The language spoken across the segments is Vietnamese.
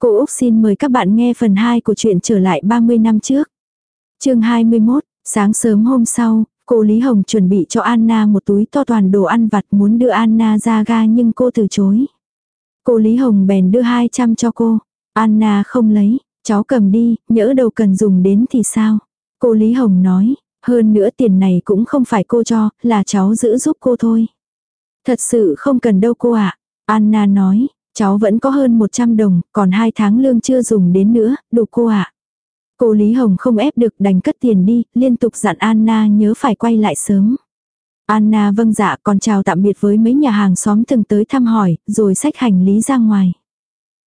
Cô Úc xin mời các bạn nghe phần 2 của chuyện trở lại 30 năm trước. chương 21, sáng sớm hôm sau, cô Lý Hồng chuẩn bị cho Anna một túi to toàn đồ ăn vặt muốn đưa Anna ra ga nhưng cô từ chối. Cô Lý Hồng bèn đưa 200 cho cô. Anna không lấy, cháu cầm đi, nhỡ đâu cần dùng đến thì sao. Cô Lý Hồng nói, hơn nữa tiền này cũng không phải cô cho, là cháu giữ giúp cô thôi. Thật sự không cần đâu cô ạ. Anna nói, cháu vẫn có hơn 100 đồng, còn 2 tháng lương chưa dùng đến nữa, đủ cô ạ. Cô Lý Hồng không ép được đành cất tiền đi, liên tục dặn Anna nhớ phải quay lại sớm. Anna vâng dạ còn chào tạm biệt với mấy nhà hàng xóm từng tới thăm hỏi, rồi xách hành lý ra ngoài.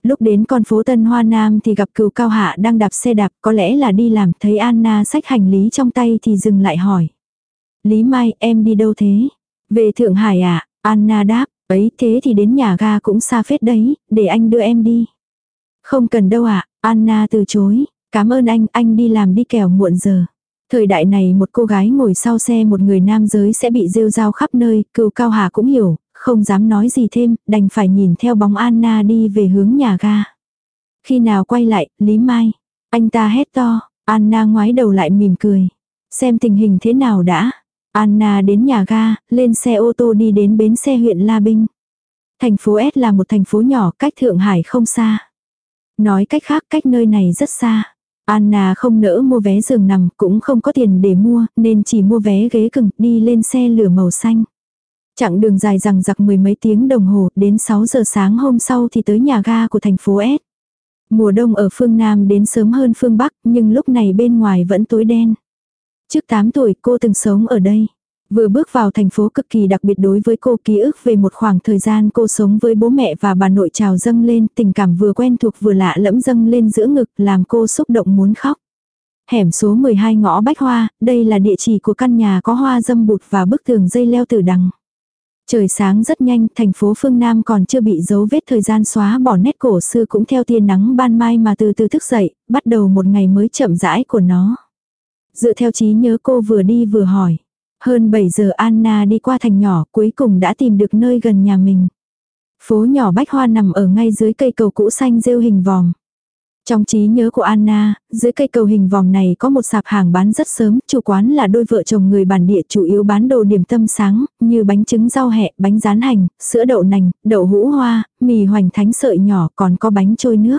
Lúc đến con phố Tân Hoa Nam thì gặp cừu cao hạ đang đạp xe đạp, có lẽ là đi làm, thấy Anna xách hành lý trong tay thì dừng lại hỏi. Lý Mai, em đi đâu thế? Về Thượng Hải à? Anna đáp, ấy thế thì đến nhà ga cũng xa phết đấy, để anh đưa em đi. Không cần đâu ạ, Anna từ chối, cảm ơn anh, anh đi làm đi kẻo muộn giờ. Thời đại này một cô gái ngồi sau xe một người nam giới sẽ bị rêu rao khắp nơi, cừu cao hà cũng hiểu, không dám nói gì thêm, đành phải nhìn theo bóng Anna đi về hướng nhà ga. Khi nào quay lại, Lý Mai, anh ta hét to, Anna ngoái đầu lại mỉm cười. Xem tình hình thế nào đã. Anna đến nhà ga, lên xe ô tô đi đến bến xe huyện La Binh. Thành phố S là một thành phố nhỏ cách Thượng Hải không xa. Nói cách khác cách nơi này rất xa. Anna không nỡ mua vé giường nằm cũng không có tiền để mua nên chỉ mua vé ghế cứng đi lên xe lửa màu xanh. Chặng đường dài rằng giặc mười mấy tiếng đồng hồ đến 6 giờ sáng hôm sau thì tới nhà ga của thành phố S. Mùa đông ở phương Nam đến sớm hơn phương Bắc nhưng lúc này bên ngoài vẫn tối đen. Trước 8 tuổi cô từng sống ở đây. Vừa bước vào thành phố cực kỳ đặc biệt đối với cô ký ức về một khoảng thời gian cô sống với bố mẹ và bà nội trào dâng lên, tình cảm vừa quen thuộc vừa lạ lẫm dâng lên giữa ngực làm cô xúc động muốn khóc. Hẻm số 12 ngõ Bách Hoa, đây là địa chỉ của căn nhà có hoa dâm bụt và bức tường dây leo tử đằng. Trời sáng rất nhanh, thành phố phương Nam còn chưa bị dấu vết thời gian xóa bỏ nét cổ xưa cũng theo tia nắng ban mai mà từ từ thức dậy, bắt đầu một ngày mới chậm rãi của nó. Dựa theo trí nhớ cô vừa đi vừa hỏi. Hơn 7 giờ Anna đi qua thành nhỏ cuối cùng đã tìm được nơi gần nhà mình. Phố nhỏ Bách Hoa nằm ở ngay dưới cây cầu cũ xanh rêu hình vòm. Trong trí nhớ của Anna, dưới cây cầu hình vòm này có một sạp hàng bán rất sớm, chủ quán là đôi vợ chồng người bản địa chủ yếu bán đồ điểm tâm sáng, như bánh trứng rau hẹ, bánh rán hành, sữa đậu nành, đậu hũ hoa, mì hoành thánh sợi nhỏ còn có bánh trôi nước.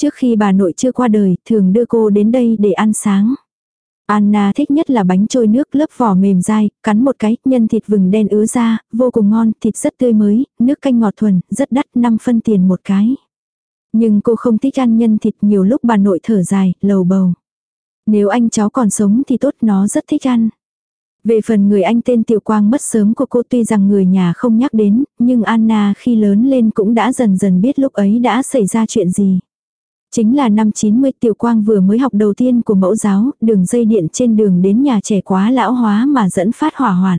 Trước khi bà nội chưa qua đời, thường đưa cô đến đây để ăn sáng. Anna thích nhất là bánh trôi nước lớp vỏ mềm dai, cắn một cái, nhân thịt vừng đen ứa ra, vô cùng ngon, thịt rất tươi mới, nước canh ngọt thuần, rất đắt 5 phân tiền một cái. Nhưng cô không thích ăn nhân thịt nhiều lúc bà nội thở dài, lầu bầu. Nếu anh cháu còn sống thì tốt nó rất thích ăn. Về phần người anh tên Tiểu Quang mất sớm của cô tuy rằng người nhà không nhắc đến, nhưng Anna khi lớn lên cũng đã dần dần biết lúc ấy đã xảy ra chuyện gì. Chính là năm 90 Tiểu Quang vừa mới học đầu tiên của mẫu giáo, đường dây điện trên đường đến nhà trẻ quá lão hóa mà dẫn phát hỏa hoạn.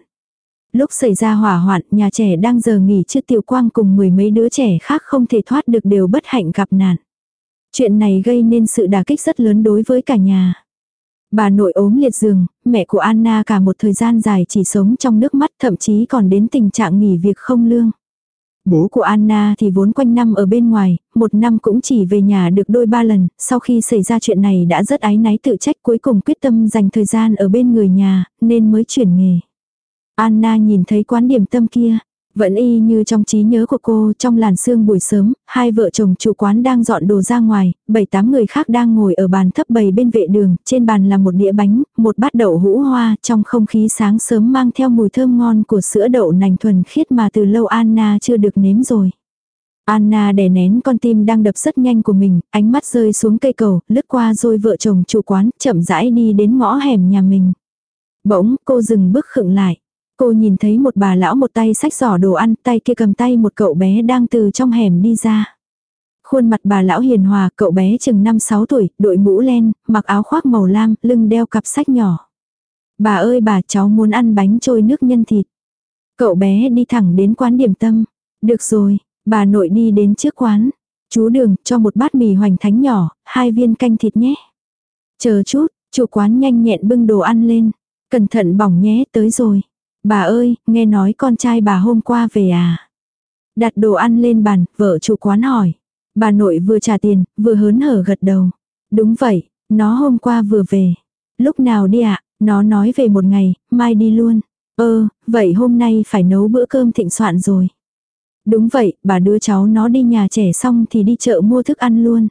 Lúc xảy ra hỏa hoạn, nhà trẻ đang giờ nghỉ chứ Tiểu Quang cùng mười mấy đứa trẻ khác không thể thoát được đều bất hạnh gặp nạn. Chuyện này gây nên sự đả kích rất lớn đối với cả nhà. Bà nội ốm liệt giường, mẹ của Anna cả một thời gian dài chỉ sống trong nước mắt thậm chí còn đến tình trạng nghỉ việc không lương. Bố của Anna thì vốn quanh năm ở bên ngoài, một năm cũng chỉ về nhà được đôi ba lần, sau khi xảy ra chuyện này đã rất ái náy tự trách cuối cùng quyết tâm dành thời gian ở bên người nhà, nên mới chuyển nghề. Anna nhìn thấy quán điểm tâm kia, vẫn y như trong trí nhớ của cô, trong làn sương buổi sớm, hai vợ chồng chủ quán đang dọn đồ ra ngoài, bảy tám người khác đang ngồi ở bàn thấp bầy bên vệ đường, trên bàn là một đĩa bánh, một bát đậu hũ hoa, trong không khí sáng sớm mang theo mùi thơm ngon của sữa đậu nành thuần khiết mà từ lâu Anna chưa được nếm rồi. Anna đè nén con tim đang đập rất nhanh của mình, ánh mắt rơi xuống cây cầu, lướt qua rồi vợ chồng chủ quán, chậm rãi đi đến ngõ hẻm nhà mình. Bỗng, cô dừng bước khựng lại. Cô nhìn thấy một bà lão một tay sách giỏ đồ ăn, tay kia cầm tay một cậu bé đang từ trong hẻm đi ra. Khuôn mặt bà lão hiền hòa, cậu bé chừng 5-6 tuổi, đội mũ len, mặc áo khoác màu lam, lưng đeo cặp sách nhỏ. Bà ơi bà cháu muốn ăn bánh trôi nước nhân thịt. Cậu bé đi thẳng đến quán điểm tâm. Được rồi, bà nội đi đến trước quán. Chú đường, cho một bát mì hoành thánh nhỏ, hai viên canh thịt nhé. Chờ chút, chủ quán nhanh nhẹn bưng đồ ăn lên. Cẩn thận bỏng nhé, tới rồi. Bà ơi, nghe nói con trai bà hôm qua về à? Đặt đồ ăn lên bàn, vợ chủ quán hỏi. Bà nội vừa trả tiền, vừa hớn hở gật đầu. Đúng vậy, nó hôm qua vừa về. Lúc nào đi ạ? Nó nói về một ngày, mai đi luôn. Ơ, vậy hôm nay phải nấu bữa cơm thịnh soạn rồi. Đúng vậy, bà đưa cháu nó đi nhà trẻ xong thì đi chợ mua thức ăn luôn.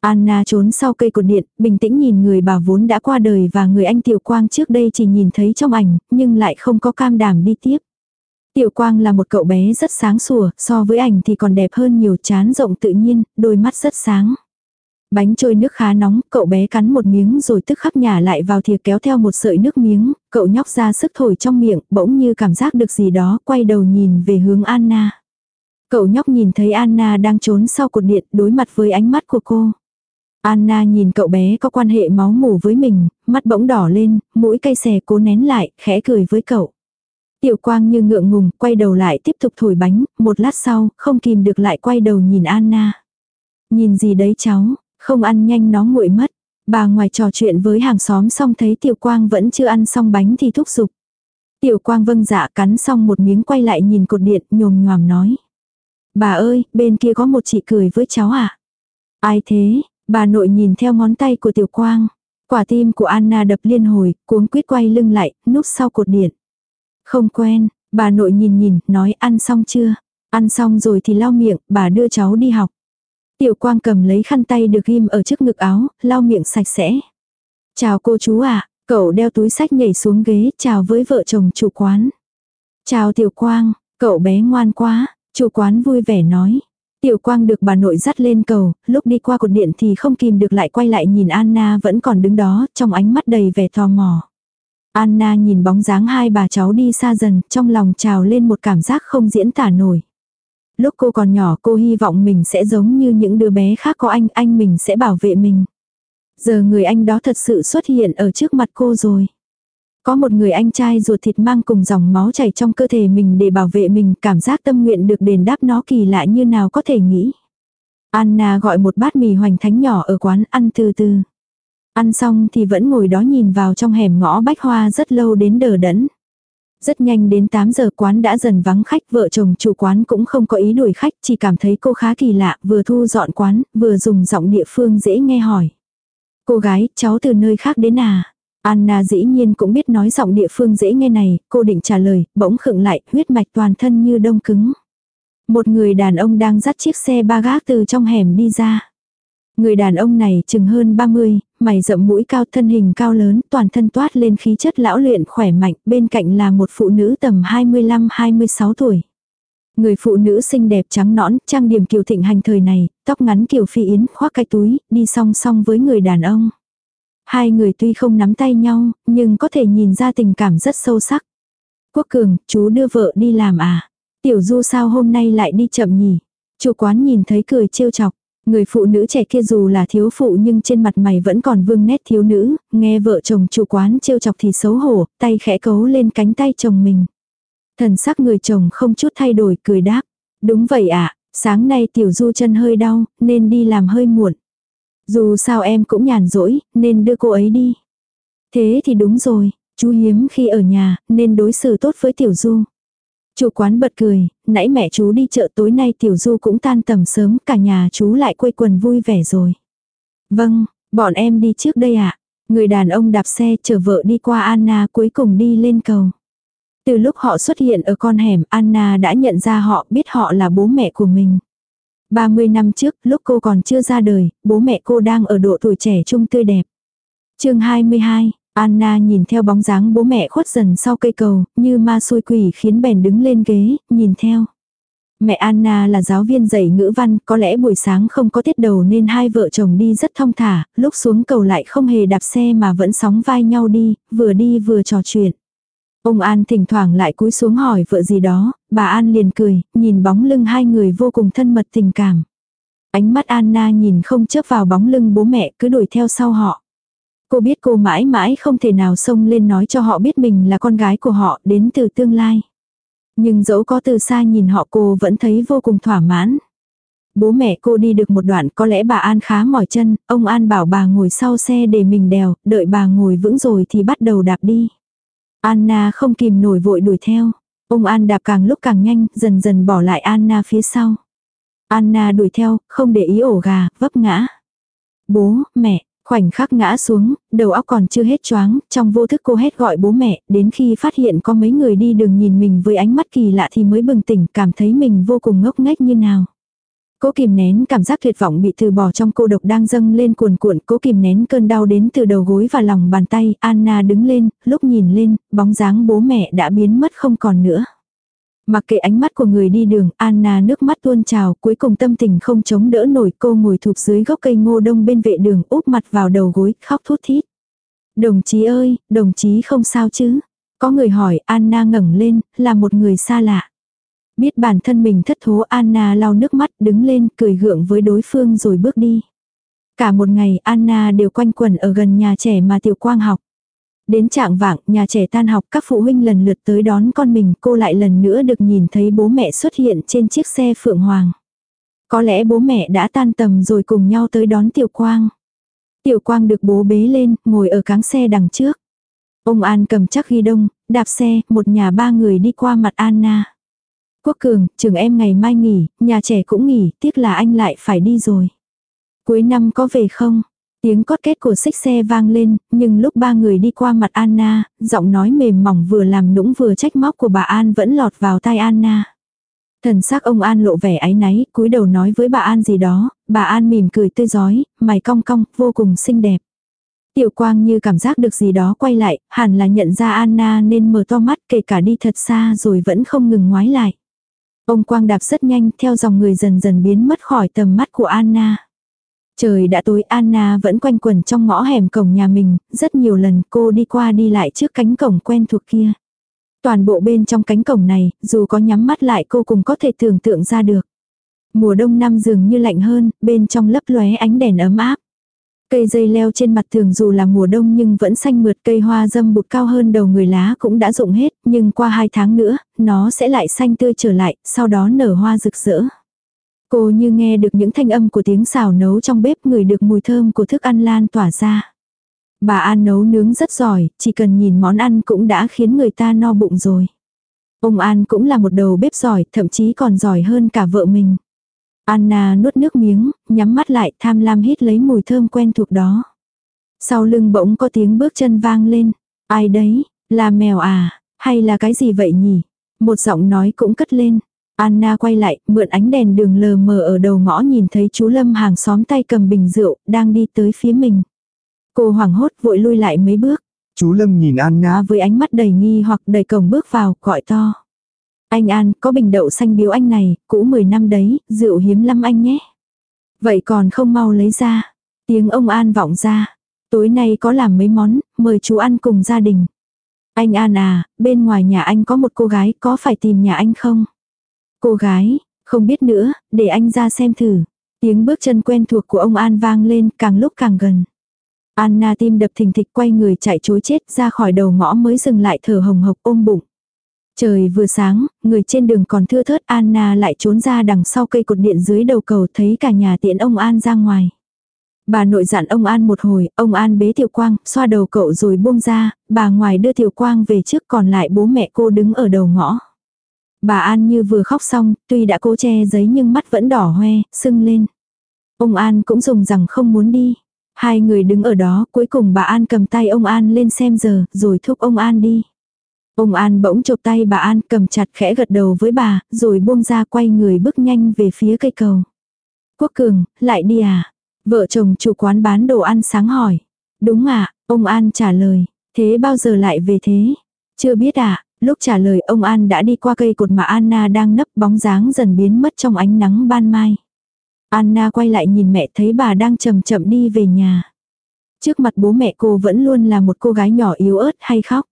Anna trốn sau cây cột điện, bình tĩnh nhìn người bà vốn đã qua đời và người anh Tiểu Quang trước đây chỉ nhìn thấy trong ảnh, nhưng lại không có cam đảm đi tiếp. Tiểu Quang là một cậu bé rất sáng sủa, so với ảnh thì còn đẹp hơn nhiều chán rộng tự nhiên, đôi mắt rất sáng. Bánh trôi nước khá nóng, cậu bé cắn một miếng rồi tức khắc nhả lại vào thìa kéo theo một sợi nước miếng, cậu nhóc ra sức thổi trong miệng, bỗng như cảm giác được gì đó, quay đầu nhìn về hướng Anna. Cậu nhóc nhìn thấy Anna đang trốn sau cột điện đối mặt với ánh mắt của cô. Anna nhìn cậu bé có quan hệ máu mủ với mình, mắt bỗng đỏ lên, mũi cay xè cố nén lại, khẽ cười với cậu. Tiểu quang như ngượng ngùng, quay đầu lại tiếp tục thổi bánh, một lát sau, không kìm được lại quay đầu nhìn Anna. Nhìn gì đấy cháu, không ăn nhanh nó nguội mất. Bà ngoài trò chuyện với hàng xóm xong thấy tiểu quang vẫn chưa ăn xong bánh thì thúc giục. Tiểu quang vâng dạ cắn xong một miếng quay lại nhìn cột điện nhồm nhòm nói. Bà ơi, bên kia có một chị cười với cháu à? Ai thế? Bà nội nhìn theo ngón tay của tiểu quang. Quả tim của Anna đập liên hồi, cuống quyết quay lưng lại, núp sau cột điện. Không quen, bà nội nhìn nhìn, nói ăn xong chưa? Ăn xong rồi thì lau miệng, bà đưa cháu đi học. Tiểu quang cầm lấy khăn tay được ghim ở trước ngực áo, lau miệng sạch sẽ. Chào cô chú à, cậu đeo túi sách nhảy xuống ghế, chào với vợ chồng chủ quán. Chào tiểu quang, cậu bé ngoan quá, chủ quán vui vẻ nói. Tiểu quang được bà nội dắt lên cầu, lúc đi qua cột điện thì không kìm được lại quay lại nhìn Anna vẫn còn đứng đó, trong ánh mắt đầy vẻ tò mò. Anna nhìn bóng dáng hai bà cháu đi xa dần, trong lòng trào lên một cảm giác không diễn tả nổi. Lúc cô còn nhỏ cô hy vọng mình sẽ giống như những đứa bé khác có anh, anh mình sẽ bảo vệ mình. Giờ người anh đó thật sự xuất hiện ở trước mặt cô rồi. Có một người anh trai ruột thịt mang cùng dòng máu chảy trong cơ thể mình để bảo vệ mình, cảm giác tâm nguyện được đền đáp nó kỳ lạ như nào có thể nghĩ. Anna gọi một bát mì hoành thánh nhỏ ở quán ăn từ từ. Ăn xong thì vẫn ngồi đó nhìn vào trong hẻm ngõ bách hoa rất lâu đến đờ đẫn. Rất nhanh đến 8 giờ quán đã dần vắng khách, vợ chồng chủ quán cũng không có ý đuổi khách, chỉ cảm thấy cô khá kỳ lạ, vừa thu dọn quán, vừa dùng giọng địa phương dễ nghe hỏi. Cô gái, cháu từ nơi khác đến à? Anna dĩ nhiên cũng biết nói giọng địa phương dễ nghe này, cô định trả lời, bỗng khựng lại, huyết mạch toàn thân như đông cứng. Một người đàn ông đang dắt chiếc xe ba gác từ trong hẻm đi ra. Người đàn ông này chừng hơn 30, mày rậm mũi cao thân hình cao lớn, toàn thân toát lên khí chất lão luyện khỏe mạnh, bên cạnh là một phụ nữ tầm 25-26 tuổi. Người phụ nữ xinh đẹp trắng nõn, trang điểm kiều thịnh hành thời này, tóc ngắn kiều phi yến, khoác cái túi, đi song song với người đàn ông. Hai người tuy không nắm tay nhau, nhưng có thể nhìn ra tình cảm rất sâu sắc. Quốc cường, chú đưa vợ đi làm à? Tiểu du sao hôm nay lại đi chậm nhỉ? Chủ quán nhìn thấy cười trêu chọc. Người phụ nữ trẻ kia dù là thiếu phụ nhưng trên mặt mày vẫn còn vương nét thiếu nữ, nghe vợ chồng chủ quán trêu chọc thì xấu hổ, tay khẽ cấu lên cánh tay chồng mình. Thần sắc người chồng không chút thay đổi cười đáp. Đúng vậy ạ, sáng nay tiểu du chân hơi đau, nên đi làm hơi muộn. Dù sao em cũng nhàn rỗi, nên đưa cô ấy đi. Thế thì đúng rồi, chú hiếm khi ở nhà, nên đối xử tốt với tiểu du. Chủ quán bật cười, nãy mẹ chú đi chợ tối nay tiểu du cũng tan tầm sớm, cả nhà chú lại quây quần vui vẻ rồi. Vâng, bọn em đi trước đây ạ. À? Người đàn ông đạp xe chở vợ đi qua Anna cuối cùng đi lên cầu. Từ lúc họ xuất hiện ở con hẻm, Anna đã nhận ra họ biết họ là bố mẹ của mình. 30 năm trước, lúc cô còn chưa ra đời, bố mẹ cô đang ở độ tuổi trẻ trung tươi đẹp. chương 22, Anna nhìn theo bóng dáng bố mẹ khuất dần sau cây cầu, như ma xôi quỷ khiến bèn đứng lên ghế, nhìn theo. Mẹ Anna là giáo viên dạy ngữ văn, có lẽ buổi sáng không có tiết đầu nên hai vợ chồng đi rất thong thả, lúc xuống cầu lại không hề đạp xe mà vẫn sóng vai nhau đi, vừa đi vừa trò chuyện. Ông An thỉnh thoảng lại cúi xuống hỏi vợ gì đó, bà An liền cười, nhìn bóng lưng hai người vô cùng thân mật tình cảm. Ánh mắt Anna nhìn không chớp vào bóng lưng bố mẹ cứ đuổi theo sau họ. Cô biết cô mãi mãi không thể nào xông lên nói cho họ biết mình là con gái của họ đến từ tương lai. Nhưng dẫu có từ xa nhìn họ cô vẫn thấy vô cùng thỏa mãn. Bố mẹ cô đi được một đoạn có lẽ bà An khá mỏi chân, ông An bảo bà ngồi sau xe để mình đèo, đợi bà ngồi vững rồi thì bắt đầu đạp đi. Anna không kìm nổi vội đuổi theo. Ông An đạp càng lúc càng nhanh, dần dần bỏ lại Anna phía sau. Anna đuổi theo, không để ý ổ gà, vấp ngã. Bố, mẹ, khoảnh khắc ngã xuống, đầu óc còn chưa hết choáng, trong vô thức cô hét gọi bố mẹ, đến khi phát hiện có mấy người đi đường nhìn mình với ánh mắt kỳ lạ thì mới bừng tỉnh, cảm thấy mình vô cùng ngốc nghếch như nào. Cố kìm nén cảm giác tuyệt vọng bị từ bỏ trong cô độc đang dâng lên cuồn cuộn, cố kìm nén cơn đau đến từ đầu gối và lòng bàn tay, Anna đứng lên, lúc nhìn lên, bóng dáng bố mẹ đã biến mất không còn nữa. Mặc kệ ánh mắt của người đi đường, Anna nước mắt tuôn trào, cuối cùng tâm tình không chống đỡ nổi cô ngồi thụp dưới gốc cây ngô đông bên vệ đường úp mặt vào đầu gối, khóc thút thít. Đồng chí ơi, đồng chí không sao chứ? Có người hỏi, Anna ngẩng lên, là một người xa lạ. Biết bản thân mình thất thố Anna lau nước mắt đứng lên cười gượng với đối phương rồi bước đi. Cả một ngày Anna đều quanh quẩn ở gần nhà trẻ mà Tiểu Quang học. Đến trạng vạng, nhà trẻ tan học các phụ huynh lần lượt tới đón con mình, cô lại lần nữa được nhìn thấy bố mẹ xuất hiện trên chiếc xe Phượng Hoàng. Có lẽ bố mẹ đã tan tầm rồi cùng nhau tới đón Tiểu Quang. Tiểu Quang được bố bế lên, ngồi ở cáng xe đằng trước. Ông An cầm chắc ghi đông, đạp xe, một nhà ba người đi qua mặt Anna. Quốc Cường, trường em ngày mai nghỉ, nhà trẻ cũng nghỉ, tiếc là anh lại phải đi rồi. Cuối năm có về không? Tiếng cót kết của xích xe vang lên, nhưng lúc ba người đi qua mặt Anna, giọng nói mềm mỏng vừa làm nũng vừa trách móc của bà An vẫn lọt vào tai Anna. Thần sắc ông An lộ vẻ áy náy, cúi đầu nói với bà An gì đó, bà An mỉm cười tươi giói, mày cong cong, vô cùng xinh đẹp. Tiểu quang như cảm giác được gì đó quay lại, hẳn là nhận ra Anna nên mở to mắt kể cả đi thật xa rồi vẫn không ngừng ngoái lại. Ông quang đạp rất nhanh theo dòng người dần dần biến mất khỏi tầm mắt của Anna. Trời đã tối Anna vẫn quanh quẩn trong ngõ hẻm cổng nhà mình, rất nhiều lần cô đi qua đi lại trước cánh cổng quen thuộc kia. Toàn bộ bên trong cánh cổng này, dù có nhắm mắt lại cô cũng có thể tưởng tượng ra được. Mùa đông năm dường như lạnh hơn, bên trong lấp lóe ánh đèn ấm áp. Cây dây leo trên mặt thường dù là mùa đông nhưng vẫn xanh mượt cây hoa dâm bụt cao hơn đầu người lá cũng đã rụng hết, nhưng qua hai tháng nữa, nó sẽ lại xanh tươi trở lại, sau đó nở hoa rực rỡ. Cô như nghe được những thanh âm của tiếng xào nấu trong bếp người được mùi thơm của thức ăn lan tỏa ra. Bà An nấu nướng rất giỏi, chỉ cần nhìn món ăn cũng đã khiến người ta no bụng rồi. Ông An cũng là một đầu bếp giỏi, thậm chí còn giỏi hơn cả vợ mình. Anna nuốt nước miếng, nhắm mắt lại tham lam hít lấy mùi thơm quen thuộc đó. Sau lưng bỗng có tiếng bước chân vang lên. Ai đấy, là mèo à, hay là cái gì vậy nhỉ? Một giọng nói cũng cất lên. Anna quay lại, mượn ánh đèn đường lờ mờ ở đầu ngõ nhìn thấy chú Lâm hàng xóm tay cầm bình rượu, đang đi tới phía mình. Cô hoảng hốt vội lui lại mấy bước. Chú Lâm nhìn Anna với ánh mắt đầy nghi hoặc đầy cổng bước vào, gọi to. Anh An, có bình đậu xanh biếu anh này, cũ 10 năm đấy, rượu hiếm lắm anh nhé. Vậy còn không mau lấy ra. Tiếng ông An vọng ra. Tối nay có làm mấy món, mời chú ăn cùng gia đình. Anh An à, bên ngoài nhà anh có một cô gái, có phải tìm nhà anh không? Cô gái, không biết nữa, để anh ra xem thử. Tiếng bước chân quen thuộc của ông An vang lên càng lúc càng gần. Anna tim đập thình thịch quay người chạy chối chết ra khỏi đầu ngõ mới dừng lại thở hồng hộc ôm bụng. Trời vừa sáng, người trên đường còn thưa thớt Anna lại trốn ra đằng sau cây cột điện dưới đầu cầu thấy cả nhà tiện ông An ra ngoài. Bà nội dặn ông An một hồi, ông An bế Tiểu Quang, xoa đầu cậu rồi buông ra, bà ngoài đưa Tiểu Quang về trước còn lại bố mẹ cô đứng ở đầu ngõ. Bà An như vừa khóc xong, tuy đã cố che giấy nhưng mắt vẫn đỏ hoe, sưng lên. Ông An cũng dùng rằng không muốn đi. Hai người đứng ở đó, cuối cùng bà An cầm tay ông An lên xem giờ, rồi thúc ông An đi. Ông An bỗng chụp tay bà An cầm chặt khẽ gật đầu với bà, rồi buông ra quay người bước nhanh về phía cây cầu. Quốc Cường, lại đi à? Vợ chồng chủ quán bán đồ ăn sáng hỏi. Đúng ạ, à, ông An trả lời. Thế bao giờ lại về thế? Chưa biết ạ, à, lúc trả lời ông An đã đi qua cây cột mà Anna đang nấp bóng dáng dần biến mất trong ánh nắng ban mai. Anna quay lại nhìn mẹ thấy bà đang chậm chậm đi về nhà. Trước mặt bố mẹ cô vẫn luôn là một cô gái nhỏ yếu ớt hay khóc.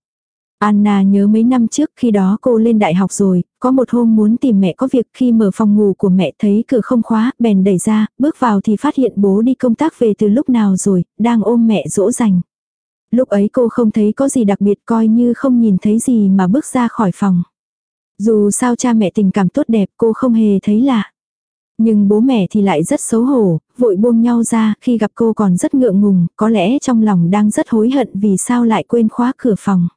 Anna nhớ mấy năm trước khi đó cô lên đại học rồi, có một hôm muốn tìm mẹ có việc khi mở phòng ngủ của mẹ thấy cửa không khóa, bèn đẩy ra, bước vào thì phát hiện bố đi công tác về từ lúc nào rồi, đang ôm mẹ dỗ dành. Lúc ấy cô không thấy có gì đặc biệt coi như không nhìn thấy gì mà bước ra khỏi phòng. Dù sao cha mẹ tình cảm tốt đẹp cô không hề thấy lạ. Nhưng bố mẹ thì lại rất xấu hổ, vội buông nhau ra khi gặp cô còn rất ngượng ngùng, có lẽ trong lòng đang rất hối hận vì sao lại quên khóa cửa phòng.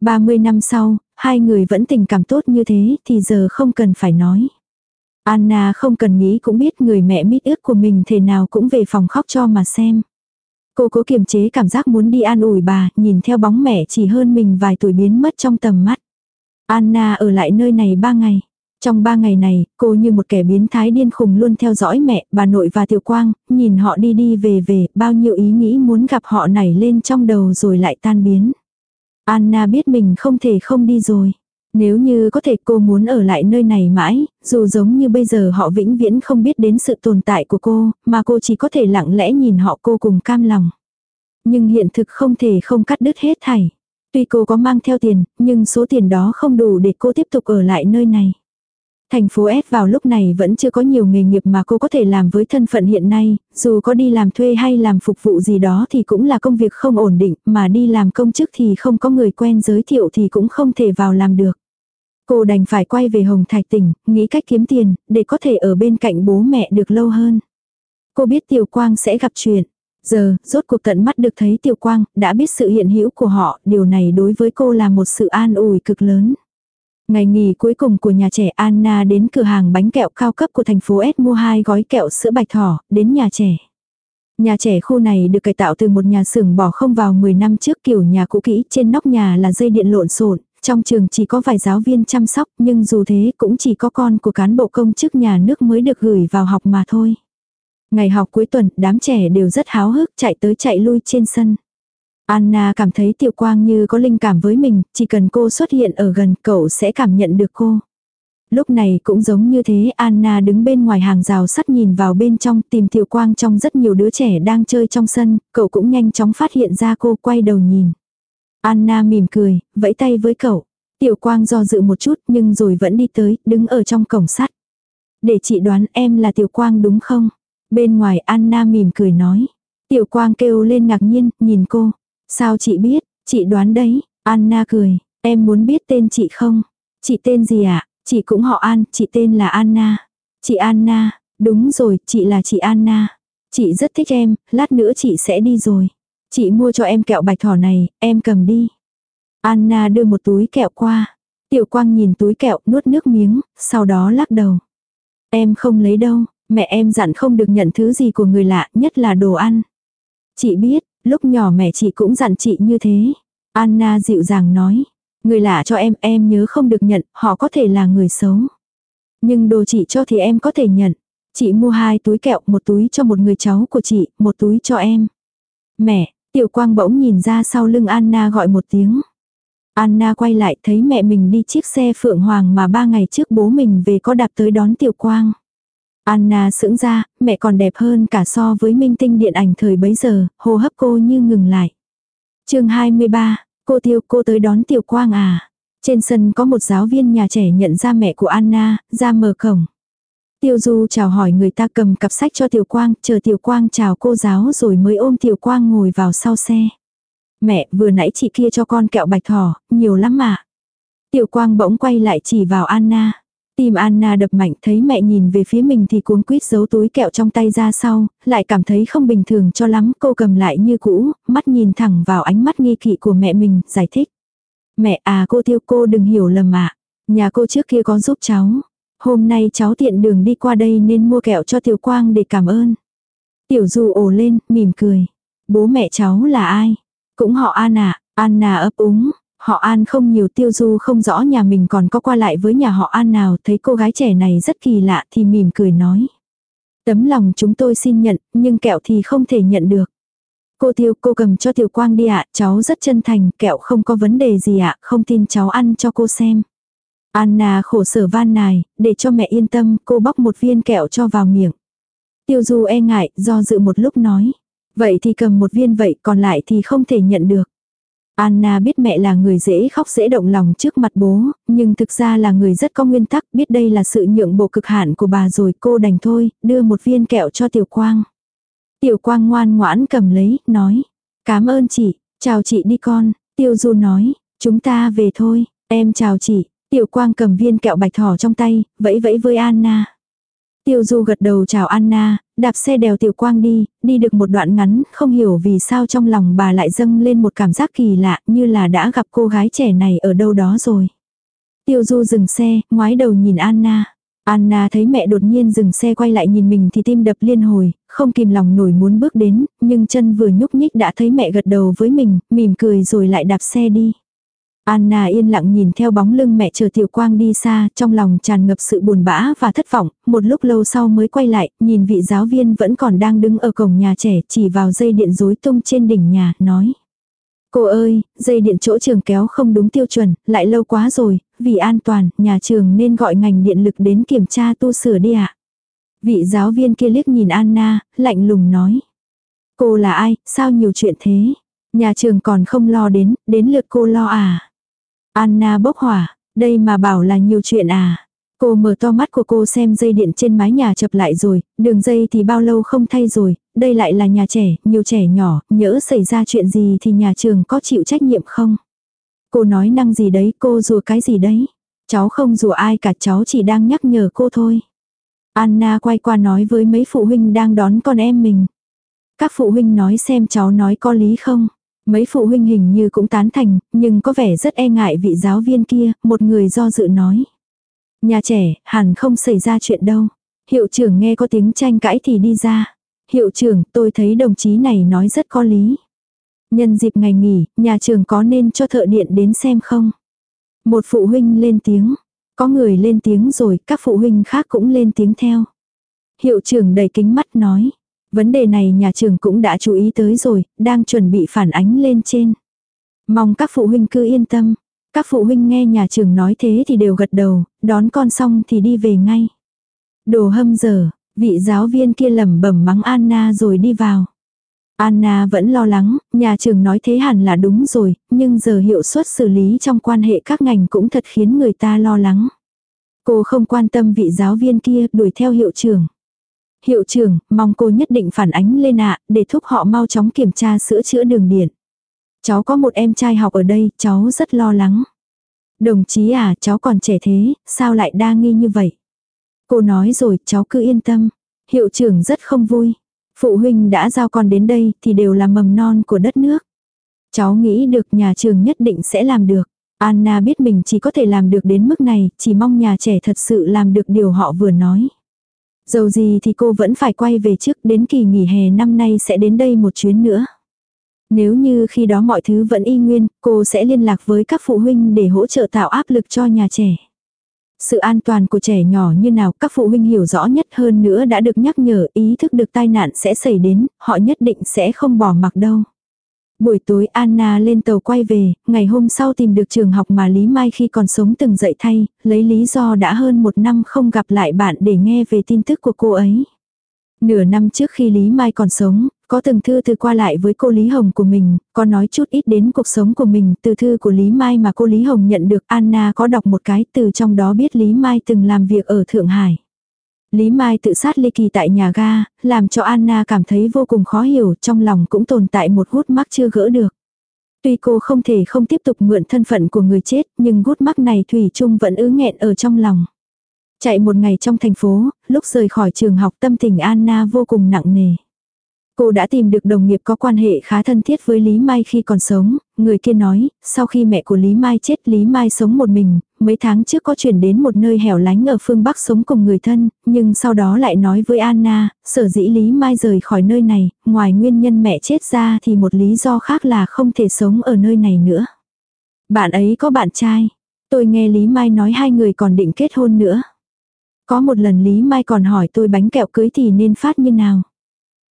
30 năm sau, hai người vẫn tình cảm tốt như thế thì giờ không cần phải nói. Anna không cần nghĩ cũng biết người mẹ mít ước của mình thế nào cũng về phòng khóc cho mà xem. Cô cố kiềm chế cảm giác muốn đi an ủi bà, nhìn theo bóng mẹ chỉ hơn mình vài tuổi biến mất trong tầm mắt. Anna ở lại nơi này ba ngày. Trong ba ngày này, cô như một kẻ biến thái điên khùng luôn theo dõi mẹ, bà nội và Tiểu Quang, nhìn họ đi đi về về, bao nhiêu ý nghĩ muốn gặp họ nảy lên trong đầu rồi lại tan biến. Anna biết mình không thể không đi rồi. Nếu như có thể cô muốn ở lại nơi này mãi, dù giống như bây giờ họ vĩnh viễn không biết đến sự tồn tại của cô, mà cô chỉ có thể lặng lẽ nhìn họ cô cùng cam lòng. Nhưng hiện thực không thể không cắt đứt hết thảy. Tuy cô có mang theo tiền, nhưng số tiền đó không đủ để cô tiếp tục ở lại nơi này. Thành phố S vào lúc này vẫn chưa có nhiều nghề nghiệp mà cô có thể làm với thân phận hiện nay, dù có đi làm thuê hay làm phục vụ gì đó thì cũng là công việc không ổn định, mà đi làm công chức thì không có người quen giới thiệu thì cũng không thể vào làm được. Cô đành phải quay về Hồng Thạch tỉnh, nghĩ cách kiếm tiền, để có thể ở bên cạnh bố mẹ được lâu hơn. Cô biết Tiểu Quang sẽ gặp chuyện. Giờ, rốt cuộc tận mắt được thấy Tiểu Quang, đã biết sự hiện hữu của họ, điều này đối với cô là một sự an ủi cực lớn. Ngày nghỉ cuối cùng của nhà trẻ Anna đến cửa hàng bánh kẹo cao cấp của thành phố S mua hai gói kẹo sữa bạch thỏ, đến nhà trẻ. Nhà trẻ khu này được cải tạo từ một nhà xưởng bỏ không vào 10 năm trước kiểu nhà cũ kỹ, trên nóc nhà là dây điện lộn xộn, trong trường chỉ có vài giáo viên chăm sóc, nhưng dù thế cũng chỉ có con của cán bộ công chức nhà nước mới được gửi vào học mà thôi. Ngày học cuối tuần, đám trẻ đều rất háo hức chạy tới chạy lui trên sân. Anna cảm thấy Tiểu Quang như có linh cảm với mình, chỉ cần cô xuất hiện ở gần cậu sẽ cảm nhận được cô. Lúc này cũng giống như thế Anna đứng bên ngoài hàng rào sắt nhìn vào bên trong tìm Tiểu Quang trong rất nhiều đứa trẻ đang chơi trong sân, cậu cũng nhanh chóng phát hiện ra cô quay đầu nhìn. Anna mỉm cười, vẫy tay với cậu. Tiểu Quang do dự một chút nhưng rồi vẫn đi tới, đứng ở trong cổng sắt. Để chị đoán em là Tiểu Quang đúng không? Bên ngoài Anna mỉm cười nói. Tiểu Quang kêu lên ngạc nhiên, nhìn cô. Sao chị biết, chị đoán đấy, Anna cười, em muốn biết tên chị không? Chị tên gì ạ? À? Chị cũng họ An, chị tên là Anna. Chị Anna, đúng rồi, chị là chị Anna. Chị rất thích em, lát nữa chị sẽ đi rồi. Chị mua cho em kẹo bạch thỏ này, em cầm đi. Anna đưa một túi kẹo qua. Tiểu quang nhìn túi kẹo nuốt nước miếng, sau đó lắc đầu. Em không lấy đâu, mẹ em dặn không được nhận thứ gì của người lạ, nhất là đồ ăn. Chị biết, Lúc nhỏ mẹ chị cũng dặn chị như thế. Anna dịu dàng nói. Người lạ cho em, em nhớ không được nhận, họ có thể là người xấu. Nhưng đồ chị cho thì em có thể nhận. Chị mua hai túi kẹo, một túi cho một người cháu của chị, một túi cho em. Mẹ, tiểu quang bỗng nhìn ra sau lưng Anna gọi một tiếng. Anna quay lại thấy mẹ mình đi chiếc xe phượng hoàng mà ba ngày trước bố mình về có đạp tới đón tiểu quang. Anna sững ra, mẹ còn đẹp hơn cả so với minh tinh điện ảnh thời bấy giờ, hô hấp cô như ngừng lại. chương 23, cô tiêu cô tới đón tiểu quang à. Trên sân có một giáo viên nhà trẻ nhận ra mẹ của Anna, ra mở cổng. Tiêu Du chào hỏi người ta cầm cặp sách cho Tiểu Quang, chờ Tiểu Quang chào cô giáo rồi mới ôm Tiểu Quang ngồi vào sau xe. Mẹ, vừa nãy chị kia cho con kẹo bạch thỏ, nhiều lắm mà. Tiểu Quang bỗng quay lại chỉ vào Anna. Tim Anna đập mạnh thấy mẹ nhìn về phía mình thì cuống quýt giấu túi kẹo trong tay ra sau, lại cảm thấy không bình thường cho lắm, cô cầm lại như cũ, mắt nhìn thẳng vào ánh mắt nghi kỵ của mẹ mình, giải thích. Mẹ à cô tiêu cô đừng hiểu lầm ạ. Nhà cô trước kia có giúp cháu. Hôm nay cháu tiện đường đi qua đây nên mua kẹo cho Tiểu Quang để cảm ơn. Tiểu Du ồ lên, mỉm cười. Bố mẹ cháu là ai? Cũng họ Anna. Anna ấp úng, Họ An không nhiều tiêu du không rõ nhà mình còn có qua lại với nhà họ An nào thấy cô gái trẻ này rất kỳ lạ thì mỉm cười nói. Tấm lòng chúng tôi xin nhận, nhưng kẹo thì không thể nhận được. Cô tiêu cô cầm cho tiểu quang đi ạ, cháu rất chân thành, kẹo không có vấn đề gì ạ, không tin cháu ăn cho cô xem. Anna khổ sở van nài, để cho mẹ yên tâm, cô bóc một viên kẹo cho vào miệng. Tiêu du e ngại, do dự một lúc nói. Vậy thì cầm một viên vậy, còn lại thì không thể nhận được. Anna biết mẹ là người dễ khóc dễ động lòng trước mặt bố, nhưng thực ra là người rất có nguyên tắc, biết đây là sự nhượng bộ cực hạn của bà rồi cô đành thôi, đưa một viên kẹo cho Tiểu Quang. Tiểu Quang ngoan ngoãn cầm lấy, nói, cảm ơn chị, chào chị đi con, Tiêu Du nói, chúng ta về thôi, em chào chị, Tiểu Quang cầm viên kẹo bạch thỏ trong tay, vẫy vẫy với Anna. Tiêu Du gật đầu chào Anna, đạp xe đèo Tiểu Quang đi, đi được một đoạn ngắn, không hiểu vì sao trong lòng bà lại dâng lên một cảm giác kỳ lạ như là đã gặp cô gái trẻ này ở đâu đó rồi. Tiêu Du dừng xe, ngoái đầu nhìn Anna. Anna thấy mẹ đột nhiên dừng xe quay lại nhìn mình thì tim đập liên hồi, không kìm lòng nổi muốn bước đến, nhưng chân vừa nhúc nhích đã thấy mẹ gật đầu với mình, mỉm cười rồi lại đạp xe đi. Anna yên lặng nhìn theo bóng lưng mẹ chờ Tiểu Quang đi xa, trong lòng tràn ngập sự buồn bã và thất vọng, một lúc lâu sau mới quay lại, nhìn vị giáo viên vẫn còn đang đứng ở cổng nhà trẻ, chỉ vào dây điện rối tung trên đỉnh nhà, nói. Cô ơi, dây điện chỗ trường kéo không đúng tiêu chuẩn, lại lâu quá rồi, vì an toàn, nhà trường nên gọi ngành điện lực đến kiểm tra tu sửa đi ạ. Vị giáo viên kia liếc nhìn Anna, lạnh lùng nói. Cô là ai, sao nhiều chuyện thế? Nhà trường còn không lo đến, đến lượt cô lo à? Anna bốc hỏa, đây mà bảo là nhiều chuyện à. Cô mở to mắt của cô xem dây điện trên mái nhà chập lại rồi, đường dây thì bao lâu không thay rồi, đây lại là nhà trẻ, nhiều trẻ nhỏ, nhỡ xảy ra chuyện gì thì nhà trường có chịu trách nhiệm không? Cô nói năng gì đấy, cô rùa cái gì đấy? Cháu không rùa ai cả, cháu chỉ đang nhắc nhở cô thôi. Anna quay qua nói với mấy phụ huynh đang đón con em mình. Các phụ huynh nói xem cháu nói có lý không? Mấy phụ huynh hình như cũng tán thành, nhưng có vẻ rất e ngại vị giáo viên kia, một người do dự nói. Nhà trẻ, hẳn không xảy ra chuyện đâu. Hiệu trưởng nghe có tiếng tranh cãi thì đi ra. Hiệu trưởng, tôi thấy đồng chí này nói rất có lý. Nhân dịp ngày nghỉ, nhà trường có nên cho thợ điện đến xem không? Một phụ huynh lên tiếng. Có người lên tiếng rồi, các phụ huynh khác cũng lên tiếng theo. Hiệu trưởng đầy kính mắt nói. Vấn đề này nhà trường cũng đã chú ý tới rồi, đang chuẩn bị phản ánh lên trên. Mong các phụ huynh cứ yên tâm. Các phụ huynh nghe nhà trường nói thế thì đều gật đầu, đón con xong thì đi về ngay. Đồ hâm giờ, vị giáo viên kia lẩm bẩm mắng Anna rồi đi vào. Anna vẫn lo lắng, nhà trường nói thế hẳn là đúng rồi, nhưng giờ hiệu suất xử lý trong quan hệ các ngành cũng thật khiến người ta lo lắng. Cô không quan tâm vị giáo viên kia đuổi theo hiệu trưởng. Hiệu trưởng, mong cô nhất định phản ánh lên ạ, để thúc họ mau chóng kiểm tra sữa chữa đường điện. Cháu có một em trai học ở đây, cháu rất lo lắng. Đồng chí à, cháu còn trẻ thế, sao lại đa nghi như vậy? Cô nói rồi, cháu cứ yên tâm. Hiệu trưởng rất không vui. Phụ huynh đã giao con đến đây thì đều là mầm non của đất nước. Cháu nghĩ được nhà trường nhất định sẽ làm được. Anna biết mình chỉ có thể làm được đến mức này, chỉ mong nhà trẻ thật sự làm được điều họ vừa nói. Dầu gì thì cô vẫn phải quay về trước đến kỳ nghỉ hè năm nay sẽ đến đây một chuyến nữa. Nếu như khi đó mọi thứ vẫn y nguyên, cô sẽ liên lạc với các phụ huynh để hỗ trợ tạo áp lực cho nhà trẻ. Sự an toàn của trẻ nhỏ như nào các phụ huynh hiểu rõ nhất hơn nữa đã được nhắc nhở ý thức được tai nạn sẽ xảy đến, họ nhất định sẽ không bỏ mặc đâu. Buổi tối Anna lên tàu quay về, ngày hôm sau tìm được trường học mà Lý Mai khi còn sống từng dạy thay, lấy lý do đã hơn một năm không gặp lại bạn để nghe về tin tức của cô ấy. Nửa năm trước khi Lý Mai còn sống, có từng thư từ qua lại với cô Lý Hồng của mình, có nói chút ít đến cuộc sống của mình, từ thư của Lý Mai mà cô Lý Hồng nhận được Anna có đọc một cái từ trong đó biết Lý Mai từng làm việc ở Thượng Hải. Lý Mai tự sát ly kỳ tại nhà ga, làm cho Anna cảm thấy vô cùng khó hiểu, trong lòng cũng tồn tại một gút mắc chưa gỡ được. Tuy cô không thể không tiếp tục mượn thân phận của người chết, nhưng gút mắc này Thủy chung vẫn ứ nghẹn ở trong lòng. Chạy một ngày trong thành phố, lúc rời khỏi trường học tâm tình Anna vô cùng nặng nề. Cô đã tìm được đồng nghiệp có quan hệ khá thân thiết với Lý Mai khi còn sống, người kia nói, sau khi mẹ của Lý Mai chết Lý Mai sống một mình, mấy tháng trước có chuyển đến một nơi hẻo lánh ở phương Bắc sống cùng người thân, nhưng sau đó lại nói với Anna, sở dĩ Lý Mai rời khỏi nơi này, ngoài nguyên nhân mẹ chết ra thì một lý do khác là không thể sống ở nơi này nữa. Bạn ấy có bạn trai. Tôi nghe Lý Mai nói hai người còn định kết hôn nữa. Có một lần Lý Mai còn hỏi tôi bánh kẹo cưới thì nên phát như nào.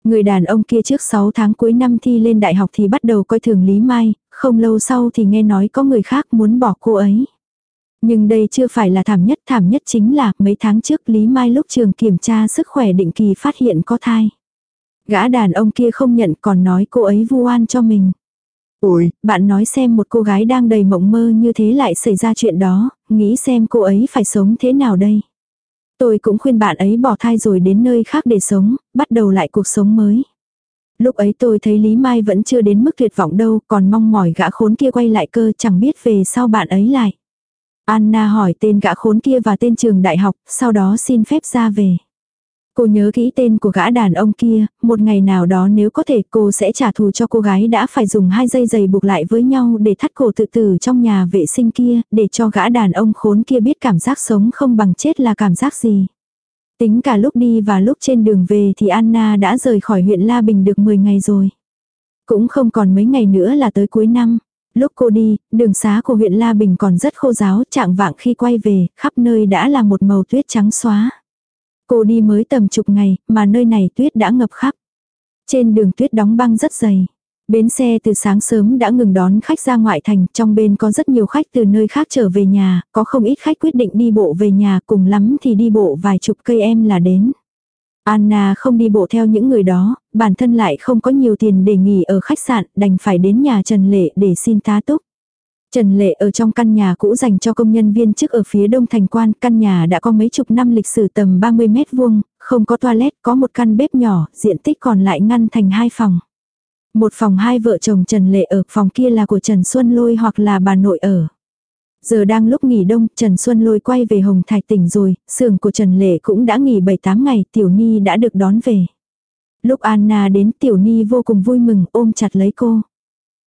Người đàn ông kia trước 6 tháng cuối năm thi lên đại học thì bắt đầu coi thường Lý Mai, không lâu sau thì nghe nói có người khác muốn bỏ cô ấy. Nhưng đây chưa phải là thảm nhất, thảm nhất chính là mấy tháng trước Lý Mai lúc trường kiểm tra sức khỏe định kỳ phát hiện có thai. Gã đàn ông kia không nhận còn nói cô ấy vu oan cho mình. Ôi, bạn nói xem một cô gái đang đầy mộng mơ như thế lại xảy ra chuyện đó, nghĩ xem cô ấy phải sống thế nào đây. Tôi cũng khuyên bạn ấy bỏ thai rồi đến nơi khác để sống, bắt đầu lại cuộc sống mới. Lúc ấy tôi thấy Lý Mai vẫn chưa đến mức tuyệt vọng đâu, còn mong mỏi gã khốn kia quay lại cơ chẳng biết về sau bạn ấy lại. Anna hỏi tên gã khốn kia và tên trường đại học, sau đó xin phép ra về. Cô nhớ kỹ tên của gã đàn ông kia, một ngày nào đó nếu có thể cô sẽ trả thù cho cô gái đã phải dùng hai dây giày buộc lại với nhau để thắt cổ tự tử trong nhà vệ sinh kia, để cho gã đàn ông khốn kia biết cảm giác sống không bằng chết là cảm giác gì. Tính cả lúc đi và lúc trên đường về thì Anna đã rời khỏi huyện La Bình được 10 ngày rồi. Cũng không còn mấy ngày nữa là tới cuối năm. Lúc cô đi, đường xá của huyện La Bình còn rất khô giáo, trạng vạng khi quay về, khắp nơi đã là một màu tuyết trắng xóa. Cô đi mới tầm chục ngày, mà nơi này tuyết đã ngập khắp. Trên đường tuyết đóng băng rất dày. Bến xe từ sáng sớm đã ngừng đón khách ra ngoại thành, trong bên có rất nhiều khách từ nơi khác trở về nhà, có không ít khách quyết định đi bộ về nhà, cùng lắm thì đi bộ vài chục cây em là đến. Anna không đi bộ theo những người đó, bản thân lại không có nhiều tiền để nghỉ ở khách sạn, đành phải đến nhà Trần Lệ để xin tá túc. Trần Lệ ở trong căn nhà cũ dành cho công nhân viên chức ở phía đông thành quan, căn nhà đã có mấy chục năm lịch sử tầm 30 mét vuông, không có toilet, có một căn bếp nhỏ, diện tích còn lại ngăn thành hai phòng. Một phòng hai vợ chồng Trần Lệ ở, phòng kia là của Trần Xuân Lôi hoặc là bà nội ở. Giờ đang lúc nghỉ đông, Trần Xuân Lôi quay về Hồng Thạch tỉnh rồi, xưởng của Trần Lệ cũng đã nghỉ 7-8 ngày, Tiểu Ni đã được đón về. Lúc Anna đến Tiểu Ni vô cùng vui mừng, ôm chặt lấy cô.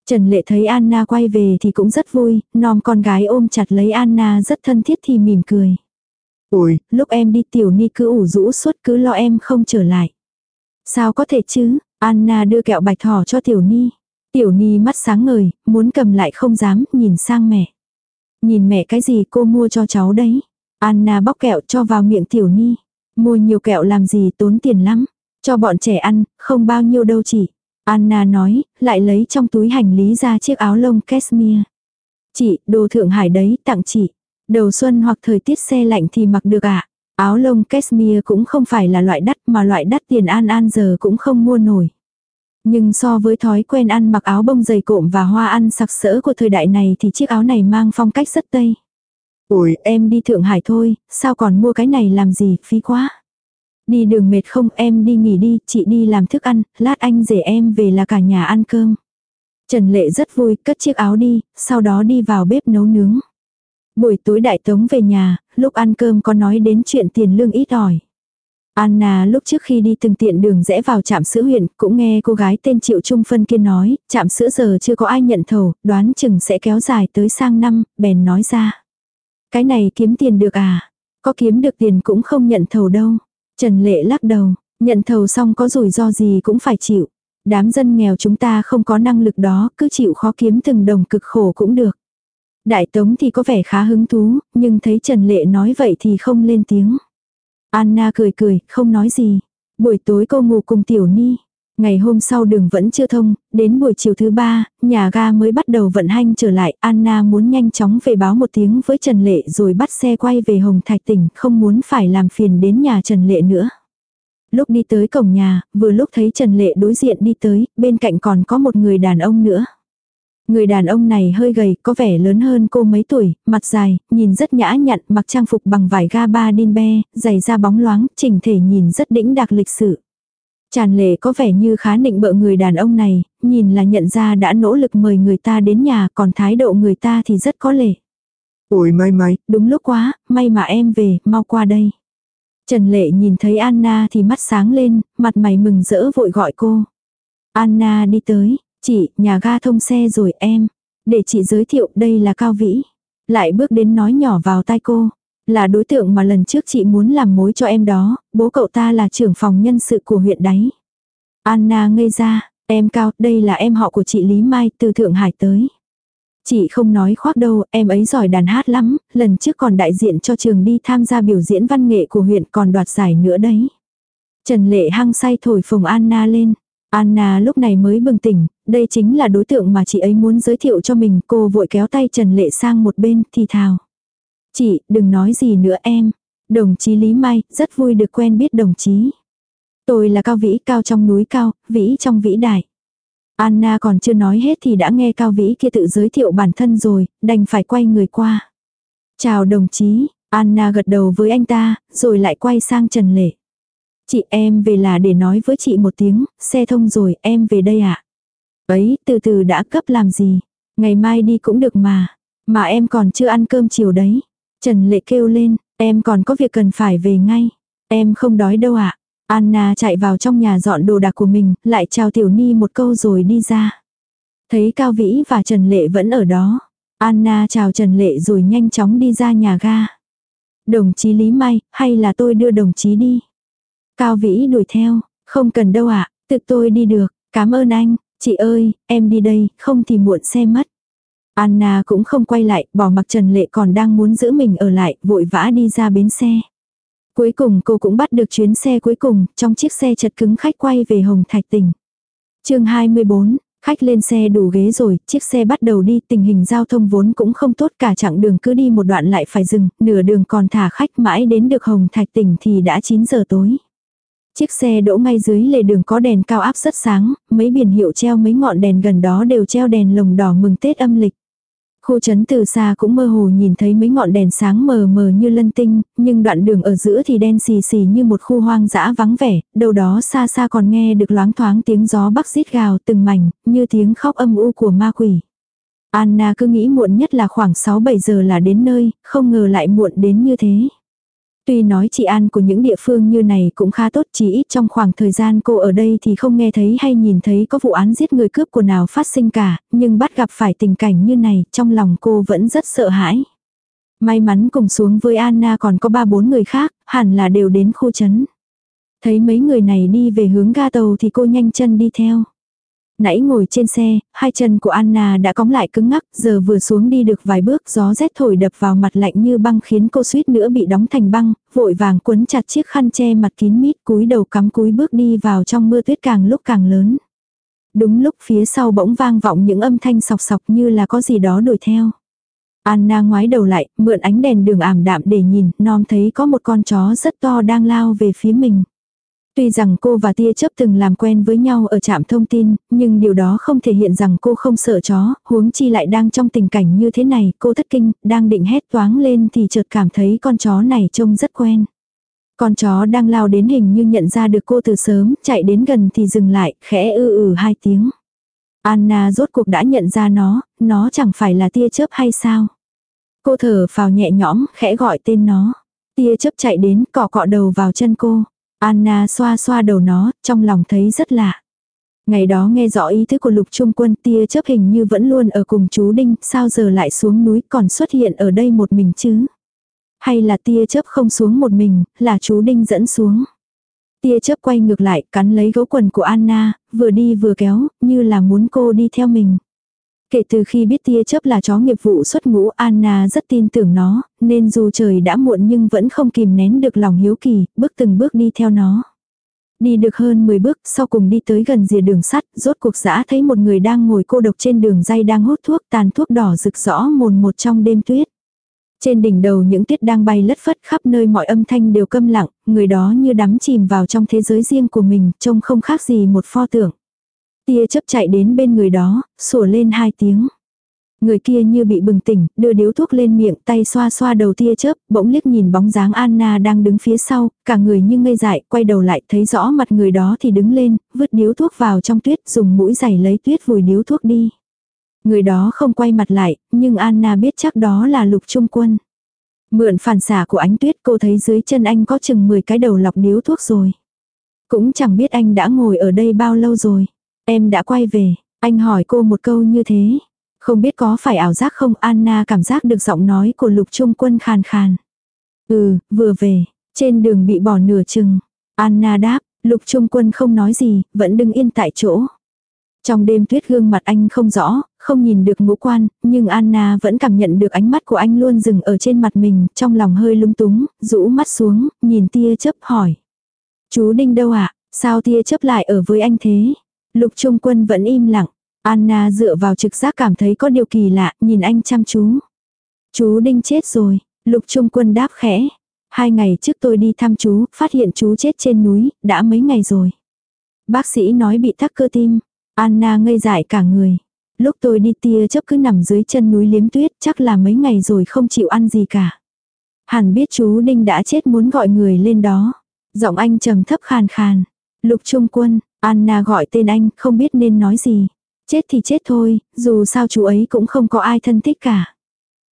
Trần Lệ thấy Anna quay về thì cũng rất vui, nom con gái ôm chặt lấy Anna rất thân thiết thì mỉm cười. Ôi, lúc em đi Tiểu Ni cứ ủ rũ suốt cứ lo em không trở lại. Sao có thể chứ, Anna đưa kẹo bạch thỏ cho Tiểu Ni. Tiểu Ni mắt sáng ngời, muốn cầm lại không dám, nhìn sang mẹ. Nhìn mẹ cái gì cô mua cho cháu đấy. Anna bóc kẹo cho vào miệng Tiểu Ni. Mua nhiều kẹo làm gì tốn tiền lắm. Cho bọn trẻ ăn, không bao nhiêu đâu chị. Anna nói, lại lấy trong túi hành lý ra chiếc áo lông cashmere. Chị, đồ Thượng Hải đấy, tặng chị. Đầu xuân hoặc thời tiết xe lạnh thì mặc được ạ. À? Áo lông cashmere cũng không phải là loại đắt mà loại đắt tiền An An giờ cũng không mua nổi. Nhưng so với thói quen ăn mặc áo bông dày cộm và hoa ăn sặc sỡ của thời đại này thì chiếc áo này mang phong cách rất tây. Ôi, em đi Thượng Hải thôi, sao còn mua cái này làm gì, phí quá. Đi đường mệt không, em đi nghỉ đi, chị đi làm thức ăn, lát anh rể em về là cả nhà ăn cơm. Trần Lệ rất vui, cất chiếc áo đi, sau đó đi vào bếp nấu nướng. Buổi tối đại tống về nhà, lúc ăn cơm có nói đến chuyện tiền lương ít ỏi. Anna lúc trước khi đi từng tiện đường rẽ vào trạm sữa huyện, cũng nghe cô gái tên Triệu Trung Phân kia nói, trạm sữa giờ chưa có ai nhận thầu, đoán chừng sẽ kéo dài tới sang năm, bèn nói ra. Cái này kiếm tiền được à? Có kiếm được tiền cũng không nhận thầu đâu. Trần Lệ lắc đầu, nhận thầu xong có rủi ro gì cũng phải chịu. Đám dân nghèo chúng ta không có năng lực đó, cứ chịu khó kiếm từng đồng cực khổ cũng được. Đại Tống thì có vẻ khá hứng thú, nhưng thấy Trần Lệ nói vậy thì không lên tiếng. Anna cười cười, không nói gì. Buổi tối cô ngủ cùng Tiểu Ni. Ngày hôm sau đường vẫn chưa thông, đến buổi chiều thứ ba, nhà ga mới bắt đầu vận hành trở lại. Anna muốn nhanh chóng về báo một tiếng với Trần Lệ rồi bắt xe quay về Hồng Thạch tỉnh, không muốn phải làm phiền đến nhà Trần Lệ nữa. Lúc đi tới cổng nhà, vừa lúc thấy Trần Lệ đối diện đi tới, bên cạnh còn có một người đàn ông nữa. Người đàn ông này hơi gầy, có vẻ lớn hơn cô mấy tuổi, mặt dài, nhìn rất nhã nhặn, mặc trang phục bằng vải ga ba đin be, giày da bóng loáng, chỉnh thể nhìn rất đĩnh đạc lịch sự. Tràn lệ có vẻ như khá nịnh bợ người đàn ông này, nhìn là nhận ra đã nỗ lực mời người ta đến nhà, còn thái độ người ta thì rất có lệ. Ôi may may, đúng lúc quá, may mà em về, mau qua đây. Trần Lệ nhìn thấy Anna thì mắt sáng lên, mặt mày mừng rỡ vội gọi cô. Anna đi tới, Chị, nhà ga thông xe rồi em. Để chị giới thiệu đây là Cao Vĩ. Lại bước đến nói nhỏ vào tai cô. Là đối tượng mà lần trước chị muốn làm mối cho em đó, bố cậu ta là trưởng phòng nhân sự của huyện đấy. Anna ngây ra, em Cao, đây là em họ của chị Lý Mai từ Thượng Hải tới. Chị không nói khoác đâu, em ấy giỏi đàn hát lắm, lần trước còn đại diện cho trường đi tham gia biểu diễn văn nghệ của huyện còn đoạt giải nữa đấy. Trần Lệ hăng say thổi phồng Anna lên. Anna lúc này mới bừng tỉnh, đây chính là đối tượng mà chị ấy muốn giới thiệu cho mình, cô vội kéo tay Trần Lệ sang một bên, thì thào. Chị, đừng nói gì nữa em. Đồng chí Lý Mai, rất vui được quen biết đồng chí. Tôi là Cao Vĩ, cao trong núi cao, Vĩ trong vĩ đại. Anna còn chưa nói hết thì đã nghe Cao Vĩ kia tự giới thiệu bản thân rồi, đành phải quay người qua. Chào đồng chí, Anna gật đầu với anh ta, rồi lại quay sang Trần Lệ. Chị em về là để nói với chị một tiếng, xe thông rồi, em về đây ạ. À? Ấy, từ từ đã cấp làm gì? Ngày mai đi cũng được mà. Mà em còn chưa ăn cơm chiều đấy. Trần Lệ kêu lên, em còn có việc cần phải về ngay. Em không đói đâu ạ. À? Anna chạy vào trong nhà dọn đồ đạc của mình, lại chào Tiểu Ni một câu rồi đi ra. Thấy Cao Vĩ và Trần Lệ vẫn ở đó. Anna chào Trần Lệ rồi nhanh chóng đi ra nhà ga. Đồng chí Lý Mai, hay là tôi đưa đồng chí đi? Cao Vĩ đuổi theo, không cần đâu ạ, tự tôi đi được, cảm ơn anh, chị ơi, em đi đây, không thì muộn xe mất. Anna cũng không quay lại, bỏ mặc Trần Lệ còn đang muốn giữ mình ở lại, vội vã đi ra bến xe. Cuối cùng cô cũng bắt được chuyến xe cuối cùng, trong chiếc xe chật cứng khách quay về Hồng Thạch tỉnh. chương 24, khách lên xe đủ ghế rồi, chiếc xe bắt đầu đi, tình hình giao thông vốn cũng không tốt cả chặng đường cứ đi một đoạn lại phải dừng, nửa đường còn thả khách mãi đến được Hồng Thạch tỉnh thì đã 9 giờ tối. Chiếc xe đỗ ngay dưới lề đường có đèn cao áp rất sáng, mấy biển hiệu treo mấy ngọn đèn gần đó đều treo đèn lồng đỏ mừng Tết âm lịch. Khu trấn từ xa cũng mơ hồ nhìn thấy mấy ngọn đèn sáng mờ mờ như lân tinh, nhưng đoạn đường ở giữa thì đen xì xì như một khu hoang dã vắng vẻ, đâu đó xa xa còn nghe được loáng thoáng tiếng gió bắc rít gào từng mảnh, như tiếng khóc âm u của ma quỷ. Anna cứ nghĩ muộn nhất là khoảng 6-7 giờ là đến nơi, không ngờ lại muộn đến như thế. Tuy nói chị an của những địa phương như này cũng khá tốt chỉ ít trong khoảng thời gian cô ở đây thì không nghe thấy hay nhìn thấy có vụ án giết người cướp của nào phát sinh cả, nhưng bắt gặp phải tình cảnh như này trong lòng cô vẫn rất sợ hãi. May mắn cùng xuống với Anna còn có ba bốn người khác, hẳn là đều đến khu trấn. Thấy mấy người này đi về hướng ga tàu thì cô nhanh chân đi theo. Nãy ngồi trên xe, hai chân của Anna đã cóng lại cứng ngắc, giờ vừa xuống đi được vài bước gió rét thổi đập vào mặt lạnh như băng khiến cô suýt nữa bị đóng thành băng, vội vàng quấn chặt chiếc khăn che mặt kín mít cúi đầu cắm cúi bước đi vào trong mưa tuyết càng lúc càng lớn. Đúng lúc phía sau bỗng vang vọng những âm thanh sọc sọc như là có gì đó đuổi theo. Anna ngoái đầu lại, mượn ánh đèn đường ảm đạm để nhìn, non thấy có một con chó rất to đang lao về phía mình. Tuy rằng cô và tia chấp từng làm quen với nhau ở trạm thông tin, nhưng điều đó không thể hiện rằng cô không sợ chó, huống chi lại đang trong tình cảnh như thế này, cô thất kinh, đang định hét toáng lên thì chợt cảm thấy con chó này trông rất quen. Con chó đang lao đến hình như nhận ra được cô từ sớm, chạy đến gần thì dừng lại, khẽ ư ử hai tiếng. Anna rốt cuộc đã nhận ra nó, nó chẳng phải là tia chớp hay sao. Cô thở vào nhẹ nhõm, khẽ gọi tên nó. Tia chớp chạy đến, cọ cọ đầu vào chân cô. Anna xoa xoa đầu nó, trong lòng thấy rất lạ. Ngày đó nghe rõ ý thức của lục trung quân tia chấp hình như vẫn luôn ở cùng chú Đinh, sao giờ lại xuống núi còn xuất hiện ở đây một mình chứ? Hay là tia chấp không xuống một mình, là chú Đinh dẫn xuống? Tia chấp quay ngược lại, cắn lấy gấu quần của Anna, vừa đi vừa kéo, như là muốn cô đi theo mình. Kể từ khi biết tia chấp là chó nghiệp vụ xuất ngũ Anna rất tin tưởng nó, nên dù trời đã muộn nhưng vẫn không kìm nén được lòng hiếu kỳ, bước từng bước đi theo nó. Đi được hơn 10 bước, sau cùng đi tới gần rìa đường sắt, rốt cuộc dã thấy một người đang ngồi cô độc trên đường dây đang hút thuốc tàn thuốc đỏ rực rõ mồn một trong đêm tuyết. Trên đỉnh đầu những tiết đang bay lất phất khắp nơi mọi âm thanh đều câm lặng, người đó như đắm chìm vào trong thế giới riêng của mình, trông không khác gì một pho tượng. Tia chấp chạy đến bên người đó, sủa lên hai tiếng. Người kia như bị bừng tỉnh, đưa điếu thuốc lên miệng, tay xoa xoa đầu tia chớp, bỗng liếc nhìn bóng dáng Anna đang đứng phía sau, cả người như ngây dại, quay đầu lại, thấy rõ mặt người đó thì đứng lên, vứt điếu thuốc vào trong tuyết, dùng mũi giày lấy tuyết vùi điếu thuốc đi. Người đó không quay mặt lại, nhưng Anna biết chắc đó là lục trung quân. Mượn phản xả của ánh tuyết cô thấy dưới chân anh có chừng 10 cái đầu lọc điếu thuốc rồi. Cũng chẳng biết anh đã ngồi ở đây bao lâu rồi. Em đã quay về, anh hỏi cô một câu như thế. Không biết có phải ảo giác không Anna cảm giác được giọng nói của lục trung quân khàn khàn. Ừ, vừa về, trên đường bị bỏ nửa chừng. Anna đáp, lục trung quân không nói gì, vẫn đứng yên tại chỗ. Trong đêm tuyết gương mặt anh không rõ, không nhìn được ngũ quan, nhưng Anna vẫn cảm nhận được ánh mắt của anh luôn dừng ở trên mặt mình, trong lòng hơi lung túng, rũ mắt xuống, nhìn tia chớp hỏi. Chú Đinh đâu ạ? À? Sao tia chớp lại ở với anh thế? Lục Trung Quân vẫn im lặng. Anna dựa vào trực giác cảm thấy có điều kỳ lạ, nhìn anh chăm chú. Chú Đinh chết rồi, Lục Trung Quân đáp khẽ. Hai ngày trước tôi đi thăm chú, phát hiện chú chết trên núi, đã mấy ngày rồi. Bác sĩ nói bị tắc cơ tim. Anna ngây dại cả người. Lúc tôi đi tia chấp cứ nằm dưới chân núi liếm tuyết, chắc là mấy ngày rồi không chịu ăn gì cả. Hẳn biết chú Đinh đã chết muốn gọi người lên đó. Giọng anh trầm thấp khàn khàn. Lục Trung Quân, Anna gọi tên anh, không biết nên nói gì. Chết thì chết thôi, dù sao chú ấy cũng không có ai thân thích cả.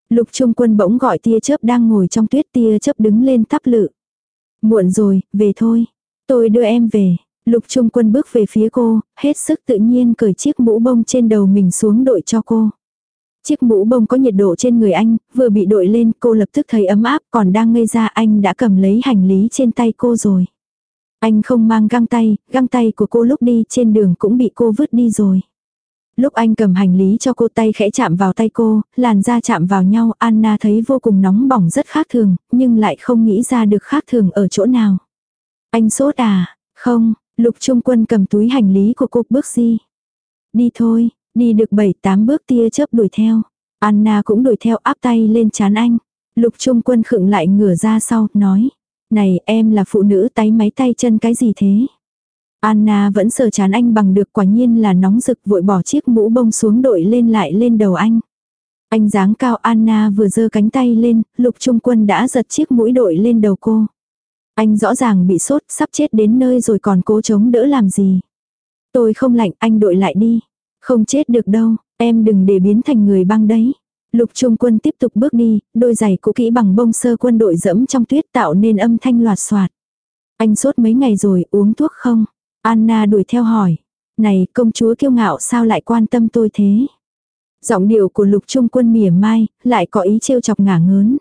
Lục Trung Quân bỗng gọi tia chớp đang ngồi trong tuyết tia chớp đứng lên thắp lự. Muộn rồi, về thôi. Tôi đưa em về. Lục Trung Quân bước về phía cô, hết sức tự nhiên cởi chiếc mũ bông trên đầu mình xuống đội cho cô. Chiếc mũ bông có nhiệt độ trên người anh, vừa bị đội lên cô lập tức thấy ấm áp còn đang ngây ra anh đã cầm lấy hành lý trên tay cô rồi. Anh không mang găng tay, găng tay của cô lúc đi trên đường cũng bị cô vứt đi rồi. Lúc anh cầm hành lý cho cô tay khẽ chạm vào tay cô, làn da chạm vào nhau, Anna thấy vô cùng nóng bỏng rất khác thường, nhưng lại không nghĩ ra được khác thường ở chỗ nào. Anh sốt à? Không, lục trung quân cầm túi hành lý của cô bước đi. Đi thôi, đi được 7-8 bước tia chớp đuổi theo. Anna cũng đuổi theo áp tay lên chán anh. Lục trung quân khựng lại ngửa ra sau, nói. Này em là phụ nữ tay máy tay chân cái gì thế? Anna vẫn sờ chán anh bằng được quả nhiên là nóng rực vội bỏ chiếc mũ bông xuống đội lên lại lên đầu anh. Anh dáng cao Anna vừa giơ cánh tay lên, lục trung quân đã giật chiếc mũi đội lên đầu cô. Anh rõ ràng bị sốt, sắp chết đến nơi rồi còn cố chống đỡ làm gì. Tôi không lạnh, anh đội lại đi. Không chết được đâu, em đừng để biến thành người băng đấy. Lục trung quân tiếp tục bước đi, đôi giày cũ kỹ bằng bông sơ quân đội dẫm trong tuyết tạo nên âm thanh loạt soạt. Anh sốt mấy ngày rồi, uống thuốc không? Anna đuổi theo hỏi. Này, công chúa kiêu ngạo sao lại quan tâm tôi thế? Giọng điệu của lục trung quân mỉa mai, lại có ý trêu chọc ngả ngớn.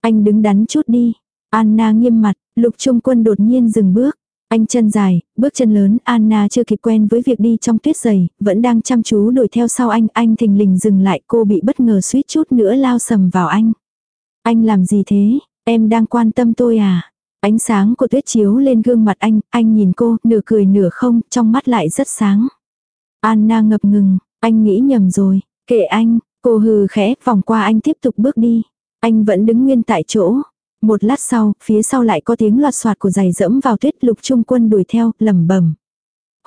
Anh đứng đắn chút đi. Anna nghiêm mặt, lục trung quân đột nhiên dừng bước. Anh chân dài, bước chân lớn, Anna chưa kịp quen với việc đi trong tuyết dày, vẫn đang chăm chú đuổi theo sau anh, anh thình lình dừng lại, cô bị bất ngờ suýt chút nữa lao sầm vào anh. Anh làm gì thế, em đang quan tâm tôi à? Ánh sáng của tuyết chiếu lên gương mặt anh, anh nhìn cô, nửa cười nửa không, trong mắt lại rất sáng. Anna ngập ngừng, anh nghĩ nhầm rồi, kệ anh, cô hừ khẽ, vòng qua anh tiếp tục bước đi. Anh vẫn đứng nguyên tại chỗ. Một lát sau, phía sau lại có tiếng loạt soạt của giày dẫm vào tuyết lục trung quân đuổi theo, lầm bẩm.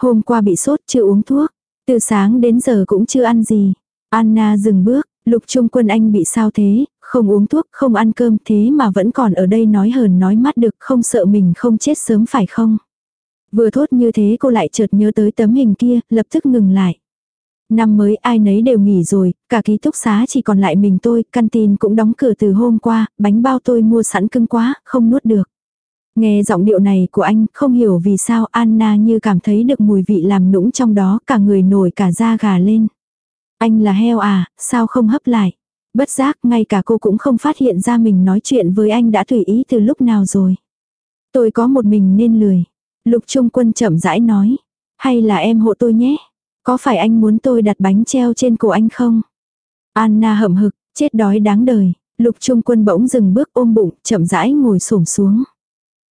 Hôm qua bị sốt chưa uống thuốc, từ sáng đến giờ cũng chưa ăn gì. Anna dừng bước, lục trung quân anh bị sao thế, không uống thuốc, không ăn cơm thế mà vẫn còn ở đây nói hờn nói mắt được không sợ mình không chết sớm phải không? Vừa thốt như thế cô lại chợt nhớ tới tấm hình kia, lập tức ngừng lại. Năm mới ai nấy đều nghỉ rồi, cả ký túc xá chỉ còn lại mình tôi, căn tin cũng đóng cửa từ hôm qua, bánh bao tôi mua sẵn cưng quá, không nuốt được. Nghe giọng điệu này của anh, không hiểu vì sao Anna như cảm thấy được mùi vị làm nũng trong đó, cả người nổi cả da gà lên. Anh là heo à, sao không hấp lại? Bất giác, ngay cả cô cũng không phát hiện ra mình nói chuyện với anh đã tùy ý từ lúc nào rồi. Tôi có một mình nên lười. Lục Trung Quân chậm rãi nói. Hay là em hộ tôi nhé? Có phải anh muốn tôi đặt bánh treo trên cổ anh không? Anna hậm hực, chết đói đáng đời. Lục Trung Quân bỗng dừng bước ôm bụng, chậm rãi ngồi xổm xuống.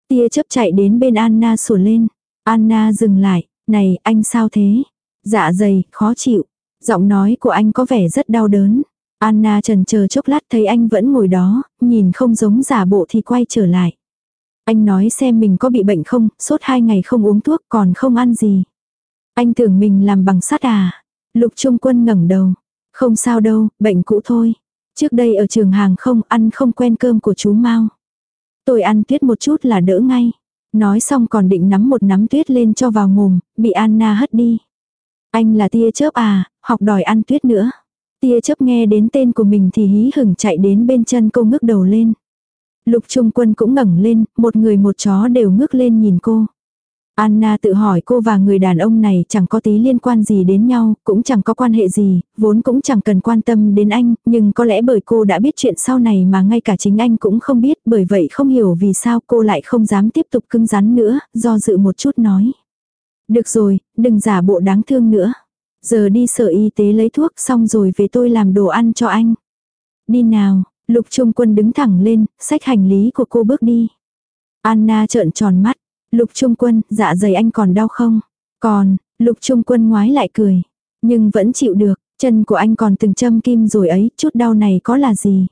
Tia chớp chạy đến bên Anna sủa lên. Anna dừng lại, này anh sao thế? Dạ dày, khó chịu. Giọng nói của anh có vẻ rất đau đớn. Anna trần chờ chốc lát thấy anh vẫn ngồi đó, nhìn không giống giả bộ thì quay trở lại. Anh nói xem mình có bị bệnh không, sốt hai ngày không uống thuốc còn không ăn gì. Anh tưởng mình làm bằng sắt à. Lục Trung Quân ngẩng đầu. Không sao đâu, bệnh cũ thôi. Trước đây ở trường hàng không ăn không quen cơm của chú Mao. Tôi ăn tuyết một chút là đỡ ngay. Nói xong còn định nắm một nắm tuyết lên cho vào mồm, bị Anna hất đi. Anh là tia chớp à, học đòi ăn tuyết nữa. Tia chớp nghe đến tên của mình thì hí hửng chạy đến bên chân cô ngước đầu lên. Lục Trung Quân cũng ngẩng lên, một người một chó đều ngước lên nhìn cô. Anna tự hỏi cô và người đàn ông này chẳng có tí liên quan gì đến nhau, cũng chẳng có quan hệ gì, vốn cũng chẳng cần quan tâm đến anh, nhưng có lẽ bởi cô đã biết chuyện sau này mà ngay cả chính anh cũng không biết, bởi vậy không hiểu vì sao cô lại không dám tiếp tục cứng rắn nữa, do dự một chút nói. Được rồi, đừng giả bộ đáng thương nữa. Giờ đi sở y tế lấy thuốc xong rồi về tôi làm đồ ăn cho anh. Đi nào, lục trung quân đứng thẳng lên, xách hành lý của cô bước đi. Anna trợn tròn mắt. Lục trung quân, dạ dày anh còn đau không? Còn, lục trung quân ngoái lại cười. Nhưng vẫn chịu được, chân của anh còn từng châm kim rồi ấy, chút đau này có là gì?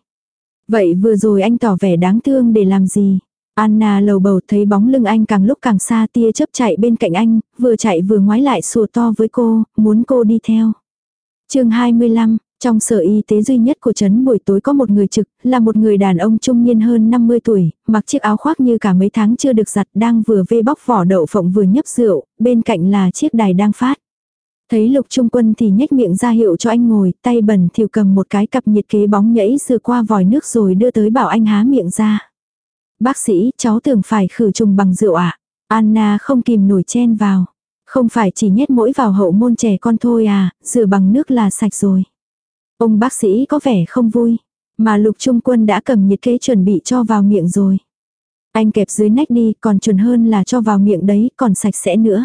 Vậy vừa rồi anh tỏ vẻ đáng thương để làm gì? Anna lầu bầu thấy bóng lưng anh càng lúc càng xa tia chớp chạy bên cạnh anh, vừa chạy vừa ngoái lại sùa to với cô, muốn cô đi theo. chương 25, trong sở y tế duy nhất của trấn buổi tối có một người trực, là một người đàn ông trung niên hơn 50 tuổi, mặc chiếc áo khoác như cả mấy tháng chưa được giặt đang vừa vê bóc vỏ đậu phộng vừa nhấp rượu, bên cạnh là chiếc đài đang phát. Thấy lục trung quân thì nhếch miệng ra hiệu cho anh ngồi, tay bẩn thiểu cầm một cái cặp nhiệt kế bóng nhảy dừa qua vòi nước rồi đưa tới bảo anh há miệng ra. Bác sĩ, cháu tưởng phải khử trùng bằng rượu ạ. À? Anna không kìm nổi chen vào. Không phải chỉ nhét mỗi vào hậu môn trẻ con thôi à, rửa bằng nước là sạch rồi. Ông bác sĩ có vẻ không vui, mà lục trung quân đã cầm nhiệt kế chuẩn bị cho vào miệng rồi. Anh kẹp dưới nách đi, còn chuẩn hơn là cho vào miệng đấy, còn sạch sẽ nữa.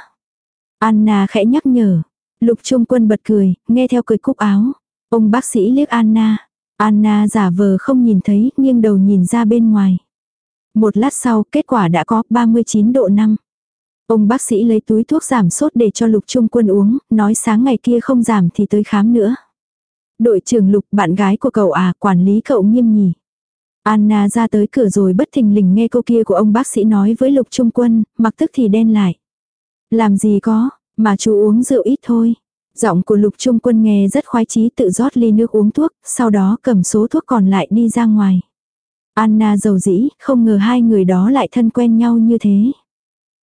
Anna khẽ nhắc nhở. Lục trung quân bật cười, nghe theo cười cúc áo. Ông bác sĩ liếc Anna. Anna giả vờ không nhìn thấy, nghiêng đầu nhìn ra bên ngoài. Một lát sau, kết quả đã có 39 độ 5. Ông bác sĩ lấy túi thuốc giảm sốt để cho lục trung quân uống, nói sáng ngày kia không giảm thì tới khám nữa. Đội trưởng lục bạn gái của cậu à, quản lý cậu nghiêm nhỉ. Anna ra tới cửa rồi bất thình lình nghe câu kia của ông bác sĩ nói với lục trung quân, mặc tức thì đen lại. Làm gì có, mà chú uống rượu ít thôi. Giọng của lục trung quân nghe rất khoái chí tự rót ly nước uống thuốc, sau đó cầm số thuốc còn lại đi ra ngoài. Anna giàu dĩ, không ngờ hai người đó lại thân quen nhau như thế.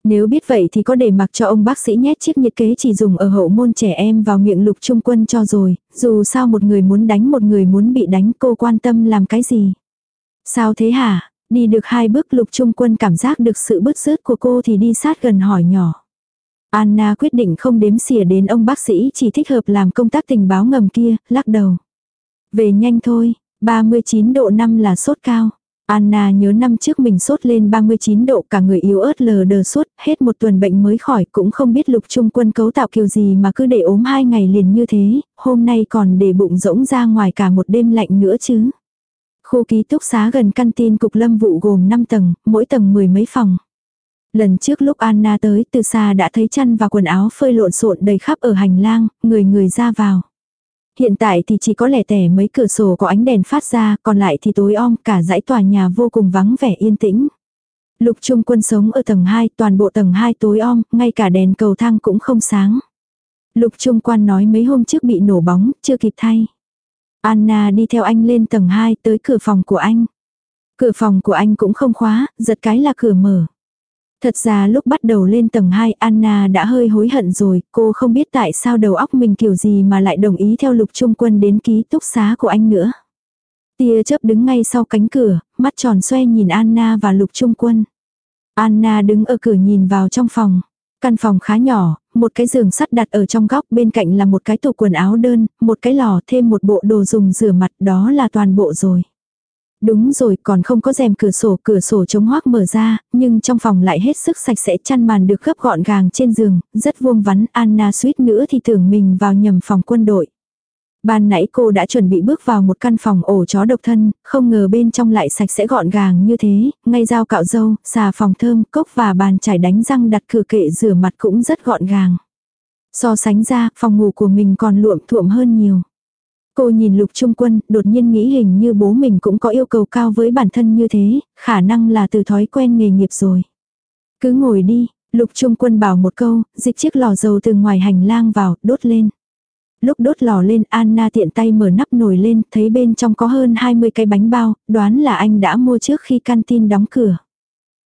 Nếu biết vậy thì có để mặc cho ông bác sĩ nhét chiếc nhiệt kế chỉ dùng ở hậu môn trẻ em vào miệng lục trung quân cho rồi, dù sao một người muốn đánh một người muốn bị đánh cô quan tâm làm cái gì. Sao thế hả? Đi được hai bước lục trung quân cảm giác được sự bứt rứt của cô thì đi sát gần hỏi nhỏ. Anna quyết định không đếm xỉa đến ông bác sĩ chỉ thích hợp làm công tác tình báo ngầm kia, lắc đầu. Về nhanh thôi, 39 độ 5 là sốt cao. Anna nhớ năm trước mình sốt lên 39 độ cả người yếu ớt lờ đờ suốt, hết một tuần bệnh mới khỏi cũng không biết lục trung quân cấu tạo kiểu gì mà cứ để ốm hai ngày liền như thế, hôm nay còn để bụng rỗng ra ngoài cả một đêm lạnh nữa chứ. Khu ký túc xá gần căn tin cục lâm vụ gồm 5 tầng, mỗi tầng mười mấy phòng. Lần trước lúc Anna tới từ xa đã thấy chăn và quần áo phơi lộn xộn đầy khắp ở hành lang, người người ra vào. Hiện tại thì chỉ có lẻ tẻ mấy cửa sổ có ánh đèn phát ra, còn lại thì tối om cả dãy tòa nhà vô cùng vắng vẻ yên tĩnh. Lục trung quân sống ở tầng 2, toàn bộ tầng 2 tối om, ngay cả đèn cầu thang cũng không sáng. Lục trung quan nói mấy hôm trước bị nổ bóng, chưa kịp thay. Anna đi theo anh lên tầng 2 tới cửa phòng của anh. Cửa phòng của anh cũng không khóa, giật cái là cửa mở. Thật ra lúc bắt đầu lên tầng 2 Anna đã hơi hối hận rồi, cô không biết tại sao đầu óc mình kiểu gì mà lại đồng ý theo lục trung quân đến ký túc xá của anh nữa. Tia chớp đứng ngay sau cánh cửa, mắt tròn xoe nhìn Anna và lục trung quân. Anna đứng ở cửa nhìn vào trong phòng. Căn phòng khá nhỏ, một cái giường sắt đặt ở trong góc bên cạnh là một cái tủ quần áo đơn, một cái lò thêm một bộ đồ dùng rửa mặt đó là toàn bộ rồi. Đúng rồi, còn không có rèm cửa sổ, cửa sổ chống hoác mở ra, nhưng trong phòng lại hết sức sạch sẽ chăn màn được gấp gọn gàng trên giường, rất vuông vắn, Anna suýt nữa thì tưởng mình vào nhầm phòng quân đội. Ban nãy cô đã chuẩn bị bước vào một căn phòng ổ chó độc thân, không ngờ bên trong lại sạch sẽ gọn gàng như thế, ngay dao cạo dâu, xà phòng thơm, cốc và bàn chải đánh răng đặt cửa kệ rửa mặt cũng rất gọn gàng. So sánh ra, phòng ngủ của mình còn luộm thuộm hơn nhiều. Cô nhìn lục trung quân, đột nhiên nghĩ hình như bố mình cũng có yêu cầu cao với bản thân như thế, khả năng là từ thói quen nghề nghiệp rồi. Cứ ngồi đi, lục trung quân bảo một câu, dịch chiếc lò dầu từ ngoài hành lang vào, đốt lên. Lúc đốt lò lên Anna tiện tay mở nắp nồi lên, thấy bên trong có hơn 20 cái bánh bao, đoán là anh đã mua trước khi canteen đóng cửa.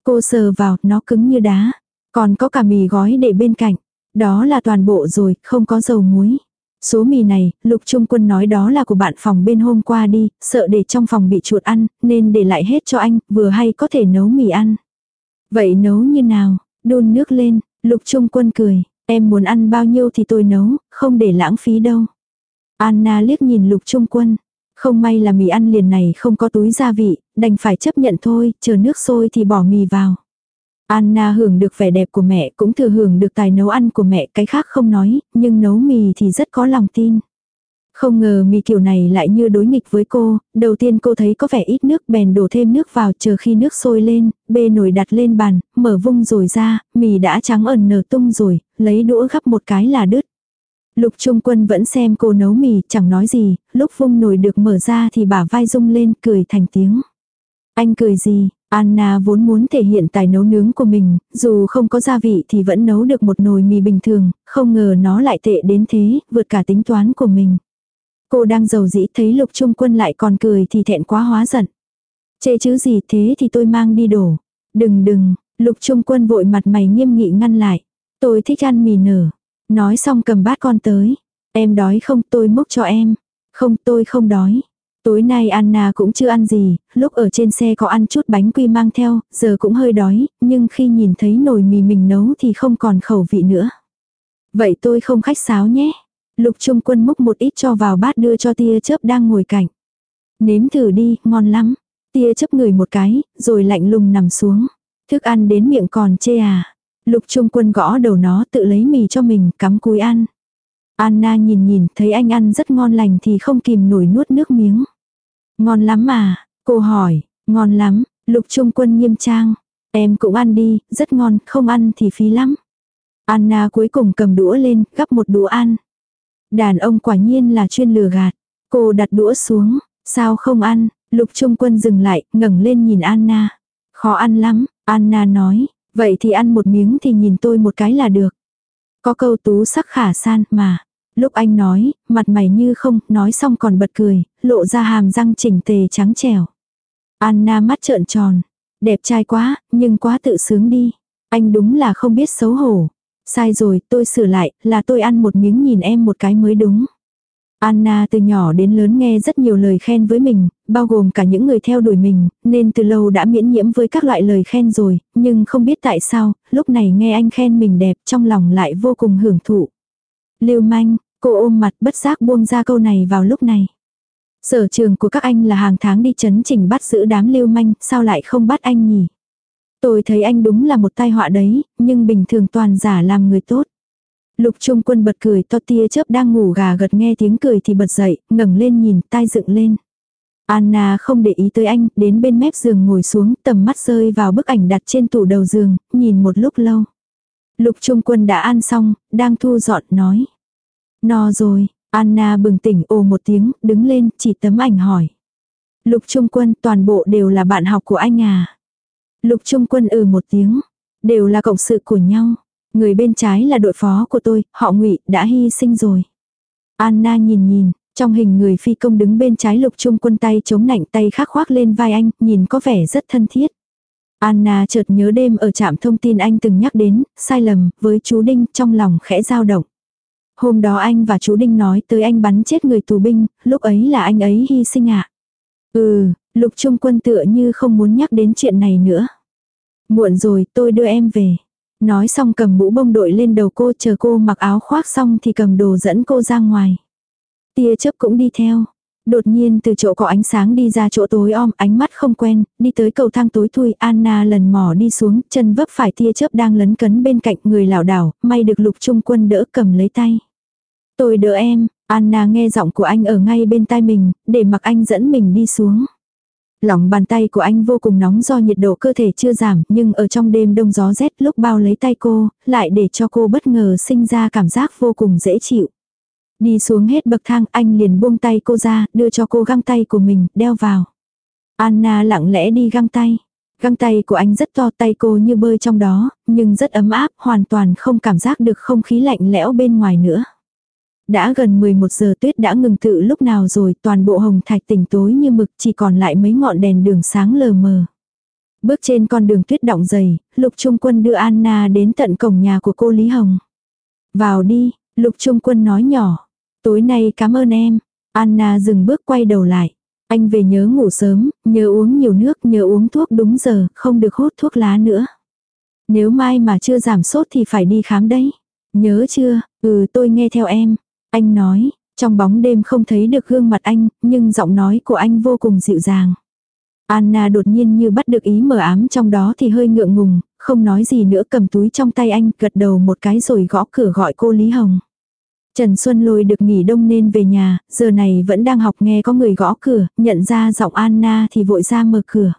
Cô sờ vào, nó cứng như đá. Còn có cả mì gói để bên cạnh. Đó là toàn bộ rồi, không có dầu muối. Số mì này, lục trung quân nói đó là của bạn phòng bên hôm qua đi, sợ để trong phòng bị chuột ăn, nên để lại hết cho anh, vừa hay có thể nấu mì ăn. Vậy nấu như nào? Đun nước lên, lục trung quân cười, em muốn ăn bao nhiêu thì tôi nấu, không để lãng phí đâu. Anna liếc nhìn lục trung quân. Không may là mì ăn liền này không có túi gia vị, đành phải chấp nhận thôi, chờ nước sôi thì bỏ mì vào. Anna hưởng được vẻ đẹp của mẹ cũng thừa hưởng được tài nấu ăn của mẹ cái khác không nói, nhưng nấu mì thì rất có lòng tin. Không ngờ mì kiểu này lại như đối nghịch với cô, đầu tiên cô thấy có vẻ ít nước bèn đổ thêm nước vào chờ khi nước sôi lên, bê nồi đặt lên bàn, mở vung rồi ra, mì đã trắng ẩn nở tung rồi, lấy đũa gắp một cái là đứt. Lục Trung Quân vẫn xem cô nấu mì, chẳng nói gì, lúc vung nồi được mở ra thì bả vai rung lên cười thành tiếng. Anh cười gì, Anna vốn muốn thể hiện tài nấu nướng của mình, dù không có gia vị thì vẫn nấu được một nồi mì bình thường, không ngờ nó lại tệ đến thế, vượt cả tính toán của mình. Cô đang giàu dĩ thấy lục trung quân lại còn cười thì thẹn quá hóa giận. Chê chứ gì thế thì tôi mang đi đổ. Đừng đừng, lục trung quân vội mặt mày nghiêm nghị ngăn lại. Tôi thích ăn mì nở. Nói xong cầm bát con tới. Em đói không tôi múc cho em. Không tôi không đói. Tối nay Anna cũng chưa ăn gì, lúc ở trên xe có ăn chút bánh quy mang theo, giờ cũng hơi đói, nhưng khi nhìn thấy nồi mì mình nấu thì không còn khẩu vị nữa. Vậy tôi không khách sáo nhé. Lục Trung Quân múc một ít cho vào bát đưa cho tia chớp đang ngồi cạnh. Nếm thử đi, ngon lắm. Tia chớp người một cái, rồi lạnh lùng nằm xuống. Thức ăn đến miệng còn chê à. Lục Trung Quân gõ đầu nó tự lấy mì cho mình, cắm cúi ăn. Anna nhìn nhìn, thấy anh ăn rất ngon lành thì không kìm nổi nuốt nước miếng. Ngon lắm mà, cô hỏi, ngon lắm, lục trung quân nghiêm trang. Em cũng ăn đi, rất ngon, không ăn thì phí lắm. Anna cuối cùng cầm đũa lên, gắp một đũa ăn. Đàn ông quả nhiên là chuyên lừa gạt. Cô đặt đũa xuống, sao không ăn, lục trung quân dừng lại, ngẩng lên nhìn Anna. Khó ăn lắm, Anna nói, vậy thì ăn một miếng thì nhìn tôi một cái là được. Có câu tú sắc khả san mà. Lúc anh nói, mặt mày như không, nói xong còn bật cười, lộ ra hàm răng chỉnh tề trắng trẻo. Anna mắt trợn tròn. Đẹp trai quá, nhưng quá tự sướng đi. Anh đúng là không biết xấu hổ. Sai rồi, tôi sửa lại, là tôi ăn một miếng nhìn em một cái mới đúng. Anna từ nhỏ đến lớn nghe rất nhiều lời khen với mình, bao gồm cả những người theo đuổi mình, nên từ lâu đã miễn nhiễm với các loại lời khen rồi, nhưng không biết tại sao, lúc này nghe anh khen mình đẹp trong lòng lại vô cùng hưởng thụ. Lưu manh, cô ôm mặt bất giác buông ra câu này vào lúc này. Sở trường của các anh là hàng tháng đi chấn chỉnh bắt giữ đám lưu manh, sao lại không bắt anh nhỉ? Tôi thấy anh đúng là một tai họa đấy, nhưng bình thường toàn giả làm người tốt. Lục Trung Quân bật cười to tia chớp đang ngủ gà gật nghe tiếng cười thì bật dậy, ngẩng lên nhìn tai dựng lên. Anna không để ý tới anh, đến bên mép giường ngồi xuống, tầm mắt rơi vào bức ảnh đặt trên tủ đầu giường, nhìn một lúc lâu. Lục Trung Quân đã ăn xong, đang thu dọn nói. No rồi, Anna bừng tỉnh ồ một tiếng, đứng lên, chỉ tấm ảnh hỏi. Lục Trung Quân toàn bộ đều là bạn học của anh à. Lục Trung Quân ừ một tiếng, đều là cộng sự của nhau. Người bên trái là đội phó của tôi, họ ngụy đã hy sinh rồi. Anna nhìn nhìn, trong hình người phi công đứng bên trái lục trung quân tay chống nạnh tay khắc khoác lên vai anh, nhìn có vẻ rất thân thiết. Anna chợt nhớ đêm ở trạm thông tin anh từng nhắc đến, sai lầm, với chú Đinh trong lòng khẽ dao động. Hôm đó anh và chú Đinh nói tới anh bắn chết người tù binh, lúc ấy là anh ấy hy sinh ạ. À? Ừ, lục trung quân tựa như không muốn nhắc đến chuyện này nữa. Muộn rồi, tôi đưa em về. Nói xong cầm mũ bông đội lên đầu cô chờ cô mặc áo khoác xong thì cầm đồ dẫn cô ra ngoài. Tia chớp cũng đi theo. Đột nhiên từ chỗ có ánh sáng đi ra chỗ tối om, ánh mắt không quen, đi tới cầu thang tối thui, Anna lần mò đi xuống, chân vấp phải tia chớp đang lấn cấn bên cạnh người lảo đảo, may được lục trung quân đỡ cầm lấy tay. Tôi đỡ em, Anna nghe giọng của anh ở ngay bên tai mình, để mặc anh dẫn mình đi xuống. Lòng bàn tay của anh vô cùng nóng do nhiệt độ cơ thể chưa giảm, nhưng ở trong đêm đông gió rét lúc bao lấy tay cô, lại để cho cô bất ngờ sinh ra cảm giác vô cùng dễ chịu. Đi xuống hết bậc thang anh liền buông tay cô ra, đưa cho cô găng tay của mình, đeo vào. Anna lặng lẽ đi găng tay. Găng tay của anh rất to tay cô như bơi trong đó, nhưng rất ấm áp, hoàn toàn không cảm giác được không khí lạnh lẽo bên ngoài nữa. Đã gần 11 giờ tuyết đã ngừng tự lúc nào rồi, toàn bộ hồng thạch tỉnh tối như mực chỉ còn lại mấy ngọn đèn đường sáng lờ mờ. Bước trên con đường tuyết đọng dày, Lục Trung Quân đưa Anna đến tận cổng nhà của cô Lý Hồng. Vào đi, Lục Trung Quân nói nhỏ. Tối nay cảm ơn em. Anna dừng bước quay đầu lại. Anh về nhớ ngủ sớm, nhớ uống nhiều nước, nhớ uống thuốc đúng giờ, không được hút thuốc lá nữa. Nếu mai mà chưa giảm sốt thì phải đi khám đấy. Nhớ chưa, ừ tôi nghe theo em. Anh nói, trong bóng đêm không thấy được gương mặt anh, nhưng giọng nói của anh vô cùng dịu dàng. Anna đột nhiên như bắt được ý mờ ám trong đó thì hơi ngượng ngùng, không nói gì nữa cầm túi trong tay anh, gật đầu một cái rồi gõ cửa gọi cô Lý Hồng. Trần Xuân Lôi được nghỉ đông nên về nhà, giờ này vẫn đang học nghe có người gõ cửa, nhận ra giọng Anna thì vội ra mở cửa.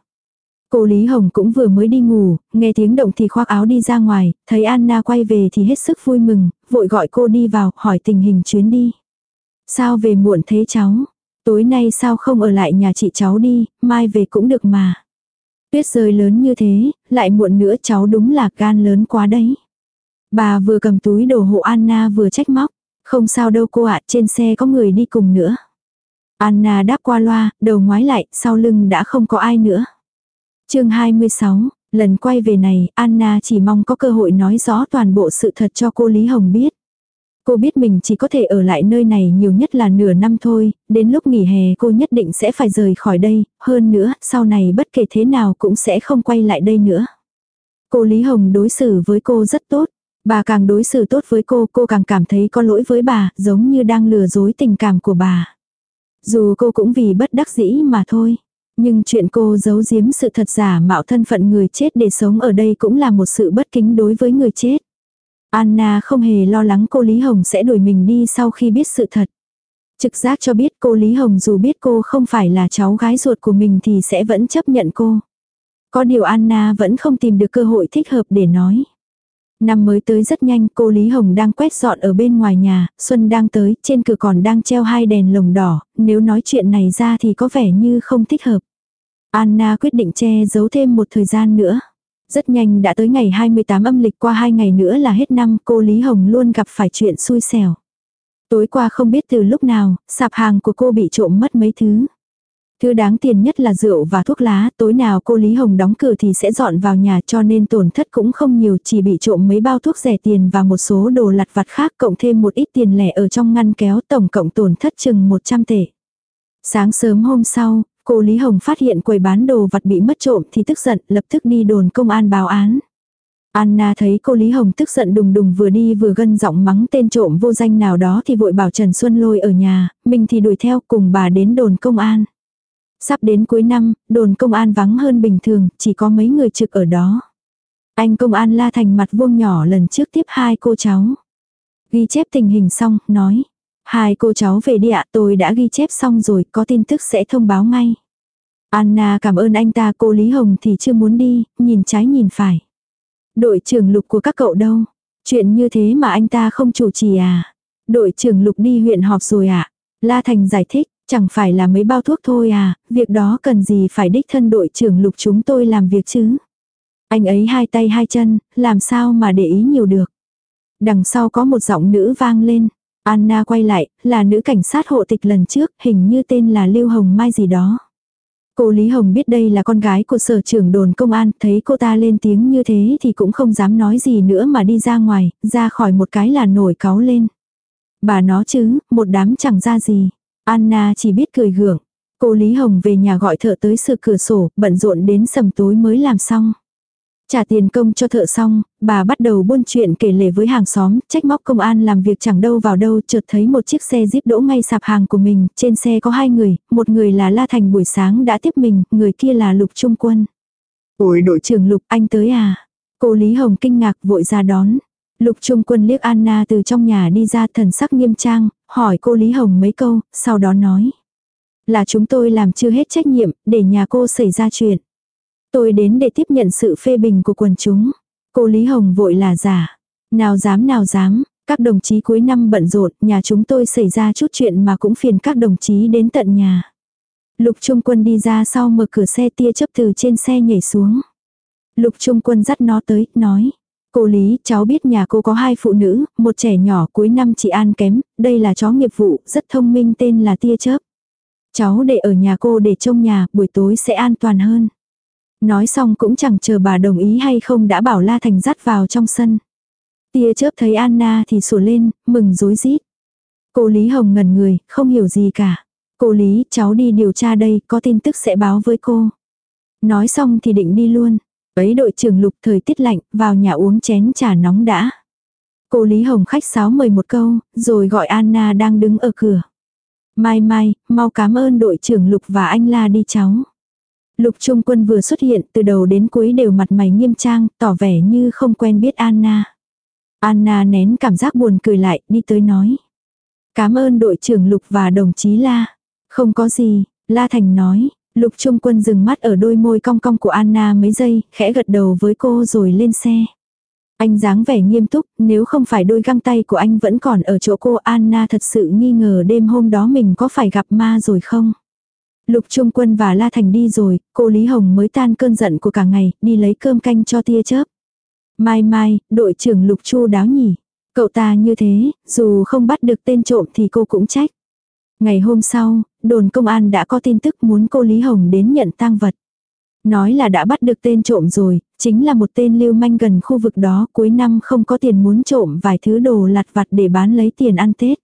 Cô Lý Hồng cũng vừa mới đi ngủ, nghe tiếng động thì khoác áo đi ra ngoài, thấy Anna quay về thì hết sức vui mừng, vội gọi cô đi vào, hỏi tình hình chuyến đi. Sao về muộn thế cháu? Tối nay sao không ở lại nhà chị cháu đi, mai về cũng được mà. Tuyết rơi lớn như thế, lại muộn nữa cháu đúng là gan lớn quá đấy. Bà vừa cầm túi đồ hộ Anna vừa trách móc. Không sao đâu cô ạ, trên xe có người đi cùng nữa. Anna đáp qua loa, đầu ngoái lại, sau lưng đã không có ai nữa chương 26, lần quay về này, Anna chỉ mong có cơ hội nói rõ toàn bộ sự thật cho cô Lý Hồng biết. Cô biết mình chỉ có thể ở lại nơi này nhiều nhất là nửa năm thôi, đến lúc nghỉ hè cô nhất định sẽ phải rời khỏi đây, hơn nữa, sau này bất kể thế nào cũng sẽ không quay lại đây nữa. Cô Lý Hồng đối xử với cô rất tốt, bà càng đối xử tốt với cô, cô càng cảm thấy có lỗi với bà, giống như đang lừa dối tình cảm của bà. Dù cô cũng vì bất đắc dĩ mà thôi. Nhưng chuyện cô giấu giếm sự thật giả mạo thân phận người chết để sống ở đây cũng là một sự bất kính đối với người chết. Anna không hề lo lắng cô Lý Hồng sẽ đuổi mình đi sau khi biết sự thật. Trực giác cho biết cô Lý Hồng dù biết cô không phải là cháu gái ruột của mình thì sẽ vẫn chấp nhận cô. Có điều Anna vẫn không tìm được cơ hội thích hợp để nói. Năm mới tới rất nhanh, cô Lý Hồng đang quét dọn ở bên ngoài nhà, Xuân đang tới, trên cửa còn đang treo hai đèn lồng đỏ, nếu nói chuyện này ra thì có vẻ như không thích hợp. Anna quyết định che giấu thêm một thời gian nữa. Rất nhanh đã tới ngày 28 âm lịch qua hai ngày nữa là hết năm cô Lý Hồng luôn gặp phải chuyện xui xẻo. Tối qua không biết từ lúc nào, sạp hàng của cô bị trộm mất mấy thứ. Thứ đáng tiền nhất là rượu và thuốc lá, tối nào cô Lý Hồng đóng cửa thì sẽ dọn vào nhà cho nên tổn thất cũng không nhiều, chỉ bị trộm mấy bao thuốc rẻ tiền và một số đồ lặt vặt khác cộng thêm một ít tiền lẻ ở trong ngăn kéo tổng cộng tổn thất chừng 100 tệ. Sáng sớm hôm sau, cô Lý Hồng phát hiện quầy bán đồ vặt bị mất trộm thì tức giận lập tức đi đồn công an báo án. Anna thấy cô Lý Hồng tức giận đùng đùng vừa đi vừa gân giọng mắng tên trộm vô danh nào đó thì vội bảo Trần Xuân Lôi ở nhà, mình thì đuổi theo cùng bà đến đồn công an. Sắp đến cuối năm, đồn công an vắng hơn bình thường, chỉ có mấy người trực ở đó. Anh công an la thành mặt vuông nhỏ lần trước tiếp hai cô cháu. Ghi chép tình hình xong, nói. Hai cô cháu về đi ạ, tôi đã ghi chép xong rồi, có tin tức sẽ thông báo ngay. Anna cảm ơn anh ta, cô Lý Hồng thì chưa muốn đi, nhìn trái nhìn phải. Đội trưởng lục của các cậu đâu? Chuyện như thế mà anh ta không chủ trì à? Đội trưởng lục đi huyện họp rồi ạ. À? La Thành giải thích, Chẳng phải là mấy bao thuốc thôi à, việc đó cần gì phải đích thân đội trưởng lục chúng tôi làm việc chứ. Anh ấy hai tay hai chân, làm sao mà để ý nhiều được. Đằng sau có một giọng nữ vang lên. Anna quay lại, là nữ cảnh sát hộ tịch lần trước, hình như tên là Lưu Hồng Mai gì đó. Cô Lý Hồng biết đây là con gái của sở trưởng đồn công an, thấy cô ta lên tiếng như thế thì cũng không dám nói gì nữa mà đi ra ngoài, ra khỏi một cái là nổi cáu lên. Bà nó chứ, một đám chẳng ra gì. Anna chỉ biết cười gượng. Cô Lý Hồng về nhà gọi thợ tới sửa cửa sổ, bận rộn đến sầm tối mới làm xong. Trả tiền công cho thợ xong, bà bắt đầu buôn chuyện kể lể với hàng xóm, trách móc công an làm việc chẳng đâu vào đâu, chợt thấy một chiếc xe jeep đỗ ngay sạp hàng của mình, trên xe có hai người, một người là La Thành buổi sáng đã tiếp mình, người kia là Lục Trung Quân. Ôi đội trưởng Lục, anh tới à? Cô Lý Hồng kinh ngạc vội ra đón. Lục Trung Quân liếc Anna từ trong nhà đi ra thần sắc nghiêm trang, hỏi cô Lý Hồng mấy câu, sau đó nói. Là chúng tôi làm chưa hết trách nhiệm, để nhà cô xảy ra chuyện. Tôi đến để tiếp nhận sự phê bình của quần chúng. Cô Lý Hồng vội là giả. Nào dám nào dám, các đồng chí cuối năm bận rộn, nhà chúng tôi xảy ra chút chuyện mà cũng phiền các đồng chí đến tận nhà. Lục Trung Quân đi ra sau mở cửa xe tia chấp từ trên xe nhảy xuống. Lục Trung Quân dắt nó tới, nói. Cô Lý, cháu biết nhà cô có hai phụ nữ, một trẻ nhỏ cuối năm chị An kém, đây là chó nghiệp vụ, rất thông minh tên là Tia Chớp. Cháu để ở nhà cô để trông nhà, buổi tối sẽ an toàn hơn. Nói xong cũng chẳng chờ bà đồng ý hay không đã bảo La Thành dắt vào trong sân. Tia chớp thấy Anna thì sủa lên, mừng rối rít. Cô Lý Hồng ngẩn người, không hiểu gì cả. Cô Lý, cháu đi điều tra đây, có tin tức sẽ báo với cô. Nói xong thì định đi luôn. Ấy đội trưởng lục thời tiết lạnh, vào nhà uống chén trà nóng đã. Cô Lý Hồng khách sáo mời một câu, rồi gọi Anna đang đứng ở cửa. Mai mai, mau cảm ơn đội trưởng lục và anh la đi cháu. Lục Trung Quân vừa xuất hiện từ đầu đến cuối đều mặt mày nghiêm trang, tỏ vẻ như không quen biết Anna. Anna nén cảm giác buồn cười lại, đi tới nói. Cảm ơn đội trưởng Lục và đồng chí La. Không có gì, La Thành nói, Lục Trung Quân dừng mắt ở đôi môi cong cong của Anna mấy giây, khẽ gật đầu với cô rồi lên xe. Anh dáng vẻ nghiêm túc, nếu không phải đôi găng tay của anh vẫn còn ở chỗ cô Anna thật sự nghi ngờ đêm hôm đó mình có phải gặp ma rồi không. Lục Trung Quân và La Thành đi rồi, cô Lý Hồng mới tan cơn giận của cả ngày, đi lấy cơm canh cho tia chớp. Mai mai, đội trưởng Lục Chu đáo nhỉ. Cậu ta như thế, dù không bắt được tên trộm thì cô cũng trách. Ngày hôm sau, đồn công an đã có tin tức muốn cô Lý Hồng đến nhận tang vật. Nói là đã bắt được tên trộm rồi, Chính là một tên lưu manh gần khu vực đó cuối năm không có tiền muốn trộm vài thứ đồ lặt vặt để bán lấy tiền ăn Tết.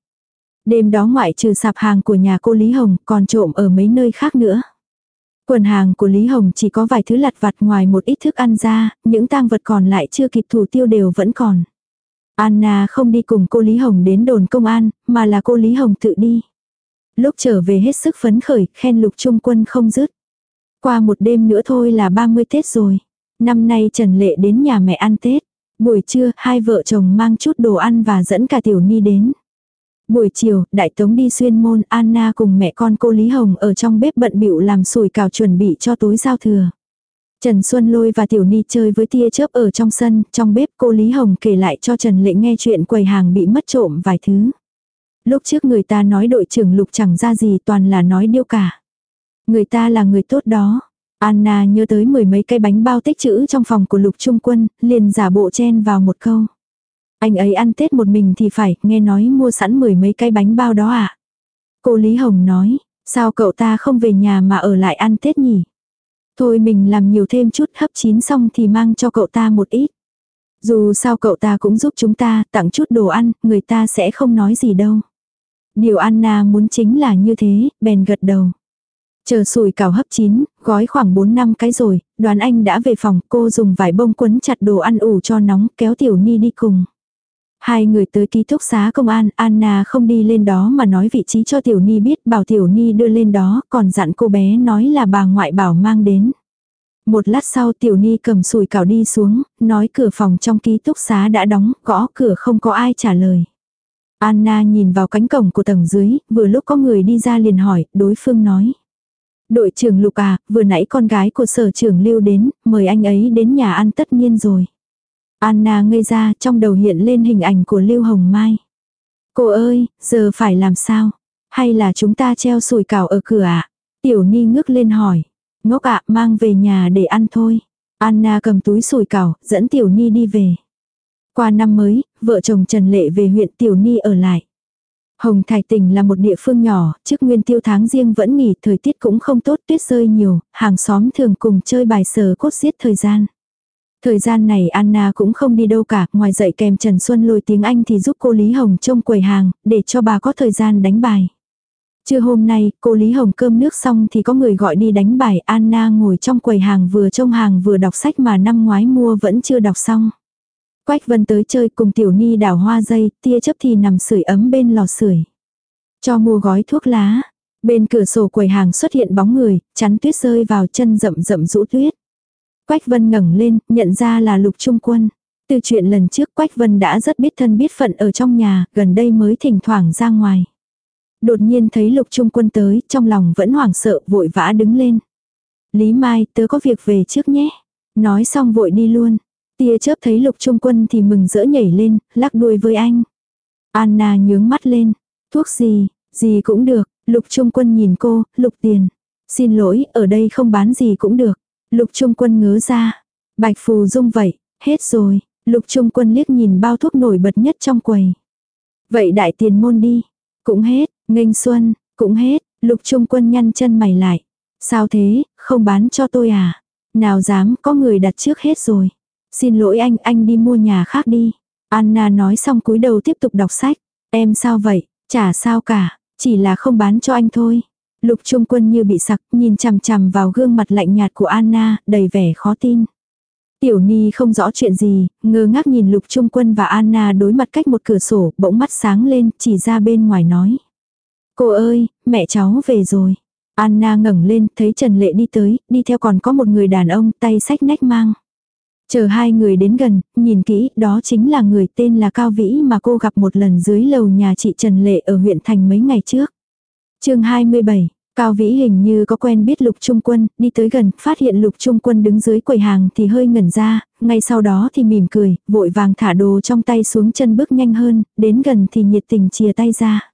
Đêm đó ngoại trừ sạp hàng của nhà cô Lý Hồng còn trộm ở mấy nơi khác nữa. Quần hàng của Lý Hồng chỉ có vài thứ lặt vặt ngoài một ít thức ăn ra, những tang vật còn lại chưa kịp thủ tiêu đều vẫn còn. Anna không đi cùng cô Lý Hồng đến đồn công an, mà là cô Lý Hồng tự đi. Lúc trở về hết sức phấn khởi, khen lục trung quân không dứt. Qua một đêm nữa thôi là 30 Tết rồi. Năm nay Trần Lệ đến nhà mẹ ăn Tết. Buổi trưa, hai vợ chồng mang chút đồ ăn và dẫn cả Tiểu Ni đến. Buổi chiều, Đại Tống đi xuyên môn, Anna cùng mẹ con cô Lý Hồng ở trong bếp bận bịu làm sủi cào chuẩn bị cho tối giao thừa. Trần Xuân Lôi và Tiểu Ni chơi với tia chớp ở trong sân, trong bếp cô Lý Hồng kể lại cho Trần Lệ nghe chuyện quầy hàng bị mất trộm vài thứ. Lúc trước người ta nói đội trưởng lục chẳng ra gì toàn là nói điêu cả. Người ta là người tốt đó. Anna nhớ tới mười mấy cây bánh bao tích chữ trong phòng của lục trung quân, liền giả bộ chen vào một câu. Anh ấy ăn Tết một mình thì phải, nghe nói mua sẵn mười mấy cái bánh bao đó à. Cô Lý Hồng nói, sao cậu ta không về nhà mà ở lại ăn Tết nhỉ? Thôi mình làm nhiều thêm chút hấp chín xong thì mang cho cậu ta một ít. Dù sao cậu ta cũng giúp chúng ta tặng chút đồ ăn, người ta sẽ không nói gì đâu. Điều Anna muốn chính là như thế, bèn gật đầu. Chờ sùi cảo hấp chín, gói khoảng 4 năm cái rồi, đoàn anh đã về phòng, cô dùng vải bông quấn chặt đồ ăn ủ cho nóng, kéo tiểu ni đi cùng. Hai người tới ký túc xá công an, Anna không đi lên đó mà nói vị trí cho Tiểu Ni biết, bảo Tiểu Ni đưa lên đó, còn dặn cô bé nói là bà ngoại bảo mang đến. Một lát sau Tiểu Ni cầm sùi cảo đi xuống, nói cửa phòng trong ký túc xá đã đóng, gõ cửa không có ai trả lời. Anna nhìn vào cánh cổng của tầng dưới, vừa lúc có người đi ra liền hỏi, đối phương nói. Đội trưởng Lục à, vừa nãy con gái của sở trưởng lưu đến, mời anh ấy đến nhà ăn tất nhiên rồi. Anna ngây ra trong đầu hiện lên hình ảnh của Lưu Hồng Mai. Cô ơi, giờ phải làm sao? Hay là chúng ta treo sùi cảo ở cửa ạ? À? Tiểu Ni ngước lên hỏi. Ngốc ạ, mang về nhà để ăn thôi. Anna cầm túi sùi cảo, dẫn Tiểu Ni đi về. Qua năm mới, vợ chồng Trần Lệ về huyện Tiểu Ni ở lại. Hồng Thạch tỉnh là một địa phương nhỏ, trước nguyên tiêu tháng riêng vẫn nghỉ, thời tiết cũng không tốt, tuyết rơi nhiều, hàng xóm thường cùng chơi bài sờ cốt giết thời gian. Thời gian này Anna cũng không đi đâu cả, ngoài dạy kèm Trần Xuân lôi tiếng Anh thì giúp cô Lý Hồng trông quầy hàng, để cho bà có thời gian đánh bài. Trưa hôm nay, cô Lý Hồng cơm nước xong thì có người gọi đi đánh bài, Anna ngồi trong quầy hàng vừa trông hàng vừa đọc sách mà năm ngoái mua vẫn chưa đọc xong. Quách Vân tới chơi cùng Tiểu Ni đảo hoa dây, tia chấp thì nằm sưởi ấm bên lò sưởi. Cho mua gói thuốc lá. Bên cửa sổ quầy hàng xuất hiện bóng người, chắn tuyết rơi vào chân rậm rậm rũ tuyết. Quách Vân ngẩng lên, nhận ra là Lục Trung Quân. Từ chuyện lần trước Quách Vân đã rất biết thân biết phận ở trong nhà, gần đây mới thỉnh thoảng ra ngoài. Đột nhiên thấy Lục Trung Quân tới, trong lòng vẫn hoảng sợ, vội vã đứng lên. Lý Mai, tớ có việc về trước nhé. Nói xong vội đi luôn. Tia chớp thấy Lục Trung Quân thì mừng rỡ nhảy lên, lắc đuôi với anh. Anna nhướng mắt lên. Thuốc gì, gì cũng được. Lục Trung Quân nhìn cô, Lục Tiền. Xin lỗi, ở đây không bán gì cũng được. Lục Trung Quân ngớ ra. Bạch Phù Dung vậy, hết rồi. Lục Trung Quân liếc nhìn bao thuốc nổi bật nhất trong quầy. Vậy đại tiền môn đi. Cũng hết, nghênh xuân, cũng hết. Lục Trung Quân nhăn chân mày lại. Sao thế, không bán cho tôi à? Nào dám, có người đặt trước hết rồi. Xin lỗi anh, anh đi mua nhà khác đi. Anna nói xong cúi đầu tiếp tục đọc sách. Em sao vậy? Chả sao cả, chỉ là không bán cho anh thôi. Lục Trung Quân như bị sặc, nhìn chằm chằm vào gương mặt lạnh nhạt của Anna, đầy vẻ khó tin. Tiểu Ni không rõ chuyện gì, ngơ ngác nhìn Lục Trung Quân và Anna đối mặt cách một cửa sổ, bỗng mắt sáng lên, chỉ ra bên ngoài nói. Cô ơi, mẹ cháu về rồi. Anna ngẩng lên, thấy Trần Lệ đi tới, đi theo còn có một người đàn ông, tay sách nách mang. Chờ hai người đến gần, nhìn kỹ, đó chính là người tên là Cao Vĩ mà cô gặp một lần dưới lầu nhà chị Trần Lệ ở huyện Thành mấy ngày trước chương 27, Cao Vĩ hình như có quen biết Lục Trung Quân, đi tới gần, phát hiện Lục Trung Quân đứng dưới quầy hàng thì hơi ngẩn ra, ngay sau đó thì mỉm cười, vội vàng thả đồ trong tay xuống chân bước nhanh hơn, đến gần thì nhiệt tình chia tay ra.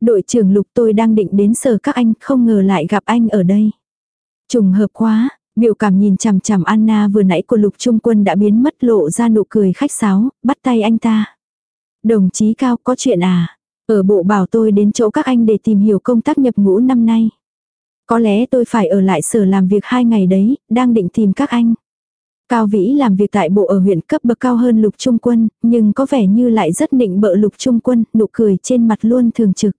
Đội trưởng Lục tôi đang định đến sở các anh, không ngờ lại gặp anh ở đây. Trùng hợp quá, biểu cảm nhìn chằm chằm Anna vừa nãy của Lục Trung Quân đã biến mất lộ ra nụ cười khách sáo, bắt tay anh ta. Đồng chí Cao có chuyện à? Ở bộ bảo tôi đến chỗ các anh để tìm hiểu công tác nhập ngũ năm nay. Có lẽ tôi phải ở lại sở làm việc hai ngày đấy, đang định tìm các anh. Cao Vĩ làm việc tại bộ ở huyện cấp bậc cao hơn Lục Trung Quân, nhưng có vẻ như lại rất nịnh bợ Lục Trung Quân, nụ cười trên mặt luôn thường trực.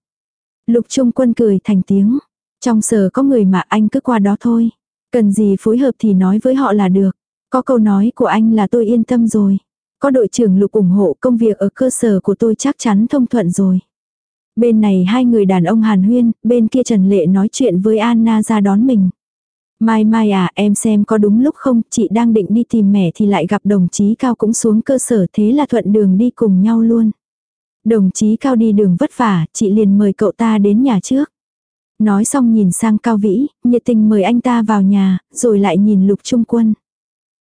Lục Trung Quân cười thành tiếng. Trong sở có người mà anh cứ qua đó thôi. Cần gì phối hợp thì nói với họ là được. Có câu nói của anh là tôi yên tâm rồi. Có đội trưởng Lục ủng hộ công việc ở cơ sở của tôi chắc chắn thông thuận rồi. Bên này hai người đàn ông Hàn Huyên, bên kia Trần Lệ nói chuyện với Anna ra đón mình. Mai Mai à, em xem có đúng lúc không, chị đang định đi tìm mẹ thì lại gặp đồng chí Cao cũng xuống cơ sở thế là thuận đường đi cùng nhau luôn. Đồng chí Cao đi đường vất vả, chị liền mời cậu ta đến nhà trước. Nói xong nhìn sang Cao Vĩ, nhiệt tình mời anh ta vào nhà, rồi lại nhìn Lục Trung Quân.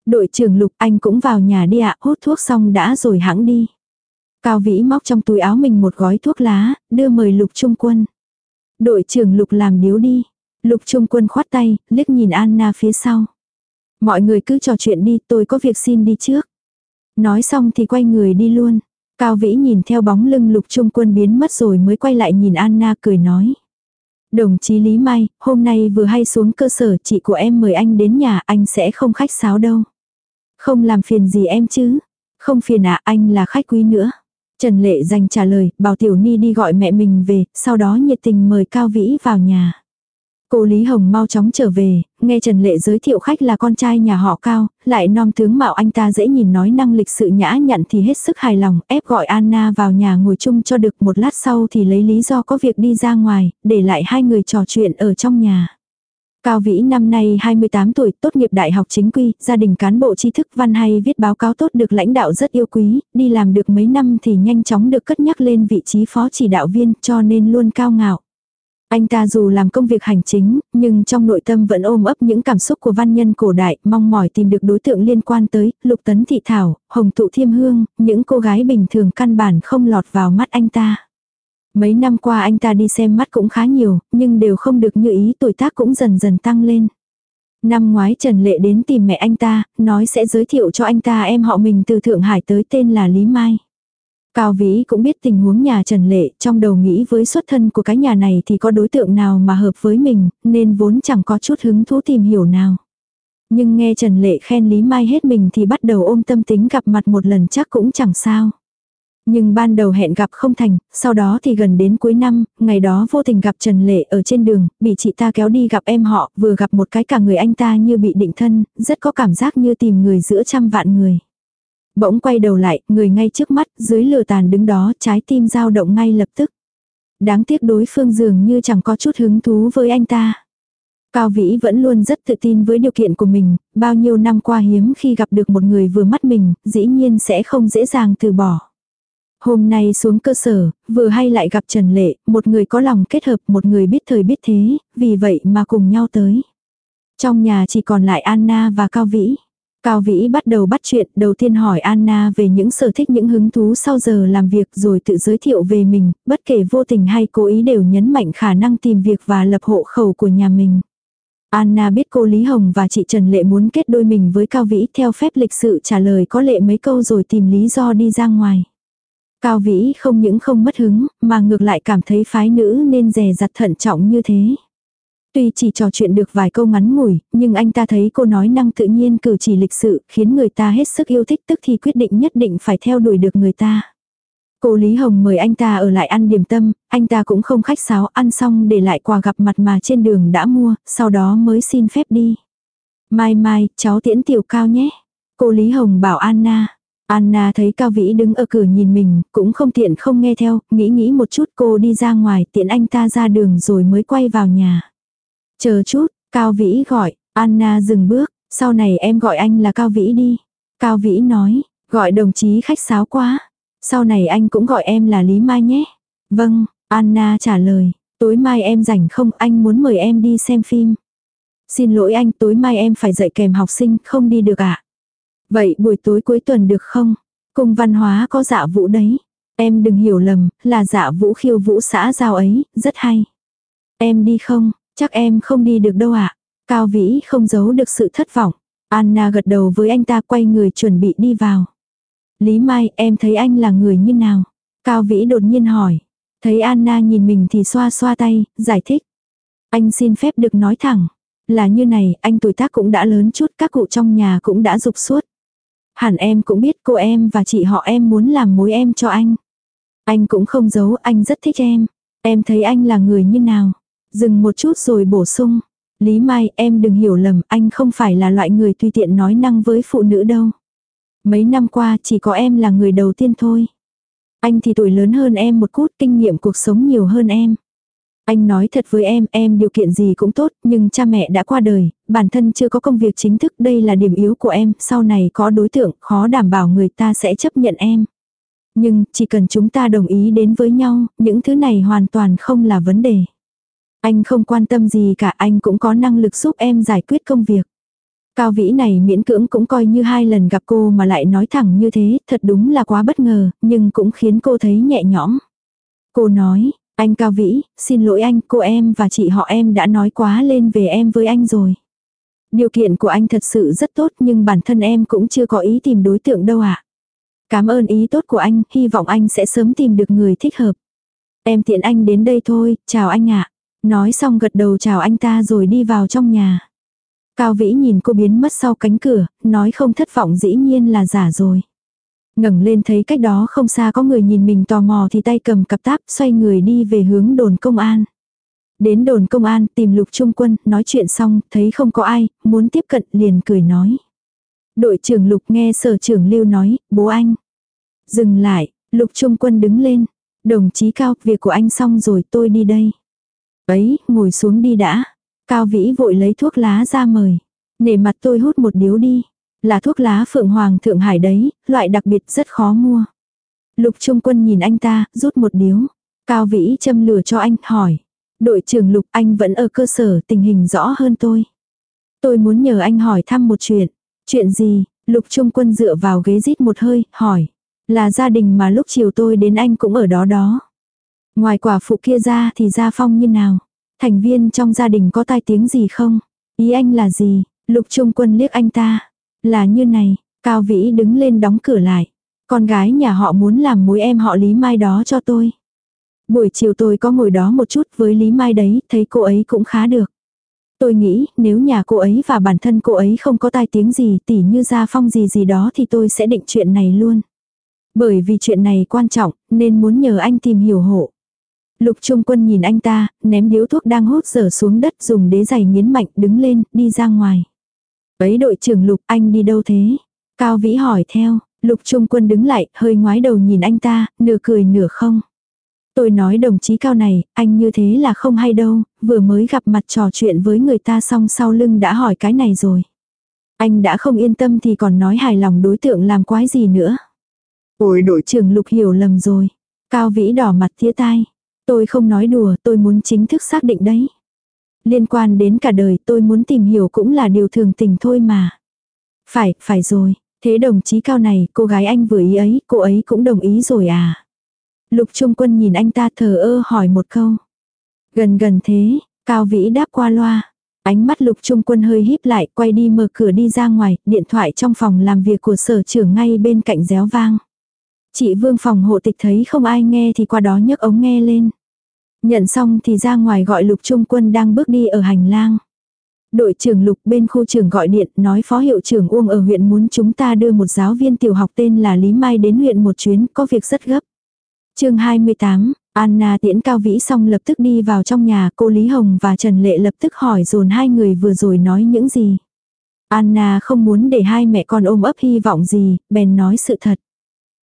Đội trưởng Lục anh cũng vào nhà đi ạ, hút thuốc xong đã rồi hãng đi. Cao Vĩ móc trong túi áo mình một gói thuốc lá, đưa mời Lục Trung Quân. Đội trưởng Lục làm điếu đi. Lục Trung Quân khoát tay, liếc nhìn Anna phía sau. Mọi người cứ trò chuyện đi, tôi có việc xin đi trước. Nói xong thì quay người đi luôn. Cao Vĩ nhìn theo bóng lưng Lục Trung Quân biến mất rồi mới quay lại nhìn Anna cười nói. Đồng chí Lý Mai, hôm nay vừa hay xuống cơ sở chị của em mời anh đến nhà anh sẽ không khách sáo đâu. Không làm phiền gì em chứ. Không phiền ạ anh là khách quý nữa. Trần Lệ dành trả lời, bảo Tiểu Ni đi gọi mẹ mình về, sau đó nhiệt tình mời Cao Vĩ vào nhà. Cô Lý Hồng mau chóng trở về, nghe Trần Lệ giới thiệu khách là con trai nhà họ Cao, lại non tướng mạo anh ta dễ nhìn nói năng lịch sự nhã nhặn thì hết sức hài lòng, ép gọi Anna vào nhà ngồi chung cho được một lát sau thì lấy lý do có việc đi ra ngoài, để lại hai người trò chuyện ở trong nhà. Cao Vĩ năm nay 28 tuổi, tốt nghiệp đại học chính quy, gia đình cán bộ tri thức văn hay viết báo cáo tốt được lãnh đạo rất yêu quý, đi làm được mấy năm thì nhanh chóng được cất nhắc lên vị trí phó chỉ đạo viên cho nên luôn cao ngạo. Anh ta dù làm công việc hành chính, nhưng trong nội tâm vẫn ôm ấp những cảm xúc của văn nhân cổ đại, mong mỏi tìm được đối tượng liên quan tới, lục tấn thị thảo, hồng tụ thiêm hương, những cô gái bình thường căn bản không lọt vào mắt anh ta. Mấy năm qua anh ta đi xem mắt cũng khá nhiều, nhưng đều không được như ý tuổi tác cũng dần dần tăng lên. Năm ngoái Trần Lệ đến tìm mẹ anh ta, nói sẽ giới thiệu cho anh ta em họ mình từ Thượng Hải tới tên là Lý Mai. Cao Vĩ cũng biết tình huống nhà Trần Lệ, trong đầu nghĩ với xuất thân của cái nhà này thì có đối tượng nào mà hợp với mình, nên vốn chẳng có chút hứng thú tìm hiểu nào. Nhưng nghe Trần Lệ khen Lý Mai hết mình thì bắt đầu ôm tâm tính gặp mặt một lần chắc cũng chẳng sao. Nhưng ban đầu hẹn gặp không thành, sau đó thì gần đến cuối năm, ngày đó vô tình gặp Trần Lệ ở trên đường, bị chị ta kéo đi gặp em họ, vừa gặp một cái cả người anh ta như bị định thân, rất có cảm giác như tìm người giữa trăm vạn người. Bỗng quay đầu lại, người ngay trước mắt, dưới lửa tàn đứng đó, trái tim dao động ngay lập tức. Đáng tiếc đối phương dường như chẳng có chút hứng thú với anh ta. Cao Vĩ vẫn luôn rất tự tin với điều kiện của mình, bao nhiêu năm qua hiếm khi gặp được một người vừa mắt mình, dĩ nhiên sẽ không dễ dàng từ bỏ. Hôm nay xuống cơ sở, vừa hay lại gặp Trần Lệ, một người có lòng kết hợp, một người biết thời biết thế, vì vậy mà cùng nhau tới. Trong nhà chỉ còn lại Anna và Cao Vĩ. Cao Vĩ bắt đầu bắt chuyện, đầu tiên hỏi Anna về những sở thích những hứng thú sau giờ làm việc rồi tự giới thiệu về mình, bất kể vô tình hay cố ý đều nhấn mạnh khả năng tìm việc và lập hộ khẩu của nhà mình. Anna biết cô Lý Hồng và chị Trần Lệ muốn kết đôi mình với Cao Vĩ theo phép lịch sự trả lời có lệ mấy câu rồi tìm lý do đi ra ngoài. Cao Vĩ không những không mất hứng, mà ngược lại cảm thấy phái nữ nên dè dặt thận trọng như thế. Tuy chỉ trò chuyện được vài câu ngắn ngủi, nhưng anh ta thấy cô nói năng tự nhiên cử chỉ lịch sự, khiến người ta hết sức yêu thích tức thì quyết định nhất định phải theo đuổi được người ta. Cô Lý Hồng mời anh ta ở lại ăn điểm tâm, anh ta cũng không khách sáo ăn xong để lại quà gặp mặt mà trên đường đã mua, sau đó mới xin phép đi. Mai mai, cháu tiễn tiểu cao nhé. Cô Lý Hồng bảo Anna. Anna thấy Cao Vĩ đứng ở cửa nhìn mình, cũng không tiện không nghe theo, nghĩ nghĩ một chút cô đi ra ngoài tiện anh ta ra đường rồi mới quay vào nhà. Chờ chút, Cao Vĩ gọi, Anna dừng bước, sau này em gọi anh là Cao Vĩ đi. Cao Vĩ nói, gọi đồng chí khách sáo quá. Sau này anh cũng gọi em là Lý Mai nhé. Vâng, Anna trả lời, tối mai em rảnh không anh muốn mời em đi xem phim. Xin lỗi anh tối mai em phải dạy kèm học sinh không đi được ạ. À? Vậy buổi tối cuối tuần được không? Cùng văn hóa có dạ vũ đấy. Em đừng hiểu lầm, là dạ vũ khiêu vũ xã giao ấy, rất hay. Em đi không? Chắc em không đi được đâu ạ. À? Cao Vĩ không giấu được sự thất vọng. Anna gật đầu với anh ta quay người chuẩn bị đi vào. Lý Mai, em thấy anh là người như nào? Cao Vĩ đột nhiên hỏi. Thấy Anna nhìn mình thì xoa xoa tay, giải thích. Anh xin phép được nói thẳng. Là như này, anh tuổi tác cũng đã lớn chút, các cụ trong nhà cũng đã dục suốt. Hẳn em cũng biết cô em và chị họ em muốn làm mối em cho anh. Anh cũng không giấu, anh rất thích em. Em thấy anh là người như nào. Dừng một chút rồi bổ sung. Lý Mai, em đừng hiểu lầm, anh không phải là loại người tùy tiện nói năng với phụ nữ đâu. Mấy năm qua chỉ có em là người đầu tiên thôi. Anh thì tuổi lớn hơn em một cút, kinh nghiệm cuộc sống nhiều hơn em. Anh nói thật với em, em điều kiện gì cũng tốt, nhưng cha mẹ đã qua đời, bản thân chưa có công việc chính thức, đây là điểm yếu của em, sau này có đối tượng, khó đảm bảo người ta sẽ chấp nhận em. Nhưng, chỉ cần chúng ta đồng ý đến với nhau, những thứ này hoàn toàn không là vấn đề. Anh không quan tâm gì cả, anh cũng có năng lực giúp em giải quyết công việc. Cao Vĩ này miễn cưỡng cũng coi như hai lần gặp cô mà lại nói thẳng như thế, thật đúng là quá bất ngờ, nhưng cũng khiến cô thấy nhẹ nhõm. Cô nói, anh Cao Vĩ, xin lỗi anh, cô em và chị họ em đã nói quá lên về em với anh rồi. Điều kiện của anh thật sự rất tốt nhưng bản thân em cũng chưa có ý tìm đối tượng đâu ạ. À. Cảm ơn ý tốt của anh, hy vọng anh sẽ sớm tìm được người thích hợp. Em tiện anh đến đây thôi, chào anh ạ. Nói xong gật đầu chào anh ta rồi đi vào trong nhà. Cao Vĩ nhìn cô biến mất sau cánh cửa, nói không thất vọng dĩ nhiên là giả rồi. ngẩng lên thấy cách đó không xa có người nhìn mình tò mò thì tay cầm cặp táp xoay người đi về hướng đồn công an. Đến đồn công an tìm lục trung quân, nói chuyện xong, thấy không có ai, muốn tiếp cận liền cười nói. Đội trưởng lục nghe sở trưởng lưu nói, bố anh. Dừng lại, lục trung quân đứng lên. Đồng chí cao, việc của anh xong rồi tôi đi đây. Ấy, ngồi xuống đi đã. Cao Vĩ vội lấy thuốc lá ra mời. Nể mặt tôi hút một điếu đi. Là thuốc lá Phượng Hoàng Thượng Hải đấy, loại đặc biệt rất khó mua. Lục Trung Quân nhìn anh ta, rút một điếu. Cao Vĩ châm lửa cho anh, hỏi. Đội trưởng Lục anh vẫn ở cơ sở tình hình rõ hơn tôi. Tôi muốn nhờ anh hỏi thăm một chuyện. Chuyện gì? Lục Trung Quân dựa vào ghế rít một hơi, hỏi. Là gia đình mà lúc chiều tôi đến anh cũng ở đó đó. Ngoài quả phụ kia ra thì gia phong như nào? Thành viên trong gia đình có tai tiếng gì không? Ý anh là gì? Lục Trung Quân liếc anh ta. Là như này, Cao Vĩ đứng lên đóng cửa lại. Con gái nhà họ muốn làm mối em họ Lý Mai đó cho tôi. Buổi chiều tôi có ngồi đó một chút với Lý Mai đấy, thấy cô ấy cũng khá được. Tôi nghĩ nếu nhà cô ấy và bản thân cô ấy không có tai tiếng gì tỉ như gia phong gì gì đó thì tôi sẽ định chuyện này luôn. Bởi vì chuyện này quan trọng nên muốn nhờ anh tìm hiểu hộ. Lục Trung Quân nhìn anh ta, ném điếu thuốc đang hút dở xuống đất dùng đế giày nghiến mạnh đứng lên, đi ra ngoài. Ấy đội trưởng Lục anh đi đâu thế? Cao Vĩ hỏi theo, Lục Trung Quân đứng lại, hơi ngoái đầu nhìn anh ta, nửa cười nửa không. Tôi nói đồng chí Cao này, anh như thế là không hay đâu, vừa mới gặp mặt trò chuyện với người ta xong sau lưng đã hỏi cái này rồi. Anh đã không yên tâm thì còn nói hài lòng đối tượng làm quái gì nữa. Ôi đội trưởng Lục hiểu lầm rồi. Cao Vĩ đỏ mặt tía tai. Tôi không nói đùa, tôi muốn chính thức xác định đấy. Liên quan đến cả đời tôi muốn tìm hiểu cũng là điều thường tình thôi mà. Phải, phải rồi. Thế đồng chí cao này, cô gái anh vừa ý ấy, cô ấy cũng đồng ý rồi à? Lục Trung Quân nhìn anh ta thờ ơ hỏi một câu. Gần gần thế, Cao Vĩ đáp qua loa. Ánh mắt Lục Trung Quân hơi híp lại, quay đi mở cửa đi ra ngoài, điện thoại trong phòng làm việc của sở trưởng ngay bên cạnh réo vang. Chị Vương phòng hộ tịch thấy không ai nghe thì qua đó nhấc ống nghe lên. Nhận xong thì ra ngoài gọi lục trung quân đang bước đi ở hành lang. Đội trưởng lục bên khu trường gọi điện nói phó hiệu trưởng Uông ở huyện muốn chúng ta đưa một giáo viên tiểu học tên là Lý Mai đến huyện một chuyến có việc rất gấp. chương 28, Anna tiễn cao vĩ xong lập tức đi vào trong nhà cô Lý Hồng và Trần Lệ lập tức hỏi dồn hai người vừa rồi nói những gì. Anna không muốn để hai mẹ con ôm ấp hy vọng gì, bèn nói sự thật.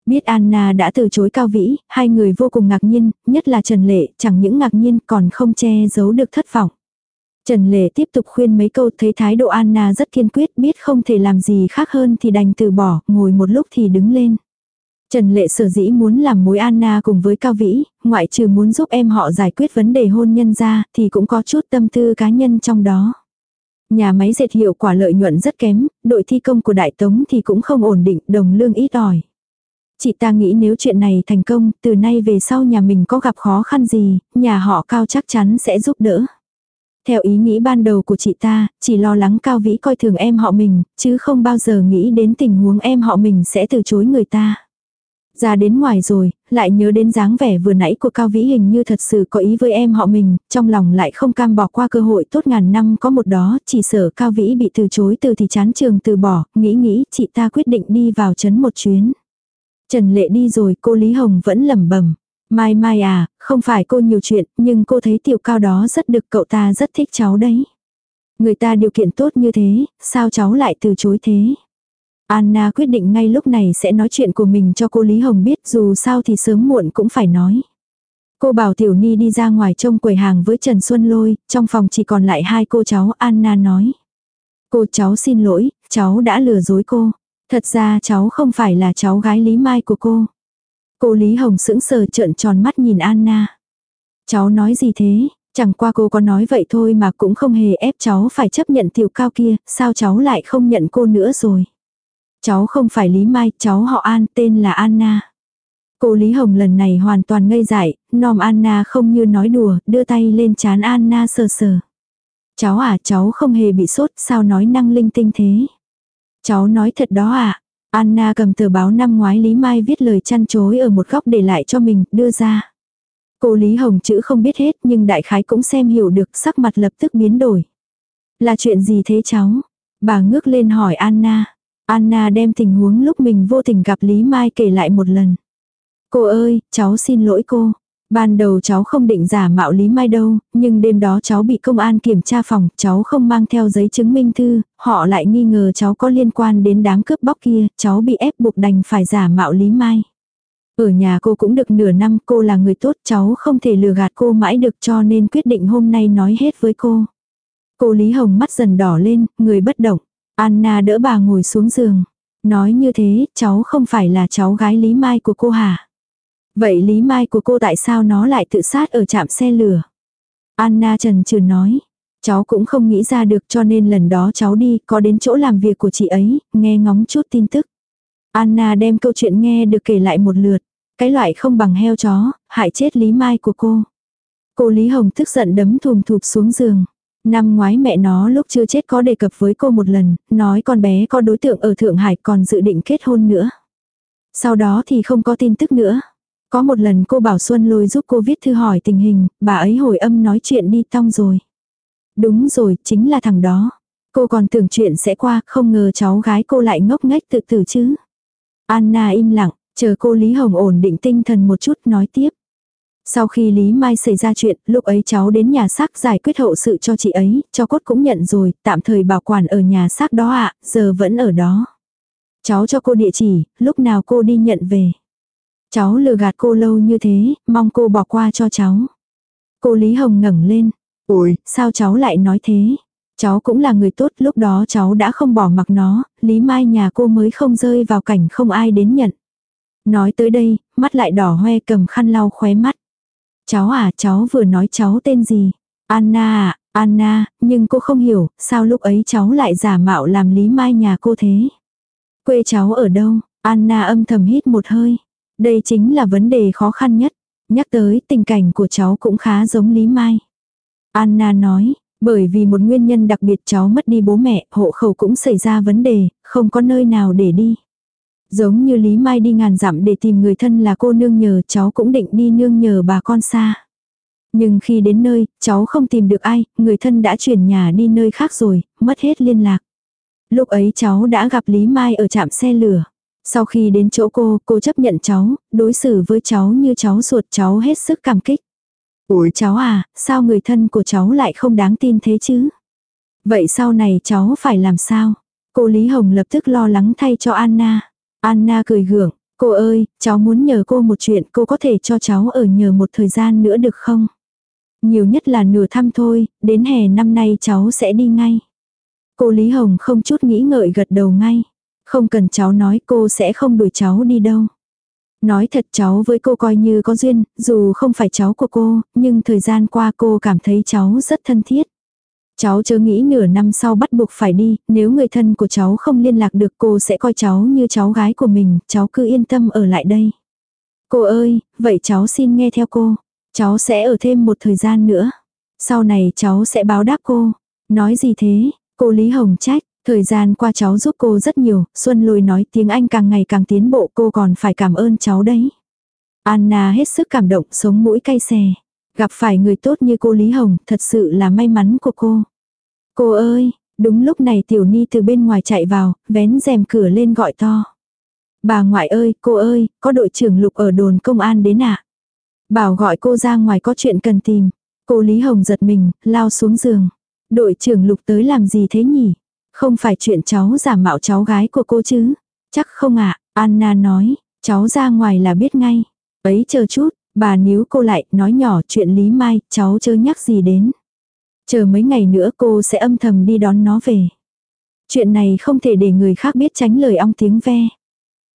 Biết Anna đã từ chối Cao Vĩ, hai người vô cùng ngạc nhiên, nhất là Trần Lệ, chẳng những ngạc nhiên còn không che giấu được thất vọng. Trần Lệ tiếp tục khuyên mấy câu thấy thái độ Anna rất kiên quyết biết không thể làm gì khác hơn thì đành từ bỏ, ngồi một lúc thì đứng lên. Trần Lệ sở dĩ muốn làm mối Anna cùng với Cao Vĩ, ngoại trừ muốn giúp em họ giải quyết vấn đề hôn nhân ra thì cũng có chút tâm tư cá nhân trong đó. Nhà máy dệt hiệu quả lợi nhuận rất kém, đội thi công của Đại Tống thì cũng không ổn định, đồng lương ít ỏi. Chị ta nghĩ nếu chuyện này thành công, từ nay về sau nhà mình có gặp khó khăn gì, nhà họ cao chắc chắn sẽ giúp đỡ. Theo ý nghĩ ban đầu của chị ta, chỉ lo lắng cao vĩ coi thường em họ mình, chứ không bao giờ nghĩ đến tình huống em họ mình sẽ từ chối người ta. Ra đến ngoài rồi, lại nhớ đến dáng vẻ vừa nãy của Cao Vĩ hình như thật sự có ý với em họ mình, trong lòng lại không cam bỏ qua cơ hội tốt ngàn năm có một đó, chỉ sợ Cao Vĩ bị từ chối từ thì chán trường từ bỏ, nghĩ nghĩ chị ta quyết định đi vào chấn một chuyến. Trần Lệ đi rồi cô Lý Hồng vẫn lẩm bẩm Mai Mai à, không phải cô nhiều chuyện, nhưng cô thấy tiểu cao đó rất được cậu ta rất thích cháu đấy. Người ta điều kiện tốt như thế, sao cháu lại từ chối thế? Anna quyết định ngay lúc này sẽ nói chuyện của mình cho cô Lý Hồng biết dù sao thì sớm muộn cũng phải nói. Cô bảo Tiểu Ni đi ra ngoài trông quầy hàng với Trần Xuân Lôi, trong phòng chỉ còn lại hai cô cháu Anna nói. Cô cháu xin lỗi, cháu đã lừa dối cô. Thật ra cháu không phải là cháu gái Lý Mai của cô. Cô Lý Hồng sững sờ trợn tròn mắt nhìn Anna. Cháu nói gì thế? Chẳng qua cô có nói vậy thôi mà cũng không hề ép cháu phải chấp nhận tiểu cao kia, sao cháu lại không nhận cô nữa rồi? Cháu không phải Lý Mai, cháu họ An, tên là Anna. Cô Lý Hồng lần này hoàn toàn ngây dại, nom Anna không như nói đùa, đưa tay lên chán Anna sờ sờ. Cháu à, cháu không hề bị sốt, sao nói năng linh tinh thế? Cháu nói thật đó à? Anna cầm tờ báo năm ngoái Lý Mai viết lời chăn chối ở một góc để lại cho mình, đưa ra. Cô Lý Hồng chữ không biết hết nhưng đại khái cũng xem hiểu được sắc mặt lập tức biến đổi. Là chuyện gì thế cháu? Bà ngước lên hỏi Anna. Anna đem tình huống lúc mình vô tình gặp Lý Mai kể lại một lần. Cô ơi, cháu xin lỗi cô. Ban đầu cháu không định giả mạo Lý Mai đâu, nhưng đêm đó cháu bị công an kiểm tra phòng, cháu không mang theo giấy chứng minh thư, họ lại nghi ngờ cháu có liên quan đến đám cướp bóc kia, cháu bị ép buộc đành phải giả mạo Lý Mai. Ở nhà cô cũng được nửa năm, cô là người tốt, cháu không thể lừa gạt cô mãi được cho nên quyết định hôm nay nói hết với cô. Cô Lý Hồng mắt dần đỏ lên, người bất động. Anna đỡ bà ngồi xuống giường. Nói như thế, cháu không phải là cháu gái Lý Mai của cô hả? Vậy Lý Mai của cô tại sao nó lại tự sát ở trạm xe lửa? Anna trần trừ nói. Cháu cũng không nghĩ ra được cho nên lần đó cháu đi có đến chỗ làm việc của chị ấy, nghe ngóng chút tin tức. Anna đem câu chuyện nghe được kể lại một lượt. Cái loại không bằng heo chó, hại chết Lý Mai của cô. Cô Lý Hồng tức giận đấm thùm thụp xuống giường. Năm ngoái mẹ nó lúc chưa chết có đề cập với cô một lần, nói con bé có đối tượng ở Thượng Hải còn dự định kết hôn nữa. Sau đó thì không có tin tức nữa. Có một lần cô bảo Xuân lôi giúp cô viết thư hỏi tình hình, bà ấy hồi âm nói chuyện đi tong rồi. Đúng rồi, chính là thằng đó. Cô còn tưởng chuyện sẽ qua, không ngờ cháu gái cô lại ngốc nghếch tự tử chứ. Anna im lặng, chờ cô Lý Hồng ổn định tinh thần một chút nói tiếp. Sau khi Lý Mai xảy ra chuyện, lúc ấy cháu đến nhà xác giải quyết hậu sự cho chị ấy, cho cốt cũng nhận rồi, tạm thời bảo quản ở nhà xác đó ạ, giờ vẫn ở đó. Cháu cho cô địa chỉ, lúc nào cô đi nhận về. Cháu lừa gạt cô lâu như thế, mong cô bỏ qua cho cháu. Cô Lý Hồng ngẩng lên. Ôi, sao cháu lại nói thế? Cháu cũng là người tốt, lúc đó cháu đã không bỏ mặc nó, Lý Mai nhà cô mới không rơi vào cảnh không ai đến nhận. Nói tới đây, mắt lại đỏ hoe cầm khăn lau khóe mắt. Cháu à, cháu vừa nói cháu tên gì? Anna à, Anna, nhưng cô không hiểu, sao lúc ấy cháu lại giả mạo làm Lý Mai nhà cô thế? Quê cháu ở đâu? Anna âm thầm hít một hơi. Đây chính là vấn đề khó khăn nhất. Nhắc tới tình cảnh của cháu cũng khá giống Lý Mai. Anna nói, bởi vì một nguyên nhân đặc biệt cháu mất đi bố mẹ, hộ khẩu cũng xảy ra vấn đề, không có nơi nào để đi. Giống như Lý Mai đi ngàn dặm để tìm người thân là cô nương nhờ cháu cũng định đi nương nhờ bà con xa. Nhưng khi đến nơi, cháu không tìm được ai, người thân đã chuyển nhà đi nơi khác rồi, mất hết liên lạc. Lúc ấy cháu đã gặp Lý Mai ở trạm xe lửa. Sau khi đến chỗ cô, cô chấp nhận cháu, đối xử với cháu như cháu ruột cháu hết sức cảm kích. Ủi cháu à, sao người thân của cháu lại không đáng tin thế chứ? Vậy sau này cháu phải làm sao? Cô Lý Hồng lập tức lo lắng thay cho Anna. Anna cười gượng, cô ơi, cháu muốn nhờ cô một chuyện, cô có thể cho cháu ở nhờ một thời gian nữa được không? Nhiều nhất là nửa thăm thôi, đến hè năm nay cháu sẽ đi ngay. Cô Lý Hồng không chút nghĩ ngợi gật đầu ngay. Không cần cháu nói cô sẽ không đuổi cháu đi đâu. Nói thật cháu với cô coi như có duyên, dù không phải cháu của cô, nhưng thời gian qua cô cảm thấy cháu rất thân thiết. Cháu chớ nghĩ nửa năm sau bắt buộc phải đi, nếu người thân của cháu không liên lạc được cô sẽ coi cháu như cháu gái của mình, cháu cứ yên tâm ở lại đây. Cô ơi, vậy cháu xin nghe theo cô. Cháu sẽ ở thêm một thời gian nữa. Sau này cháu sẽ báo đáp cô. Nói gì thế, cô Lý Hồng trách, Thời gian qua cháu giúp cô rất nhiều, Xuân Lôi nói tiếng Anh càng ngày càng tiến bộ cô còn phải cảm ơn cháu đấy. Anna hết sức cảm động, sống mũi cay xè. Gặp phải người tốt như cô Lý Hồng, thật sự là may mắn của cô. Cô ơi, đúng lúc này Tiểu Ni từ bên ngoài chạy vào, vén rèm cửa lên gọi to. Bà ngoại ơi, cô ơi, có đội trưởng Lục ở đồn công an đến ạ. Bảo gọi cô ra ngoài có chuyện cần tìm. Cô Lý Hồng giật mình, lao xuống giường. Đội trưởng Lục tới làm gì thế nhỉ? Không phải chuyện cháu giả mạo cháu gái của cô chứ? Chắc không ạ, Anna nói, cháu ra ngoài là biết ngay. Ấy chờ chút, bà níu cô lại, nói nhỏ chuyện Lý Mai, cháu chớ nhắc gì đến. Chờ mấy ngày nữa cô sẽ âm thầm đi đón nó về. Chuyện này không thể để người khác biết tránh lời ong tiếng ve.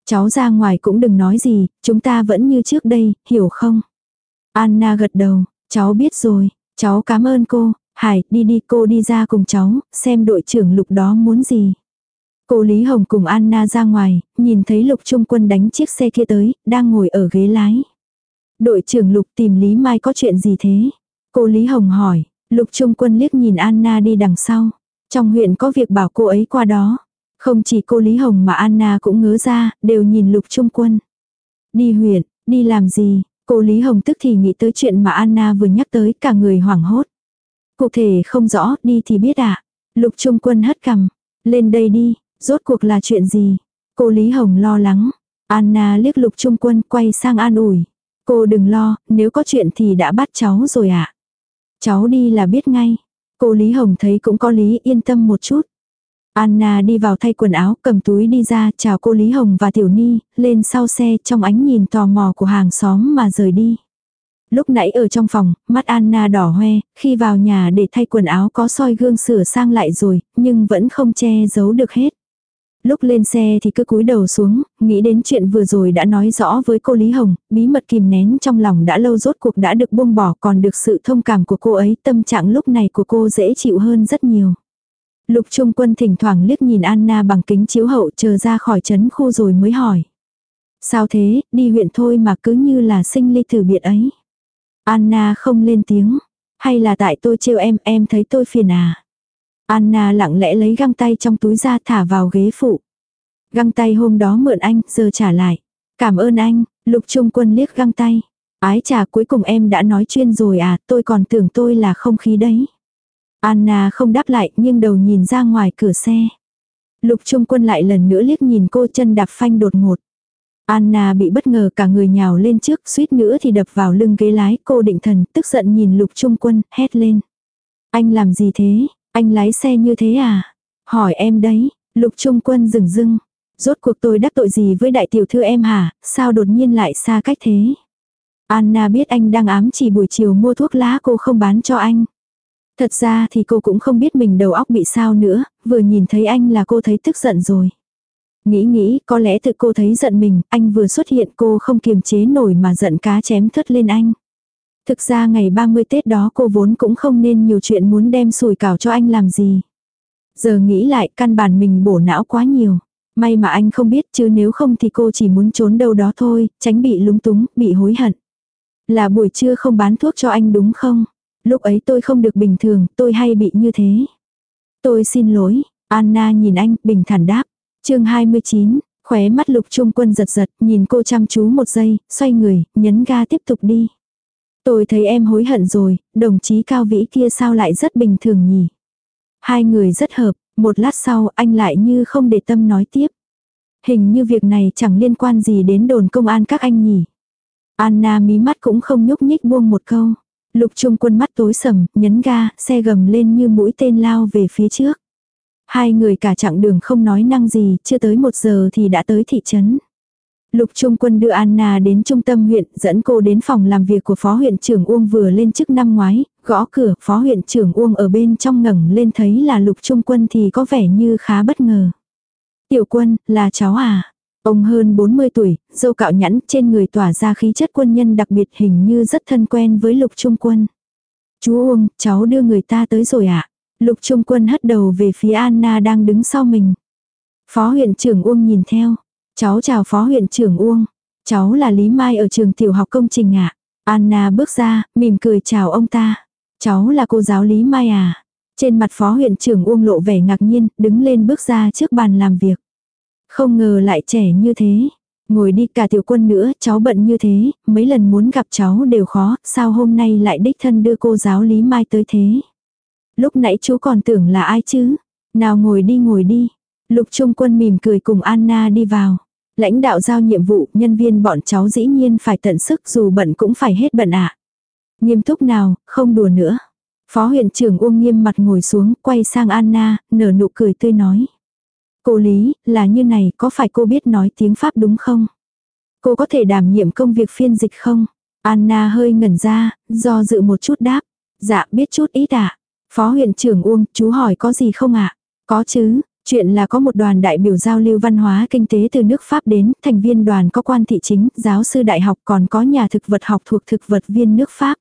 Cháu ra ngoài cũng đừng nói gì, chúng ta vẫn như trước đây, hiểu không? Anna gật đầu, cháu biết rồi, cháu cảm ơn cô, Hải, đi đi cô đi ra cùng cháu, xem đội trưởng lục đó muốn gì. Cô Lý Hồng cùng Anna ra ngoài, nhìn thấy lục trung quân đánh chiếc xe kia tới, đang ngồi ở ghế lái. Đội trưởng lục tìm Lý Mai có chuyện gì thế? Cô Lý Hồng hỏi, lục trung quân liếc nhìn Anna đi đằng sau. Trong huyện có việc bảo cô ấy qua đó. Không chỉ cô Lý Hồng mà Anna cũng ngớ ra, đều nhìn lục trung quân. Đi huyện, đi làm gì? Cô Lý Hồng tức thì nghĩ tới chuyện mà Anna vừa nhắc tới cả người hoảng hốt. Cụ thể không rõ, đi thì biết ạ. À? Lục trung quân hất cằm. Lên đây đi, rốt cuộc là chuyện gì? Cô Lý Hồng lo lắng. Anna liếc lục trung quân quay sang an ủi. Cô đừng lo, nếu có chuyện thì đã bắt cháu rồi ạ. À? Cháu đi là biết ngay. Cô Lý Hồng thấy cũng có lý yên tâm một chút. Anna đi vào thay quần áo, cầm túi đi ra, chào cô Lý Hồng và Tiểu Ni, lên sau xe trong ánh nhìn tò mò của hàng xóm mà rời đi. Lúc nãy ở trong phòng, mắt Anna đỏ hoe, khi vào nhà để thay quần áo có soi gương sửa sang lại rồi, nhưng vẫn không che giấu được hết. Lúc lên xe thì cứ cúi đầu xuống, nghĩ đến chuyện vừa rồi đã nói rõ với cô Lý Hồng, bí mật kìm nén trong lòng đã lâu rốt cuộc đã được buông bỏ còn được sự thông cảm của cô ấy, tâm trạng lúc này của cô dễ chịu hơn rất nhiều. Lục Trung Quân thỉnh thoảng liếc nhìn Anna bằng kính chiếu hậu chờ ra khỏi chấn khu rồi mới hỏi. Sao thế, đi huyện thôi mà cứ như là sinh ly tử biệt ấy. Anna không lên tiếng. Hay là tại tôi trêu em, em thấy tôi phiền à. Anna lặng lẽ lấy găng tay trong túi ra thả vào ghế phụ. Găng tay hôm đó mượn anh, giờ trả lại. Cảm ơn anh, lục trung quân liếc găng tay. Ái trà cuối cùng em đã nói chuyên rồi à, tôi còn tưởng tôi là không khí đấy. Anna không đáp lại nhưng đầu nhìn ra ngoài cửa xe. Lục Trung Quân lại lần nữa liếc nhìn cô chân đạp phanh đột ngột. Anna bị bất ngờ cả người nhào lên trước suýt nữa thì đập vào lưng ghế lái cô định thần tức giận nhìn Lục Trung Quân hét lên. Anh làm gì thế? Anh lái xe như thế à? Hỏi em đấy. Lục Trung Quân dừng dưng. Rốt cuộc tôi đắc tội gì với đại tiểu thư em hả? Sao đột nhiên lại xa cách thế? Anna biết anh đang ám chỉ buổi chiều mua thuốc lá cô không bán cho anh. Thật ra thì cô cũng không biết mình đầu óc bị sao nữa, vừa nhìn thấy anh là cô thấy tức giận rồi. Nghĩ nghĩ, có lẽ tự cô thấy giận mình, anh vừa xuất hiện cô không kiềm chế nổi mà giận cá chém thất lên anh. Thực ra ngày 30 Tết đó cô vốn cũng không nên nhiều chuyện muốn đem sùi cảo cho anh làm gì. Giờ nghĩ lại căn bản mình bổ não quá nhiều. May mà anh không biết chứ nếu không thì cô chỉ muốn trốn đâu đó thôi, tránh bị lúng túng, bị hối hận. Là buổi trưa không bán thuốc cho anh đúng không? Lúc ấy tôi không được bình thường, tôi hay bị như thế. Tôi xin lỗi, Anna nhìn anh, bình thản đáp chương 29, khóe mắt lục trung quân giật giật, nhìn cô chăm chú một giây, xoay người, nhấn ga tiếp tục đi. Tôi thấy em hối hận rồi, đồng chí cao vĩ kia sao lại rất bình thường nhỉ. Hai người rất hợp, một lát sau anh lại như không để tâm nói tiếp. Hình như việc này chẳng liên quan gì đến đồn công an các anh nhỉ. Anna mí mắt cũng không nhúc nhích buông một câu. Lục trung quân mắt tối sầm, nhấn ga, xe gầm lên như mũi tên lao về phía trước. Hai người cả chặng đường không nói năng gì, chưa tới một giờ thì đã tới thị trấn. Lục Trung Quân đưa Anna đến trung tâm huyện, dẫn cô đến phòng làm việc của Phó huyện trưởng Uông vừa lên chức năm ngoái, gõ cửa, Phó huyện trưởng Uông ở bên trong ngẩng lên thấy là Lục Trung Quân thì có vẻ như khá bất ngờ. Tiểu quân, là cháu à? Ông hơn 40 tuổi, dâu cạo nhẵn trên người tỏa ra khí chất quân nhân đặc biệt hình như rất thân quen với lục trung quân. Chú Uông, cháu đưa người ta tới rồi ạ. À? Lục trung quân hất đầu về phía Anna đang đứng sau mình. Phó huyện trưởng Uông nhìn theo. Cháu chào phó huyện trưởng Uông. Cháu là Lý Mai ở trường tiểu học công trình ạ. À? Anna bước ra, mỉm cười chào ông ta. Cháu là cô giáo Lý Mai à. Trên mặt phó huyện trưởng Uông lộ vẻ ngạc nhiên, đứng lên bước ra trước bàn làm việc. Không ngờ lại trẻ như thế. Ngồi đi cả tiểu quân nữa, cháu bận như thế, mấy lần muốn gặp cháu đều khó, sao hôm nay lại đích thân đưa cô giáo Lý Mai tới thế. Lúc nãy chú còn tưởng là ai chứ? Nào ngồi đi ngồi đi. Lục Trung Quân mỉm cười cùng Anna đi vào. Lãnh đạo giao nhiệm vụ, nhân viên bọn cháu dĩ nhiên phải tận sức dù bận cũng phải hết bận ạ. À. Nghiêm túc nào, không đùa nữa. Phó huyện trưởng Uông nghiêm mặt ngồi xuống, quay sang Anna, nở nụ cười tươi nói. Cô Lý, là như này, có phải cô biết nói tiếng Pháp đúng không? Cô có thể đảm nhiệm công việc phiên dịch không? Anna hơi ngẩn ra, do dự một chút đáp. Dạ, biết chút ít ạ. À? Phó huyện trưởng Uông, chú hỏi có gì không ạ? À? Có chứ, Chuyện là có một đoàn đại biểu giao lưu văn hóa kinh tế từ nước Pháp đến, thành viên đoàn có quan thị chính, giáo sư đại học còn có nhà thực vật học thuộc thực vật viên nước Pháp.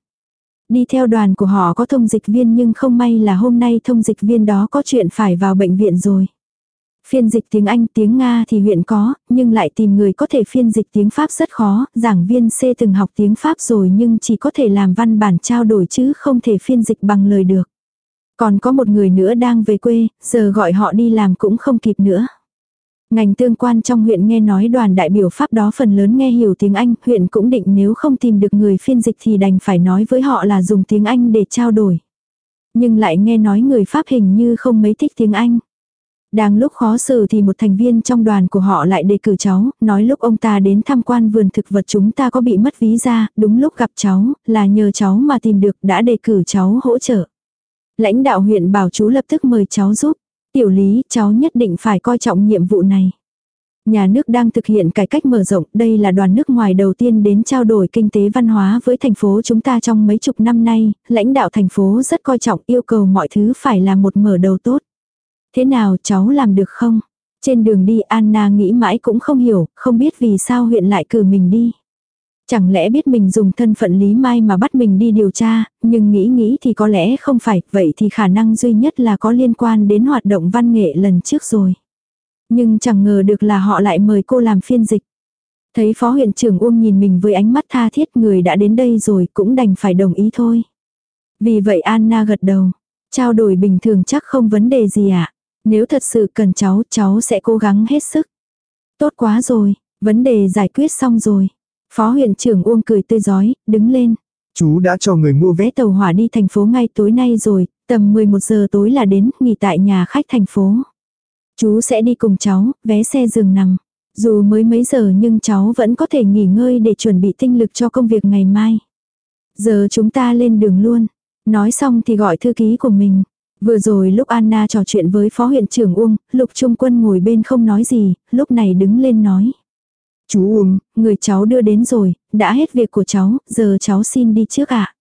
Đi theo đoàn của họ có thông dịch viên nhưng không may là hôm nay thông dịch viên đó có chuyện phải vào bệnh viện rồi. Phiên dịch tiếng Anh, tiếng Nga thì huyện có, nhưng lại tìm người có thể phiên dịch tiếng Pháp rất khó, giảng viên C từng học tiếng Pháp rồi nhưng chỉ có thể làm văn bản trao đổi chứ không thể phiên dịch bằng lời được. Còn có một người nữa đang về quê, giờ gọi họ đi làm cũng không kịp nữa. Ngành tương quan trong huyện nghe nói đoàn đại biểu Pháp đó phần lớn nghe hiểu tiếng Anh, huyện cũng định nếu không tìm được người phiên dịch thì đành phải nói với họ là dùng tiếng Anh để trao đổi. Nhưng lại nghe nói người Pháp hình như không mấy thích tiếng Anh. Đang lúc khó xử thì một thành viên trong đoàn của họ lại đề cử cháu, nói lúc ông ta đến tham quan vườn thực vật chúng ta có bị mất ví ra, đúng lúc gặp cháu, là nhờ cháu mà tìm được đã đề cử cháu hỗ trợ. Lãnh đạo huyện bảo chú lập tức mời cháu giúp. Tiểu lý, cháu nhất định phải coi trọng nhiệm vụ này. Nhà nước đang thực hiện cải cách mở rộng, đây là đoàn nước ngoài đầu tiên đến trao đổi kinh tế văn hóa với thành phố chúng ta trong mấy chục năm nay, lãnh đạo thành phố rất coi trọng yêu cầu mọi thứ phải là một mở đầu tốt. Thế nào cháu làm được không? Trên đường đi Anna nghĩ mãi cũng không hiểu, không biết vì sao huyện lại cử mình đi. Chẳng lẽ biết mình dùng thân phận Lý Mai mà bắt mình đi điều tra, nhưng nghĩ nghĩ thì có lẽ không phải, vậy thì khả năng duy nhất là có liên quan đến hoạt động văn nghệ lần trước rồi. Nhưng chẳng ngờ được là họ lại mời cô làm phiên dịch. Thấy phó huyện trưởng Uông nhìn mình với ánh mắt tha thiết người đã đến đây rồi cũng đành phải đồng ý thôi. Vì vậy Anna gật đầu. Trao đổi bình thường chắc không vấn đề gì ạ. À? Nếu thật sự cần cháu, cháu sẽ cố gắng hết sức. Tốt quá rồi, vấn đề giải quyết xong rồi. Phó huyện trưởng Uông cười tươi giói, đứng lên. Chú đã cho người mua vé tàu hỏa đi thành phố ngay tối nay rồi, tầm 11 giờ tối là đến, nghỉ tại nhà khách thành phố. Chú sẽ đi cùng cháu, vé xe giường nằm. Dù mới mấy giờ nhưng cháu vẫn có thể nghỉ ngơi để chuẩn bị tinh lực cho công việc ngày mai. Giờ chúng ta lên đường luôn. Nói xong thì gọi thư ký của mình. Vừa rồi lúc Anna trò chuyện với phó huyện trưởng Uông, Lục Trung Quân ngồi bên không nói gì, lúc này đứng lên nói. Chú Uông, người cháu đưa đến rồi, đã hết việc của cháu, giờ cháu xin đi trước ạ. À.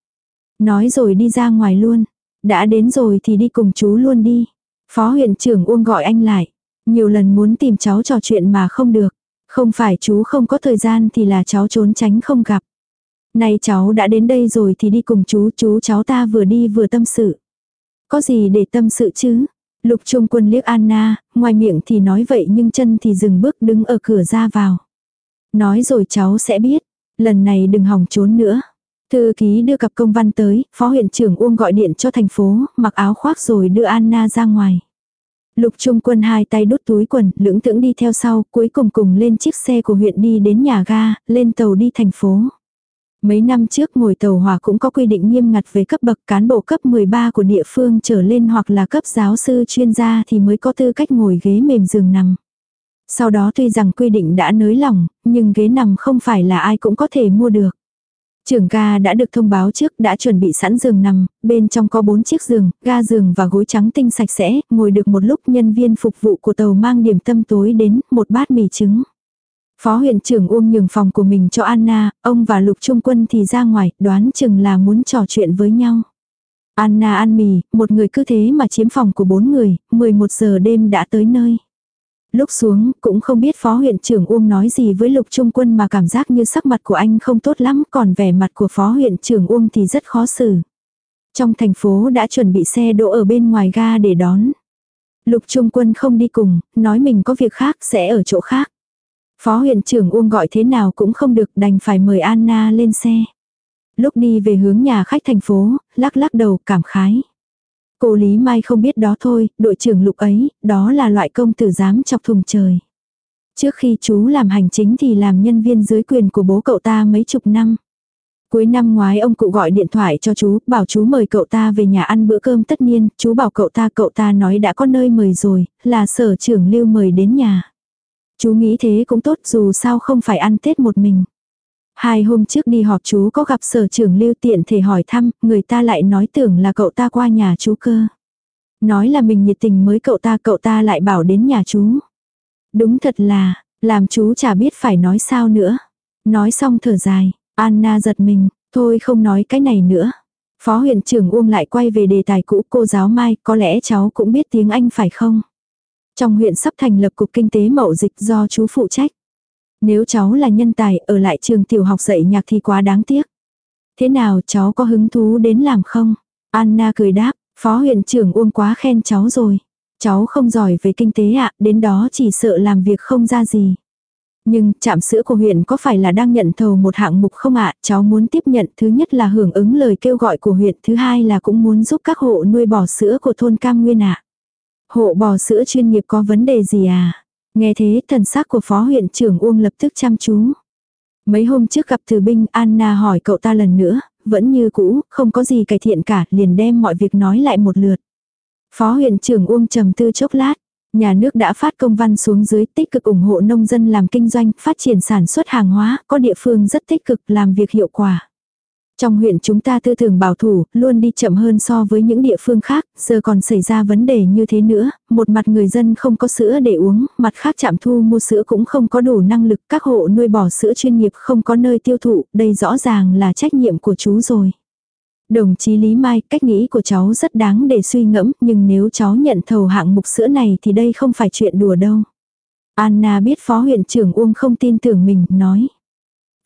Nói rồi đi ra ngoài luôn. Đã đến rồi thì đi cùng chú luôn đi. Phó huyện trưởng Uông gọi anh lại. Nhiều lần muốn tìm cháu trò chuyện mà không được. Không phải chú không có thời gian thì là cháu trốn tránh không gặp. Này cháu đã đến đây rồi thì đi cùng chú, chú cháu ta vừa đi vừa tâm sự. Có gì để tâm sự chứ? Lục Trung Quân liếc Anna, ngoài miệng thì nói vậy nhưng chân thì dừng bước đứng ở cửa ra vào. Nói rồi cháu sẽ biết, lần này đừng hòng trốn nữa. Thư ký đưa cặp công văn tới, phó huyện trưởng Uông gọi điện cho thành phố, mặc áo khoác rồi đưa Anna ra ngoài. Lục Trung Quân hai tay đút túi quần, lưỡng thưởng đi theo sau, cuối cùng cùng lên chiếc xe của huyện đi đến nhà ga, lên tàu đi thành phố. Mấy năm trước ngồi tàu hỏa cũng có quy định nghiêm ngặt về cấp bậc cán bộ cấp 13 của địa phương trở lên hoặc là cấp giáo sư chuyên gia thì mới có tư cách ngồi ghế mềm giường nằm. Sau đó tuy rằng quy định đã nới lỏng, nhưng ghế nằm không phải là ai cũng có thể mua được. Trưởng ga đã được thông báo trước đã chuẩn bị sẵn giường nằm, bên trong có bốn chiếc giường, ga giường và gối trắng tinh sạch sẽ, ngồi được một lúc nhân viên phục vụ của tàu mang điểm tâm tối đến, một bát mì trứng. Phó huyện trưởng Uông nhường phòng của mình cho Anna, ông và Lục Trung Quân thì ra ngoài, đoán chừng là muốn trò chuyện với nhau. Anna ăn mì, một người cứ thế mà chiếm phòng của bốn người, 11 giờ đêm đã tới nơi. Lúc xuống, cũng không biết phó huyện trưởng Uông nói gì với lục trung quân mà cảm giác như sắc mặt của anh không tốt lắm, còn vẻ mặt của phó huyện trưởng Uông thì rất khó xử. Trong thành phố đã chuẩn bị xe đỗ ở bên ngoài ga để đón. Lục trung quân không đi cùng, nói mình có việc khác sẽ ở chỗ khác. Phó huyện trưởng Uông gọi thế nào cũng không được đành phải mời Anna lên xe. Lúc đi về hướng nhà khách thành phố, lắc lắc đầu cảm khái. Cô Lý Mai không biết đó thôi, đội trưởng lục ấy, đó là loại công tử dám chọc thùng trời. Trước khi chú làm hành chính thì làm nhân viên dưới quyền của bố cậu ta mấy chục năm. Cuối năm ngoái ông cụ gọi điện thoại cho chú, bảo chú mời cậu ta về nhà ăn bữa cơm tất niên, chú bảo cậu ta cậu ta nói đã có nơi mời rồi, là sở trưởng lưu mời đến nhà. Chú nghĩ thế cũng tốt dù sao không phải ăn Tết một mình. Hai hôm trước đi họp chú có gặp sở trưởng lưu tiện thể hỏi thăm, người ta lại nói tưởng là cậu ta qua nhà chú cơ. Nói là mình nhiệt tình mới cậu ta cậu ta lại bảo đến nhà chú. Đúng thật là, làm chú chả biết phải nói sao nữa. Nói xong thở dài, Anna giật mình, thôi không nói cái này nữa. Phó huyện trưởng Uông lại quay về đề tài cũ cô giáo Mai, có lẽ cháu cũng biết tiếng Anh phải không? Trong huyện sắp thành lập cục kinh tế mậu dịch do chú phụ trách. Nếu cháu là nhân tài ở lại trường tiểu học dạy nhạc thì quá đáng tiếc. Thế nào cháu có hứng thú đến làm không? Anna cười đáp, phó huyện trưởng Uông quá khen cháu rồi. Cháu không giỏi về kinh tế ạ, đến đó chỉ sợ làm việc không ra gì. Nhưng, trạm sữa của huyện có phải là đang nhận thầu một hạng mục không ạ? Cháu muốn tiếp nhận, thứ nhất là hưởng ứng lời kêu gọi của huyện, thứ hai là cũng muốn giúp các hộ nuôi bò sữa của thôn Cam Nguyên ạ. Hộ bò sữa chuyên nghiệp có vấn đề gì à? Nghe thế, thần sắc của phó huyện trưởng Uông lập tức chăm chú. Mấy hôm trước gặp từ binh, Anna hỏi cậu ta lần nữa, vẫn như cũ, không có gì cải thiện cả, liền đem mọi việc nói lại một lượt. Phó huyện trưởng Uông trầm tư chốc lát, Nhà nước đã phát công văn xuống dưới tích cực ủng hộ nông dân làm kinh doanh, phát triển sản xuất hàng hóa, có địa phương rất tích cực làm việc hiệu quả. Trong huyện chúng ta tư tưởng bảo thủ, luôn đi chậm hơn so với những địa phương khác, giờ còn xảy ra vấn đề như thế nữa, một mặt người dân không có sữa để uống, mặt khác chạm thu mua sữa cũng không có đủ năng lực, các hộ nuôi bò sữa chuyên nghiệp không có nơi tiêu thụ, đây rõ ràng là trách nhiệm của chú rồi. Đồng chí Lý Mai, cách nghĩ của cháu rất đáng để suy ngẫm, nhưng nếu cháu nhận thầu hạng mục sữa này thì đây không phải chuyện đùa đâu. Anna biết phó huyện trưởng Uông không tin tưởng mình, nói.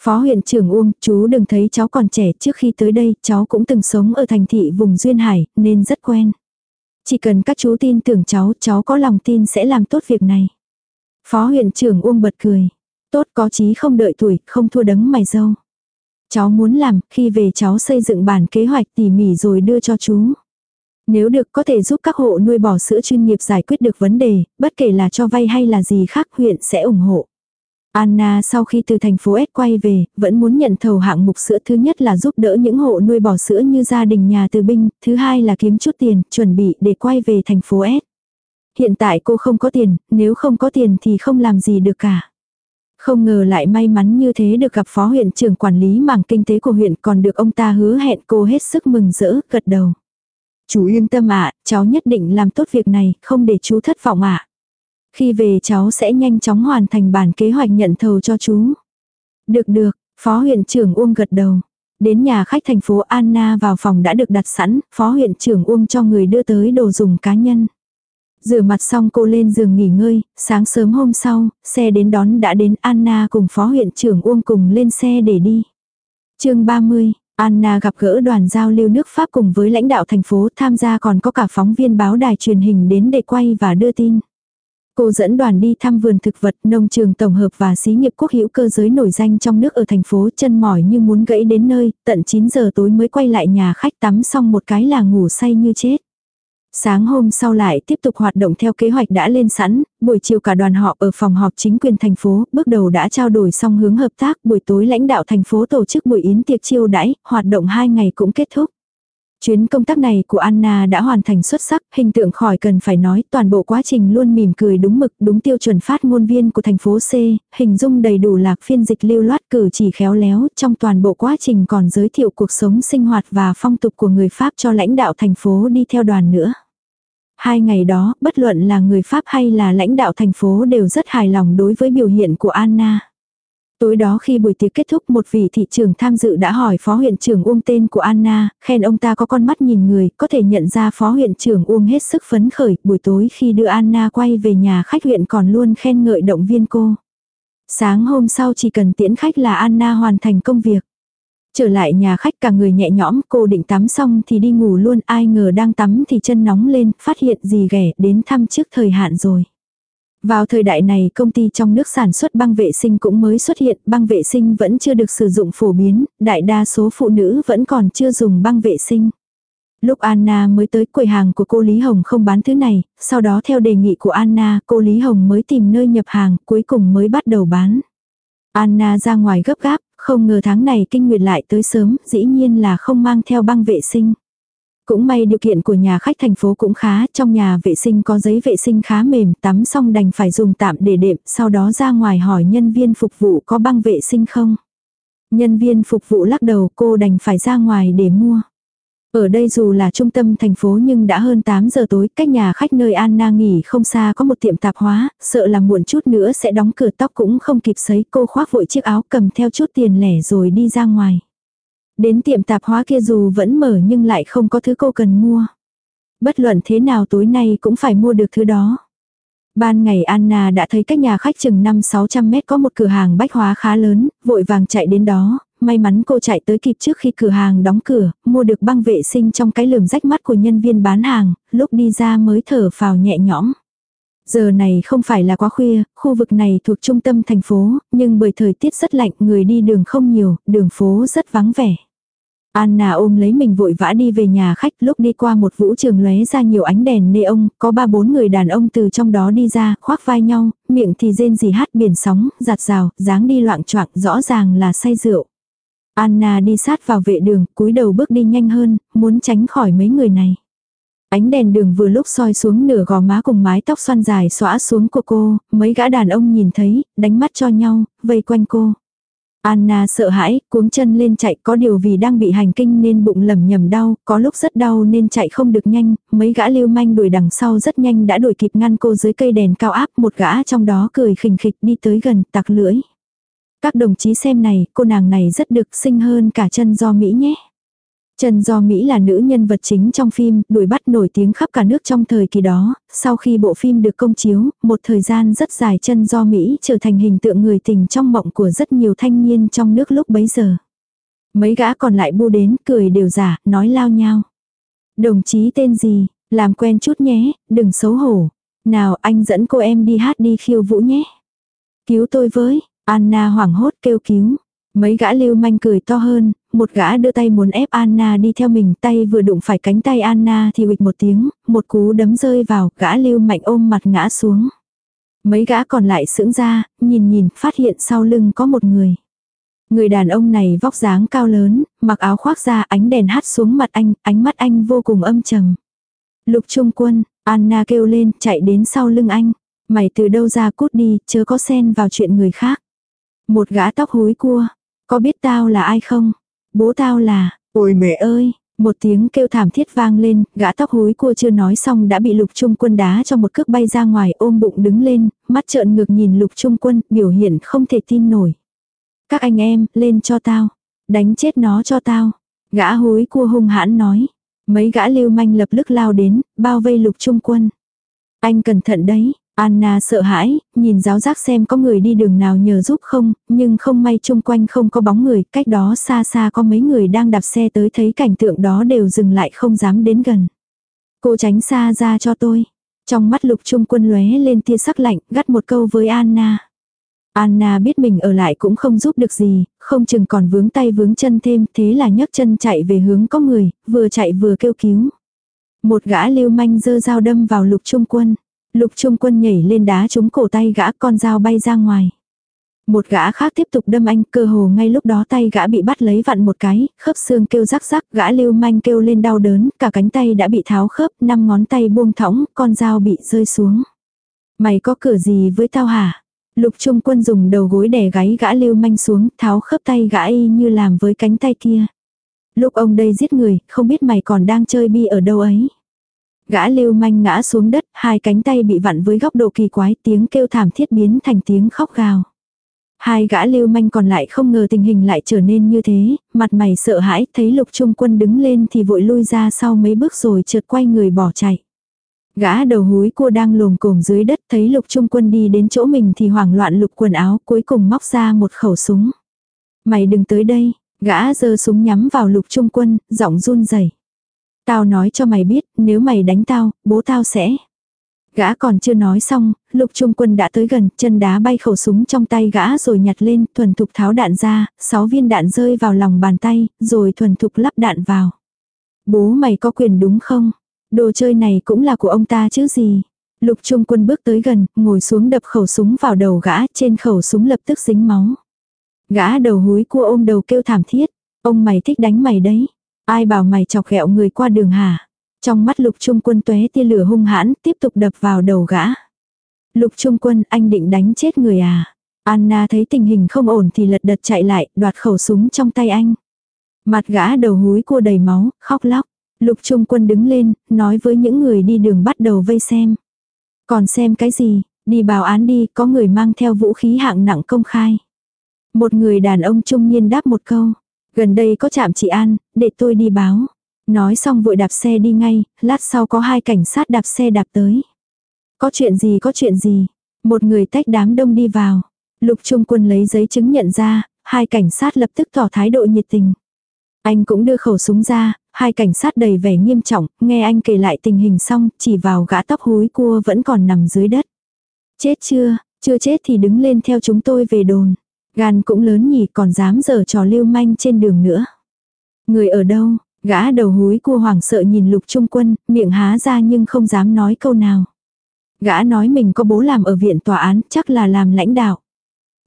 Phó huyện trưởng Uông, chú đừng thấy cháu còn trẻ, trước khi tới đây, cháu cũng từng sống ở thành thị vùng Duyên Hải, nên rất quen. Chỉ cần các chú tin tưởng cháu, cháu có lòng tin sẽ làm tốt việc này. Phó huyện trưởng Uông bật cười. Tốt có chí không đợi tuổi, không thua đấng mày dâu. Cháu muốn làm, khi về cháu xây dựng bản kế hoạch tỉ mỉ rồi đưa cho chú. Nếu được có thể giúp các hộ nuôi bò sữa chuyên nghiệp giải quyết được vấn đề, bất kể là cho vay hay là gì khác huyện sẽ ủng hộ. Anna sau khi từ thành phố S quay về, vẫn muốn nhận thầu hạng mục sữa thứ nhất là giúp đỡ những hộ nuôi bò sữa như gia đình nhà từ binh, thứ hai là kiếm chút tiền, chuẩn bị để quay về thành phố S. Hiện tại cô không có tiền, nếu không có tiền thì không làm gì được cả. Không ngờ lại may mắn như thế được gặp phó huyện trưởng quản lý mảng kinh tế của huyện còn được ông ta hứa hẹn cô hết sức mừng rỡ, gật đầu. Chú yên tâm ạ, cháu nhất định làm tốt việc này, không để chú thất vọng ạ. Khi về cháu sẽ nhanh chóng hoàn thành bản kế hoạch nhận thầu cho chú. Được được, phó huyện trưởng Uông gật đầu. Đến nhà khách thành phố Anna vào phòng đã được đặt sẵn, phó huyện trưởng Uông cho người đưa tới đồ dùng cá nhân. Rửa mặt xong cô lên giường nghỉ ngơi, sáng sớm hôm sau, xe đến đón đã đến Anna cùng phó huyện trưởng Uông cùng lên xe để đi. chương 30, Anna gặp gỡ đoàn giao lưu nước Pháp cùng với lãnh đạo thành phố tham gia còn có cả phóng viên báo đài truyền hình đến để quay và đưa tin. Cô dẫn đoàn đi thăm vườn thực vật, nông trường tổng hợp và xí nghiệp quốc hữu cơ giới nổi danh trong nước ở thành phố chân mỏi như muốn gãy đến nơi, tận 9 giờ tối mới quay lại nhà khách tắm xong một cái là ngủ say như chết. Sáng hôm sau lại tiếp tục hoạt động theo kế hoạch đã lên sẵn, buổi chiều cả đoàn họ ở phòng họp chính quyền thành phố, bước đầu đã trao đổi xong hướng hợp tác, buổi tối lãnh đạo thành phố tổ chức buổi yến tiệc chiêu đãi, hoạt động 2 ngày cũng kết thúc. Chuyến công tác này của Anna đã hoàn thành xuất sắc, hình tượng khỏi cần phải nói, toàn bộ quá trình luôn mỉm cười đúng mực, đúng tiêu chuẩn phát ngôn viên của thành phố C, hình dung đầy đủ lạc phiên dịch lưu loát cử chỉ khéo léo, trong toàn bộ quá trình còn giới thiệu cuộc sống sinh hoạt và phong tục của người Pháp cho lãnh đạo thành phố đi theo đoàn nữa. Hai ngày đó, bất luận là người Pháp hay là lãnh đạo thành phố đều rất hài lòng đối với biểu hiện của Anna. Tối đó khi buổi tiệc kết thúc một vị thị trưởng tham dự đã hỏi phó huyện trưởng Uông tên của Anna, khen ông ta có con mắt nhìn người, có thể nhận ra phó huyện trưởng Uông hết sức phấn khởi, buổi tối khi đưa Anna quay về nhà khách huyện còn luôn khen ngợi động viên cô. Sáng hôm sau chỉ cần tiễn khách là Anna hoàn thành công việc. Trở lại nhà khách cả người nhẹ nhõm, cô định tắm xong thì đi ngủ luôn, ai ngờ đang tắm thì chân nóng lên, phát hiện gì ghẻ đến thăm trước thời hạn rồi. Vào thời đại này công ty trong nước sản xuất băng vệ sinh cũng mới xuất hiện, băng vệ sinh vẫn chưa được sử dụng phổ biến, đại đa số phụ nữ vẫn còn chưa dùng băng vệ sinh. Lúc Anna mới tới quầy hàng của cô Lý Hồng không bán thứ này, sau đó theo đề nghị của Anna, cô Lý Hồng mới tìm nơi nhập hàng, cuối cùng mới bắt đầu bán. Anna ra ngoài gấp gáp, không ngờ tháng này kinh nguyệt lại tới sớm, dĩ nhiên là không mang theo băng vệ sinh. Cũng may điều kiện của nhà khách thành phố cũng khá, trong nhà vệ sinh có giấy vệ sinh khá mềm, tắm xong đành phải dùng tạm để đệm, sau đó ra ngoài hỏi nhân viên phục vụ có băng vệ sinh không. Nhân viên phục vụ lắc đầu cô đành phải ra ngoài để mua. Ở đây dù là trung tâm thành phố nhưng đã hơn 8 giờ tối, cách nhà khách nơi Anna nghỉ không xa có một tiệm tạp hóa, sợ là muộn chút nữa sẽ đóng cửa tóc cũng không kịp sấy cô khoác vội chiếc áo cầm theo chút tiền lẻ rồi đi ra ngoài. Đến tiệm tạp hóa kia dù vẫn mở nhưng lại không có thứ cô cần mua. Bất luận thế nào tối nay cũng phải mua được thứ đó. Ban ngày Anna đã thấy cách nhà khách chừng 5-600 mét có một cửa hàng bách hóa khá lớn, vội vàng chạy đến đó, may mắn cô chạy tới kịp trước khi cửa hàng đóng cửa, mua được băng vệ sinh trong cái lườm rách mắt của nhân viên bán hàng, lúc đi ra mới thở phào nhẹ nhõm. Giờ này không phải là quá khuya, khu vực này thuộc trung tâm thành phố, nhưng bởi thời tiết rất lạnh người đi đường không nhiều, đường phố rất vắng vẻ. Anna ôm lấy mình vội vã đi về nhà khách lúc đi qua một vũ trường lóe ra nhiều ánh đèn nê ông, có ba bốn người đàn ông từ trong đó đi ra, khoác vai nhau, miệng thì rên gì hát biển sóng, giặt rào, dáng đi loạn choạng rõ ràng là say rượu. Anna đi sát vào vệ đường, cúi đầu bước đi nhanh hơn, muốn tránh khỏi mấy người này. Ánh đèn đường vừa lúc soi xuống nửa gò má cùng mái tóc xoăn dài xõa xuống của cô, mấy gã đàn ông nhìn thấy, đánh mắt cho nhau, vây quanh cô. Anna sợ hãi, cuống chân lên chạy có điều vì đang bị hành kinh nên bụng lầm nhầm đau, có lúc rất đau nên chạy không được nhanh, mấy gã lưu manh đuổi đằng sau rất nhanh đã đuổi kịp ngăn cô dưới cây đèn cao áp, một gã trong đó cười khình khịch đi tới gần, tặc lưỡi. Các đồng chí xem này, cô nàng này rất được sinh hơn cả chân do Mỹ nhé. Trần Do Mỹ là nữ nhân vật chính trong phim, đuổi bắt nổi tiếng khắp cả nước trong thời kỳ đó, sau khi bộ phim được công chiếu, một thời gian rất dài Trần Do Mỹ trở thành hình tượng người tình trong mộng của rất nhiều thanh niên trong nước lúc bấy giờ. Mấy gã còn lại bu đến, cười đều giả, nói lao nhau. Đồng chí tên gì, làm quen chút nhé, đừng xấu hổ. Nào anh dẫn cô em đi hát đi khiêu vũ nhé. Cứu tôi với, Anna hoảng hốt kêu cứu. Mấy gã lưu manh cười to hơn, một gã đưa tay muốn ép Anna đi theo mình, tay vừa đụng phải cánh tay Anna thì huịch một tiếng, một cú đấm rơi vào, gã lưu mạnh ôm mặt ngã xuống. Mấy gã còn lại sững ra, nhìn nhìn, phát hiện sau lưng có một người. Người đàn ông này vóc dáng cao lớn, mặc áo khoác ra ánh đèn hắt xuống mặt anh, ánh mắt anh vô cùng âm trầm. Lục trung quân, Anna kêu lên, chạy đến sau lưng anh. Mày từ đâu ra cút đi, chớ có xen vào chuyện người khác. Một gã tóc hối cua, có biết tao là ai không? Bố tao là, ôi mẹ ơi, một tiếng kêu thảm thiết vang lên, gã tóc húi cua chưa nói xong đã bị lục trung quân đá cho một cước bay ra ngoài ôm bụng đứng lên, mắt trợn ngược nhìn lục trung quân, biểu hiện không thể tin nổi. Các anh em, lên cho tao. Đánh chết nó cho tao. Gã húi cua hung hãn nói. Mấy gã lưu manh lập tức lao đến, bao vây lục trung quân. Anh cẩn thận đấy, Anna sợ hãi, nhìn giáo giác xem có người đi đường nào nhờ giúp không, nhưng không may chung quanh không có bóng người, cách đó xa xa có mấy người đang đạp xe tới thấy cảnh tượng đó đều dừng lại không dám đến gần. Cô tránh xa ra cho tôi. Trong mắt lục trung quân lóe lên tia sắc lạnh, gắt một câu với Anna. Anna biết mình ở lại cũng không giúp được gì, không chừng còn vướng tay vướng chân thêm, thế là nhấc chân chạy về hướng có người, vừa chạy vừa kêu cứu. Một gã lưu manh dơ dao đâm vào lục trung quân. Lục trung quân nhảy lên đá trúng cổ tay gã con dao bay ra ngoài. Một gã khác tiếp tục đâm anh, cơ hồ ngay lúc đó tay gã bị bắt lấy vặn một cái, khớp xương kêu rắc rắc, gã lưu manh kêu lên đau đớn, cả cánh tay đã bị tháo khớp, năm ngón tay buông thõng, con dao bị rơi xuống. Mày có cửa gì với tao hả? Lục trung quân dùng đầu gối đè gáy gã lưu manh xuống, tháo khớp tay gã y như làm với cánh tay kia. Lúc ông đây giết người, không biết mày còn đang chơi bi ở đâu ấy. Gã lưu manh ngã xuống đất, hai cánh tay bị vặn với góc độ kỳ quái, tiếng kêu thảm thiết biến thành tiếng khóc gào. Hai gã lưu manh còn lại không ngờ tình hình lại trở nên như thế, mặt mày sợ hãi, thấy lục trung quân đứng lên thì vội lui ra sau mấy bước rồi chợt quay người bỏ chạy. Gã đầu húi cua đang lồm cồm dưới đất thấy lục trung quân đi đến chỗ mình thì hoảng loạn lục quần áo cuối cùng móc ra một khẩu súng. Mày đừng tới đây, gã giơ súng nhắm vào lục trung quân, giọng run rẩy Tao nói cho mày biết, nếu mày đánh tao, bố tao sẽ. Gã còn chưa nói xong, lục trung quân đã tới gần, chân đá bay khẩu súng trong tay gã rồi nhặt lên, thuần thục tháo đạn ra, sáu viên đạn rơi vào lòng bàn tay, rồi thuần thục lắp đạn vào. Bố mày có quyền đúng không? Đồ chơi này cũng là của ông ta chứ gì? Lục Trung Quân bước tới gần, ngồi xuống đập khẩu súng vào đầu gã, trên khẩu súng lập tức dính máu. Gã đầu húi cua ôm đầu kêu thảm thiết. Ông mày thích đánh mày đấy. Ai bảo mày chọc ghẹo người qua đường hả? Trong mắt lục trung quân tuế tia lửa hung hãn tiếp tục đập vào đầu gã. Lục trung quân anh định đánh chết người à? Anna thấy tình hình không ổn thì lật đật chạy lại, đoạt khẩu súng trong tay anh. Mặt gã đầu húi cua đầy máu, khóc lóc. Lục trung quân đứng lên, nói với những người đi đường bắt đầu vây xem. Còn xem cái gì, đi báo án đi, có người mang theo vũ khí hạng nặng công khai. Một người đàn ông trung niên đáp một câu. Gần đây có trạm chị An, để tôi đi báo. Nói xong vội đạp xe đi ngay, lát sau có hai cảnh sát đạp xe đạp tới. Có chuyện gì có chuyện gì. Một người tách đám đông đi vào. Lục Trung Quân lấy giấy chứng nhận ra, hai cảnh sát lập tức tỏ thái độ nhiệt tình. Anh cũng đưa khẩu súng ra, hai cảnh sát đầy vẻ nghiêm trọng, nghe anh kể lại tình hình xong, chỉ vào gã tóc húi cua vẫn còn nằm dưới đất. Chết chưa, chưa chết thì đứng lên theo chúng tôi về đồn. Gan cũng lớn nhỉ còn dám giở trò lưu manh trên đường nữa. Người ở đâu, gã đầu húi cua hoảng sợ nhìn lục trung quân, miệng há ra nhưng không dám nói câu nào. Gã nói mình có bố làm ở viện tòa án, chắc là làm lãnh đạo.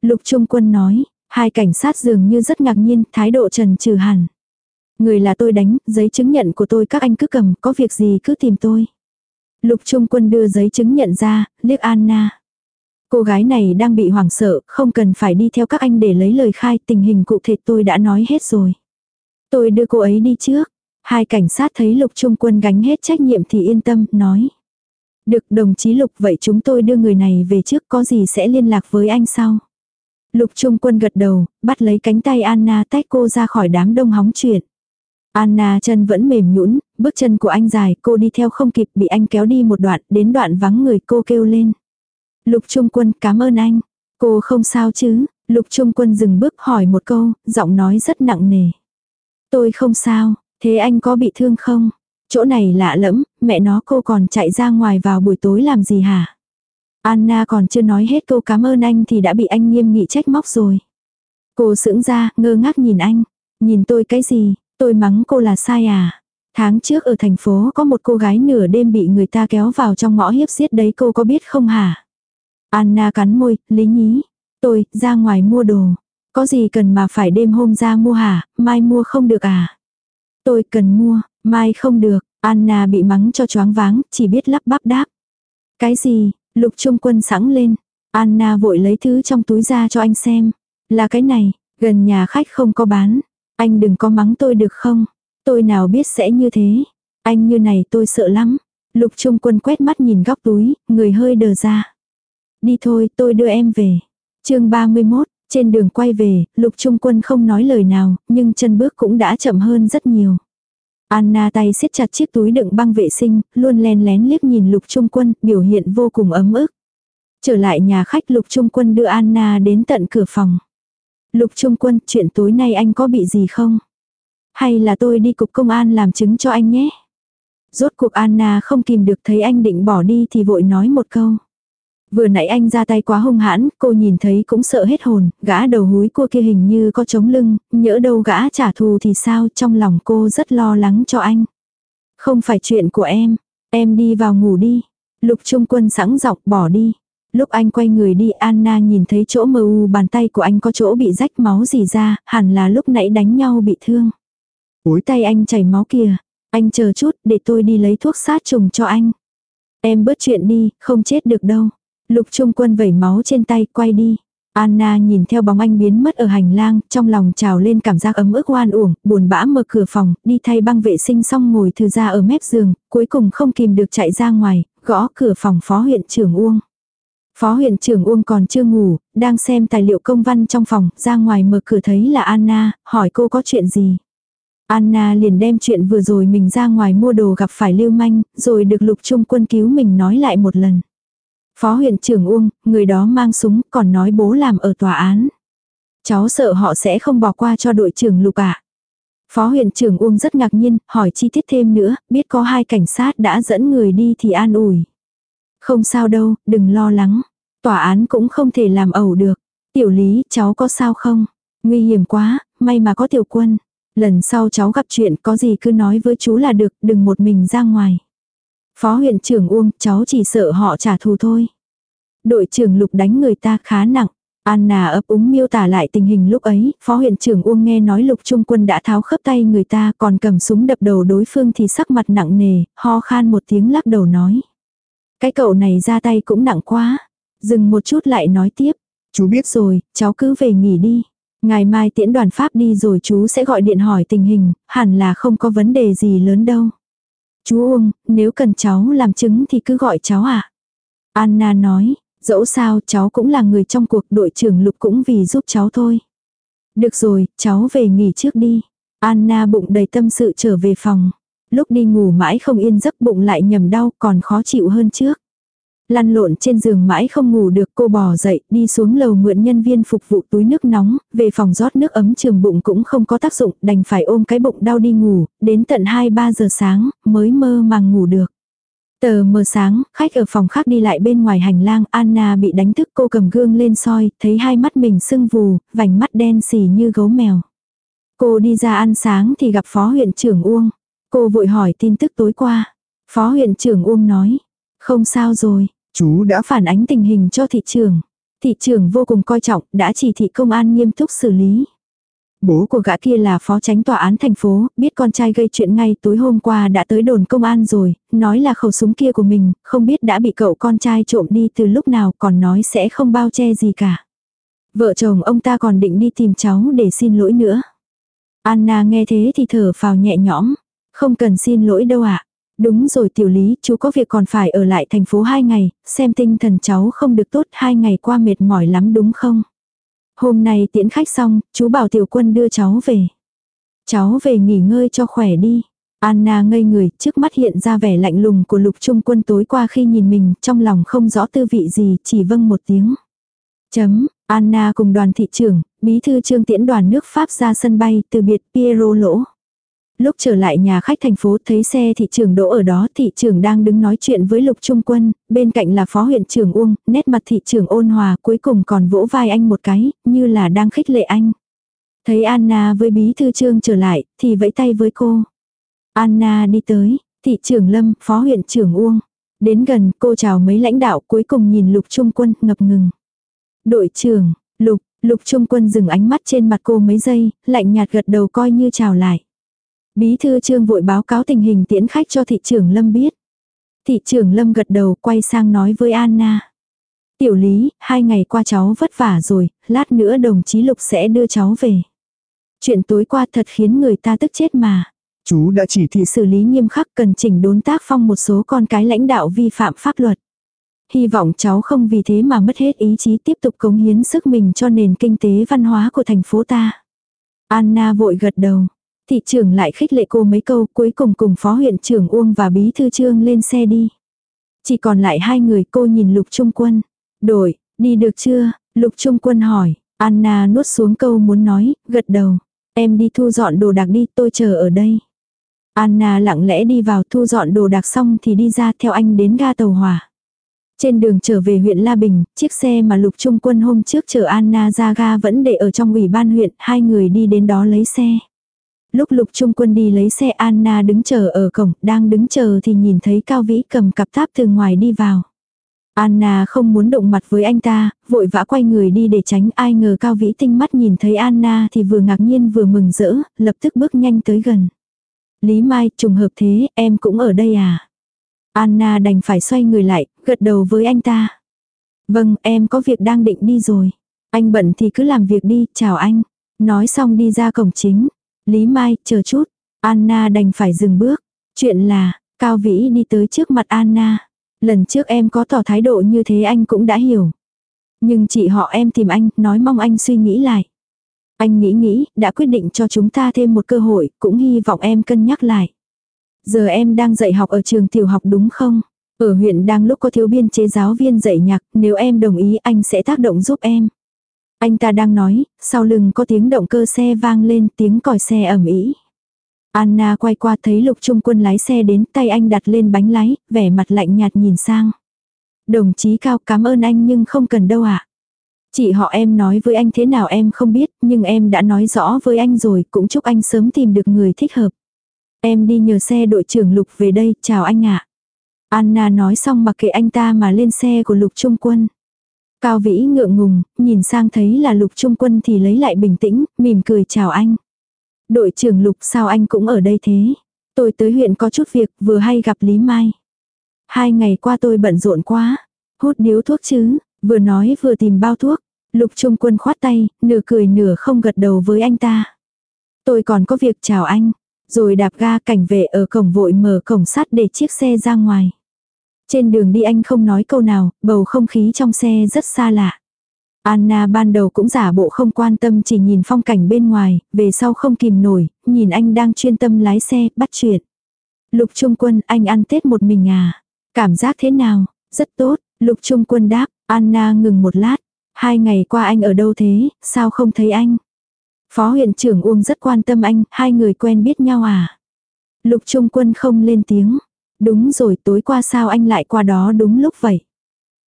Lục trung quân nói, hai cảnh sát dường như rất ngạc nhiên, thái độ trần trừ hẳn. Người là tôi đánh, giấy chứng nhận của tôi các anh cứ cầm, có việc gì cứ tìm tôi. Lục trung quân đưa giấy chứng nhận ra, liếc Anna. Cô gái này đang bị hoảng sợ, không cần phải đi theo các anh để lấy lời khai, tình hình cụ thể tôi đã nói hết rồi. Tôi đưa cô ấy đi trước. Hai cảnh sát thấy lục trung quân gánh hết trách nhiệm thì yên tâm, nói. Được đồng chí lục vậy chúng tôi đưa người này về trước có gì sẽ liên lạc với anh sau. Lục trung quân gật đầu, bắt lấy cánh tay Anna tách cô ra khỏi đám đông hóng chuyện. Anna chân vẫn mềm nhũn, bước chân của anh dài, cô đi theo không kịp bị anh kéo đi một đoạn, đến đoạn vắng người cô kêu lên. Lục Trung Quân cảm ơn anh. Cô không sao chứ? Lục Trung Quân dừng bước hỏi một câu, giọng nói rất nặng nề. Tôi không sao, thế anh có bị thương không? Chỗ này lạ lẫm, mẹ nó cô còn chạy ra ngoài vào buổi tối làm gì hả? Anna còn chưa nói hết câu cảm ơn anh thì đã bị anh nghiêm nghị trách móc rồi. Cô sững ra, ngơ ngác nhìn anh. Nhìn tôi cái gì, tôi mắng cô là sai à? Tháng trước ở thành phố có một cô gái nửa đêm bị người ta kéo vào trong ngõ hiếp giết đấy cô có biết không hả? Anna cắn môi, lý nhí. Tôi, ra ngoài mua đồ. Có gì cần mà phải đêm hôm ra mua hả, mai mua không được à? Tôi cần mua, mai không được. Anna bị mắng cho choáng váng, chỉ biết lắp bắp đáp. Cái gì, lục trung quân sẵn lên. Anna vội lấy thứ trong túi ra cho anh xem. Là cái này, gần nhà khách không có bán. Anh đừng có mắng tôi được không? Tôi nào biết sẽ như thế. Anh như này tôi sợ lắm. Lục trung quân quét mắt nhìn góc túi, người hơi đờ ra. Đi thôi, tôi đưa em về. chương 31, trên đường quay về, lục trung quân không nói lời nào, nhưng chân bước cũng đã chậm hơn rất nhiều. Anna tay siết chặt chiếc túi đựng băng vệ sinh, luôn len lén liếc nhìn lục trung quân, biểu hiện vô cùng ấm ức. Trở lại nhà khách lục trung quân đưa Anna đến tận cửa phòng. Lục trung quân, chuyện tối nay anh có bị gì không? Hay là tôi đi cục công an làm chứng cho anh nhé? Rốt cuộc Anna không kìm được thấy anh định bỏ đi thì vội nói một câu. Vừa nãy anh ra tay quá hung hãn, cô nhìn thấy cũng sợ hết hồn, gã đầu húi cua kia hình như có chống lưng, nhỡ đâu gã trả thù thì sao, trong lòng cô rất lo lắng cho anh. Không phải chuyện của em, em đi vào ngủ đi. Lục Trung Quân sẵn dọc bỏ đi. Lúc anh quay người đi Anna nhìn thấy chỗ mờ u bàn tay của anh có chỗ bị rách máu gì ra, hẳn là lúc nãy đánh nhau bị thương. Úi tay anh chảy máu kìa. Anh chờ chút để tôi đi lấy thuốc sát trùng cho anh. Em bớt chuyện đi, không chết được đâu. Lục Trung Quân vẩy máu trên tay, quay đi. Anna nhìn theo bóng anh biến mất ở hành lang, trong lòng trào lên cảm giác ấm ức oan uổng, buồn bã mở cửa phòng, đi thay băng vệ sinh xong ngồi thư ra ở mép giường, cuối cùng không kìm được chạy ra ngoài, gõ cửa phòng phó huyện trưởng Uông. Phó huyện trưởng Uông còn chưa ngủ, đang xem tài liệu công văn trong phòng, ra ngoài mở cửa thấy là Anna, hỏi cô có chuyện gì. Anna liền đem chuyện vừa rồi mình ra ngoài mua đồ gặp phải lưu manh, rồi được lục trung quân cứu mình nói lại một lần. Phó huyện trưởng Uông, người đó mang súng còn nói bố làm ở tòa án. Cháu sợ họ sẽ không bỏ qua cho đội trưởng Lục ạ. Phó huyện trưởng Uông rất ngạc nhiên, hỏi chi tiết thêm nữa, biết có hai cảnh sát đã dẫn người đi thì an ủi. Không sao đâu, đừng lo lắng. Tòa án cũng không thể làm ẩu được. Tiểu lý, cháu có sao không? Nguy hiểm quá, may mà có tiểu quân. Lần sau cháu gặp chuyện có gì cứ nói với chú là được, đừng một mình ra ngoài. Phó huyện trưởng Uông, cháu chỉ sợ họ trả thù thôi. Đội trưởng Lục đánh người ta khá nặng. Anna ấp úng miêu tả lại tình hình lúc ấy, phó huyện trưởng Uông nghe nói lục trung quân đã tháo khớp tay người ta còn cầm súng đập đầu đối phương thì sắc mặt nặng nề, ho khan một tiếng lắc đầu nói. Cái cậu này ra tay cũng nặng quá. Dừng một chút lại nói tiếp. Chú biết rồi, cháu cứ về nghỉ đi. Ngày mai tiễn đoàn Pháp đi rồi chú sẽ gọi điện hỏi tình hình, hẳn là không có vấn đề gì lớn đâu. Chú Uông, nếu cần cháu làm chứng thì cứ gọi cháu à. Anna nói, dẫu sao cháu cũng là người trong cuộc đội trưởng lục cũng vì giúp cháu thôi. Được rồi, cháu về nghỉ trước đi. Anna bụng đầy tâm sự trở về phòng. Lúc đi ngủ mãi không yên giấc bụng lại nhầm đau còn khó chịu hơn trước. Lăn lộn trên giường mãi không ngủ được cô bò dậy, đi xuống lầu mượn nhân viên phục vụ túi nước nóng, về phòng rót nước ấm trường bụng cũng không có tác dụng, đành phải ôm cái bụng đau đi ngủ, đến tận 2-3 giờ sáng, mới mơ màng ngủ được. Tờ mờ sáng, khách ở phòng khác đi lại bên ngoài hành lang, Anna bị đánh thức cô cầm gương lên soi, thấy hai mắt mình sưng vù, vành mắt đen xì như gấu mèo. Cô đi ra ăn sáng thì gặp phó huyện trưởng Uông. Cô vội hỏi tin tức tối qua. Phó huyện trưởng Uông nói, không sao rồi, Chú đã phản ánh tình hình cho thị trường. Thị trường vô cùng coi trọng, đã chỉ thị công an nghiêm túc xử lý. Bố của gã kia là phó tránh tòa án thành phố, biết con trai gây chuyện ngay tối hôm qua đã tới đồn công an rồi, nói là khẩu súng kia của mình, không biết đã bị cậu con trai trộm đi từ lúc nào còn nói sẽ không bao che gì cả. Vợ chồng ông ta còn định đi tìm cháu để xin lỗi nữa. Anna nghe thế thì thở phào nhẹ nhõm. Không cần xin lỗi đâu ạ. À. Đúng rồi tiểu lý, chú có việc còn phải ở lại thành phố hai ngày, xem tinh thần cháu không được tốt hai ngày qua mệt mỏi lắm đúng không? Hôm nay tiễn khách xong, chú bảo tiểu quân đưa cháu về. Cháu về nghỉ ngơi cho khỏe đi. Anna ngây người, trước mắt hiện ra vẻ lạnh lùng của lục trung quân tối qua khi nhìn mình, trong lòng không rõ tư vị gì, chỉ vâng một tiếng. Chấm, Anna cùng đoàn thị trưởng, bí thư trương tiễn đoàn nước Pháp ra sân bay, từ biệt Piero lỗ. Lúc trở lại nhà khách thành phố thấy xe thị trường đỗ ở đó thị trường đang đứng nói chuyện với lục trung quân, bên cạnh là phó huyện trưởng Uông, nét mặt thị trường ôn hòa cuối cùng còn vỗ vai anh một cái, như là đang khích lệ anh. Thấy Anna với bí thư trương trở lại, thì vẫy tay với cô. Anna đi tới, thị trưởng Lâm, phó huyện trưởng Uông. Đến gần cô chào mấy lãnh đạo cuối cùng nhìn lục trung quân ngập ngừng. Đội trưởng, lục, lục trung quân dừng ánh mắt trên mặt cô mấy giây, lạnh nhạt gật đầu coi như chào lại. Bí thư trương vội báo cáo tình hình tiễn khách cho thị trưởng Lâm biết. Thị trưởng Lâm gật đầu quay sang nói với Anna. Tiểu lý, hai ngày qua cháu vất vả rồi, lát nữa đồng chí Lục sẽ đưa cháu về. Chuyện tối qua thật khiến người ta tức chết mà. Chú đã chỉ thị xử lý nghiêm khắc cần chỉnh đốn tác phong một số con cái lãnh đạo vi phạm pháp luật. Hy vọng cháu không vì thế mà mất hết ý chí tiếp tục cống hiến sức mình cho nền kinh tế văn hóa của thành phố ta. Anna vội gật đầu. Thị trưởng lại khích lệ cô mấy câu cuối cùng cùng phó huyện trưởng Uông và bí thư trương lên xe đi. Chỉ còn lại hai người cô nhìn lục trung quân. Đổi, đi được chưa? Lục trung quân hỏi. Anna nuốt xuống câu muốn nói, gật đầu. Em đi thu dọn đồ đạc đi, tôi chờ ở đây. Anna lặng lẽ đi vào thu dọn đồ đạc xong thì đi ra theo anh đến ga tàu hỏa. Trên đường trở về huyện La Bình, chiếc xe mà Lục Trung Quân hôm trước chở Anna ra ga vẫn để ở trong ủy ban huyện, hai người đi đến đó lấy xe. Lúc lục trung quân đi lấy xe Anna đứng chờ ở cổng, đang đứng chờ thì nhìn thấy Cao Vĩ cầm cặp tháp từ ngoài đi vào. Anna không muốn động mặt với anh ta, vội vã quay người đi để tránh ai ngờ Cao Vĩ tinh mắt nhìn thấy Anna thì vừa ngạc nhiên vừa mừng rỡ, lập tức bước nhanh tới gần. Lý Mai, trùng hợp thế, em cũng ở đây à? Anna đành phải xoay người lại, gật đầu với anh ta. Vâng, em có việc đang định đi rồi. Anh bận thì cứ làm việc đi, chào anh. Nói xong đi ra cổng chính. Lý Mai, chờ chút. Anna đành phải dừng bước. Chuyện là, Cao Vĩ đi tới trước mặt Anna. Lần trước em có tỏ thái độ như thế anh cũng đã hiểu. Nhưng chị họ em tìm anh, nói mong anh suy nghĩ lại. Anh nghĩ nghĩ, đã quyết định cho chúng ta thêm một cơ hội, cũng hy vọng em cân nhắc lại. Giờ em đang dạy học ở trường tiểu học đúng không? Ở huyện đang lúc có thiếu biên chế giáo viên dạy nhạc, nếu em đồng ý anh sẽ tác động giúp em. Anh ta đang nói, sau lưng có tiếng động cơ xe vang lên tiếng còi xe ẩm ý. Anna quay qua thấy lục trung quân lái xe đến tay anh đặt lên bánh lái, vẻ mặt lạnh nhạt nhìn sang. Đồng chí cao cảm ơn anh nhưng không cần đâu ạ. À. Chị họ em nói với anh thế nào em không biết, nhưng em đã nói rõ với anh rồi, cũng chúc anh sớm tìm được người thích hợp. Em đi nhờ xe đội trưởng Lục về đây, chào anh ạ. Anna nói xong mặc kệ anh ta mà lên xe của Lục Trung Quân. Cao Vĩ ngượng ngùng, nhìn sang thấy là Lục Trung Quân thì lấy lại bình tĩnh, mỉm cười chào anh. Đội trưởng Lục sao anh cũng ở đây thế? Tôi tới huyện có chút việc, vừa hay gặp Lý Mai. Hai ngày qua tôi bận rộn quá. Hút điếu thuốc chứ, vừa nói vừa tìm bao thuốc. Lục Trung Quân khoát tay, nửa cười nửa không gật đầu với anh ta. Tôi còn có việc chào anh. Rồi đạp ga cảnh vệ ở cổng vội mở cổng sắt để chiếc xe ra ngoài. Trên đường đi anh không nói câu nào, bầu không khí trong xe rất xa lạ. Anna ban đầu cũng giả bộ không quan tâm chỉ nhìn phong cảnh bên ngoài, về sau không kìm nổi, nhìn anh đang chuyên tâm lái xe, bắt chuyện. Lục Trung Quân, anh ăn Tết một mình à? Cảm giác thế nào? Rất tốt, Lục Trung Quân đáp, Anna ngừng một lát. Hai ngày qua anh ở đâu thế, sao không thấy anh? Phó huyện trưởng Uông rất quan tâm anh, hai người quen biết nhau à? Lục Trung Quân không lên tiếng. Đúng rồi, tối qua sao anh lại qua đó đúng lúc vậy?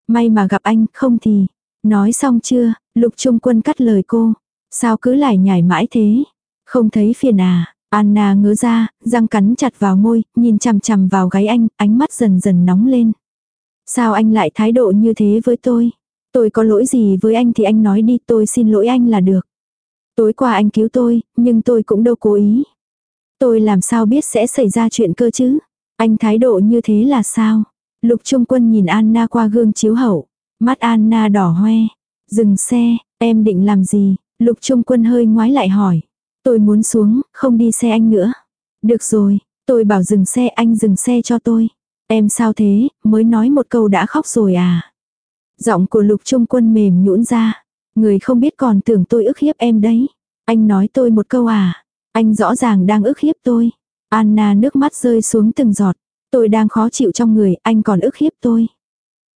May mà gặp anh, không thì. Nói xong chưa, Lục Trung Quân cắt lời cô. Sao cứ lại nhảy mãi thế? Không thấy phiền à? Anna ngớ ra, răng cắn chặt vào môi, nhìn chằm chằm vào gáy anh, ánh mắt dần dần nóng lên. Sao anh lại thái độ như thế với tôi? Tôi có lỗi gì với anh thì anh nói đi tôi xin lỗi anh là được. Tối qua anh cứu tôi, nhưng tôi cũng đâu cố ý. Tôi làm sao biết sẽ xảy ra chuyện cơ chứ? Anh thái độ như thế là sao? Lục Trung Quân nhìn Anna qua gương chiếu hậu. Mắt Anna đỏ hoe. Dừng xe, em định làm gì? Lục Trung Quân hơi ngoái lại hỏi. Tôi muốn xuống, không đi xe anh nữa. Được rồi, tôi bảo dừng xe anh dừng xe cho tôi. Em sao thế, mới nói một câu đã khóc rồi à? Giọng của lục trung quân mềm nhũn ra. Người không biết còn tưởng tôi ức hiếp em đấy. Anh nói tôi một câu à? Anh rõ ràng đang ức hiếp tôi. Anna nước mắt rơi xuống từng giọt. Tôi đang khó chịu trong người, anh còn ức hiếp tôi.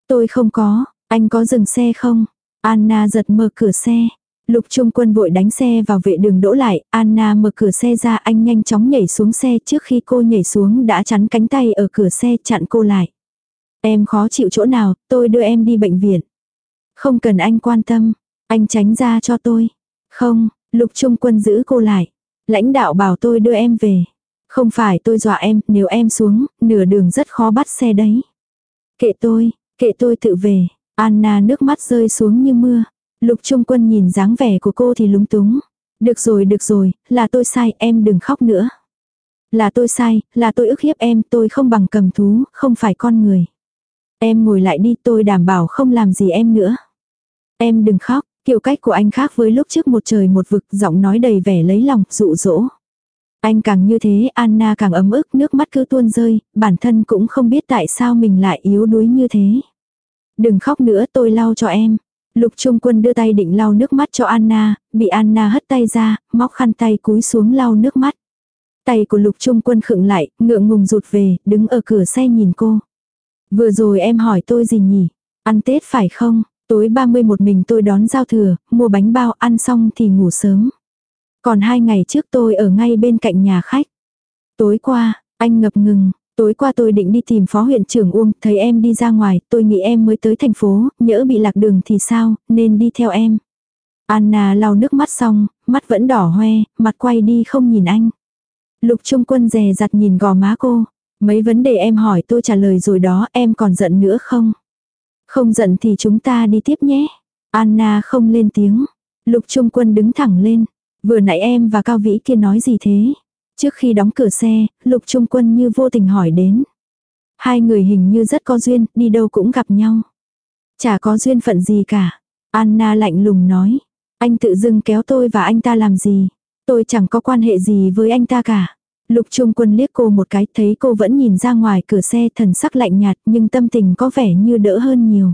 Tôi không có, anh có dừng xe không? Anna giật mở cửa xe. Lục Trung Quân vội đánh xe vào vệ đường đỗ lại, Anna mở cửa xe ra anh nhanh chóng nhảy xuống xe trước khi cô nhảy xuống đã chắn cánh tay ở cửa xe chặn cô lại. Em khó chịu chỗ nào, tôi đưa em đi bệnh viện. Không cần anh quan tâm, anh tránh ra cho tôi. Không, Lục Trung Quân giữ cô lại. Lãnh đạo bảo tôi đưa em về. Không phải tôi dọa em, nếu em xuống, nửa đường rất khó bắt xe đấy. Kệ tôi, kệ tôi tự về. Anna nước mắt rơi xuống như mưa. Lục Trung Quân nhìn dáng vẻ của cô thì lúng túng. Được rồi, được rồi, là tôi sai, em đừng khóc nữa. Là tôi sai, là tôi ức hiếp em, tôi không bằng cầm thú, không phải con người. Em ngồi lại đi, tôi đảm bảo không làm gì em nữa. Em đừng khóc, kiểu cách của anh khác với lúc trước một trời một vực, giọng nói đầy vẻ lấy lòng, dụ dỗ. Anh càng như thế, Anna càng ấm ức, nước mắt cứ tuôn rơi, bản thân cũng không biết tại sao mình lại yếu đuối như thế. Đừng khóc nữa, tôi lau cho em. Lục Trung Quân đưa tay định lau nước mắt cho Anna, bị Anna hất tay ra, móc khăn tay cúi xuống lau nước mắt. Tay của Lục Trung Quân khựng lại, ngượng ngùng rụt về, đứng ở cửa xe nhìn cô. Vừa rồi em hỏi tôi gì nhỉ? Ăn Tết phải không? Tối 30 một mình tôi đón giao thừa, mua bánh bao ăn xong thì ngủ sớm. Còn hai ngày trước tôi ở ngay bên cạnh nhà khách. Tối qua, anh ngập ngừng, Tối qua tôi định đi tìm phó huyện trưởng Uông, thấy em đi ra ngoài, tôi nghĩ em mới tới thành phố, nhỡ bị lạc đường thì sao, nên đi theo em. Anna lau nước mắt xong, mắt vẫn đỏ hoe, mặt quay đi không nhìn anh. Lục Trung Quân dè dặt nhìn gò má cô. Mấy vấn đề em hỏi tôi trả lời rồi đó, em còn giận nữa không? Không giận thì chúng ta đi tiếp nhé. Anna không lên tiếng. Lục Trung Quân đứng thẳng lên. Vừa nãy em và Cao Vĩ kia nói gì thế? Trước khi đóng cửa xe, Lục Trung Quân như vô tình hỏi đến. Hai người hình như rất có duyên, đi đâu cũng gặp nhau. Chả có duyên phận gì cả. Anna lạnh lùng nói. Anh tự dưng kéo tôi và anh ta làm gì. Tôi chẳng có quan hệ gì với anh ta cả. Lục Trung Quân liếc cô một cái, thấy cô vẫn nhìn ra ngoài cửa xe thần sắc lạnh nhạt nhưng tâm tình có vẻ như đỡ hơn nhiều.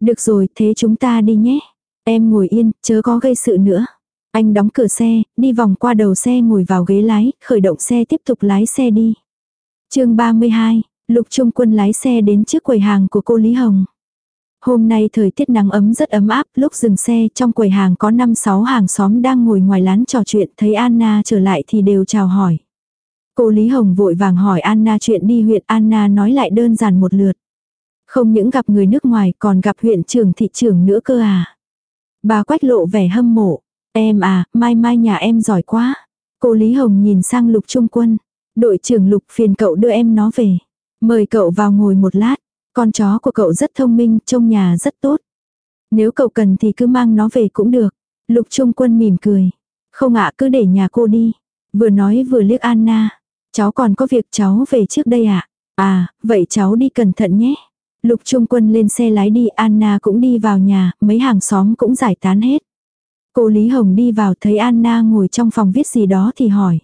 Được rồi, thế chúng ta đi nhé. Em ngồi yên, chớ có gây sự nữa. Anh đóng cửa xe, đi vòng qua đầu xe ngồi vào ghế lái, khởi động xe tiếp tục lái xe đi. chương 32, Lục Trung Quân lái xe đến trước quầy hàng của cô Lý Hồng. Hôm nay thời tiết nắng ấm rất ấm áp, lúc dừng xe trong quầy hàng có 5-6 hàng xóm đang ngồi ngoài lán trò chuyện, thấy Anna trở lại thì đều chào hỏi. Cô Lý Hồng vội vàng hỏi Anna chuyện đi huyện Anna nói lại đơn giản một lượt. Không những gặp người nước ngoài còn gặp huyện trưởng thị trưởng nữa cơ à. Bà Quách lộ vẻ hâm mộ. Em à, mai mai nhà em giỏi quá. Cô Lý Hồng nhìn sang Lục Trung Quân. Đội trưởng Lục phiền cậu đưa em nó về. Mời cậu vào ngồi một lát. Con chó của cậu rất thông minh, trông nhà rất tốt. Nếu cậu cần thì cứ mang nó về cũng được. Lục Trung Quân mỉm cười. Không ạ cứ để nhà cô đi. Vừa nói vừa liếc Anna. Cháu còn có việc cháu về trước đây ạ. À? à, vậy cháu đi cẩn thận nhé. Lục Trung Quân lên xe lái đi, Anna cũng đi vào nhà, mấy hàng xóm cũng giải tán hết. Cô Lý Hồng đi vào thấy Anna ngồi trong phòng viết gì đó thì hỏi.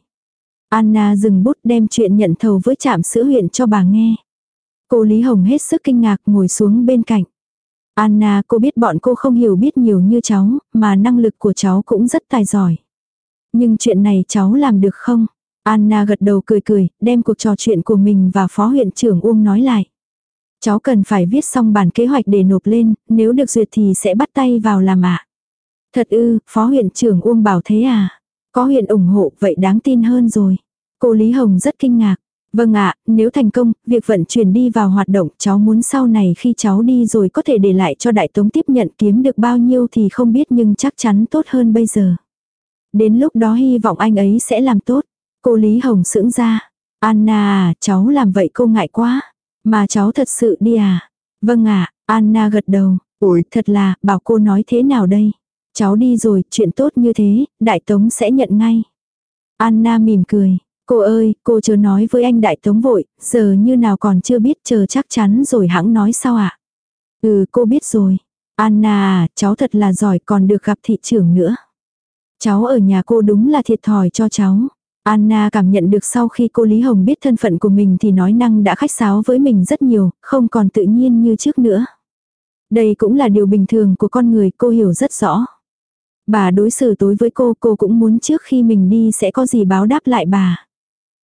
Anna dừng bút đem chuyện nhận thầu với trạm sữa huyện cho bà nghe. Cô Lý Hồng hết sức kinh ngạc ngồi xuống bên cạnh. Anna cô biết bọn cô không hiểu biết nhiều như cháu, mà năng lực của cháu cũng rất tài giỏi. Nhưng chuyện này cháu làm được không? Anna gật đầu cười cười, đem cuộc trò chuyện của mình và phó huyện trưởng Uông nói lại. Cháu cần phải viết xong bản kế hoạch để nộp lên, nếu được duyệt thì sẽ bắt tay vào làm ạ. Thật ư, phó huyện trưởng Uông bảo thế à? Có huyện ủng hộ vậy đáng tin hơn rồi. Cô Lý Hồng rất kinh ngạc. Vâng ạ, nếu thành công, việc vận chuyển đi vào hoạt động cháu muốn sau này khi cháu đi rồi có thể để lại cho Đại Tống tiếp nhận kiếm được bao nhiêu thì không biết nhưng chắc chắn tốt hơn bây giờ. Đến lúc đó hy vọng anh ấy sẽ làm tốt. Cô Lý Hồng sững ra. Anna à, cháu làm vậy cô ngại quá. Mà cháu thật sự đi à? Vâng ạ, Anna gật đầu. Ủi, thật là, bảo cô nói thế nào đây? Cháu đi rồi, chuyện tốt như thế, Đại Tống sẽ nhận ngay. Anna mỉm cười. Cô ơi, cô chờ nói với anh Đại Tống vội, giờ như nào còn chưa biết chờ chắc chắn rồi hãng nói sao ạ? À? Ừ, cô biết rồi. Anna à, cháu thật là giỏi còn được gặp thị trưởng nữa. Cháu ở nhà cô đúng là thiệt thòi cho cháu. Anna cảm nhận được sau khi cô Lý Hồng biết thân phận của mình thì nói năng đã khách sáo với mình rất nhiều, không còn tự nhiên như trước nữa. Đây cũng là điều bình thường của con người cô hiểu rất rõ. Bà đối xử tối với cô, cô cũng muốn trước khi mình đi sẽ có gì báo đáp lại bà.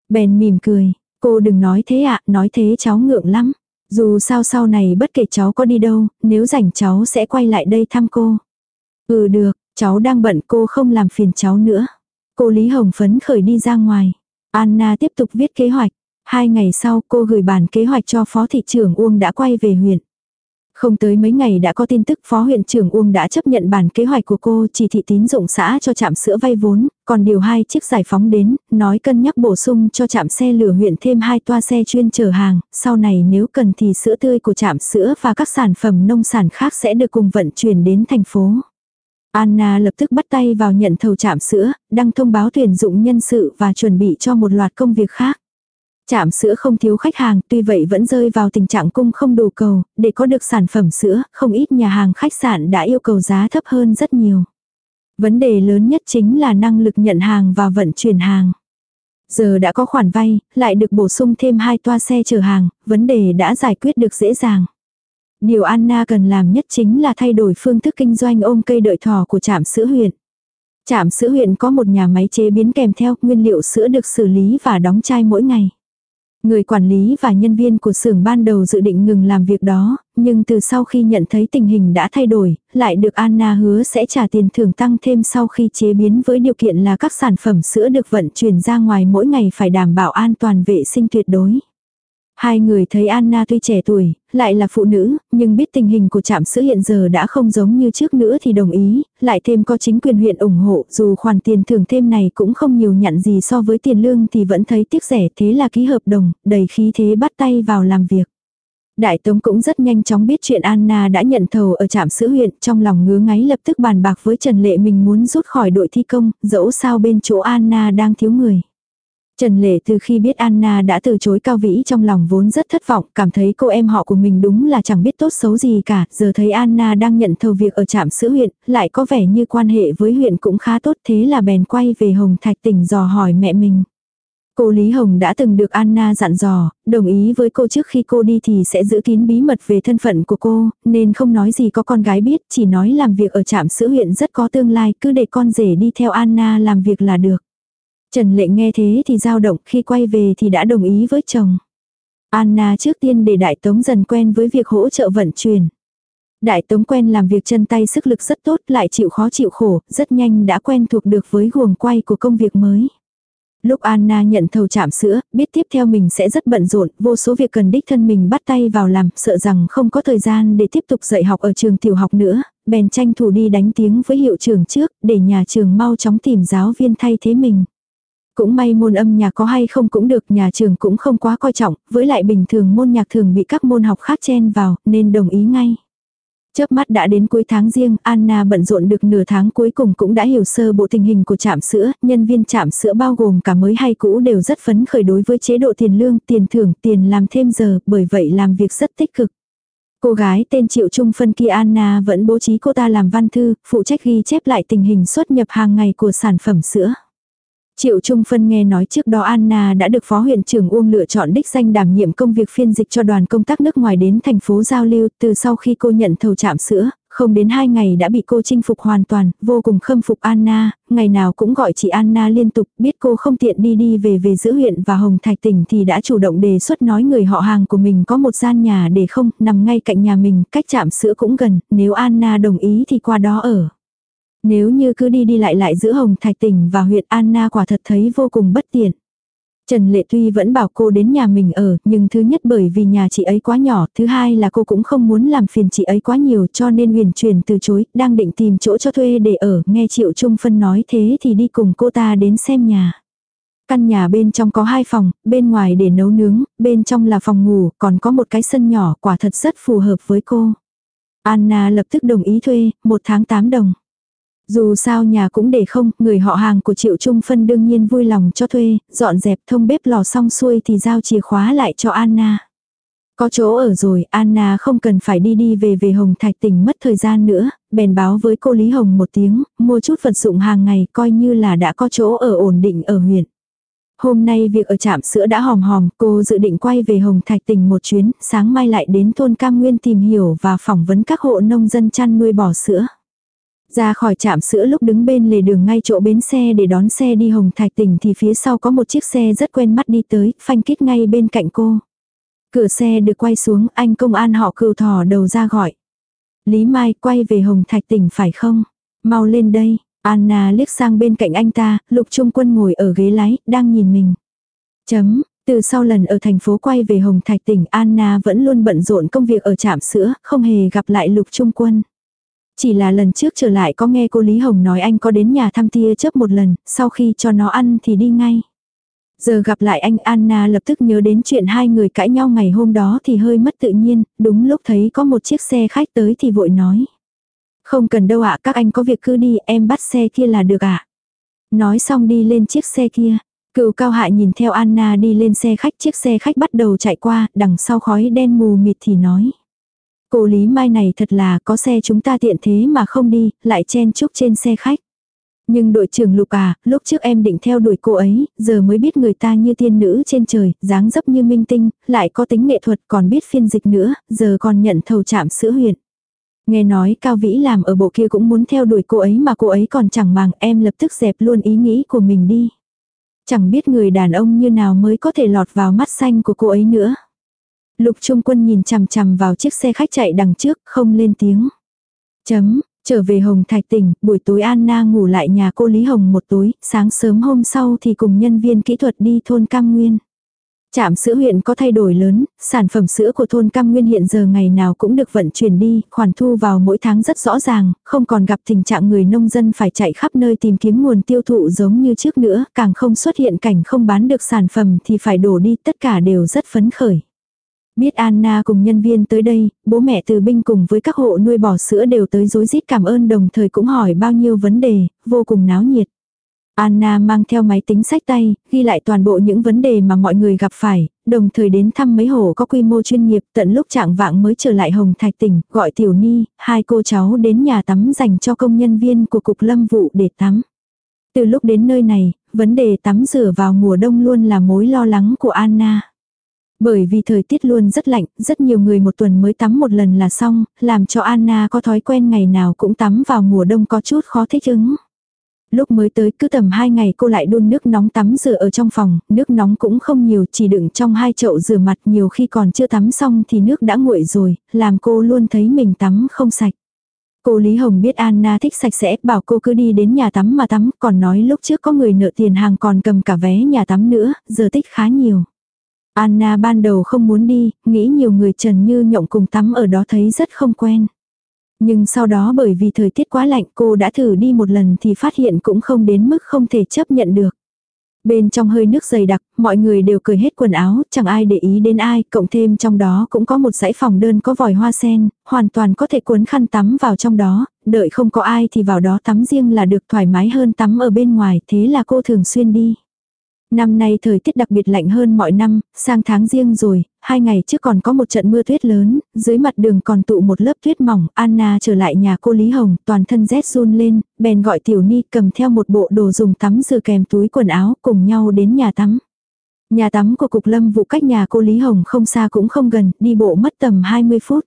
Bèn mỉm cười, cô đừng nói thế ạ, nói thế cháu ngượng lắm. Dù sao sau này bất kể cháu có đi đâu, nếu rảnh cháu sẽ quay lại đây thăm cô. Ừ được, cháu đang bận cô không làm phiền cháu nữa. Cô Lý Hồng phấn khởi đi ra ngoài. Anna tiếp tục viết kế hoạch. Hai ngày sau cô gửi bản kế hoạch cho phó thị trưởng Uông đã quay về huyện. Không tới mấy ngày đã có tin tức phó huyện trưởng Uông đã chấp nhận bản kế hoạch của cô chỉ thị tín dụng xã cho trạm sữa vay vốn, còn điều hai chiếc giải phóng đến, nói cân nhắc bổ sung cho trạm xe lửa huyện thêm hai toa xe chuyên chở hàng, sau này nếu cần thì sữa tươi của trạm sữa và các sản phẩm nông sản khác sẽ được cùng vận chuyển đến thành phố. Anna lập tức bắt tay vào nhận thầu trạm sữa, đăng thông báo tuyển dụng nhân sự và chuẩn bị cho một loạt công việc khác. Trạm sữa không thiếu khách hàng, tuy vậy vẫn rơi vào tình trạng cung không đủ cầu, để có được sản phẩm sữa, không ít nhà hàng khách sạn đã yêu cầu giá thấp hơn rất nhiều. Vấn đề lớn nhất chính là năng lực nhận hàng và vận chuyển hàng. Giờ đã có khoản vay, lại được bổ sung thêm hai toa xe chở hàng, vấn đề đã giải quyết được dễ dàng. Điều Anna cần làm nhất chính là thay đổi phương thức kinh doanh ôm cây đợi thỏ của trạm sữa huyện. Trạm sữa huyện có một nhà máy chế biến kèm theo nguyên liệu sữa được xử lý và đóng chai mỗi ngày. Người quản lý và nhân viên của xưởng ban đầu dự định ngừng làm việc đó, nhưng từ sau khi nhận thấy tình hình đã thay đổi, lại được Anna hứa sẽ trả tiền thưởng tăng thêm sau khi chế biến với điều kiện là các sản phẩm sữa được vận chuyển ra ngoài mỗi ngày phải đảm bảo an toàn vệ sinh tuyệt đối. Hai người thấy Anna tuy trẻ tuổi, lại là phụ nữ, nhưng biết tình hình của trạm sữa hiện giờ đã không giống như trước nữa thì đồng ý, lại thêm có chính quyền huyện ủng hộ, dù khoản tiền thưởng thêm này cũng không nhiều nhận gì so với tiền lương thì vẫn thấy tiếc rẻ thế là ký hợp đồng, đầy khí thế bắt tay vào làm việc. Đại Tống cũng rất nhanh chóng biết chuyện Anna đã nhận thầu ở trạm sữa huyện, trong lòng ngứa ngáy lập tức bàn bạc với Trần Lệ mình muốn rút khỏi đội thi công, dẫu sao bên chỗ Anna đang thiếu người. Trần Lệ từ khi biết Anna đã từ chối Cao Vĩ trong lòng vốn rất thất vọng, cảm thấy cô em họ của mình đúng là chẳng biết tốt xấu gì cả, giờ thấy Anna đang nhận thầu việc ở trạm sữa huyện, lại có vẻ như quan hệ với huyện cũng khá tốt thế là bèn quay về Hồng Thạch tỉnh dò hỏi mẹ mình. Cô Lý Hồng đã từng được Anna dặn dò, đồng ý với cô trước khi cô đi thì sẽ giữ kín bí mật về thân phận của cô, nên không nói gì có con gái biết, chỉ nói làm việc ở trạm sữa huyện rất có tương lai, cứ để con rể đi theo Anna làm việc là được. Trần Lệ nghe thế thì dao động khi quay về thì đã đồng ý với chồng. Anna trước tiên để Đại Tống dần quen với việc hỗ trợ vận chuyển. Đại Tống quen làm việc chân tay sức lực rất tốt lại chịu khó chịu khổ, rất nhanh đã quen thuộc được với guồng quay của công việc mới. Lúc Anna nhận thầu chạm sữa, biết tiếp theo mình sẽ rất bận rộn, vô số việc cần đích thân mình bắt tay vào làm, sợ rằng không có thời gian để tiếp tục dạy học ở trường tiểu học nữa, bèn tranh thủ đi đánh tiếng với hiệu trưởng trước, để nhà trường mau chóng tìm giáo viên thay thế mình. Cũng may môn âm nhạc có hay không cũng được, nhà trường cũng không quá coi trọng, với lại bình thường môn nhạc thường bị các môn học khác chen vào, nên đồng ý ngay. Chớp mắt đã đến cuối tháng riêng, Anna bận rộn được nửa tháng cuối cùng cũng đã hiểu sơ bộ tình hình của trạm sữa, nhân viên trạm sữa bao gồm cả mới hay cũ đều rất phấn khởi đối với chế độ tiền lương, tiền thưởng, tiền làm thêm giờ, bởi vậy làm việc rất tích cực. Cô gái tên Triệu Trung Phân kia Anna vẫn bố trí cô ta làm văn thư, phụ trách ghi chép lại tình hình xuất nhập hàng ngày của sản phẩm sữa. Triệu Trung Phân nghe nói trước đó Anna đã được Phó huyện trưởng Uông lựa chọn đích danh đảm nhiệm công việc phiên dịch cho đoàn công tác nước ngoài đến thành phố giao lưu từ sau khi cô nhận thầu chạm sữa, không đến hai ngày đã bị cô chinh phục hoàn toàn, vô cùng khâm phục Anna, ngày nào cũng gọi chị Anna liên tục, biết cô không tiện đi đi về về giữa huyện và Hồng Thạch tỉnh thì đã chủ động đề xuất nói người họ hàng của mình có một gian nhà để không, nằm ngay cạnh nhà mình, cách chạm sữa cũng gần, nếu Anna đồng ý thì qua đó ở. Nếu như cứ đi đi lại lại giữa Hồng Thạch tỉnh và huyện Anna quả thật thấy vô cùng bất tiện. Trần Lệ Tuy vẫn bảo cô đến nhà mình ở, nhưng thứ nhất bởi vì nhà chị ấy quá nhỏ, thứ hai là cô cũng không muốn làm phiền chị ấy quá nhiều cho nên huyền truyền từ chối, đang định tìm chỗ cho thuê để ở, nghe Triệu Trung Phân nói thế thì đi cùng cô ta đến xem nhà. Căn nhà bên trong có hai phòng, bên ngoài để nấu nướng, bên trong là phòng ngủ, còn có một cái sân nhỏ, quả thật rất phù hợp với cô. Anna lập tức đồng ý thuê, một tháng 8 đồng. Dù sao nhà cũng để không, người họ hàng của Triệu Trung Phân đương nhiên vui lòng cho thuê, dọn dẹp thông bếp lò xong xuôi thì giao chìa khóa lại cho Anna. Có chỗ ở rồi, Anna không cần phải đi đi về về Hồng Thạch tỉnh mất thời gian nữa, bèn báo với cô Lý Hồng một tiếng, mua chút vật dụng hàng ngày coi như là đã có chỗ ở ổn định ở huyện. Hôm nay việc ở trạm sữa đã hòm hòm, cô dự định quay về Hồng Thạch tỉnh một chuyến, sáng mai lại đến thôn Cam Nguyên tìm hiểu và phỏng vấn các hộ nông dân chăn nuôi bò sữa. Ra khỏi trạm sữa lúc đứng bên lề đường ngay chỗ bến xe để đón xe đi Hồng Thạch tỉnh thì phía sau có một chiếc xe rất quen mắt đi tới, phanh kít ngay bên cạnh cô. Cửa xe được quay xuống, anh công an họ cừu thỏ đầu ra gọi. Lý Mai quay về Hồng Thạch tỉnh phải không? Mau lên đây. Anna liếc sang bên cạnh anh ta, lục trung quân ngồi ở ghế lái, đang nhìn mình. Chấm, từ sau lần ở thành phố quay về Hồng Thạch tỉnh Anna vẫn luôn bận rộn công việc ở trạm sữa, không hề gặp lại lục trung quân. Chỉ là lần trước trở lại có nghe cô Lý Hồng nói anh có đến nhà thăm tia chớp một lần, sau khi cho nó ăn thì đi ngay. Giờ gặp lại anh Anna lập tức nhớ đến chuyện hai người cãi nhau ngày hôm đó thì hơi mất tự nhiên, đúng lúc thấy có một chiếc xe khách tới thì vội nói. Không cần đâu ạ, các anh có việc cứ đi, em bắt xe kia là được ạ. Nói xong đi lên chiếc xe kia. Cựu cao hạ nhìn theo Anna đi lên xe khách, chiếc xe khách bắt đầu chạy qua, đằng sau khói đen mù mịt thì nói. Cô Lý Mai này thật là có xe chúng ta tiện thế mà không đi, lại chen chúc trên xe khách. Nhưng đội trưởng Lục à, lúc trước em định theo đuổi cô ấy, giờ mới biết người ta như tiên nữ trên trời, dáng dấp như minh tinh, lại có tính nghệ thuật còn biết phiên dịch nữa, giờ còn nhận thầu chạm sữa huyện. Nghe nói Cao Vĩ làm ở bộ kia cũng muốn theo đuổi cô ấy mà cô ấy còn chẳng màng em lập tức dẹp luôn ý nghĩ của mình đi. Chẳng biết người đàn ông như nào mới có thể lọt vào mắt xanh của cô ấy nữa. Lục Trung Quân nhìn chằm chằm vào chiếc xe khách chạy đằng trước, không lên tiếng. Chấm, trở về Hồng Thạch tỉnh, buổi tối Anna ngủ lại nhà cô Lý Hồng một tối, sáng sớm hôm sau thì cùng nhân viên kỹ thuật đi thôn Cam Nguyên. Trạm sữa huyện có thay đổi lớn, sản phẩm sữa của thôn Cam Nguyên hiện giờ ngày nào cũng được vận chuyển đi, khoản thu vào mỗi tháng rất rõ ràng, không còn gặp tình trạng người nông dân phải chạy khắp nơi tìm kiếm nguồn tiêu thụ giống như trước nữa, càng không xuất hiện cảnh không bán được sản phẩm thì phải đổ đi, tất cả đều rất phấn khởi. Biết Anna cùng nhân viên tới đây, bố mẹ từ binh cùng với các hộ nuôi bò sữa đều tới dối rít cảm ơn đồng thời cũng hỏi bao nhiêu vấn đề, vô cùng náo nhiệt. Anna mang theo máy tính sách tay, ghi lại toàn bộ những vấn đề mà mọi người gặp phải, đồng thời đến thăm mấy hồ có quy mô chuyên nghiệp tận lúc trạng vạng mới trở lại Hồng Thạch tỉnh, gọi Tiểu Ni, hai cô cháu đến nhà tắm dành cho công nhân viên của Cục Lâm vụ để tắm. Từ lúc đến nơi này, vấn đề tắm rửa vào mùa đông luôn là mối lo lắng của Anna. Bởi vì thời tiết luôn rất lạnh, rất nhiều người một tuần mới tắm một lần là xong, làm cho Anna có thói quen ngày nào cũng tắm vào mùa đông có chút khó thích ứng. Lúc mới tới cứ tầm 2 ngày cô lại đun nước nóng tắm rửa ở trong phòng, nước nóng cũng không nhiều chỉ đựng trong hai chậu rửa mặt nhiều khi còn chưa tắm xong thì nước đã nguội rồi, làm cô luôn thấy mình tắm không sạch. Cô Lý Hồng biết Anna thích sạch sẽ, bảo cô cứ đi đến nhà tắm mà tắm, còn nói lúc trước có người nợ tiền hàng còn cầm cả vé nhà tắm nữa, giờ tích khá nhiều. Anna ban đầu không muốn đi, nghĩ nhiều người trần như nhộng cùng tắm ở đó thấy rất không quen. Nhưng sau đó bởi vì thời tiết quá lạnh cô đã thử đi một lần thì phát hiện cũng không đến mức không thể chấp nhận được. Bên trong hơi nước dày đặc, mọi người đều cười hết quần áo, chẳng ai để ý đến ai, cộng thêm trong đó cũng có một dãy phòng đơn có vòi hoa sen, hoàn toàn có thể cuốn khăn tắm vào trong đó, đợi không có ai thì vào đó tắm riêng là được thoải mái hơn tắm ở bên ngoài, thế là cô thường xuyên đi. Năm nay thời tiết đặc biệt lạnh hơn mọi năm, sang tháng riêng rồi, hai ngày trước còn có một trận mưa tuyết lớn, dưới mặt đường còn tụ một lớp tuyết mỏng, Anna trở lại nhà cô Lý Hồng, toàn thân rét run lên, bèn gọi Tiểu Ni cầm theo một bộ đồ dùng tắm rửa kèm túi quần áo cùng nhau đến nhà tắm. Nhà tắm của cục lâm vụ cách nhà cô Lý Hồng không xa cũng không gần, đi bộ mất tầm 20 phút.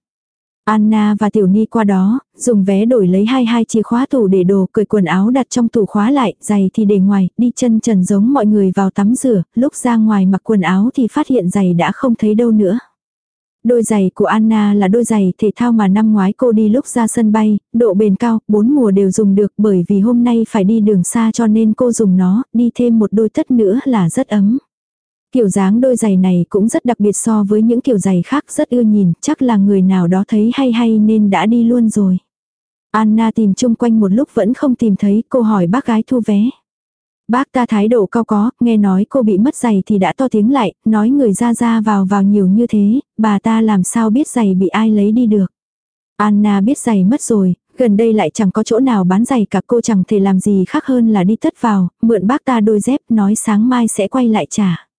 Anna và Tiểu Ni qua đó, dùng vé đổi lấy hai hai chìa khóa tủ để đồ, cởi quần áo đặt trong tủ khóa lại, giày thì để ngoài, đi chân trần giống mọi người vào tắm rửa, lúc ra ngoài mặc quần áo thì phát hiện giày đã không thấy đâu nữa. Đôi giày của Anna là đôi giày thể thao mà năm ngoái cô đi lúc ra sân bay, độ bền cao, bốn mùa đều dùng được bởi vì hôm nay phải đi đường xa cho nên cô dùng nó, đi thêm một đôi tất nữa là rất ấm. Kiểu dáng đôi giày này cũng rất đặc biệt so với những kiểu giày khác rất ưa nhìn, chắc là người nào đó thấy hay hay nên đã đi luôn rồi. Anna tìm chung quanh một lúc vẫn không tìm thấy, cô hỏi bác gái thu vé. Bác ta thái độ cao có, nghe nói cô bị mất giày thì đã to tiếng lại, nói người ra ra vào vào nhiều như thế, bà ta làm sao biết giày bị ai lấy đi được. Anna biết giày mất rồi, gần đây lại chẳng có chỗ nào bán giày cả cô chẳng thể làm gì khác hơn là đi tất vào, mượn bác ta đôi dép nói sáng mai sẽ quay lại trả.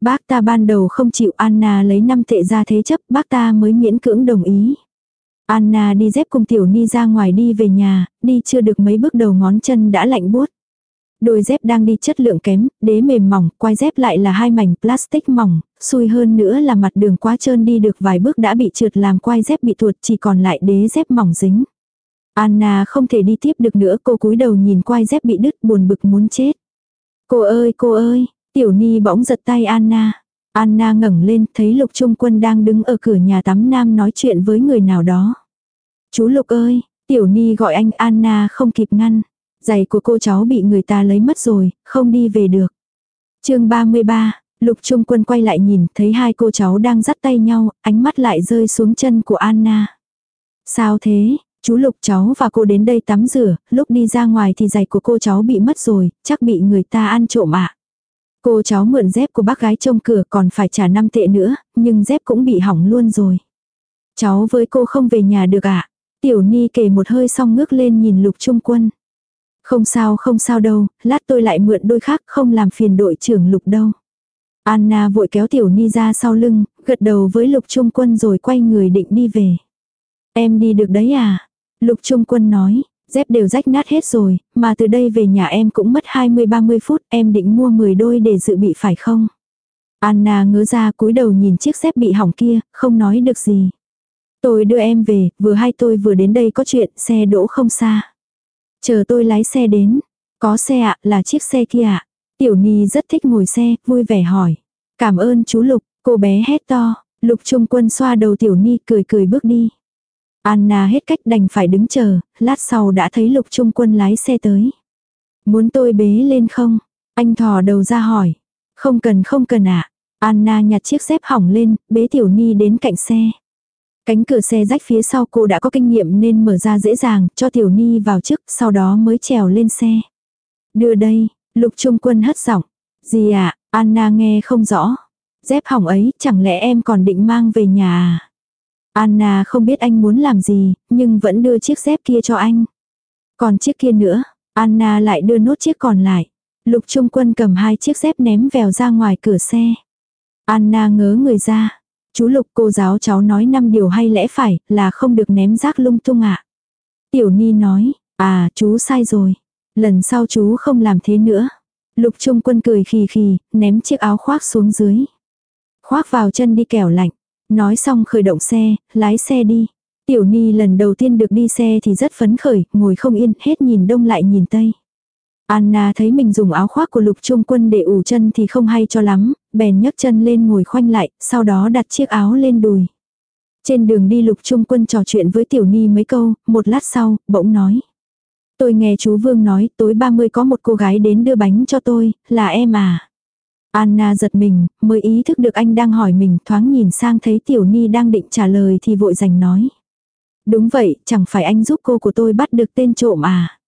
Bác ta ban đầu không chịu Anna lấy 5 tệ ra thế chấp, bác ta mới miễn cưỡng đồng ý. Anna đi dép cùng Tiểu Ni ra ngoài đi về nhà, đi chưa được mấy bước đầu ngón chân đã lạnh buốt. Đôi dép đang đi chất lượng kém, đế mềm mỏng, quai dép lại là hai mảnh plastic mỏng, xui hơn nữa là mặt đường quá trơn đi được vài bước đã bị trượt làm quai dép bị tuột chỉ còn lại đế dép mỏng dính. Anna không thể đi tiếp được nữa cô cúi đầu nhìn quai dép bị đứt buồn bực muốn chết. Cô ơi cô ơi, Tiểu Ni bỗng giật tay Anna. Anna ngẩng lên thấy Lục Trung Quân đang đứng ở cửa nhà tắm nam nói chuyện với người nào đó. Chú Lục ơi, Tiểu Ni gọi anh Anna không kịp ngăn. Giày của cô cháu bị người ta lấy mất rồi, không đi về được. chương 33, Lục Trung Quân quay lại nhìn thấy hai cô cháu đang dắt tay nhau, ánh mắt lại rơi xuống chân của Anna. Sao thế, chú Lục cháu và cô đến đây tắm rửa, lúc đi ra ngoài thì giày của cô cháu bị mất rồi, chắc bị người ta ăn trộm ạ. Cô cháu mượn dép của bác gái trông cửa còn phải trả 5 tệ nữa, nhưng dép cũng bị hỏng luôn rồi. Cháu với cô không về nhà được ạ. À? Tiểu Ni kể một hơi xong ngước lên nhìn lục trung quân. Không sao không sao đâu, lát tôi lại mượn đôi khác không làm phiền đội trưởng lục đâu. Anna vội kéo Tiểu Ni ra sau lưng, gật đầu với lục trung quân rồi quay người định đi về. Em đi được đấy à? Lục trung quân nói, Dép đều rách nát hết rồi, mà từ đây về nhà em cũng mất 20-30 phút, em định mua 10 đôi để dự bị phải không? Anna ngớ ra cúi đầu nhìn chiếc dép bị hỏng kia, không nói được gì. Tôi đưa em về, vừa hay tôi vừa đến đây có chuyện, xe đỗ không xa. Chờ tôi lái xe đến. Có xe ạ, là chiếc xe kia ạ. Tiểu Ni rất thích ngồi xe, vui vẻ hỏi. Cảm ơn chú Lục, cô bé hét to. Lục Trung Quân xoa đầu Tiểu Ni cười cười bước đi. Anna hết cách đành phải đứng chờ, lát sau đã thấy lục trung quân lái xe tới. Muốn tôi bế lên không? Anh thò đầu ra hỏi. Không cần không cần ạ. À. Anna nhặt chiếc dép hỏng lên, bế tiểu ni đến cạnh xe. Cánh cửa xe rách phía sau cô đã có kinh nghiệm nên mở ra dễ dàng, cho tiểu ni vào trước, sau đó mới trèo lên xe. Đưa đây, lục trung quân hất giọng. Gì ạ, à? Anna nghe không rõ. Dép hỏng ấy, chẳng lẽ em còn định mang về nhà à? Anna không biết anh muốn làm gì, nhưng vẫn đưa chiếc dép kia cho anh. Còn chiếc kia nữa, Anna lại đưa nốt chiếc còn lại. Lục Trung Quân cầm hai chiếc dép ném vèo ra ngoài cửa xe. Anna ngớ người ra. Chú Lục cô giáo cháu nói năm điều hay lẽ phải là không được ném rác lung tung ạ. À. Tiểu Ni nói, à chú sai rồi. Lần sau chú không làm thế nữa. Lục Trung Quân cười khì khì, ném chiếc áo khoác xuống dưới. Khoác vào chân đi kẻo lạnh. Nói xong khởi động xe, lái xe đi. Tiểu Ni lần đầu tiên được đi xe thì rất phấn khởi, ngồi không yên, hết nhìn đông lại nhìn tây. Anna thấy mình dùng áo khoác của lục trung quân để ủ chân thì không hay cho lắm, bèn nhấc chân lên ngồi khoanh lại, sau đó đặt chiếc áo lên đùi. Trên đường đi lục trung quân trò chuyện với tiểu ni mấy câu, một lát sau, bỗng nói. Tôi nghe chú Vương nói tối 30 có một cô gái đến đưa bánh cho tôi, là em à. Anna giật mình, mới ý thức được anh đang hỏi mình thoáng nhìn sang thấy tiểu ni đang định trả lời thì vội giành nói. Đúng vậy, chẳng phải anh giúp cô của tôi bắt được tên trộm à.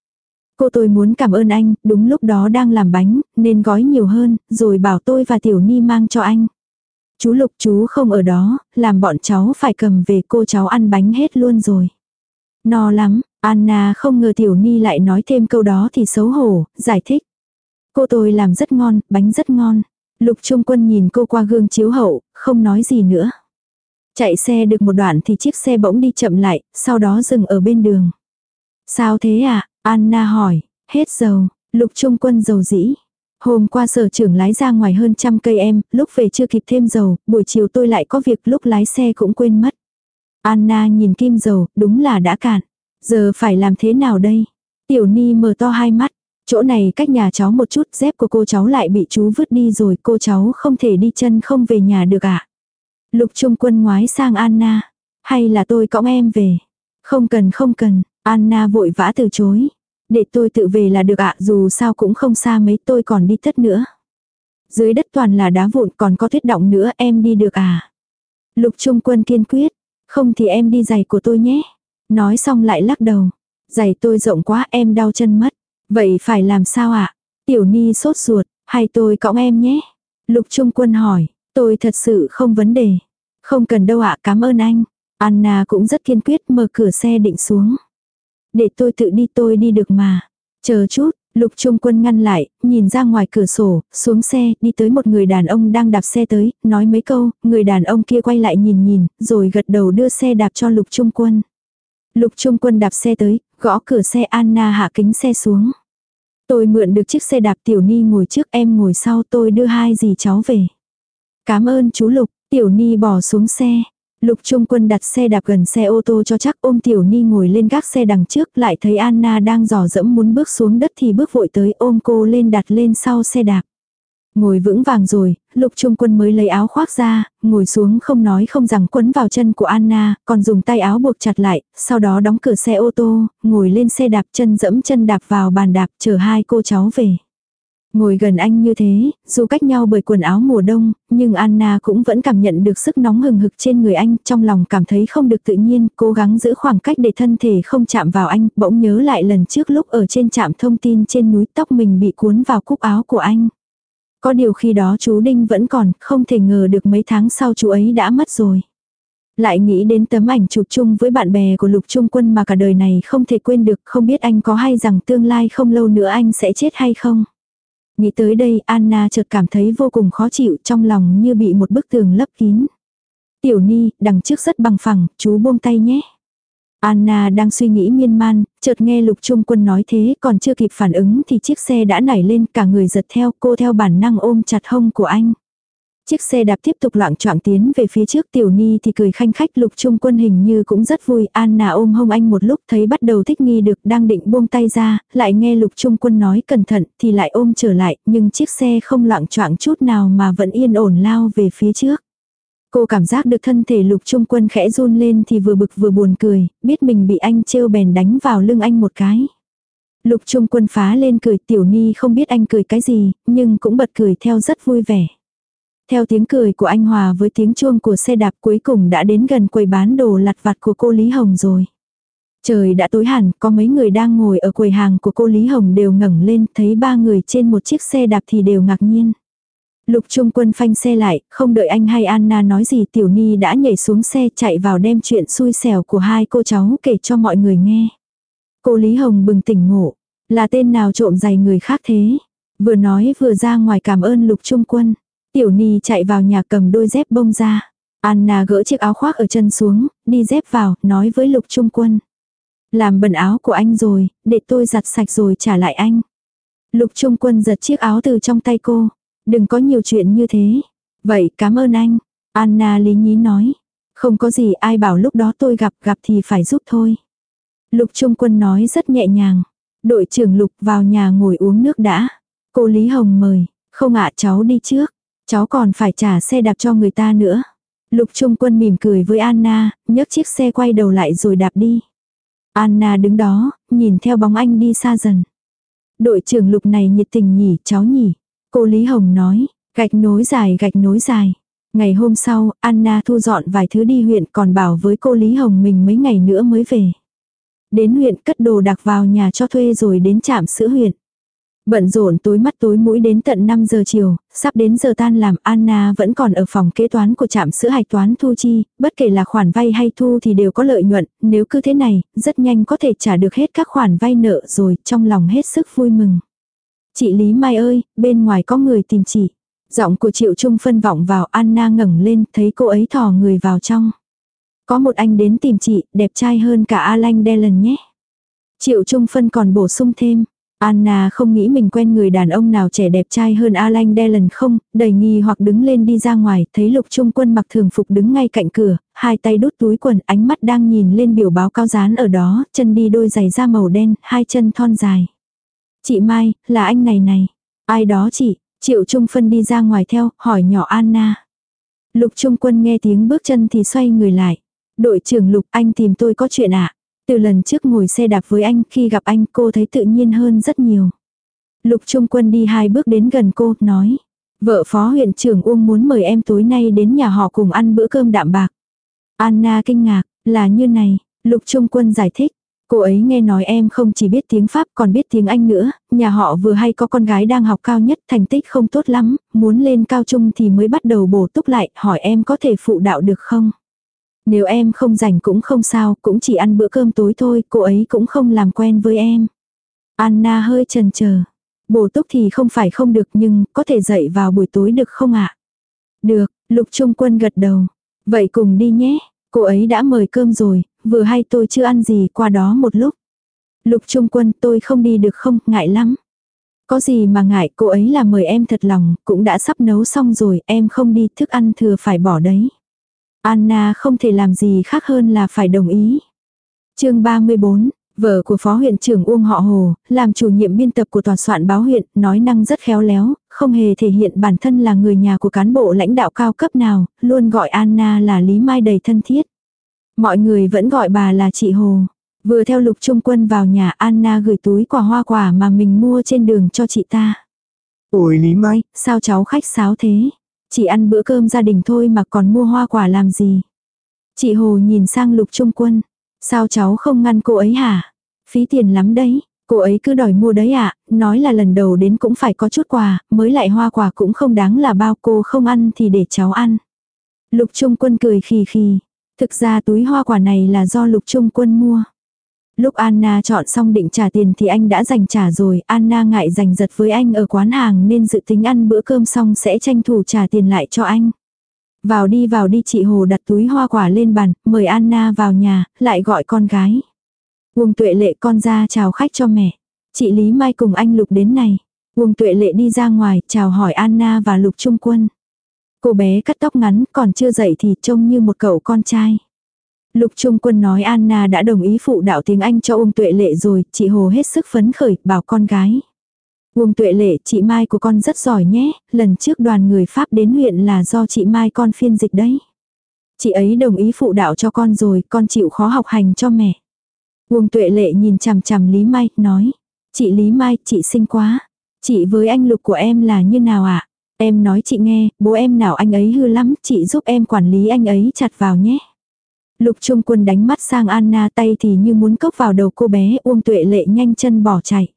Cô tôi muốn cảm ơn anh, đúng lúc đó đang làm bánh, nên gói nhiều hơn, rồi bảo tôi và tiểu ni mang cho anh. Chú Lục chú không ở đó, làm bọn cháu phải cầm về cô cháu ăn bánh hết luôn rồi. No lắm, Anna không ngờ tiểu ni lại nói thêm câu đó thì xấu hổ, giải thích. Cô tôi làm rất ngon, bánh rất ngon. Lục Trung Quân nhìn cô qua gương chiếu hậu, không nói gì nữa. Chạy xe được một đoạn thì chiếc xe bỗng đi chậm lại, sau đó dừng ở bên đường. Sao thế à? Anna hỏi. Hết dầu. Lục Trung Quân dầu dĩ. Hôm qua sở trưởng lái ra ngoài hơn trăm cây em, lúc về chưa kịp thêm dầu, buổi chiều tôi lại có việc lúc lái xe cũng quên mất. Anna nhìn kim dầu, đúng là đã cạn. Giờ phải làm thế nào đây? Tiểu Ni mở to hai mắt. Chỗ này cách nhà cháu một chút, dép của cô cháu lại bị chú vứt đi rồi, cô cháu không thể đi chân không về nhà được ạ. À? Lục Trung Quân ngoái sang Anna. Hay là tôi cõng em về? Không cần không cần, Anna vội vã từ chối. Để tôi tự về là được ạ, dù sao cũng không xa mấy tôi còn đi tất nữa. Dưới đất toàn là đá vụn còn có tuyết động nữa em đi được à? Lục Trung Quân kiên quyết. Không thì em đi giày của tôi nhé. Nói xong lại lắc đầu. Giày tôi rộng quá em đau chân mất. Vậy phải làm sao ạ? À? Tiểu Ni sốt ruột, hay tôi cõng em nhé? Lục Trung Quân hỏi, tôi thật sự không vấn đề. Không cần đâu ạ, cảm ơn anh. Anna cũng rất kiên quyết mở cửa xe định xuống. Để tôi tự đi tôi đi được mà. Chờ chút, Lục Trung Quân ngăn lại, nhìn ra ngoài cửa sổ, xuống xe, đi tới một người đàn ông đang đạp xe tới, nói mấy câu, người đàn ông kia quay lại nhìn nhìn, rồi gật đầu đưa xe đạp cho Lục Trung Quân. Lục Trung Quân đạp xe tới, gõ cửa xe Anna hạ kính xe xuống. Tôi mượn được chiếc xe đạp Tiểu Ni ngồi trước em ngồi sau tôi đưa hai dì cháu về. Cảm ơn chú Lục, Tiểu Ni bỏ xuống xe. Lục Trung Quân đặt xe đạp gần xe ô tô cho chắc ôm Tiểu Ni ngồi lên gác xe đằng trước lại thấy Anna đang dò dẫm muốn bước xuống đất thì bước vội tới ôm cô lên đặt lên sau xe đạp. Ngồi vững vàng rồi, lục trung quân mới lấy áo khoác ra, ngồi xuống không nói không rằng quấn vào chân của Anna, còn dùng tay áo buộc chặt lại, sau đó đóng cửa xe ô tô, ngồi lên xe đạp chân dẫm chân đạp vào bàn đạp chờ hai cô cháu về. Ngồi gần anh như thế, dù cách nhau bởi quần áo mùa đông, nhưng Anna cũng vẫn cảm nhận được sức nóng hừng hực trên người anh, trong lòng cảm thấy không được tự nhiên, cố gắng giữ khoảng cách để thân thể không chạm vào anh, bỗng nhớ lại lần trước lúc ở trên trạm thông tin trên núi tóc mình bị cuốn vào cúc áo của anh. Có điều khi đó chú Đinh vẫn còn, không thể ngờ được mấy tháng sau chú ấy đã mất rồi. Lại nghĩ đến tấm ảnh chụp chung với bạn bè của Lục Trung Quân mà cả đời này không thể quên được, không biết anh có hay rằng tương lai không lâu nữa anh sẽ chết hay không. Nghĩ tới đây Anna chợt cảm thấy vô cùng khó chịu trong lòng như bị một bức tường lấp kín. Tiểu Ni, đằng trước rất bằng phẳng, chú buông tay nhé. Anna đang suy nghĩ miên man, chợt nghe lục trung quân nói thế còn chưa kịp phản ứng thì chiếc xe đã nảy lên cả người giật theo cô theo bản năng ôm chặt hông của anh. Chiếc xe đạp tiếp tục loạn choạng tiến về phía trước tiểu ni thì cười khanh khách lục trung quân hình như cũng rất vui. Anna ôm hông anh một lúc thấy bắt đầu thích nghi được đang định buông tay ra, lại nghe lục trung quân nói cẩn thận thì lại ôm trở lại nhưng chiếc xe không loạn choạng chút nào mà vẫn yên ổn lao về phía trước. Cô cảm giác được thân thể lục trung quân khẽ run lên thì vừa bực vừa buồn cười, biết mình bị anh trêu bèn đánh vào lưng anh một cái. Lục trung quân phá lên cười tiểu ni không biết anh cười cái gì, nhưng cũng bật cười theo rất vui vẻ. Theo tiếng cười của anh Hòa với tiếng chuông của xe đạp cuối cùng đã đến gần quầy bán đồ lặt vặt của cô Lý Hồng rồi. Trời đã tối hẳn, có mấy người đang ngồi ở quầy hàng của cô Lý Hồng đều ngẩng lên, thấy ba người trên một chiếc xe đạp thì đều ngạc nhiên. Lục Trung Quân phanh xe lại, không đợi anh hay Anna nói gì Tiểu Ni đã nhảy xuống xe chạy vào đem chuyện xui xẻo của hai cô cháu kể cho mọi người nghe. Cô Lý Hồng bừng tỉnh ngộ, là tên nào trộm giày người khác thế. Vừa nói vừa ra ngoài cảm ơn Lục Trung Quân. Tiểu Ni chạy vào nhà cầm đôi dép bông ra. Anna gỡ chiếc áo khoác ở chân xuống, đi dép vào, nói với Lục Trung Quân. Làm bẩn áo của anh rồi, để tôi giặt sạch rồi trả lại anh. Lục Trung Quân giật chiếc áo từ trong tay cô. Đừng có nhiều chuyện như thế. Vậy cảm ơn anh. Anna lý nhí nói. Không có gì ai bảo lúc đó tôi gặp gặp thì phải giúp thôi. Lục Trung Quân nói rất nhẹ nhàng. Đội trưởng Lục vào nhà ngồi uống nước đã. Cô Lý Hồng mời. Không ạ cháu đi trước. Cháu còn phải trả xe đạp cho người ta nữa. Lục Trung Quân mỉm cười với Anna, nhấc chiếc xe quay đầu lại rồi đạp đi. Anna đứng đó, nhìn theo bóng anh đi xa dần. Đội trưởng Lục này nhiệt tình nhỉ, cháu nhỉ. Cô Lý Hồng nói, gạch nối dài gạch nối dài. Ngày hôm sau, Anna thu dọn vài thứ đi huyện còn bảo với cô Lý Hồng mình mấy ngày nữa mới về. Đến huyện cất đồ đặc vào nhà cho thuê rồi đến trạm sữa huyện. Bận rộn tối mắt tối mũi đến tận 5 giờ chiều, sắp đến giờ tan làm Anna vẫn còn ở phòng kế toán của trạm sữa hạch toán thu chi, bất kể là khoản vay hay thu thì đều có lợi nhuận, nếu cứ thế này, rất nhanh có thể trả được hết các khoản vay nợ rồi, trong lòng hết sức vui mừng. Chị Lý Mai ơi, bên ngoài có người tìm chị. Giọng của Triệu Trung phân vọng vào Anna ngẩng lên, thấy cô ấy thò người vào trong. Có một anh đến tìm chị, đẹp trai hơn cả Alan Delen nhé. Triệu Trung phân còn bổ sung thêm. Anna không nghĩ mình quen người đàn ông nào trẻ đẹp trai hơn Alan Delen không, đầy nghi hoặc đứng lên đi ra ngoài, thấy lục trung quân mặc thường phục đứng ngay cạnh cửa, hai tay đút túi quần, ánh mắt đang nhìn lên biểu báo cao dán ở đó, chân đi đôi giày da màu đen, hai chân thon dài. Chị Mai, là anh này này. Ai đó chị, Triệu Trung Phân đi ra ngoài theo, hỏi nhỏ Anna. Lục Trung Quân nghe tiếng bước chân thì xoay người lại. Đội trưởng Lục anh tìm tôi có chuyện ạ. À? Từ lần trước ngồi xe đạp với anh khi gặp anh cô thấy tự nhiên hơn rất nhiều. Lục Trung Quân đi hai bước đến gần cô, nói. Vợ phó huyện trưởng Uông muốn mời em tối nay đến nhà họ cùng ăn bữa cơm đạm bạc. Anna kinh ngạc, là như này, Lục Trung Quân giải thích. Cô ấy nghe nói em không chỉ biết tiếng Pháp còn biết tiếng Anh nữa, nhà họ vừa hay có con gái đang học cao nhất thành tích không tốt lắm, muốn lên cao trung thì mới bắt đầu bổ túc lại, hỏi em có thể phụ đạo được không? Nếu em không rảnh cũng không sao, cũng chỉ ăn bữa cơm tối thôi, cô ấy cũng không làm quen với em. Anna hơi chần chờ. Bổ túc thì không phải không được nhưng có thể dậy vào buổi tối được không ạ? Được, Lục Trung Quân gật đầu. Vậy cùng đi nhé, cô ấy đã mời cơm rồi, vừa hay tôi chưa ăn gì qua đó một lúc. Lục Trung Quân tôi không đi được không, ngại lắm. Có gì mà ngại, cô ấy là mời em thật lòng, cũng đã sắp nấu xong rồi, em không đi, thức ăn thừa phải bỏ đấy. Anna không thể làm gì khác hơn là phải đồng ý. chương 34, vợ của phó huyện trưởng Uông Họ Hồ, làm chủ nhiệm biên tập của tòa soạn báo huyện, nói năng rất khéo léo, không hề thể hiện bản thân là người nhà của cán bộ lãnh đạo cao cấp nào, luôn gọi Anna là Lý Mai đầy thân thiết. Mọi người vẫn gọi bà là chị Hồ. Vừa theo lục trung quân vào nhà Anna gửi túi quà hoa quả mà mình mua trên đường cho chị ta. Ôi Lý Mai, sao cháu khách sáo thế? Chỉ ăn bữa cơm gia đình thôi mà còn mua hoa quả làm gì? Chị Hồ nhìn sang lục trung quân. Sao cháu không ngăn cô ấy hả? Phí tiền lắm đấy. Cô ấy cứ đòi mua đấy ạ, à, nói là lần đầu đến cũng phải có chút quà, mới lại hoa quả cũng không đáng là bao cô không ăn thì để cháu ăn. Lục Trung Quân cười khì khì. Thực ra túi hoa quả này là do Lục Trung Quân mua. Lúc Anna chọn xong định trả tiền thì anh đã dành trả rồi, Anna ngại giành giật với anh ở quán hàng nên dự tính ăn bữa cơm xong sẽ tranh thủ trả tiền lại cho anh. Vào đi vào đi chị Hồ đặt túi hoa quả lên bàn, mời Anna vào nhà, lại gọi con gái. Uông tuệ lệ con ra chào khách cho mẹ. Chị Lý Mai cùng anh Lục đến này. Uông tuệ lệ đi ra ngoài, chào hỏi Anna và Lục Trung Quân. Cô bé cắt tóc ngắn, còn chưa dậy thì trông như một cậu con trai. Lục Trung Quân nói Anna đã đồng ý phụ đạo tiếng Anh cho Uông Tuệ Lệ rồi, chị Hồ hết sức phấn khởi, bảo con gái. Uông Tuệ Lệ, chị Mai của con rất giỏi nhé, lần trước đoàn người Pháp đến huyện là do chị Mai con phiên dịch đấy. Chị ấy đồng ý phụ đạo cho con rồi, con chịu khó học hành cho mẹ. Uông Tuệ Lệ nhìn chằm chằm Lý Mai, nói. Chị Lý Mai, chị xinh quá. Chị với anh Lục của em là như nào ạ? À? Em nói chị nghe, bố em nào anh ấy hư lắm, chị giúp em quản lý anh ấy chặt vào nhé. Lục Trung Quân đánh mắt sang Anna tay thì như muốn cốc vào đầu cô bé Uông Tuệ Lệ nhanh chân bỏ chạy.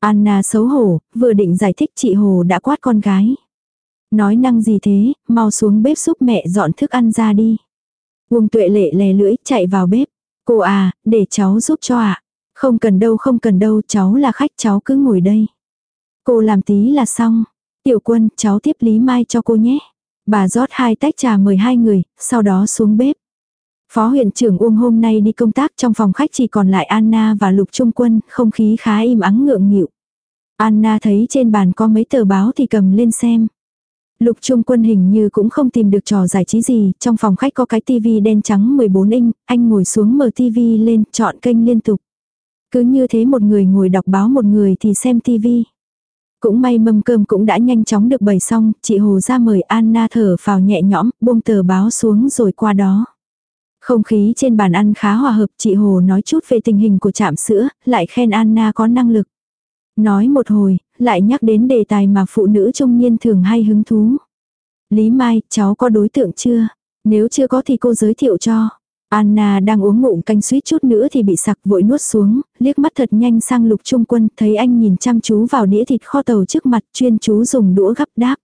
Anna xấu hổ, vừa định giải thích chị Hồ đã quát con gái. Nói năng gì thế, mau xuống bếp giúp mẹ dọn thức ăn ra đi. Uông Tuệ Lệ lè lưỡi chạy vào bếp. Cô à, để cháu giúp cho ạ. À. Không cần đâu không cần đâu, cháu là khách cháu cứ ngồi đây. Cô làm tí là xong. Tiểu quân, cháu tiếp Lý Mai cho cô nhé. Bà rót hai tách trà mời hai người, sau đó xuống bếp. Phó huyện trưởng Uông hôm nay đi công tác trong phòng khách chỉ còn lại Anna và Lục Trung Quân, không khí khá im ắng ngượng nghịu. Anna thấy trên bàn có mấy tờ báo thì cầm lên xem. Lục Trung Quân hình như cũng không tìm được trò giải trí gì, trong phòng khách có cái tivi đen trắng 14 inch, anh ngồi xuống mở tivi lên, chọn kênh liên tục. Cứ như thế một người ngồi đọc báo một người thì xem tivi. Cũng may mâm cơm cũng đã nhanh chóng được bày xong, chị Hồ ra mời Anna thở vào nhẹ nhõm, buông tờ báo xuống rồi qua đó. Không khí trên bàn ăn khá hòa hợp, chị Hồ nói chút về tình hình của trạm sữa, lại khen Anna có năng lực. Nói một hồi, lại nhắc đến đề tài mà phụ nữ trung niên thường hay hứng thú. Lý Mai, cháu có đối tượng chưa? Nếu chưa có thì cô giới thiệu cho. Anna đang uống ngụm canh suýt chút nữa thì bị sặc vội nuốt xuống, liếc mắt thật nhanh sang lục trung quân, thấy anh nhìn chăm chú vào đĩa thịt kho tàu trước mặt chuyên chú dùng đũa gắp đáp.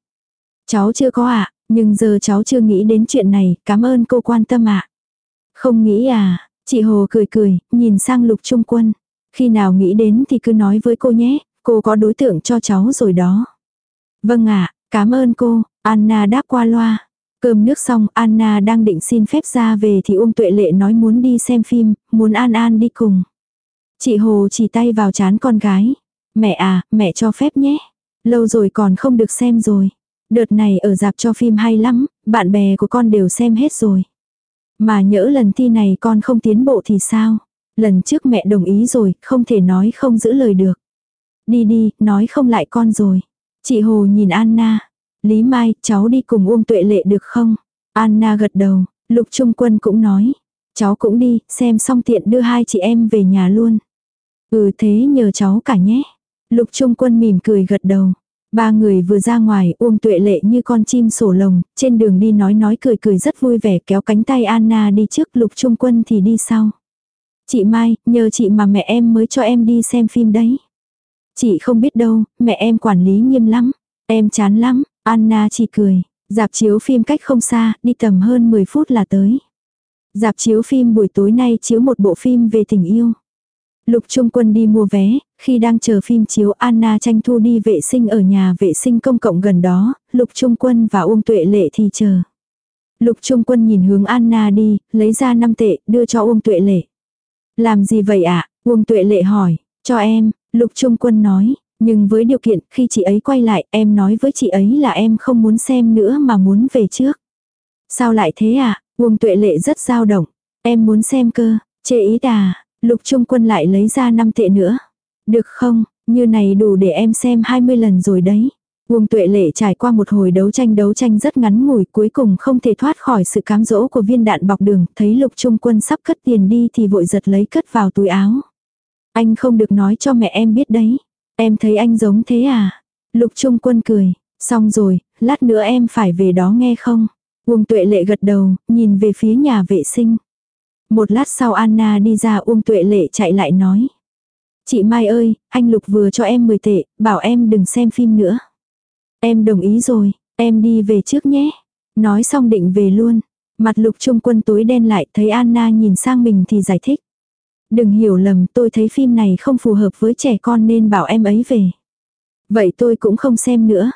Cháu chưa có ạ, nhưng giờ cháu chưa nghĩ đến chuyện này, cảm ơn cô quan tâm ạ. Không nghĩ à, chị Hồ cười cười, nhìn sang lục trung quân. Khi nào nghĩ đến thì cứ nói với cô nhé, cô có đối tượng cho cháu rồi đó. Vâng ạ, cảm ơn cô, Anna đáp qua loa. Cơm nước xong, Anna đang định xin phép ra về thì Uông Tuệ Lệ nói muốn đi xem phim, muốn An An đi cùng. Chị Hồ chỉ tay vào chán con gái. Mẹ à, mẹ cho phép nhé. Lâu rồi còn không được xem rồi. Đợt này ở dạp cho phim hay lắm, bạn bè của con đều xem hết rồi. Mà nhỡ lần thi này con không tiến bộ thì sao? Lần trước mẹ đồng ý rồi, không thể nói không giữ lời được. Đi đi, nói không lại con rồi. Chị Hồ nhìn Anna. Lý Mai, cháu đi cùng Uông Tuệ Lệ được không? Anna gật đầu, Lục Trung Quân cũng nói. Cháu cũng đi, xem xong tiện đưa hai chị em về nhà luôn. Ừ thế nhờ cháu cả nhé. Lục Trung Quân mỉm cười gật đầu. Ba người vừa ra ngoài Uông Tuệ Lệ như con chim sổ lồng, trên đường đi nói nói cười cười rất vui vẻ kéo cánh tay Anna đi trước Lục Trung Quân thì đi sau. Chị Mai, nhờ chị mà mẹ em mới cho em đi xem phim đấy. Chị không biết đâu, mẹ em quản lý nghiêm lắm. Em chán lắm, Anna chỉ cười. Dạp chiếu phim cách không xa, đi tầm hơn 10 phút là tới. Dạp chiếu phim buổi tối nay chiếu một bộ phim về tình yêu. Lục Trung Quân đi mua vé, khi đang chờ phim chiếu Anna tranh thu đi vệ sinh ở nhà vệ sinh công cộng gần đó, Lục Trung Quân và Uông Tuệ Lệ thì chờ. Lục Trung Quân nhìn hướng Anna đi, lấy ra 5 tệ, đưa cho Uông Tuệ Lệ. Làm gì vậy ạ? À? Uông Tuệ Lệ hỏi, cho em, Lục Trung Quân nói, nhưng với điều kiện khi chị ấy quay lại em nói với chị ấy là em không muốn xem nữa mà muốn về trước. Sao lại thế à? Uông Tuệ Lệ rất dao động. Em muốn xem cơ, chê ý đà. Lục Trung Quân lại lấy ra 5 tệ nữa. Được không, như này đủ để em xem 20 lần rồi đấy. Uông Tuệ Lệ trải qua một hồi đấu tranh đấu tranh rất ngắn ngủi cuối cùng không thể thoát khỏi sự cám dỗ của viên đạn bọc đường, thấy Lục Trung Quân sắp cất tiền đi thì vội giật lấy cất vào túi áo. Anh không được nói cho mẹ em biết đấy. Em thấy anh giống thế à? Lục Trung Quân cười. Xong rồi, lát nữa em phải về đó nghe không? Uông Tuệ Lệ gật đầu, nhìn về phía nhà vệ sinh. Một lát sau Anna đi ra Uông Tuệ Lệ chạy lại nói. Chị Mai ơi, anh Lục vừa cho em 10 tệ, bảo em đừng xem phim nữa. Em đồng ý rồi, em đi về trước nhé. Nói xong định về luôn. Mặt Lục Trung Quân tối đen lại thấy Anna nhìn sang mình thì giải thích. Đừng hiểu lầm tôi thấy phim này không phù hợp với trẻ con nên bảo em ấy về. Vậy tôi cũng không xem nữa.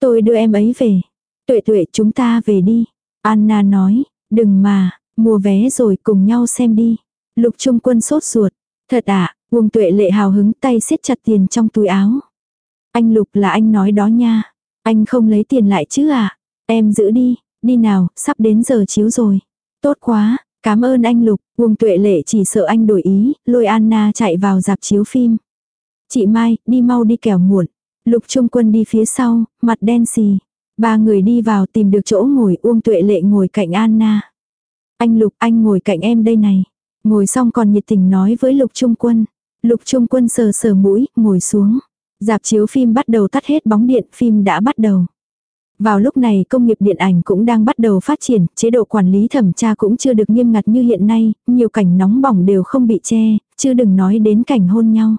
Tôi đưa em ấy về. Tuệ tuệ chúng ta về đi. Anna nói, đừng mà, mua vé rồi cùng nhau xem đi. Lục Trung Quân sốt ruột. Thật ạ, à, Uông Tuệ lệ hào hứng tay siết chặt tiền trong túi áo. Anh Lục là anh nói đó nha. Anh không lấy tiền lại chứ à? Em giữ đi, đi nào, sắp đến giờ chiếu rồi. Tốt quá, Cảm ơn anh Lục, Uông Tuệ Lệ chỉ sợ anh đổi ý, lôi Anna chạy vào dạp chiếu phim. Chị Mai, đi mau đi kẻo muộn. Lục Trung Quân đi phía sau, mặt đen xì. Ba người đi vào tìm được chỗ ngồi Uông Tuệ Lệ ngồi cạnh Anna. Anh Lục, anh ngồi cạnh em đây này. Ngồi xong còn nhiệt tình nói với Lục Trung Quân. Lục Trung Quân sờ sờ mũi, ngồi xuống. Dạp chiếu phim bắt đầu tắt hết bóng điện, phim đã bắt đầu. Vào lúc này công nghiệp điện ảnh cũng đang bắt đầu phát triển, chế độ quản lý thẩm tra cũng chưa được nghiêm ngặt như hiện nay, nhiều cảnh nóng bỏng đều không bị che, chứ đừng nói đến cảnh hôn nhau.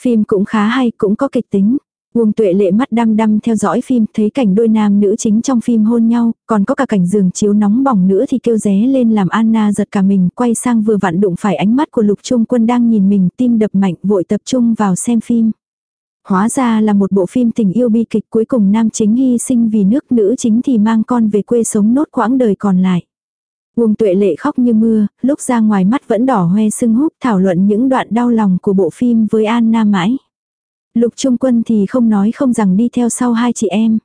Phim cũng khá hay, cũng có kịch tính. Uông tuệ lệ mắt đăm đăm theo dõi phim, thấy cảnh đôi nam nữ chính trong phim hôn nhau, còn có cả cảnh giường chiếu nóng bỏng nữa thì kêu ré lên làm Anna giật cả mình, quay sang vừa vặn đụng phải ánh mắt của lục trung quân đang nhìn mình, tim đập mạnh vội tập trung vào xem phim. Hóa ra là một bộ phim tình yêu bi kịch cuối cùng nam chính hy sinh vì nước nữ chính thì mang con về quê sống nốt quãng đời còn lại. Uông tuệ lệ khóc như mưa, lúc ra ngoài mắt vẫn đỏ hoe sưng húp thảo luận những đoạn đau lòng của bộ phim với An Nam mãi. Lục Trung Quân thì không nói không rằng đi theo sau hai chị em.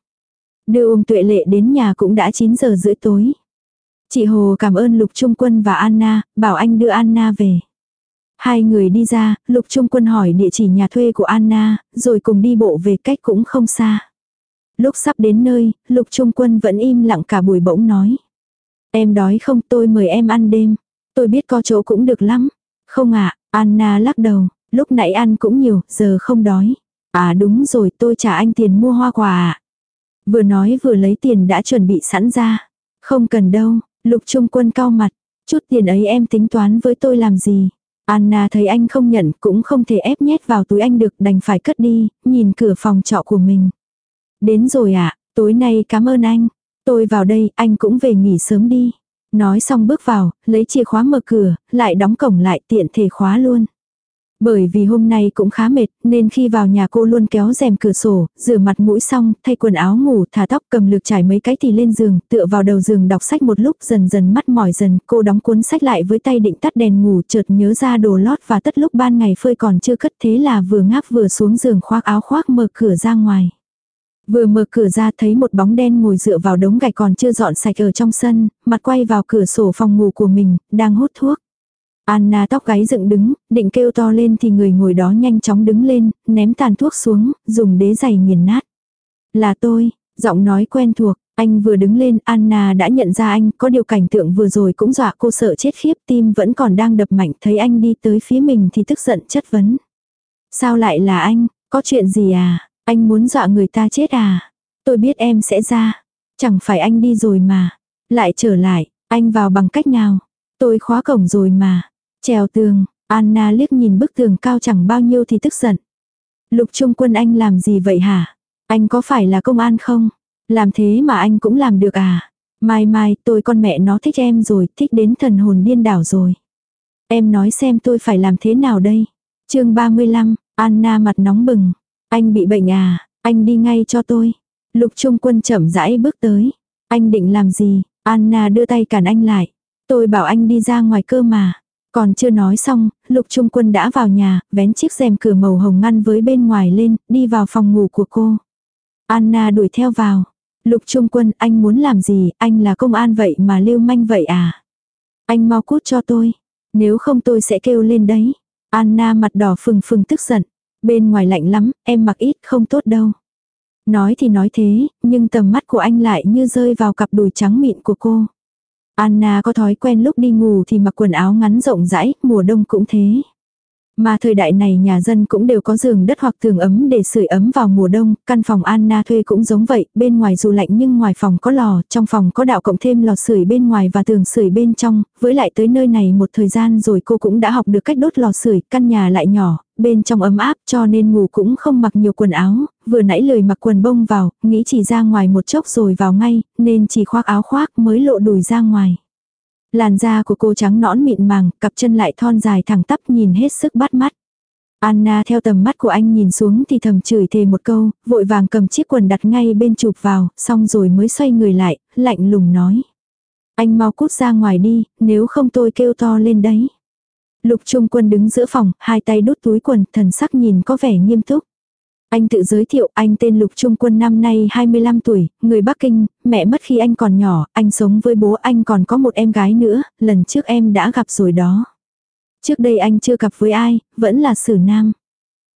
Đưa Uông tuệ lệ đến nhà cũng đã 9 giờ rưỡi tối. Chị Hồ cảm ơn Lục Trung Quân và Anna, bảo anh đưa Anna về. Hai người đi ra, Lục Trung Quân hỏi địa chỉ nhà thuê của Anna, rồi cùng đi bộ về cách cũng không xa. Lúc sắp đến nơi, Lục Trung Quân vẫn im lặng cả buổi bỗng nói. Em đói không tôi mời em ăn đêm. Tôi biết có chỗ cũng được lắm. Không ạ, Anna lắc đầu, lúc nãy ăn cũng nhiều, giờ không đói. À đúng rồi tôi trả anh tiền mua hoa quả ạ. Vừa nói vừa lấy tiền đã chuẩn bị sẵn ra. Không cần đâu, lục trung quân cao mặt. Chút tiền ấy em tính toán với tôi làm gì. Anna thấy anh không nhận cũng không thể ép nhét vào túi anh được đành phải cất đi, nhìn cửa phòng trọ của mình. Đến rồi ạ, à, tối nay cảm ơn anh. Tôi vào đây, anh cũng về nghỉ sớm đi. Nói xong bước vào, lấy chìa khóa mở cửa, lại đóng cổng lại tiện thể khóa luôn. Bởi vì hôm nay cũng khá mệt, nên khi vào nhà cô luôn kéo rèm cửa sổ, rửa mặt mũi xong, thay quần áo ngủ, thả tóc cầm lược trải mấy cái thì lên giường, tựa vào đầu giường đọc sách một lúc dần dần mắt mỏi dần, cô đóng cuốn sách lại với tay định tắt đèn ngủ chợt nhớ ra đồ lót và tất lúc ban ngày phơi còn chưa cất thế là vừa ngáp vừa xuống giường khoác áo khoác mở cửa ra ngoài. Vừa mở cửa ra thấy một bóng đen ngồi dựa vào đống gạch còn chưa dọn sạch ở trong sân, mặt quay vào cửa sổ phòng ngủ của mình, đang hút thuốc. Anna tóc gáy dựng đứng, định kêu to lên thì người ngồi đó nhanh chóng đứng lên, ném tàn thuốc xuống, dùng đế giày nghiền nát. Là tôi, giọng nói quen thuộc, anh vừa đứng lên, Anna đã nhận ra anh, có điều cảnh tượng vừa rồi cũng dọa cô sợ chết khiếp, tim vẫn còn đang đập mạnh, thấy anh đi tới phía mình thì tức giận chất vấn. Sao lại là anh, có chuyện gì à, anh muốn dọa người ta chết à? Tôi biết em sẽ ra, chẳng phải anh đi rồi mà, lại trở lại, anh vào bằng cách nào? Tôi khóa cổng rồi mà, Trèo tường, Anna liếc nhìn bức tường cao chẳng bao nhiêu thì tức giận. Lục Trung Quân anh làm gì vậy hả? Anh có phải là công an không? Làm thế mà anh cũng làm được à? Mai mai, tôi con mẹ nó thích em rồi, thích đến thần hồn điên đảo rồi. Em nói xem tôi phải làm thế nào đây? chương 35, Anna mặt nóng bừng. Anh bị bệnh à? Anh đi ngay cho tôi. Lục Trung Quân chậm rãi bước tới. Anh định làm gì? Anna đưa tay cản anh lại. Tôi bảo anh đi ra ngoài cơ mà. Còn chưa nói xong, lục trung quân đã vào nhà, vén chiếc rèm cửa màu hồng ngăn với bên ngoài lên, đi vào phòng ngủ của cô. Anna đuổi theo vào. Lục trung quân, anh muốn làm gì, anh là công an vậy mà lưu manh vậy à? Anh mau cút cho tôi. Nếu không tôi sẽ kêu lên đấy. Anna mặt đỏ phừng phừng tức giận. Bên ngoài lạnh lắm, em mặc ít không tốt đâu. Nói thì nói thế, nhưng tầm mắt của anh lại như rơi vào cặp đùi trắng mịn của cô. Anna có thói quen lúc đi ngủ thì mặc quần áo ngắn rộng rãi, mùa đông cũng thế. Mà thời đại này nhà dân cũng đều có giường đất hoặc tường ấm để sưởi ấm vào mùa đông, căn phòng Anna thuê cũng giống vậy, bên ngoài dù lạnh nhưng ngoài phòng có lò, trong phòng có đạo cộng thêm lò sưởi bên ngoài và tường sưởi bên trong, với lại tới nơi này một thời gian rồi cô cũng đã học được cách đốt lò sưởi, căn nhà lại nhỏ, bên trong ấm áp cho nên ngủ cũng không mặc nhiều quần áo, vừa nãy lời mặc quần bông vào, nghĩ chỉ ra ngoài một chốc rồi vào ngay, nên chỉ khoác áo khoác mới lộ đùi ra ngoài. Làn da của cô trắng nõn mịn màng, cặp chân lại thon dài thẳng tắp nhìn hết sức bắt mắt. Anna theo tầm mắt của anh nhìn xuống thì thầm chửi thề một câu, vội vàng cầm chiếc quần đặt ngay bên chụp vào, xong rồi mới xoay người lại, lạnh lùng nói. Anh mau cút ra ngoài đi, nếu không tôi kêu to lên đấy. Lục Trung Quân đứng giữa phòng, hai tay đút túi quần, thần sắc nhìn có vẻ nghiêm túc. Anh tự giới thiệu, anh tên Lục Trung Quân năm nay 25 tuổi, người Bắc Kinh, mẹ mất khi anh còn nhỏ, anh sống với bố anh còn có một em gái nữa, lần trước em đã gặp rồi đó. Trước đây anh chưa gặp với ai, vẫn là xử nam.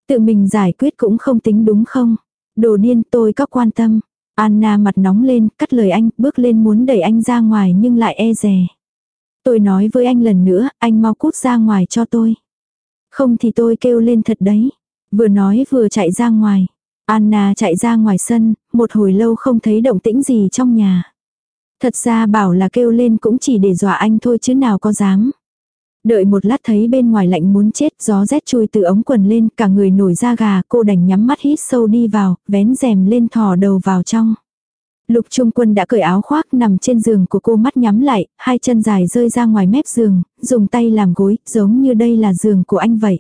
Tự mình giải quyết cũng không tính đúng không? Đồ điên tôi có quan tâm. Anna mặt nóng lên, cắt lời anh, bước lên muốn đẩy anh ra ngoài nhưng lại e dè Tôi nói với anh lần nữa, anh mau cút ra ngoài cho tôi. Không thì tôi kêu lên thật đấy. Vừa nói vừa chạy ra ngoài. Anna chạy ra ngoài sân, một hồi lâu không thấy động tĩnh gì trong nhà. Thật ra bảo là kêu lên cũng chỉ để dọa anh thôi chứ nào có dám. Đợi một lát thấy bên ngoài lạnh muốn chết, gió rét chui từ ống quần lên, cả người nổi da gà, cô đành nhắm mắt hít sâu đi vào, vén rèm lên thò đầu vào trong. Lục Trung Quân đã cởi áo khoác nằm trên giường của cô mắt nhắm lại, hai chân dài rơi ra ngoài mép giường, dùng tay làm gối, giống như đây là giường của anh vậy.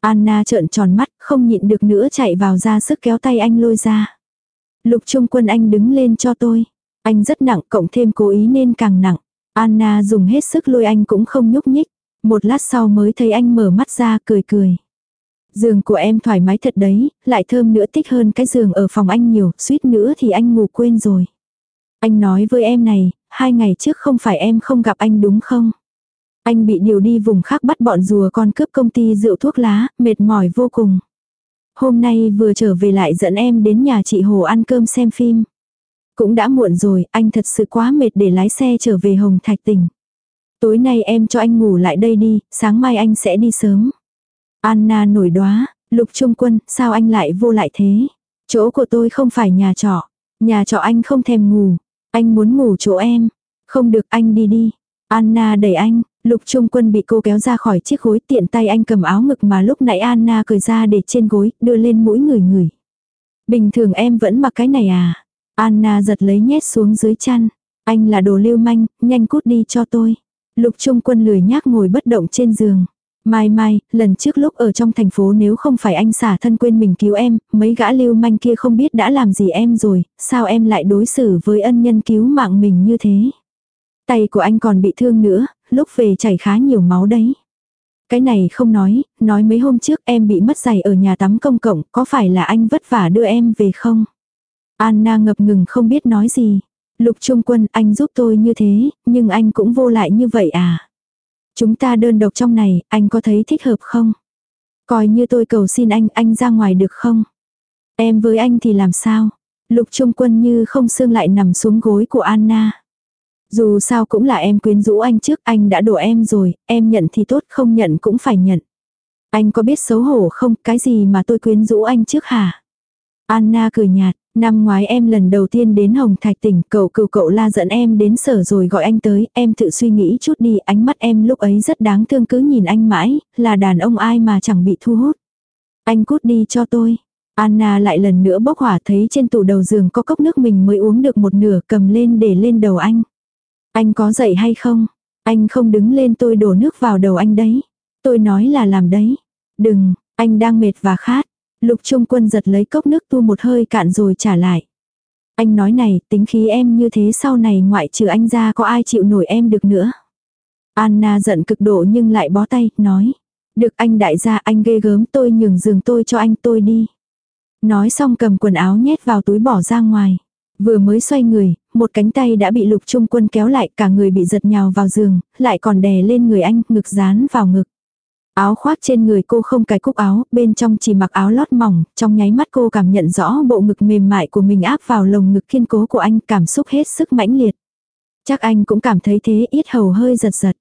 Anna trợn tròn mắt, không nhịn được nữa chạy vào ra sức kéo tay anh lôi ra. Lục Trung Quân anh đứng lên cho tôi. Anh rất nặng, cộng thêm cố ý nên càng nặng. Anna dùng hết sức lôi anh cũng không nhúc nhích. Một lát sau mới thấy anh mở mắt ra cười cười. Giường của em thoải mái thật đấy, lại thơm nữa thích hơn cái giường ở phòng anh nhiều, suýt nữa thì anh ngủ quên rồi. Anh nói với em này, hai ngày trước không phải em không gặp anh đúng không? Anh bị điều đi vùng khác bắt bọn rùa con cướp công ty rượu thuốc lá, mệt mỏi vô cùng. Hôm nay vừa trở về lại dẫn em đến nhà chị Hồ ăn cơm xem phim. Cũng đã muộn rồi, anh thật sự quá mệt để lái xe trở về Hồng Thạch tỉnh. Tối nay em cho anh ngủ lại đây đi, sáng mai anh sẽ đi sớm. Anna nổi đoá, lục trung quân, sao anh lại vô lại thế? Chỗ của tôi không phải nhà trọ. Nhà trọ anh không thèm ngủ. Anh muốn ngủ chỗ em. Không được anh đi đi. Anna đẩy anh, lục trung quân bị cô kéo ra khỏi chiếc gối tiện tay anh cầm áo ngực mà lúc nãy Anna cởi ra để trên gối, đưa lên mũi người người. Bình thường em vẫn mặc cái này à? Anna giật lấy nhét xuống dưới chăn. Anh là đồ lưu manh, nhanh cút đi cho tôi. Lục trung quân lười nhác ngồi bất động trên giường. Mai mai, lần trước lúc ở trong thành phố nếu không phải anh xả thân quên mình cứu em, mấy gã lưu manh kia không biết đã làm gì em rồi, sao em lại đối xử với ân nhân cứu mạng mình như thế. Tay của anh còn bị thương nữa, lúc về chảy khá nhiều máu đấy. Cái này không nói, nói mấy hôm trước em bị mất giày ở nhà tắm công cộng, có phải là anh vất vả đưa em về không? Anna ngập ngừng không biết nói gì. Lục Trung Quân, anh giúp tôi như thế, nhưng anh cũng vô lại như vậy à? Chúng ta đơn độc trong này, anh có thấy thích hợp không? Coi như tôi cầu xin anh, anh ra ngoài được không? Em với anh thì làm sao? Lục Trung Quân như không xương lại nằm xuống gối của Anna. Dù sao cũng là em quyến rũ anh trước, anh đã đổ em rồi, em nhận thì tốt, không nhận cũng phải nhận. Anh có biết xấu hổ không, cái gì mà tôi quyến rũ anh trước hả? Anna cười nhạt, Năm ngoái em lần đầu tiên đến Hồng Thạch tỉnh, cậu cựu cậu la dẫn em đến sở rồi gọi anh tới, em tự suy nghĩ chút đi, ánh mắt em lúc ấy rất đáng thương cứ nhìn anh mãi, là đàn ông ai mà chẳng bị thu hút. Anh cút đi cho tôi. Anna lại lần nữa bốc hỏa thấy trên tủ đầu giường có cốc nước mình mới uống được một nửa cầm lên để lên đầu anh. Anh có dậy hay không? Anh không đứng lên tôi đổ nước vào đầu anh đấy. Tôi nói là làm đấy. Đừng, anh đang mệt và khát. Lục Trung Quân giật lấy cốc nước tu một hơi cạn rồi trả lại. Anh nói này, tính khí em như thế sau này ngoại trừ anh ra có ai chịu nổi em được nữa. Anna giận cực độ nhưng lại bó tay, nói. Được anh đại gia anh ghê gớm tôi nhường giường tôi cho anh tôi đi. Nói xong cầm quần áo nhét vào túi bỏ ra ngoài. Vừa mới xoay người, một cánh tay đã bị lục trung quân kéo lại cả người bị giật nhào vào giường, lại còn đè lên người anh, ngực dán vào ngực. Áo khoác trên người cô không cài cúc áo, bên trong chỉ mặc áo lót mỏng, trong nháy mắt cô cảm nhận rõ bộ ngực mềm mại của mình áp vào lồng ngực kiên cố của anh, cảm xúc hết sức mãnh liệt. Chắc anh cũng cảm thấy thế, ít hầu hơi giật giật.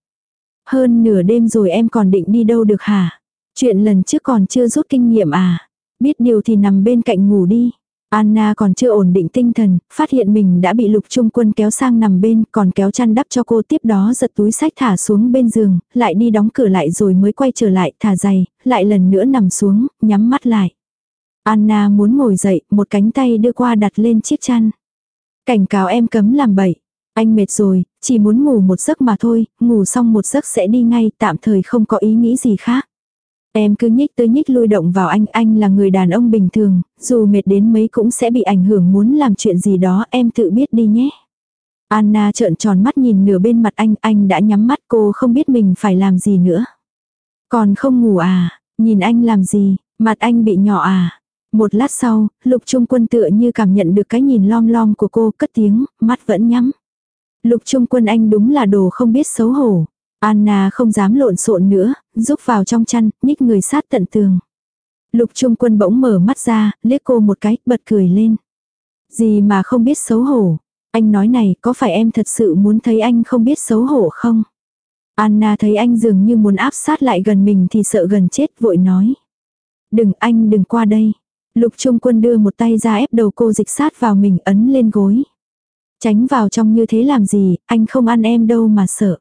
Hơn nửa đêm rồi em còn định đi đâu được hả? Chuyện lần trước còn chưa rút kinh nghiệm à? Biết điều thì nằm bên cạnh ngủ đi. Anna còn chưa ổn định tinh thần, phát hiện mình đã bị lục trung quân kéo sang nằm bên, còn kéo chăn đắp cho cô tiếp đó giật túi sách thả xuống bên giường, lại đi đóng cửa lại rồi mới quay trở lại, thả giày, lại lần nữa nằm xuống, nhắm mắt lại. Anna muốn ngồi dậy, một cánh tay đưa qua đặt lên chiếc chăn. Cảnh cáo em cấm làm bậy. Anh mệt rồi, chỉ muốn ngủ một giấc mà thôi, ngủ xong một giấc sẽ đi ngay, tạm thời không có ý nghĩ gì khác. Em cứ nhích tới nhích lui động vào anh, anh là người đàn ông bình thường, dù mệt đến mấy cũng sẽ bị ảnh hưởng muốn làm chuyện gì đó, em tự biết đi nhé. Anna trợn tròn mắt nhìn nửa bên mặt anh, anh đã nhắm mắt cô không biết mình phải làm gì nữa. Còn không ngủ à, nhìn anh làm gì, mặt anh bị nhỏ à. Một lát sau, lục trung quân tựa như cảm nhận được cái nhìn lom lom của cô cất tiếng, mắt vẫn nhắm. Lục trung quân anh đúng là đồ không biết xấu hổ. Anna không dám lộn xộn nữa, rúc vào trong chăn, nhích người sát tận tường. Lục Trung Quân bỗng mở mắt ra, liếc cô một cái, bật cười lên. Gì mà không biết xấu hổ. Anh nói này, có phải em thật sự muốn thấy anh không biết xấu hổ không? Anna thấy anh dường như muốn áp sát lại gần mình thì sợ gần chết vội nói. Đừng anh đừng qua đây. Lục Trung Quân đưa một tay ra ép đầu cô dịch sát vào mình ấn lên gối. Tránh vào trong như thế làm gì, anh không ăn em đâu mà sợ.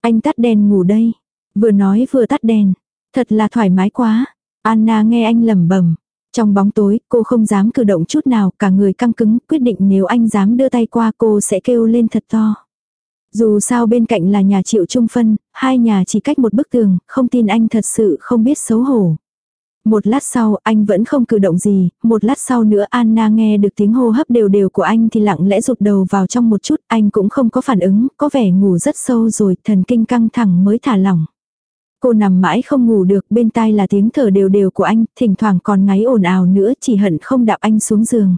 Anh tắt đèn ngủ đây. Vừa nói vừa tắt đèn. Thật là thoải mái quá. Anna nghe anh lẩm bẩm. Trong bóng tối, cô không dám cử động chút nào, cả người căng cứng, quyết định nếu anh dám đưa tay qua cô sẽ kêu lên thật to. Dù sao bên cạnh là nhà triệu trung phân, hai nhà chỉ cách một bức tường, không tin anh thật sự không biết xấu hổ. Một lát sau, anh vẫn không cử động gì, một lát sau nữa Anna nghe được tiếng hô hấp đều đều của anh thì lặng lẽ rụt đầu vào trong một chút, anh cũng không có phản ứng, có vẻ ngủ rất sâu rồi, thần kinh căng thẳng mới thả lỏng. Cô nằm mãi không ngủ được, bên tai là tiếng thở đều đều của anh, thỉnh thoảng còn ngáy ồn ào nữa, chỉ hận không đạp anh xuống giường.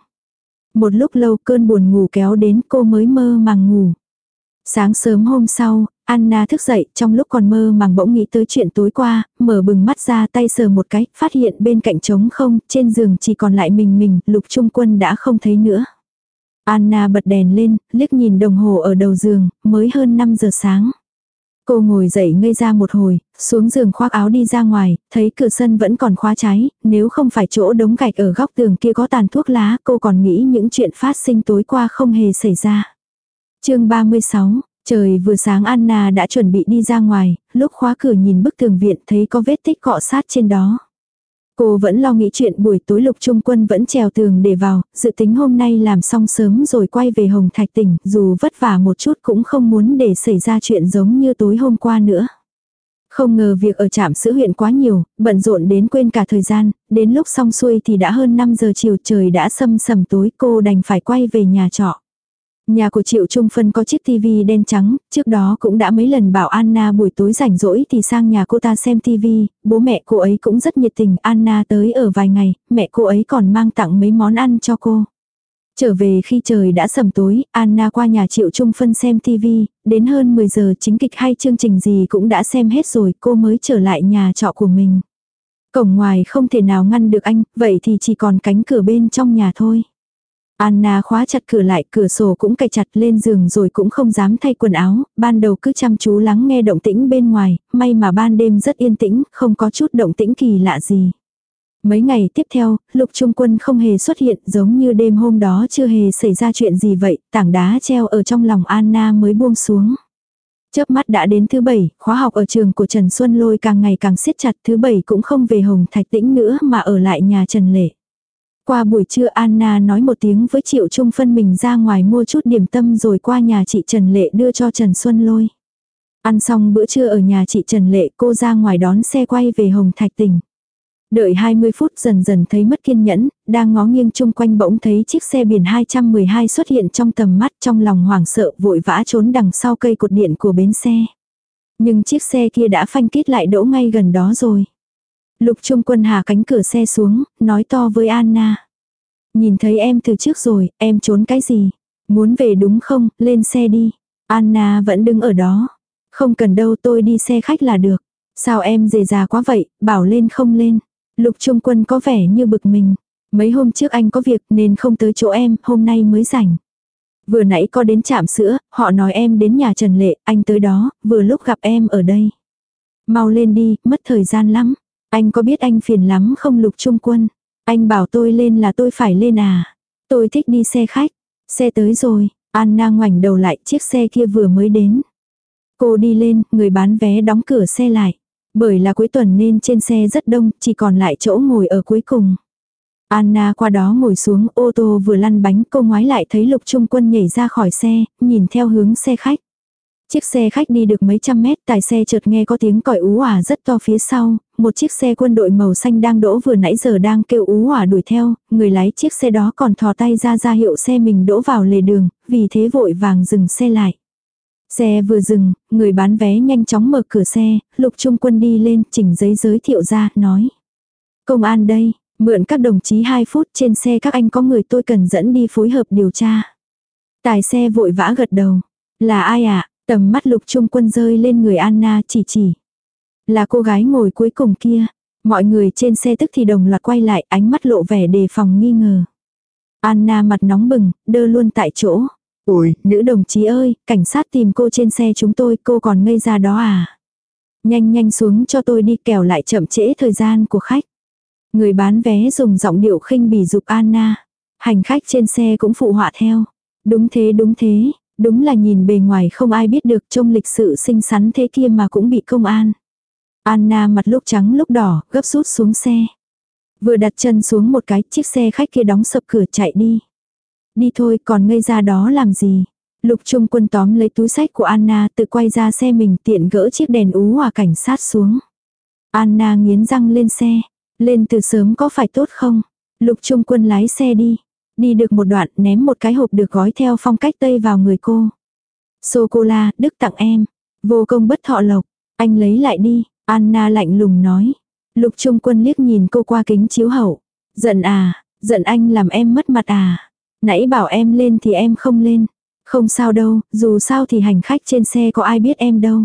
Một lúc lâu cơn buồn ngủ kéo đến cô mới mơ màng ngủ. Sáng sớm hôm sau, Anna thức dậy, trong lúc còn mơ màng bỗng nghĩ tới chuyện tối qua, mở bừng mắt ra tay sờ một cái, phát hiện bên cạnh trống không, trên giường chỉ còn lại mình mình, lục trung quân đã không thấy nữa. Anna bật đèn lên, liếc nhìn đồng hồ ở đầu giường, mới hơn 5 giờ sáng. Cô ngồi dậy ngây ra một hồi, xuống giường khoác áo đi ra ngoài, thấy cửa sân vẫn còn khóa cháy, nếu không phải chỗ đống gạch ở góc tường kia có tàn thuốc lá, cô còn nghĩ những chuyện phát sinh tối qua không hề xảy ra. chương 36, trời vừa sáng Anna đã chuẩn bị đi ra ngoài, lúc khóa cửa nhìn bức tường viện thấy có vết tích cọ sát trên đó. Cô vẫn lo nghĩ chuyện buổi tối lục trung quân vẫn trèo tường để vào, dự tính hôm nay làm xong sớm rồi quay về Hồng Thạch tỉnh, dù vất vả một chút cũng không muốn để xảy ra chuyện giống như tối hôm qua nữa. Không ngờ việc ở trạm sữa huyện quá nhiều, bận rộn đến quên cả thời gian, đến lúc xong xuôi thì đã hơn 5 giờ chiều trời đã sâm sầm tối cô đành phải quay về nhà trọ. Nhà của Triệu Trung Phân có chiếc tivi đen trắng, trước đó cũng đã mấy lần bảo Anna buổi tối rảnh rỗi thì sang nhà cô ta xem tivi, bố mẹ cô ấy cũng rất nhiệt tình, Anna tới ở vài ngày, mẹ cô ấy còn mang tặng mấy món ăn cho cô. Trở về khi trời đã sầm tối, Anna qua nhà Triệu Trung Phân xem tivi, đến hơn 10 giờ chính kịch hay chương trình gì cũng đã xem hết rồi, cô mới trở lại nhà trọ của mình. Cổng ngoài không thể nào ngăn được anh, vậy thì chỉ còn cánh cửa bên trong nhà thôi. Anna khóa chặt cửa lại, cửa sổ cũng cài chặt lên giường rồi cũng không dám thay quần áo, ban đầu cứ chăm chú lắng nghe động tĩnh bên ngoài, may mà ban đêm rất yên tĩnh, không có chút động tĩnh kỳ lạ gì. Mấy ngày tiếp theo, lục trung quân không hề xuất hiện giống như đêm hôm đó chưa hề xảy ra chuyện gì vậy, tảng đá treo ở trong lòng Anna mới buông xuống. Chớp mắt đã đến thứ bảy, khóa học ở trường của Trần Xuân Lôi càng ngày càng siết chặt thứ bảy cũng không về Hồng Thạch Tĩnh nữa mà ở lại nhà Trần Lệ. Qua buổi trưa Anna nói một tiếng với Triệu Trung phân mình ra ngoài mua chút điểm tâm rồi qua nhà chị Trần Lệ đưa cho Trần Xuân Lôi. Ăn xong bữa trưa ở nhà chị Trần Lệ cô ra ngoài đón xe quay về Hồng Thạch tỉnh. Đợi 20 phút dần dần thấy mất kiên nhẫn, đang ngó nghiêng chung quanh bỗng thấy chiếc xe biển 212 xuất hiện trong tầm mắt trong lòng hoảng sợ vội vã trốn đằng sau cây cột điện của bến xe. Nhưng chiếc xe kia đã phanh kít lại đỗ ngay gần đó rồi. Lục Trung Quân hạ cánh cửa xe xuống, nói to với Anna. Nhìn thấy em từ trước rồi, em trốn cái gì? Muốn về đúng không, lên xe đi. Anna vẫn đứng ở đó. Không cần đâu tôi đi xe khách là được. Sao em dề già quá vậy, bảo lên không lên. Lục Trung Quân có vẻ như bực mình. Mấy hôm trước anh có việc nên không tới chỗ em, hôm nay mới rảnh. Vừa nãy có đến trạm sữa, họ nói em đến nhà Trần Lệ, anh tới đó, vừa lúc gặp em ở đây. Mau lên đi, mất thời gian lắm. Anh có biết anh phiền lắm không lục trung quân? Anh bảo tôi lên là tôi phải lên à? Tôi thích đi xe khách. Xe tới rồi, Anna ngoảnh đầu lại chiếc xe kia vừa mới đến. Cô đi lên, người bán vé đóng cửa xe lại. Bởi là cuối tuần nên trên xe rất đông, chỉ còn lại chỗ ngồi ở cuối cùng. Anna qua đó ngồi xuống ô tô vừa lăn bánh cô ngoái lại thấy lục trung quân nhảy ra khỏi xe, nhìn theo hướng xe khách. Chiếc xe khách đi được mấy trăm mét, tài xe chợt nghe có tiếng còi ú ả rất to phía sau, một chiếc xe quân đội màu xanh đang đỗ vừa nãy giờ đang kêu ú ả đuổi theo, người lái chiếc xe đó còn thò tay ra ra hiệu xe mình đỗ vào lề đường, vì thế vội vàng dừng xe lại. Xe vừa dừng, người bán vé nhanh chóng mở cửa xe, lục trung quân đi lên chỉnh giấy giới thiệu ra, nói. Công an đây, mượn các đồng chí 2 phút trên xe các anh có người tôi cần dẫn đi phối hợp điều tra. Tài xe vội vã gật đầu. Là ai ạ? À? Tầm mắt lục trung quân rơi lên người Anna chỉ chỉ. Là cô gái ngồi cuối cùng kia. Mọi người trên xe tức thì đồng loạt quay lại ánh mắt lộ vẻ đề phòng nghi ngờ. Anna mặt nóng bừng, đơ luôn tại chỗ. Ôi, nữ đồng chí ơi, cảnh sát tìm cô trên xe chúng tôi, cô còn ngây ra đó à? Nhanh nhanh xuống cho tôi đi kẻo lại chậm trễ thời gian của khách. Người bán vé dùng giọng điệu khinh bỉ dục Anna. Hành khách trên xe cũng phụ họa theo. Đúng thế đúng thế, Đúng là nhìn bề ngoài không ai biết được trông lịch sự xinh xắn thế kia mà cũng bị công an. Anna mặt lúc trắng lúc đỏ, gấp rút xuống xe. Vừa đặt chân xuống một cái, chiếc xe khách kia đóng sập cửa chạy đi. Đi thôi, còn ngây ra đó làm gì? Lục Trung Quân tóm lấy túi sách của Anna tự quay ra xe mình tiện gỡ chiếc đèn ú hòa cảnh sát xuống. Anna nghiến răng lên xe. Lên từ sớm có phải tốt không? Lục Trung Quân lái xe đi. Đi được một đoạn ném một cái hộp được gói theo phong cách Tây vào người cô. Sô-cô-la, Đức tặng em. Vô công bất thọ lộc. Anh lấy lại đi. Anna lạnh lùng nói. Lục Trung Quân liếc nhìn cô qua kính chiếu hậu. Giận à, giận anh làm em mất mặt à. Nãy bảo em lên thì em không lên. Không sao đâu, dù sao thì hành khách trên xe có ai biết em đâu.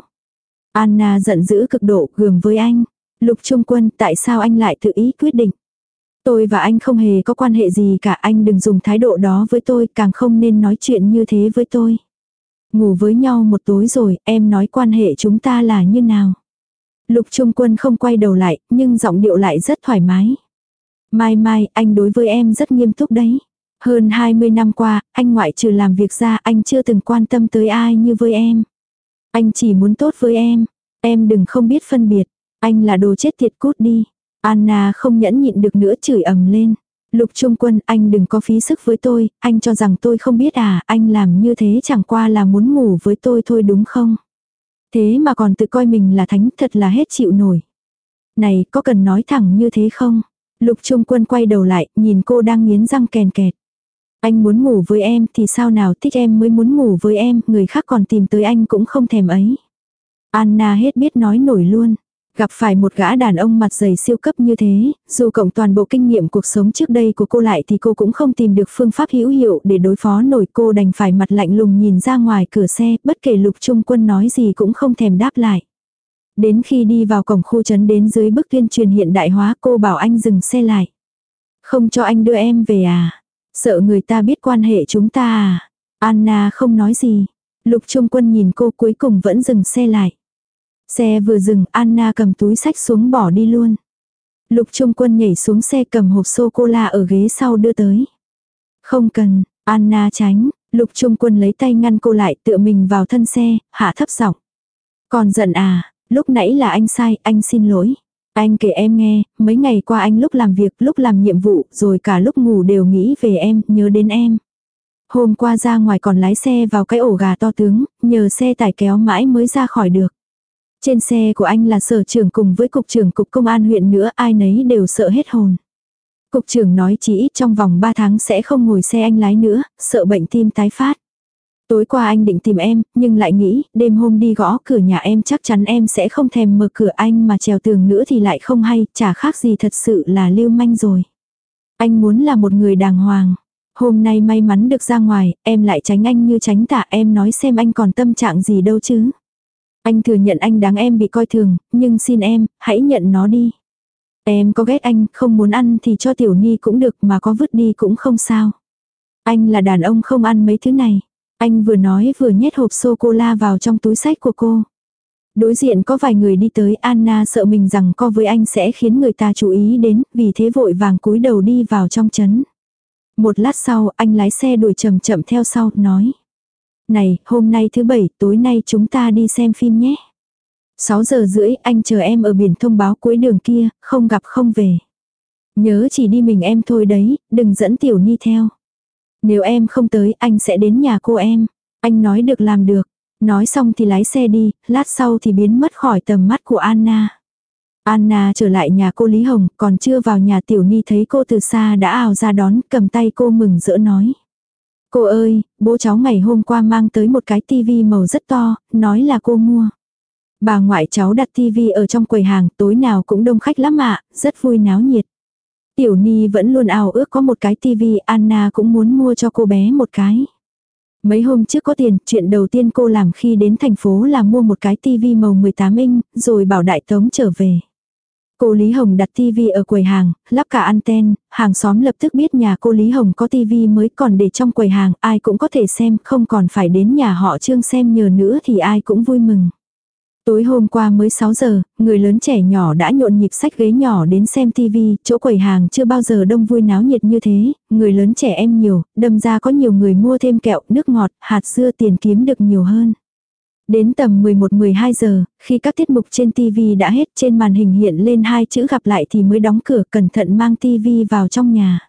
Anna giận dữ cực độ gườm với anh. Lục Trung Quân tại sao anh lại tự ý quyết định. Tôi và anh không hề có quan hệ gì cả anh đừng dùng thái độ đó với tôi càng không nên nói chuyện như thế với tôi. Ngủ với nhau một tối rồi em nói quan hệ chúng ta là như nào. Lục Trung Quân không quay đầu lại nhưng giọng điệu lại rất thoải mái. Mai mai anh đối với em rất nghiêm túc đấy. Hơn 20 năm qua, anh ngoại trừ làm việc ra anh chưa từng quan tâm tới ai như với em. Anh chỉ muốn tốt với em. Em đừng không biết phân biệt. Anh là đồ chết tiệt cút đi. Anna không nhẫn nhịn được nữa chửi ầm lên. Lục Trung Quân, anh đừng có phí sức với tôi, anh cho rằng tôi không biết à, anh làm như thế chẳng qua là muốn ngủ với tôi thôi đúng không? Thế mà còn tự coi mình là thánh thật là hết chịu nổi. Này, có cần nói thẳng như thế không? Lục Trung Quân quay đầu lại, nhìn cô đang nghiến răng kèn kẹt. Anh muốn ngủ với em thì sao nào thích em mới muốn ngủ với em, người khác còn tìm tới anh cũng không thèm ấy. Anna hết biết nói nổi luôn. Gặp phải một gã đàn ông mặt dày siêu cấp như thế, dù cộng toàn bộ kinh nghiệm cuộc sống trước đây của cô lại thì cô cũng không tìm được phương pháp hữu hiệu để đối phó nổi cô đành phải mặt lạnh lùng nhìn ra ngoài cửa xe, bất kể lục trung quân nói gì cũng không thèm đáp lại. Đến khi đi vào cổng khu trấn đến dưới bức tuyên truyền hiện đại hóa cô bảo anh dừng xe lại. Không cho anh đưa em về à? Sợ người ta biết quan hệ chúng ta à? Anna không nói gì. Lục Trung Quân nhìn cô cuối cùng vẫn dừng xe lại. Xe vừa dừng, Anna cầm túi sách xuống bỏ đi luôn. Lục Trung Quân nhảy xuống xe cầm hộp sô-cô-la ở ghế sau đưa tới. Không cần, Anna tránh, Lục Trung Quân lấy tay ngăn cô lại tựa mình vào thân xe, hạ thấp giọng. Còn giận à, lúc nãy là anh sai, anh xin lỗi. Anh kể em nghe, mấy ngày qua anh lúc làm việc, lúc làm nhiệm vụ, rồi cả lúc ngủ đều nghĩ về em, nhớ đến em. Hôm qua ra ngoài còn lái xe vào cái ổ gà to tướng, nhờ xe tải kéo mãi mới ra khỏi được. Trên xe của anh là sở trưởng cùng với cục trưởng cục công an huyện nữa ai nấy đều sợ hết hồn. Cục trưởng nói chỉ ít trong vòng 3 tháng sẽ không ngồi xe anh lái nữa, sợ bệnh tim tái phát. Tối qua anh định tìm em, nhưng lại nghĩ, đêm hôm đi gõ cửa nhà em chắc chắn em sẽ không thèm mở cửa anh mà trèo tường nữa thì lại không hay, chả khác gì thật sự là lưu manh rồi. Anh muốn là một người đàng hoàng. Hôm nay may mắn được ra ngoài, em lại tránh anh như tránh tả em nói xem anh còn tâm trạng gì đâu chứ. Anh thừa nhận anh đáng em bị coi thường, nhưng xin em, hãy nhận nó đi. Em có ghét anh, không muốn ăn thì cho tiểu ni cũng được mà có vứt đi cũng không sao. Anh là đàn ông không ăn mấy thứ này. Anh vừa nói vừa nhét hộp sô-cô-la vào trong túi sách của cô. Đối diện có vài người đi tới Anna sợ mình rằng co với anh sẽ khiến người ta chú ý đến, vì thế vội vàng cúi đầu đi vào trong chấn. Một lát sau anh lái xe đuổi chậm chậm theo sau, nói. Này, hôm nay thứ bảy, tối nay chúng ta đi xem phim nhé. 6 giờ rưỡi anh chờ em ở biển thông báo cuối đường kia, không gặp không về. Nhớ chỉ đi mình em thôi đấy, đừng dẫn tiểu ni theo. Nếu em không tới anh sẽ đến nhà cô em. Anh nói được làm được. Nói xong thì lái xe đi, lát sau thì biến mất khỏi tầm mắt của Anna. Anna trở lại nhà cô Lý Hồng, còn chưa vào nhà Tiểu Ni thấy cô từ xa đã ào ra đón, cầm tay cô mừng rỡ nói. Cô ơi, bố cháu ngày hôm qua mang tới một cái tivi màu rất to, nói là cô mua. Bà ngoại cháu đặt tivi ở trong quầy hàng, tối nào cũng đông khách lắm ạ, rất vui náo nhiệt. Tiểu Ni vẫn luôn ao ước có một cái tivi, Anna cũng muốn mua cho cô bé một cái. Mấy hôm trước có tiền, chuyện đầu tiên cô làm khi đến thành phố là mua một cái tivi màu 18 inch, rồi bảo đại tống trở về. Cô Lý Hồng đặt tivi ở quầy hàng, lắp cả anten, hàng xóm lập tức biết nhà cô Lý Hồng có tivi mới còn để trong quầy hàng, ai cũng có thể xem, không còn phải đến nhà họ Trương xem nhờ nữa thì ai cũng vui mừng. Tối hôm qua mới 6 giờ, người lớn trẻ nhỏ đã nhộn nhịp sách ghế nhỏ đến xem tivi, chỗ quầy hàng chưa bao giờ đông vui náo nhiệt như thế, người lớn trẻ em nhiều, đâm ra có nhiều người mua thêm kẹo, nước ngọt, hạt dưa tiền kiếm được nhiều hơn. Đến tầm 11-12 giờ, khi các tiết mục trên TV đã hết trên màn hình hiện lên hai chữ gặp lại thì mới đóng cửa cẩn thận mang TV vào trong nhà.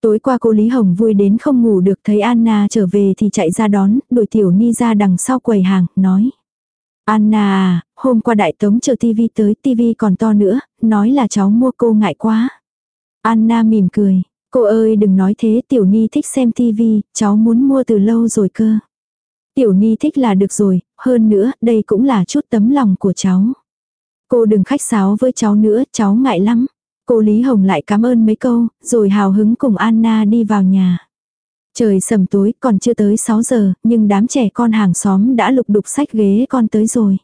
Tối qua cô Lý Hồng vui đến không ngủ được thấy Anna trở về thì chạy ra đón, đuổi tiểu ni ra đằng sau quầy hàng, nói. Anna à, hôm qua đại tống chờ TV tới TV còn to nữa, nói là cháu mua cô ngại quá. Anna mỉm cười, cô ơi đừng nói thế tiểu ni thích xem TV, cháu muốn mua từ lâu rồi cơ. Tiểu Ni thích là được rồi, hơn nữa, đây cũng là chút tấm lòng của cháu. Cô đừng khách sáo với cháu nữa, cháu ngại lắm. Cô Lý Hồng lại cảm ơn mấy câu, rồi hào hứng cùng Anna đi vào nhà. Trời sầm tối còn chưa tới 6 giờ, nhưng đám trẻ con hàng xóm đã lục đục sách ghế con tới rồi.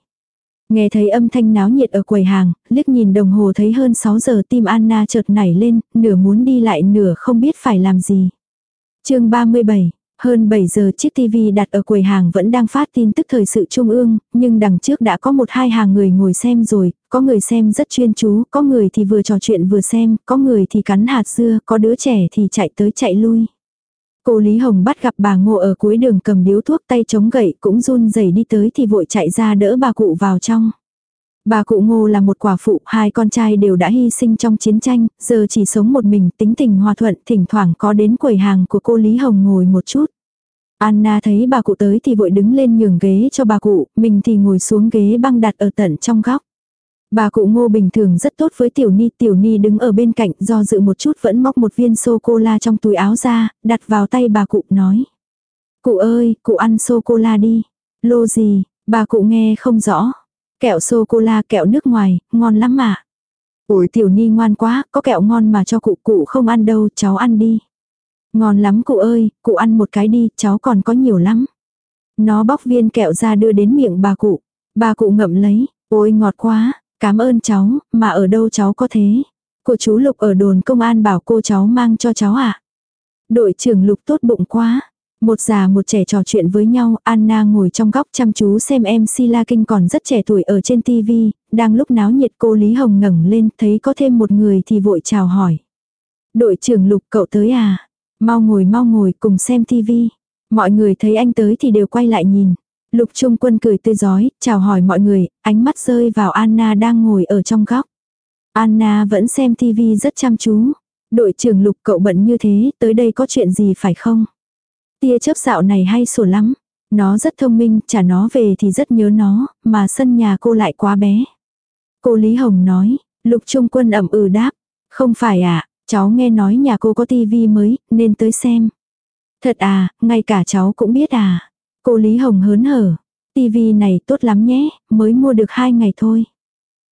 Nghe thấy âm thanh náo nhiệt ở quầy hàng, liếc nhìn đồng hồ thấy hơn 6 giờ tim Anna chợt nảy lên, nửa muốn đi lại nửa không biết phải làm gì. chương 37, hơn 7 giờ chiếc TV đặt ở quầy hàng vẫn đang phát tin tức thời sự trung ương, nhưng đằng trước đã có một hai hàng người ngồi xem rồi, có người xem rất chuyên chú, có người thì vừa trò chuyện vừa xem, có người thì cắn hạt dưa, có đứa trẻ thì chạy tới chạy lui. Cô Lý Hồng bắt gặp bà Ngô ở cuối đường cầm điếu thuốc tay chống gậy cũng run rẩy đi tới thì vội chạy ra đỡ bà cụ vào trong. Bà cụ Ngô là một quả phụ, hai con trai đều đã hy sinh trong chiến tranh, giờ chỉ sống một mình, tính tình hòa thuận, thỉnh thoảng có đến quầy hàng của cô Lý Hồng ngồi một chút. Anna thấy bà cụ tới thì vội đứng lên nhường ghế cho bà cụ, mình thì ngồi xuống ghế băng đặt ở tận trong góc. Bà cụ ngô bình thường rất tốt với tiểu ni, tiểu ni đứng ở bên cạnh do dự một chút vẫn móc một viên sô-cô-la trong túi áo ra, đặt vào tay bà cụ nói. Cụ ơi, cụ ăn sô-cô-la đi. Lô gì, bà cụ nghe không rõ. Kẹo sô-cô-la kẹo nước ngoài, ngon lắm mà. Ôi tiểu ni ngoan quá, có kẹo ngon mà cho cụ cụ không ăn đâu, cháu ăn đi. Ngon lắm cụ ơi, cụ ăn một cái đi, cháu còn có nhiều lắm. Nó bóc viên kẹo ra đưa đến miệng bà cụ. Bà cụ ngậm lấy, ôi ngọt quá, cảm ơn cháu, mà ở đâu cháu có thế. Cô chú Lục ở đồn công an bảo cô cháu mang cho cháu à. Đội trưởng Lục tốt bụng quá. Một già một trẻ trò chuyện với nhau, Anna ngồi trong góc chăm chú xem em Sila Kinh còn rất trẻ tuổi ở trên TV, đang lúc náo nhiệt cô Lý Hồng ngẩng lên thấy có thêm một người thì vội chào hỏi. Đội trưởng Lục cậu tới à? Mau ngồi mau ngồi cùng xem tivi. Mọi người thấy anh tới thì đều quay lại nhìn. Lục Trung Quân cười tươi giói, chào hỏi mọi người, ánh mắt rơi vào Anna đang ngồi ở trong góc. Anna vẫn xem tivi rất chăm chú. Đội trưởng Lục cậu bận như thế, tới đây có chuyện gì phải không? Tia chớp dạo này hay sổ lắm. Nó rất thông minh, trả nó về thì rất nhớ nó, mà sân nhà cô lại quá bé. Cô Lý Hồng nói, Lục Trung Quân ẩm ừ đáp. Không phải ạ, à, Cháu nghe nói nhà cô có tivi mới, nên tới xem. Thật à, ngay cả cháu cũng biết à. Cô Lý Hồng hớn hở. Tivi này tốt lắm nhé, mới mua được hai ngày thôi.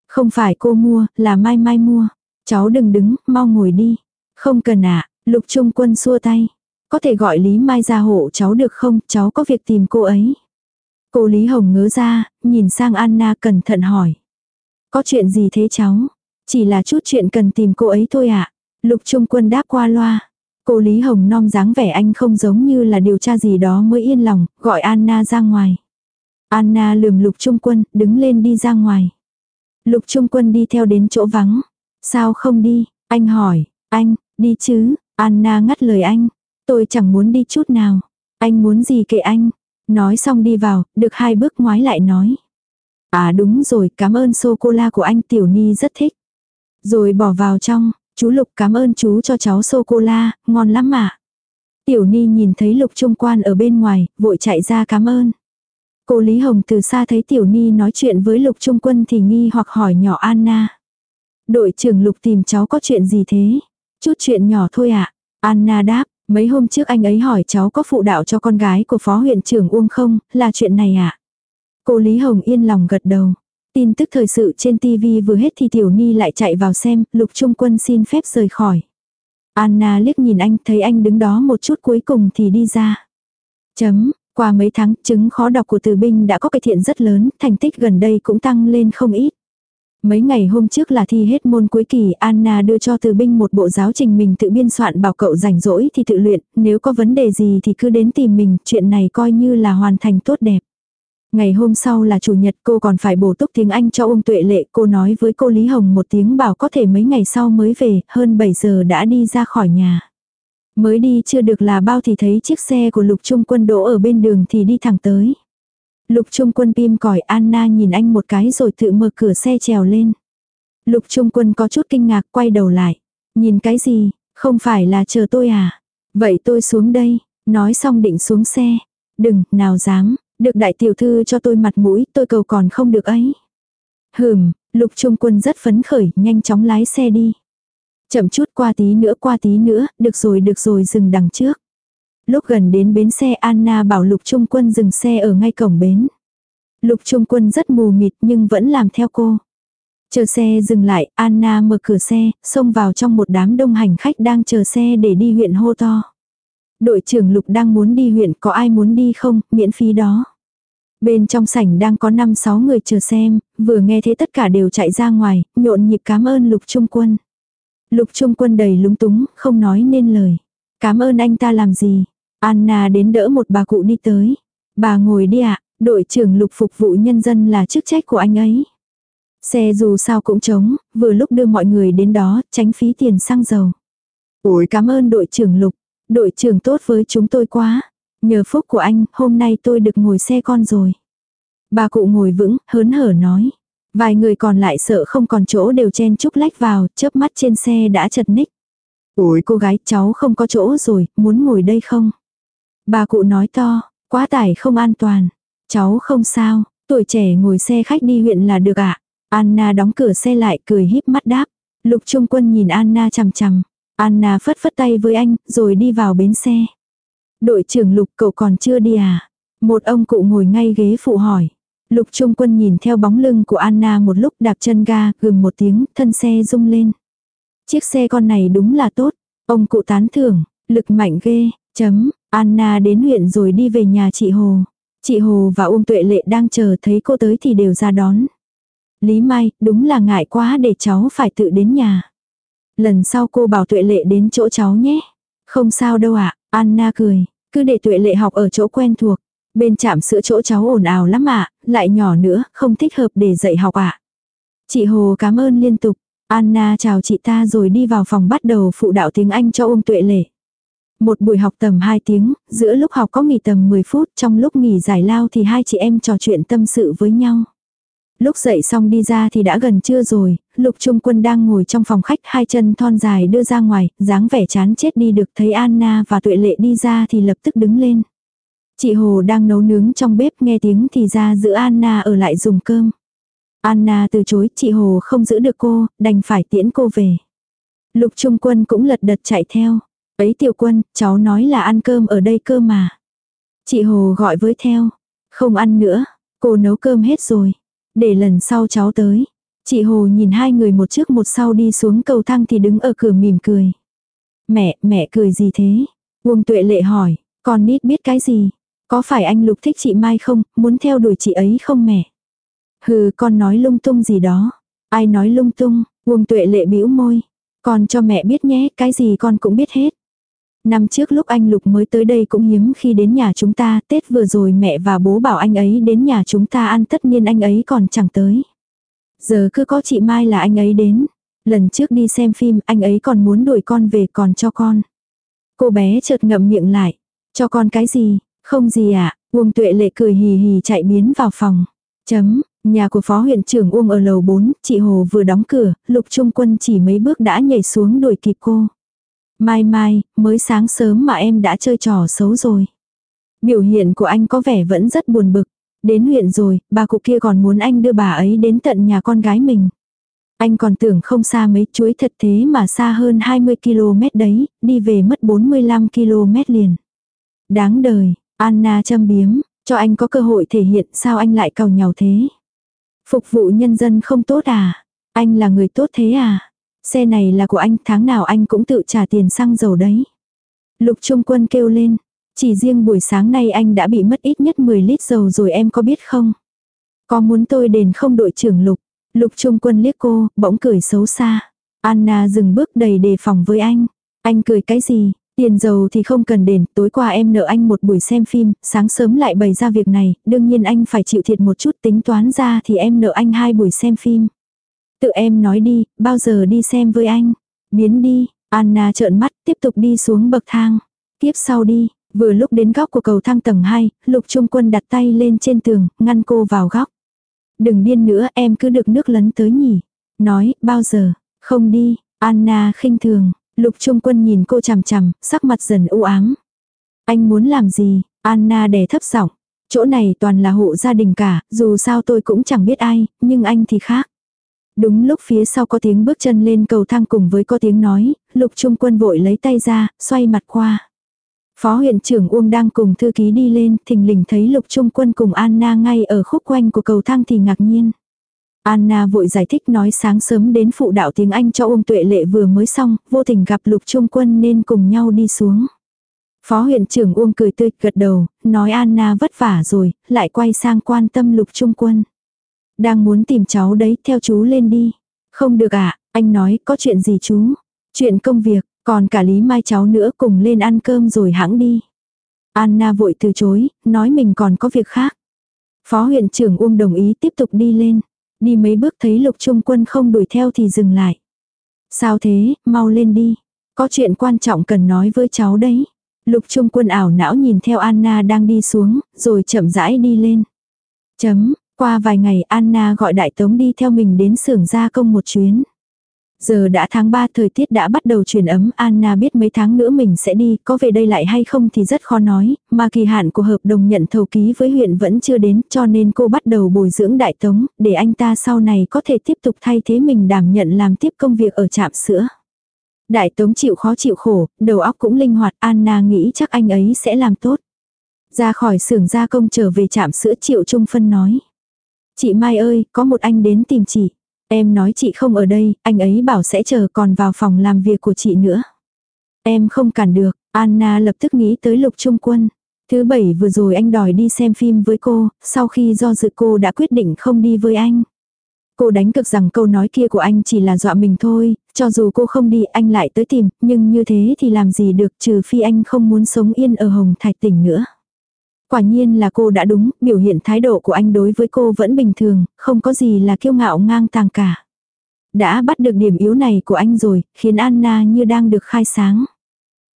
Không phải cô mua, là mai mai mua. Cháu đừng đứng, mau ngồi đi. Không cần ạ, lục trung quân xua tay. Có thể gọi Lý Mai ra hộ cháu được không, cháu có việc tìm cô ấy. Cô Lý Hồng ngớ ra, nhìn sang Anna cẩn thận hỏi. Có chuyện gì thế cháu? Chỉ là chút chuyện cần tìm cô ấy thôi ạ. Lục Trung Quân đáp qua loa. Cô Lý Hồng non dáng vẻ anh không giống như là điều tra gì đó mới yên lòng, gọi Anna ra ngoài. Anna lườm Lục Trung Quân, đứng lên đi ra ngoài. Lục Trung Quân đi theo đến chỗ vắng. Sao không đi? Anh hỏi, anh, đi chứ? Anna ngắt lời anh. Tôi chẳng muốn đi chút nào. Anh muốn gì kệ anh? Nói xong đi vào, được hai bước ngoái lại nói. À đúng rồi, cảm ơn sô-cô-la của anh Tiểu Ni rất thích. Rồi bỏ vào trong, Chú Lục cảm ơn chú cho cháu sô-cô-la, ngon lắm mà. Tiểu Ni nhìn thấy Lục Trung Quan ở bên ngoài, vội chạy ra cảm ơn. Cô Lý Hồng từ xa thấy Tiểu Ni nói chuyện với Lục Trung Quân thì nghi hoặc hỏi nhỏ Anna. Đội trưởng Lục tìm cháu có chuyện gì thế? Chút chuyện nhỏ thôi ạ. À? Anna đáp, mấy hôm trước anh ấy hỏi cháu có phụ đạo cho con gái của phó huyện trưởng Uông không, là chuyện này ạ. À? Cô Lý Hồng yên lòng gật đầu. Tin tức thời sự trên TV vừa hết thì Tiểu Ni lại chạy vào xem, Lục Trung Quân xin phép rời khỏi. Anna liếc nhìn anh thấy anh đứng đó một chút cuối cùng thì đi ra. Chấm, qua mấy tháng chứng khó đọc của từ binh đã có cải thiện rất lớn, thành tích gần đây cũng tăng lên không ít. Mấy ngày hôm trước là thi hết môn cuối kỳ, Anna đưa cho từ binh một bộ giáo trình mình tự biên soạn bảo cậu rảnh rỗi thì tự luyện, nếu có vấn đề gì thì cứ đến tìm mình, chuyện này coi như là hoàn thành tốt đẹp. Ngày hôm sau là chủ nhật cô còn phải bổ túc tiếng Anh cho ông Tuệ Lệ. Cô nói với cô Lý Hồng một tiếng bảo có thể mấy ngày sau mới về, hơn 7 giờ đã đi ra khỏi nhà. Mới đi chưa được là bao thì thấy chiếc xe của Lục Trung Quân đỗ ở bên đường thì đi thẳng tới. Lục Trung Quân tim còi Anna nhìn anh một cái rồi tự mở cửa xe trèo lên. Lục Trung Quân có chút kinh ngạc quay đầu lại. Nhìn cái gì, không phải là chờ tôi à? Vậy tôi xuống đây, nói xong định xuống xe. Đừng, nào dám, được đại tiểu thư cho tôi mặt mũi, tôi cầu còn không được ấy. Hừm, lục trung quân rất phấn khởi, nhanh chóng lái xe đi. Chậm chút qua tí nữa qua tí nữa, được rồi được rồi dừng đằng trước. Lúc gần đến bến xe Anna bảo lục trung quân dừng xe ở ngay cổng bến. Lục trung quân rất mù mịt nhưng vẫn làm theo cô. Chờ xe dừng lại, Anna mở cửa xe, xông vào trong một đám đông hành khách đang chờ xe để đi huyện hô to. Đội trưởng Lục đang muốn đi huyện có ai muốn đi không, miễn phí đó. Bên trong sảnh đang có 5-6 người chờ xem, vừa nghe thế tất cả đều chạy ra ngoài, nhộn nhịp cảm ơn Lục Trung Quân. Lục Trung Quân đầy lúng túng, không nói nên lời. Cảm ơn anh ta làm gì? Anna đến đỡ một bà cụ đi tới. Bà ngồi đi ạ, đội trưởng Lục phục vụ nhân dân là chức trách của anh ấy. Xe dù sao cũng trống, vừa lúc đưa mọi người đến đó, tránh phí tiền xăng dầu. Ôi cảm ơn đội trưởng Lục, đội trưởng tốt với chúng tôi quá. Nhờ phúc của anh, hôm nay tôi được ngồi xe con rồi. Bà cụ ngồi vững, hớn hở nói. Vài người còn lại sợ không còn chỗ đều chen chúc lách vào, chớp mắt trên xe đã chật ních. Ôi cô gái, cháu không có chỗ rồi, muốn ngồi đây không? Bà cụ nói to, quá tải không an toàn. Cháu không sao, tuổi trẻ ngồi xe khách đi huyện là được ạ. Anna đóng cửa xe lại cười híp mắt đáp. Lục Trung Quân nhìn Anna chằm chằm. Anna phất phất tay với anh, rồi đi vào bến xe. Đội trưởng Lục cậu còn chưa đi à? Một ông cụ ngồi ngay ghế phụ hỏi. Lục Trung Quân nhìn theo bóng lưng của Anna một lúc đạp chân ga, gừng một tiếng, thân xe rung lên. Chiếc xe con này đúng là tốt. Ông cụ tán thưởng, lực mạnh ghê, chấm, Anna đến huyện rồi đi về nhà chị Hồ. Chị Hồ và Uông Tuệ Lệ đang chờ thấy cô tới thì đều ra đón. Lý Mai, đúng là ngại quá để cháu phải tự đến nhà. Lần sau cô bảo Tuệ Lệ đến chỗ cháu nhé. Không sao đâu ạ, Anna cười, cứ để Tuệ Lệ học ở chỗ quen thuộc. Bên trạm sữa chỗ cháu ồn ào lắm ạ, lại nhỏ nữa, không thích hợp để dạy học ạ. Chị Hồ cảm ơn liên tục. Anna chào chị ta rồi đi vào phòng bắt đầu phụ đạo tiếng Anh cho ôm tuệ lệ. Một buổi học tầm 2 tiếng, giữa lúc học có nghỉ tầm 10 phút, trong lúc nghỉ giải lao thì hai chị em trò chuyện tâm sự với nhau. Lúc dậy xong đi ra thì đã gần trưa rồi, lục trung quân đang ngồi trong phòng khách hai chân thon dài đưa ra ngoài, dáng vẻ chán chết đi được thấy Anna và tuệ lệ đi ra thì lập tức đứng lên. Chị Hồ đang nấu nướng trong bếp nghe tiếng thì ra giữ Anna ở lại dùng cơm. Anna từ chối, chị Hồ không giữ được cô, đành phải tiễn cô về. Lục Trung Quân cũng lật đật chạy theo. Ấy tiểu quân, cháu nói là ăn cơm ở đây cơ mà. Chị Hồ gọi với theo. Không ăn nữa, cô nấu cơm hết rồi. Để lần sau cháu tới. Chị Hồ nhìn hai người một trước một sau đi xuống cầu thang thì đứng ở cửa mỉm cười. Mẹ, mẹ cười gì thế? Uông tuệ lệ hỏi, con nít biết cái gì? Có phải anh Lục thích chị Mai không, muốn theo đuổi chị ấy không mẹ? Hừ, con nói lung tung gì đó. Ai nói lung tung, Uông tuệ lệ bĩu môi. Con cho mẹ biết nhé, cái gì con cũng biết hết. Năm trước lúc anh Lục mới tới đây cũng hiếm khi đến nhà chúng ta, Tết vừa rồi mẹ và bố bảo anh ấy đến nhà chúng ta ăn tất nhiên anh ấy còn chẳng tới. Giờ cứ có chị Mai là anh ấy đến. Lần trước đi xem phim anh ấy còn muốn đuổi con về còn cho con. Cô bé chợt ngậm miệng lại. Cho con cái gì? Không gì ạ. À? Uông tuệ lệ cười hì hì chạy biến vào phòng. Chấm, nhà của phó huyện trưởng Uông ở lầu 4, chị Hồ vừa đóng cửa, lục trung quân chỉ mấy bước đã nhảy xuống đuổi kịp cô. Mai mai, mới sáng sớm mà em đã chơi trò xấu rồi. Biểu hiện của anh có vẻ vẫn rất buồn bực. Đến huyện rồi, bà cụ kia còn muốn anh đưa bà ấy đến tận nhà con gái mình. Anh còn tưởng không xa mấy chuối thật thế mà xa hơn 20 km đấy, đi về mất 45 km liền. Đáng đời, Anna châm biếm, cho anh có cơ hội thể hiện sao anh lại cầu nhau thế. Phục vụ nhân dân không tốt à? Anh là người tốt thế à? Xe này là của anh, tháng nào anh cũng tự trả tiền xăng dầu đấy. Lục Trung Quân kêu lên, chỉ riêng buổi sáng nay anh đã bị mất ít nhất 10 lít dầu rồi em có biết không? Có muốn tôi đền không đội trưởng Lục? Lục Trung Quân liếc cô, bỗng cười xấu xa. Anna dừng bước đầy đề phòng với anh. Anh cười cái gì? Tiền dầu thì không cần đền, tối qua em nợ anh một buổi xem phim, sáng sớm lại bày ra việc này, đương nhiên anh phải chịu thiệt một chút tính toán ra thì em nợ anh hai buổi xem phim. Tự em nói đi, bao giờ đi xem với anh? Biến đi, Anna trợn mắt, tiếp tục đi xuống bậc thang. Tiếp sau đi, vừa lúc đến góc của cầu thang tầng 2, lục trung quân đặt tay lên trên tường, ngăn cô vào góc. Đừng điên nữa, em cứ được nước lấn tới nhỉ. Nói, bao giờ? Không đi, Anna khinh thường. Lục trung quân nhìn cô chằm chằm, sắc mặt dần u ám. Anh muốn làm gì? Anna đè thấp giọng. Chỗ này toàn là hộ gia đình cả, dù sao tôi cũng chẳng biết ai, nhưng anh thì khác. Đúng lúc phía sau có tiếng bước chân lên cầu thang cùng với có tiếng nói, lục trung quân vội lấy tay ra, xoay mặt qua. Phó huyện trưởng Uông đang cùng thư ký đi lên, thình lình thấy lục trung quân cùng Anna ngay ở khúc quanh của cầu thang thì ngạc nhiên. Anna vội giải thích nói sáng sớm đến phụ đạo tiếng Anh cho Uông Tuệ Lệ vừa mới xong, vô tình gặp lục trung quân nên cùng nhau đi xuống. Phó huyện trưởng Uông cười tươi gật đầu, nói Anna vất vả rồi, lại quay sang quan tâm lục trung quân. Đang muốn tìm cháu đấy, theo chú lên đi. Không được ạ, anh nói, có chuyện gì chú? Chuyện công việc, còn cả Lý Mai cháu nữa cùng lên ăn cơm rồi hãng đi. Anna vội từ chối, nói mình còn có việc khác. Phó huyện trưởng Uông đồng ý tiếp tục đi lên. Đi mấy bước thấy lục trung quân không đuổi theo thì dừng lại. Sao thế, mau lên đi. Có chuyện quan trọng cần nói với cháu đấy. Lục trung quân ảo não nhìn theo Anna đang đi xuống, rồi chậm rãi đi lên. Chấm, qua vài ngày Anna gọi đại tống đi theo mình đến xưởng gia công một chuyến. Giờ đã tháng 3 thời tiết đã bắt đầu chuyển ấm, Anna biết mấy tháng nữa mình sẽ đi, có về đây lại hay không thì rất khó nói, mà kỳ hạn của hợp đồng nhận thầu ký với huyện vẫn chưa đến, cho nên cô bắt đầu bồi dưỡng đại tống, để anh ta sau này có thể tiếp tục thay thế mình đảm nhận làm tiếp công việc ở trạm sữa. Đại tống chịu khó chịu khổ, đầu óc cũng linh hoạt, Anna nghĩ chắc anh ấy sẽ làm tốt. Ra khỏi xưởng gia công trở về trạm sữa Triệu Trung Phân nói. Chị Mai ơi, có một anh đến tìm chị. Em nói chị không ở đây, anh ấy bảo sẽ chờ còn vào phòng làm việc của chị nữa. Em không cản được, Anna lập tức nghĩ tới Lục Trung Quân. Thứ bảy vừa rồi anh đòi đi xem phim với cô, sau khi do dự cô đã quyết định không đi với anh. Cô đánh cực rằng câu nói kia của anh chỉ là dọa mình thôi, cho dù cô không đi anh lại tới tìm, nhưng như thế thì làm gì được trừ phi anh không muốn sống yên ở Hồng Thạch tỉnh nữa. Quả nhiên là cô đã đúng, biểu hiện thái độ của anh đối với cô vẫn bình thường, không có gì là kiêu ngạo ngang tàng cả. Đã bắt được điểm yếu này của anh rồi, khiến Anna như đang được khai sáng.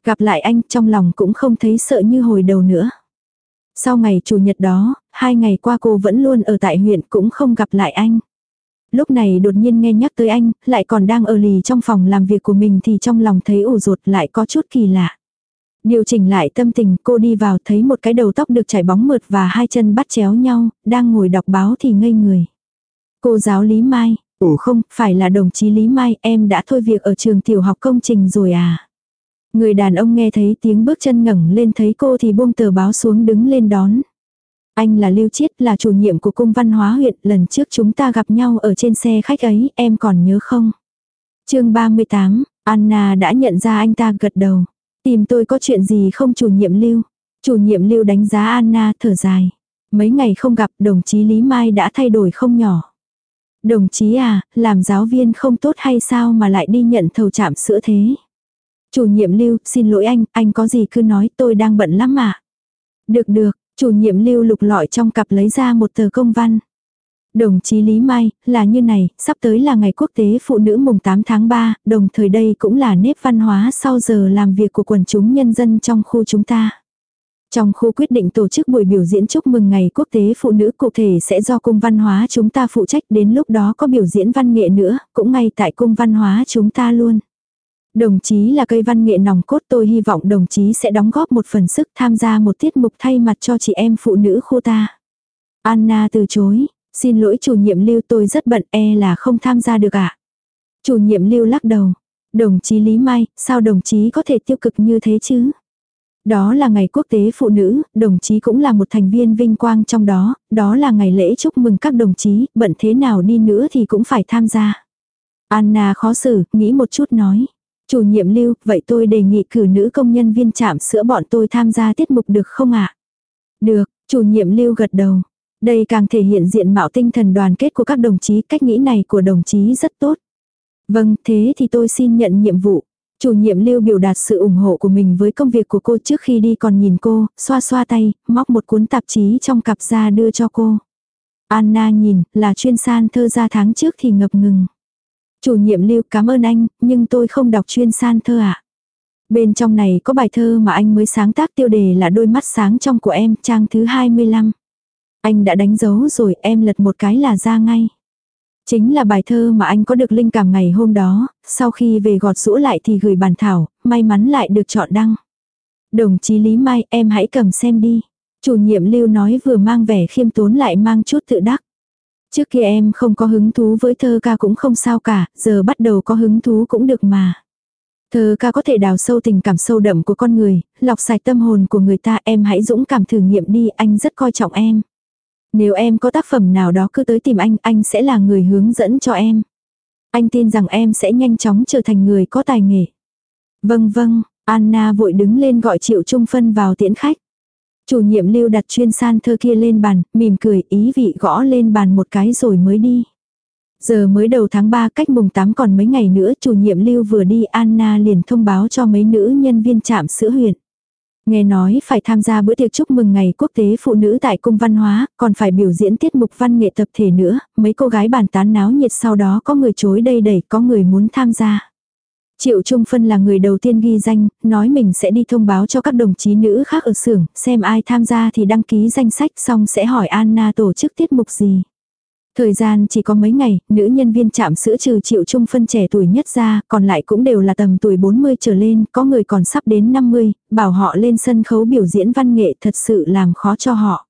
Gặp lại anh trong lòng cũng không thấy sợ như hồi đầu nữa. Sau ngày chủ nhật đó, hai ngày qua cô vẫn luôn ở tại huyện cũng không gặp lại anh. Lúc này đột nhiên nghe nhắc tới anh, lại còn đang ở lì trong phòng làm việc của mình thì trong lòng thấy ủ rột lại có chút kỳ lạ. Điều chỉnh lại tâm tình, cô đi vào thấy một cái đầu tóc được chảy bóng mượt và hai chân bắt chéo nhau, đang ngồi đọc báo thì ngây người. Cô giáo Lý Mai, ủ không, phải là đồng chí Lý Mai, em đã thôi việc ở trường tiểu học công trình rồi à. Người đàn ông nghe thấy tiếng bước chân ngẩng lên thấy cô thì buông tờ báo xuống đứng lên đón. Anh là Lưu Chiết là chủ nhiệm của cung văn hóa huyện, lần trước chúng ta gặp nhau ở trên xe khách ấy, em còn nhớ không? chương 38, Anna đã nhận ra anh ta gật đầu. Tìm tôi có chuyện gì không chủ nhiệm lưu? Chủ nhiệm lưu đánh giá Anna thở dài. Mấy ngày không gặp đồng chí Lý Mai đã thay đổi không nhỏ. Đồng chí à, làm giáo viên không tốt hay sao mà lại đi nhận thầu chạm sữa thế? Chủ nhiệm lưu, xin lỗi anh, anh có gì cứ nói tôi đang bận lắm mà. Được được, chủ nhiệm lưu lục lọi trong cặp lấy ra một tờ công văn. Đồng chí Lý Mai, là như này, sắp tới là ngày quốc tế phụ nữ mùng 8 tháng 3, đồng thời đây cũng là nếp văn hóa sau giờ làm việc của quần chúng nhân dân trong khu chúng ta. Trong khu quyết định tổ chức buổi biểu diễn chúc mừng ngày quốc tế phụ nữ cụ thể sẽ do cung văn hóa chúng ta phụ trách đến lúc đó có biểu diễn văn nghệ nữa, cũng ngay tại cung văn hóa chúng ta luôn. Đồng chí là cây văn nghệ nòng cốt tôi hy vọng đồng chí sẽ đóng góp một phần sức tham gia một tiết mục thay mặt cho chị em phụ nữ khu ta. Anna từ chối, Xin lỗi chủ nhiệm lưu tôi rất bận e là không tham gia được ạ. À? Chủ nhiệm lưu lắc đầu. Đồng chí Lý Mai, sao đồng chí có thể tiêu cực như thế chứ? Đó là ngày quốc tế phụ nữ, đồng chí cũng là một thành viên vinh quang trong đó, đó là ngày lễ chúc mừng các đồng chí, bận thế nào đi nữa thì cũng phải tham gia. Anna khó xử, nghĩ một chút nói. Chủ nhiệm lưu, vậy tôi đề nghị cử nữ công nhân viên trạm sữa bọn tôi tham gia tiết mục được không ạ? Được, chủ nhiệm lưu gật đầu. Đây càng thể hiện diện mạo tinh thần đoàn kết của các đồng chí, cách nghĩ này của đồng chí rất tốt. Vâng, thế thì tôi xin nhận nhiệm vụ. Chủ nhiệm lưu biểu đạt sự ủng hộ của mình với công việc của cô trước khi đi còn nhìn cô, xoa xoa tay, móc một cuốn tạp chí trong cặp ra đưa cho cô. Anna nhìn, là chuyên san thơ ra tháng trước thì ngập ngừng. Chủ nhiệm lưu cảm ơn anh, nhưng tôi không đọc chuyên san thơ ạ. À. Bên trong này có bài thơ mà anh mới sáng tác tiêu đề là đôi mắt sáng trong của em, trang thứ 25. Anh đã đánh dấu rồi em lật một cái là ra ngay. Chính là bài thơ mà anh có được linh cảm ngày hôm đó, sau khi về gọt rũ lại thì gửi bàn thảo, may mắn lại được chọn đăng. Đồng chí Lý Mai em hãy cầm xem đi. Chủ nhiệm lưu nói vừa mang vẻ khiêm tốn lại mang chút tự đắc. Trước kia em không có hứng thú với thơ ca cũng không sao cả, giờ bắt đầu có hứng thú cũng được mà. Thơ ca có thể đào sâu tình cảm sâu đậm của con người, lọc sạch tâm hồn của người ta em hãy dũng cảm thử nghiệm đi, anh rất coi trọng em. Nếu em có tác phẩm nào đó cứ tới tìm anh, anh sẽ là người hướng dẫn cho em. Anh tin rằng em sẽ nhanh chóng trở thành người có tài nghệ. Vâng vâng, Anna vội đứng lên gọi Triệu Trung Phân vào tiễn khách. Chủ nhiệm lưu đặt chuyên san thơ kia lên bàn, mỉm cười ý vị gõ lên bàn một cái rồi mới đi. Giờ mới đầu tháng 3 cách mùng 8 còn mấy ngày nữa chủ nhiệm lưu vừa đi Anna liền thông báo cho mấy nữ nhân viên trạm sữa huyện. Nghe nói phải tham gia bữa tiệc chúc mừng ngày quốc tế phụ nữ tại cung văn hóa, còn phải biểu diễn tiết mục văn nghệ tập thể nữa, mấy cô gái bàn tán náo nhiệt sau đó có người chối đây đẩy, có người muốn tham gia. Triệu Trung Phân là người đầu tiên ghi danh, nói mình sẽ đi thông báo cho các đồng chí nữ khác ở xưởng, xem ai tham gia thì đăng ký danh sách xong sẽ hỏi Anna tổ chức tiết mục gì. Thời gian chỉ có mấy ngày, nữ nhân viên chạm sữa trừ triệu trung phân trẻ tuổi nhất ra, còn lại cũng đều là tầm tuổi 40 trở lên, có người còn sắp đến 50, bảo họ lên sân khấu biểu diễn văn nghệ thật sự làm khó cho họ.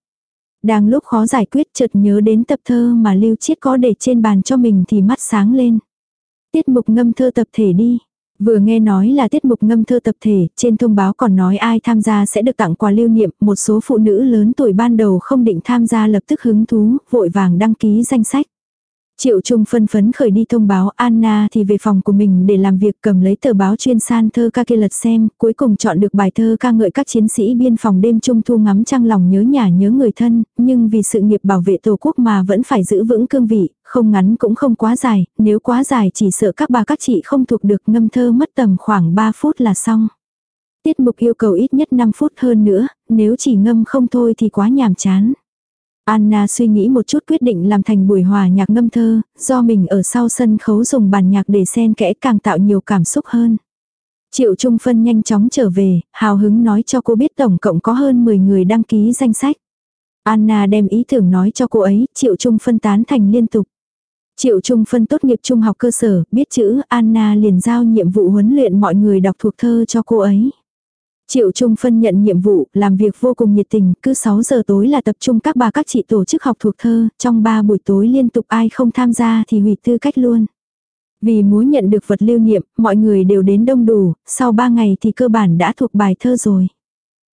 Đang lúc khó giải quyết chợt nhớ đến tập thơ mà Lưu Chiết có để trên bàn cho mình thì mắt sáng lên. Tiết mục ngâm thơ tập thể đi. Vừa nghe nói là tiết mục ngâm thơ tập thể, trên thông báo còn nói ai tham gia sẽ được tặng quà lưu niệm, một số phụ nữ lớn tuổi ban đầu không định tham gia lập tức hứng thú, vội vàng đăng ký danh sách. Triệu Trung phân phấn khởi đi thông báo Anna thì về phòng của mình để làm việc cầm lấy tờ báo chuyên san thơ ca kia lật xem, cuối cùng chọn được bài thơ ca ngợi các chiến sĩ biên phòng đêm trung thu ngắm trăng lòng nhớ nhà nhớ người thân, nhưng vì sự nghiệp bảo vệ tổ quốc mà vẫn phải giữ vững cương vị, không ngắn cũng không quá dài, nếu quá dài chỉ sợ các bà các chị không thuộc được ngâm thơ mất tầm khoảng 3 phút là xong. Tiết mục yêu cầu ít nhất 5 phút hơn nữa, nếu chỉ ngâm không thôi thì quá nhàm chán. Anna suy nghĩ một chút quyết định làm thành buổi hòa nhạc ngâm thơ, do mình ở sau sân khấu dùng bàn nhạc để xen kẽ càng tạo nhiều cảm xúc hơn. Triệu Trung Phân nhanh chóng trở về, hào hứng nói cho cô biết tổng cộng có hơn 10 người đăng ký danh sách. Anna đem ý tưởng nói cho cô ấy, Triệu Trung Phân tán thành liên tục. Triệu Trung Phân tốt nghiệp trung học cơ sở, biết chữ, Anna liền giao nhiệm vụ huấn luyện mọi người đọc thuộc thơ cho cô ấy. Triệu Trung phân nhận nhiệm vụ, làm việc vô cùng nhiệt tình, cứ 6 giờ tối là tập trung các bà các chị tổ chức học thuộc thơ, trong 3 buổi tối liên tục ai không tham gia thì hủy tư cách luôn. Vì muốn nhận được vật lưu niệm, mọi người đều đến đông đủ, sau 3 ngày thì cơ bản đã thuộc bài thơ rồi.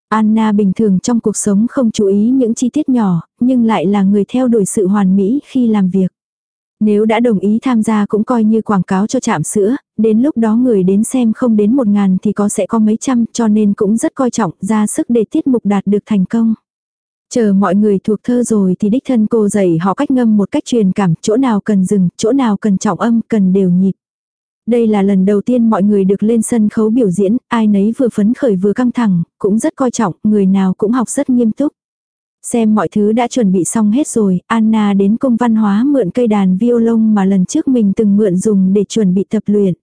Anna bình thường trong cuộc sống không chú ý những chi tiết nhỏ, nhưng lại là người theo đuổi sự hoàn mỹ khi làm việc. Nếu đã đồng ý tham gia cũng coi như quảng cáo cho trạm sữa, đến lúc đó người đến xem không đến một ngàn thì có sẽ có mấy trăm cho nên cũng rất coi trọng ra sức để tiết mục đạt được thành công. Chờ mọi người thuộc thơ rồi thì đích thân cô dạy họ cách ngâm một cách truyền cảm, chỗ nào cần dừng, chỗ nào cần trọng âm, cần đều nhịp. Đây là lần đầu tiên mọi người được lên sân khấu biểu diễn, ai nấy vừa phấn khởi vừa căng thẳng, cũng rất coi trọng, người nào cũng học rất nghiêm túc. Xem mọi thứ đã chuẩn bị xong hết rồi, Anna đến công văn hóa mượn cây đàn violon mà lần trước mình từng mượn dùng để chuẩn bị tập luyện.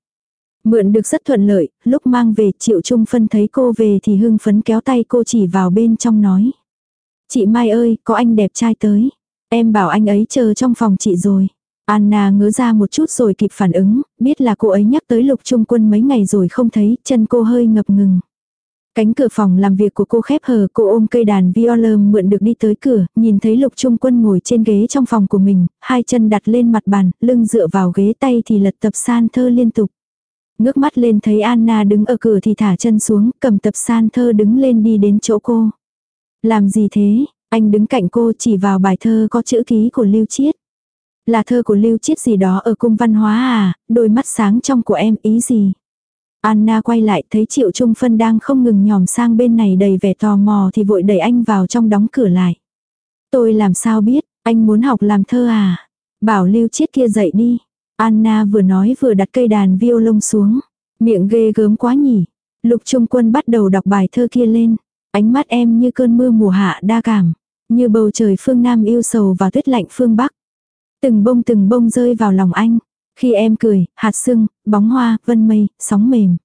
Mượn được rất thuận lợi, lúc mang về Triệu Trung Phân thấy cô về thì hưng phấn kéo tay cô chỉ vào bên trong nói. Chị Mai ơi, có anh đẹp trai tới. Em bảo anh ấy chờ trong phòng chị rồi. Anna ngớ ra một chút rồi kịp phản ứng, biết là cô ấy nhắc tới lục trung quân mấy ngày rồi không thấy, chân cô hơi ngập ngừng. Cánh cửa phòng làm việc của cô khép hờ, cô ôm cây đàn viola mượn được đi tới cửa, nhìn thấy lục trung quân ngồi trên ghế trong phòng của mình, hai chân đặt lên mặt bàn, lưng dựa vào ghế tay thì lật tập san thơ liên tục. Ngước mắt lên thấy Anna đứng ở cửa thì thả chân xuống, cầm tập san thơ đứng lên đi đến chỗ cô. Làm gì thế? Anh đứng cạnh cô chỉ vào bài thơ có chữ ký của Lưu Chiết. Là thơ của Lưu Chiết gì đó ở cung văn hóa à, đôi mắt sáng trong của em ý gì? Anna quay lại thấy Triệu Trung Phân đang không ngừng nhòm sang bên này đầy vẻ tò mò thì vội đẩy anh vào trong đóng cửa lại. Tôi làm sao biết, anh muốn học làm thơ à? Bảo Lưu Chiết kia dậy đi. Anna vừa nói vừa đặt cây đàn violon xuống. Miệng ghê gớm quá nhỉ. Lục Trung Quân bắt đầu đọc bài thơ kia lên. Ánh mắt em như cơn mưa mùa hạ đa cảm. Như bầu trời phương Nam yêu sầu và tuyết lạnh phương Bắc. Từng bông từng bông rơi vào lòng anh. Khi em cười, hạt sưng, bóng hoa, vân mây, sóng mềm.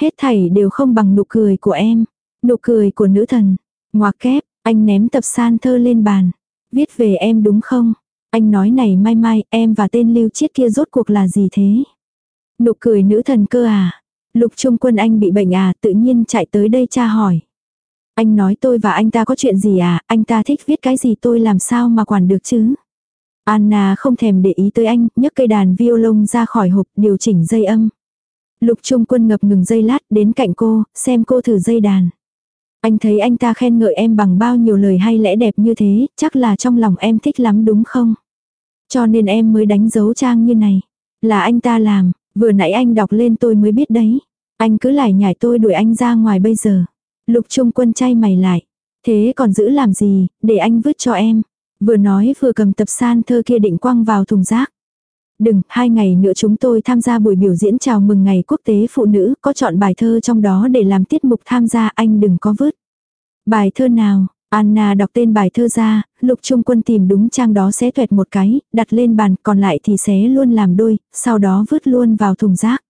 Hết thảy đều không bằng nụ cười của em. Nụ cười của nữ thần. Ngoà kép, anh ném tập san thơ lên bàn. Viết về em đúng không? Anh nói này mai mai, em và tên lưu chiết kia rốt cuộc là gì thế? Nụ cười nữ thần cơ à? Lục trung quân anh bị bệnh à, tự nhiên chạy tới đây tra hỏi. Anh nói tôi và anh ta có chuyện gì à, anh ta thích viết cái gì tôi làm sao mà quản được chứ? Anna không thèm để ý tới anh, nhấc cây đàn violon ra khỏi hộp, điều chỉnh dây âm. Lục Trung Quân ngập ngừng dây lát đến cạnh cô, xem cô thử dây đàn. Anh thấy anh ta khen ngợi em bằng bao nhiêu lời hay lẽ đẹp như thế, chắc là trong lòng em thích lắm đúng không? Cho nên em mới đánh dấu trang như này. Là anh ta làm, vừa nãy anh đọc lên tôi mới biết đấy. Anh cứ lại nhảy tôi đuổi anh ra ngoài bây giờ. Lục Trung Quân chay mày lại. Thế còn giữ làm gì, để anh vứt cho em. Vừa nói vừa cầm tập san thơ kia định quăng vào thùng rác. Đừng, hai ngày nữa chúng tôi tham gia buổi biểu diễn chào mừng ngày quốc tế phụ nữ, có chọn bài thơ trong đó để làm tiết mục tham gia, anh đừng có vứt. Bài thơ nào? Anna đọc tên bài thơ ra, lục trung quân tìm đúng trang đó xé tuẹt một cái, đặt lên bàn, còn lại thì xé luôn làm đôi, sau đó vứt luôn vào thùng rác.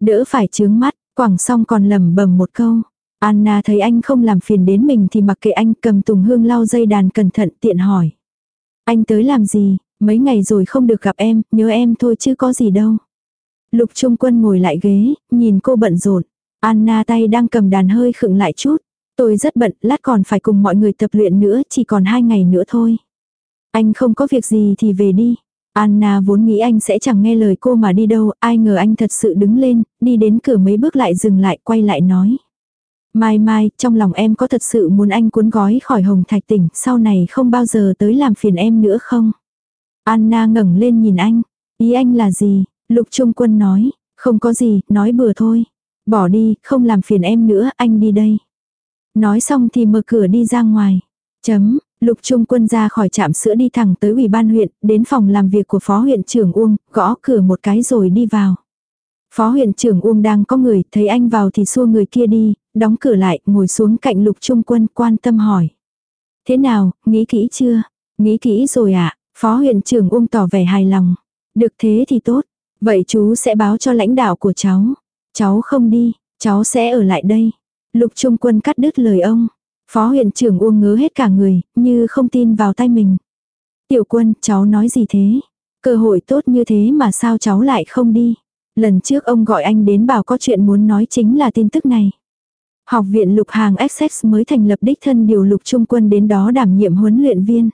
Đỡ phải chướng mắt, quảng xong còn lẩm bẩm một câu. Anna thấy anh không làm phiền đến mình thì mặc kệ anh cầm tùng hương lau dây đàn cẩn thận tiện hỏi. Anh tới làm gì, mấy ngày rồi không được gặp em, nhớ em thôi chứ có gì đâu. Lục Trung Quân ngồi lại ghế, nhìn cô bận rộn. Anna tay đang cầm đàn hơi khựng lại chút. Tôi rất bận, lát còn phải cùng mọi người tập luyện nữa, chỉ còn hai ngày nữa thôi. Anh không có việc gì thì về đi. Anna vốn nghĩ anh sẽ chẳng nghe lời cô mà đi đâu, ai ngờ anh thật sự đứng lên, đi đến cửa mấy bước lại dừng lại, quay lại nói. Mai mai, trong lòng em có thật sự muốn anh cuốn gói khỏi hồng thạch tỉnh, sau này không bao giờ tới làm phiền em nữa không? Anna ngẩng lên nhìn anh. Ý anh là gì? Lục Trung Quân nói. Không có gì, nói bừa thôi. Bỏ đi, không làm phiền em nữa, anh đi đây. Nói xong thì mở cửa đi ra ngoài. Chấm, Lục Trung Quân ra khỏi trạm sữa đi thẳng tới ủy ban huyện, đến phòng làm việc của phó huyện trưởng Uông, gõ cửa một cái rồi đi vào. Phó huyện trưởng Uông đang có người, thấy anh vào thì xua người kia đi, đóng cửa lại, ngồi xuống cạnh Lục Trung Quân quan tâm hỏi. Thế nào, nghĩ kỹ chưa? Nghĩ kỹ rồi ạ, à? phó huyện trưởng Uông tỏ vẻ hài lòng. Được thế thì tốt, vậy chú sẽ báo cho lãnh đạo của cháu. Cháu không đi, cháu sẽ ở lại đây. Lục Trung Quân cắt đứt lời ông. Phó huyện trưởng Uông ngớ hết cả người, như không tin vào tay mình. Tiểu quân, cháu nói gì thế? Cơ hội tốt như thế mà sao cháu lại không đi? Lần trước ông gọi anh đến bảo có chuyện muốn nói chính là tin tức này. Học viện lục hàng Essex mới thành lập đích thân điều lục trung quân đến đó đảm nhiệm huấn luyện viên.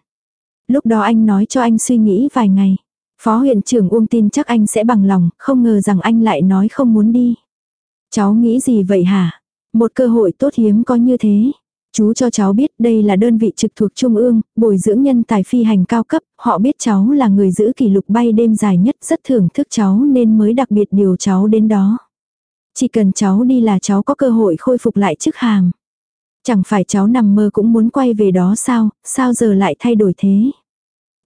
Lúc đó anh nói cho anh suy nghĩ vài ngày. Phó huyện trưởng Uông tin chắc anh sẽ bằng lòng, không ngờ rằng anh lại nói không muốn đi. Cháu nghĩ gì vậy hả? Một cơ hội tốt hiếm có như thế. Chú cho cháu biết đây là đơn vị trực thuộc Trung ương, bồi dưỡng nhân tài phi hành cao cấp, họ biết cháu là người giữ kỷ lục bay đêm dài nhất rất thưởng thức cháu nên mới đặc biệt điều cháu đến đó. Chỉ cần cháu đi là cháu có cơ hội khôi phục lại chức hàm. Chẳng phải cháu nằm mơ cũng muốn quay về đó sao, sao giờ lại thay đổi thế?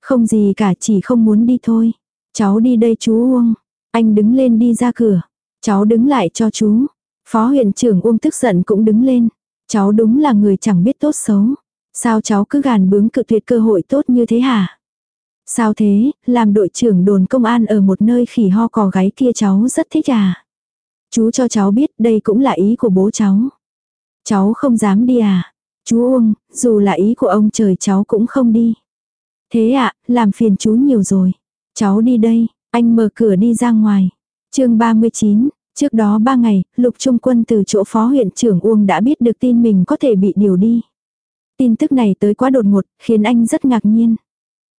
Không gì cả chỉ không muốn đi thôi. Cháu đi đây chú Uông. Anh đứng lên đi ra cửa. Cháu đứng lại cho chú. Phó huyện trưởng Uông tức giận cũng đứng lên. Cháu đúng là người chẳng biết tốt xấu. Sao cháu cứ gàn bướng cự tuyệt cơ hội tốt như thế hả? Sao thế, làm đội trưởng đồn công an ở một nơi khỉ ho cò gáy kia cháu rất thích à? Chú cho cháu biết đây cũng là ý của bố cháu. Cháu không dám đi à? Chú Uông, dù là ý của ông trời cháu cũng không đi. Thế ạ, làm phiền chú nhiều rồi. Cháu đi đây, anh mở cửa đi ra ngoài. chương 39, Trước đó ba ngày, Lục Trung Quân từ chỗ phó huyện trưởng Uông đã biết được tin mình có thể bị điều đi. Tin tức này tới quá đột ngột, khiến anh rất ngạc nhiên.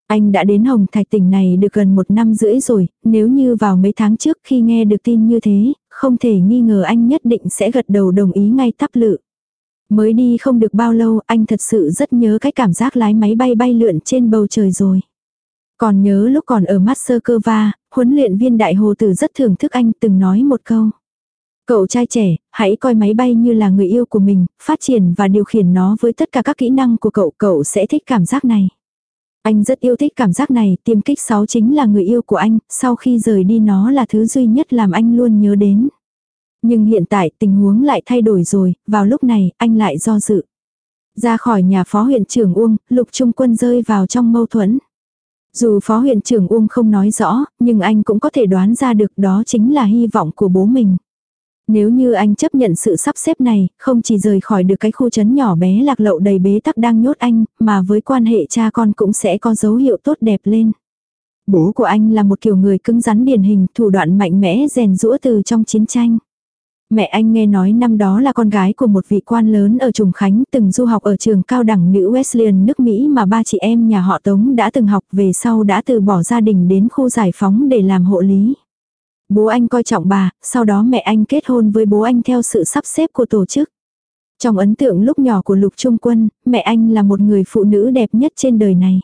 Anh đã đến Hồng Thạch tỉnh này được gần một năm rưỡi rồi, nếu như vào mấy tháng trước khi nghe được tin như thế, không thể nghi ngờ anh nhất định sẽ gật đầu đồng ý ngay tắp lự. Mới đi không được bao lâu, anh thật sự rất nhớ cái cảm giác lái máy bay bay lượn trên bầu trời rồi. Còn nhớ lúc còn ở Moscow, huấn luyện viên đại hồ tử rất thưởng thức anh từng nói một câu. Cậu trai trẻ, hãy coi máy bay như là người yêu của mình, phát triển và điều khiển nó với tất cả các kỹ năng của cậu, cậu sẽ thích cảm giác này. Anh rất yêu thích cảm giác này, tiêm kích 6 chính là người yêu của anh, sau khi rời đi nó là thứ duy nhất làm anh luôn nhớ đến. Nhưng hiện tại tình huống lại thay đổi rồi, vào lúc này anh lại do dự. Ra khỏi nhà phó huyện trưởng Uông, lục trung quân rơi vào trong mâu thuẫn. Dù phó huyện trưởng Uông không nói rõ, nhưng anh cũng có thể đoán ra được đó chính là hy vọng của bố mình. Nếu như anh chấp nhận sự sắp xếp này, không chỉ rời khỏi được cái khu trấn nhỏ bé lạc lậu đầy bế tắc đang nhốt anh, mà với quan hệ cha con cũng sẽ có dấu hiệu tốt đẹp lên. Bố của anh là một kiểu người cứng rắn điển hình, thủ đoạn mạnh mẽ rèn rũa từ trong chiến tranh. Mẹ anh nghe nói năm đó là con gái của một vị quan lớn ở Trùng Khánh từng du học ở trường cao đẳng nữ Wesleyan nước Mỹ mà ba chị em nhà họ Tống đã từng học về sau đã từ bỏ gia đình đến khu giải phóng để làm hộ lý. Bố anh coi trọng bà, sau đó mẹ anh kết hôn với bố anh theo sự sắp xếp của tổ chức. Trong ấn tượng lúc nhỏ của Lục Trung Quân, mẹ anh là một người phụ nữ đẹp nhất trên đời này.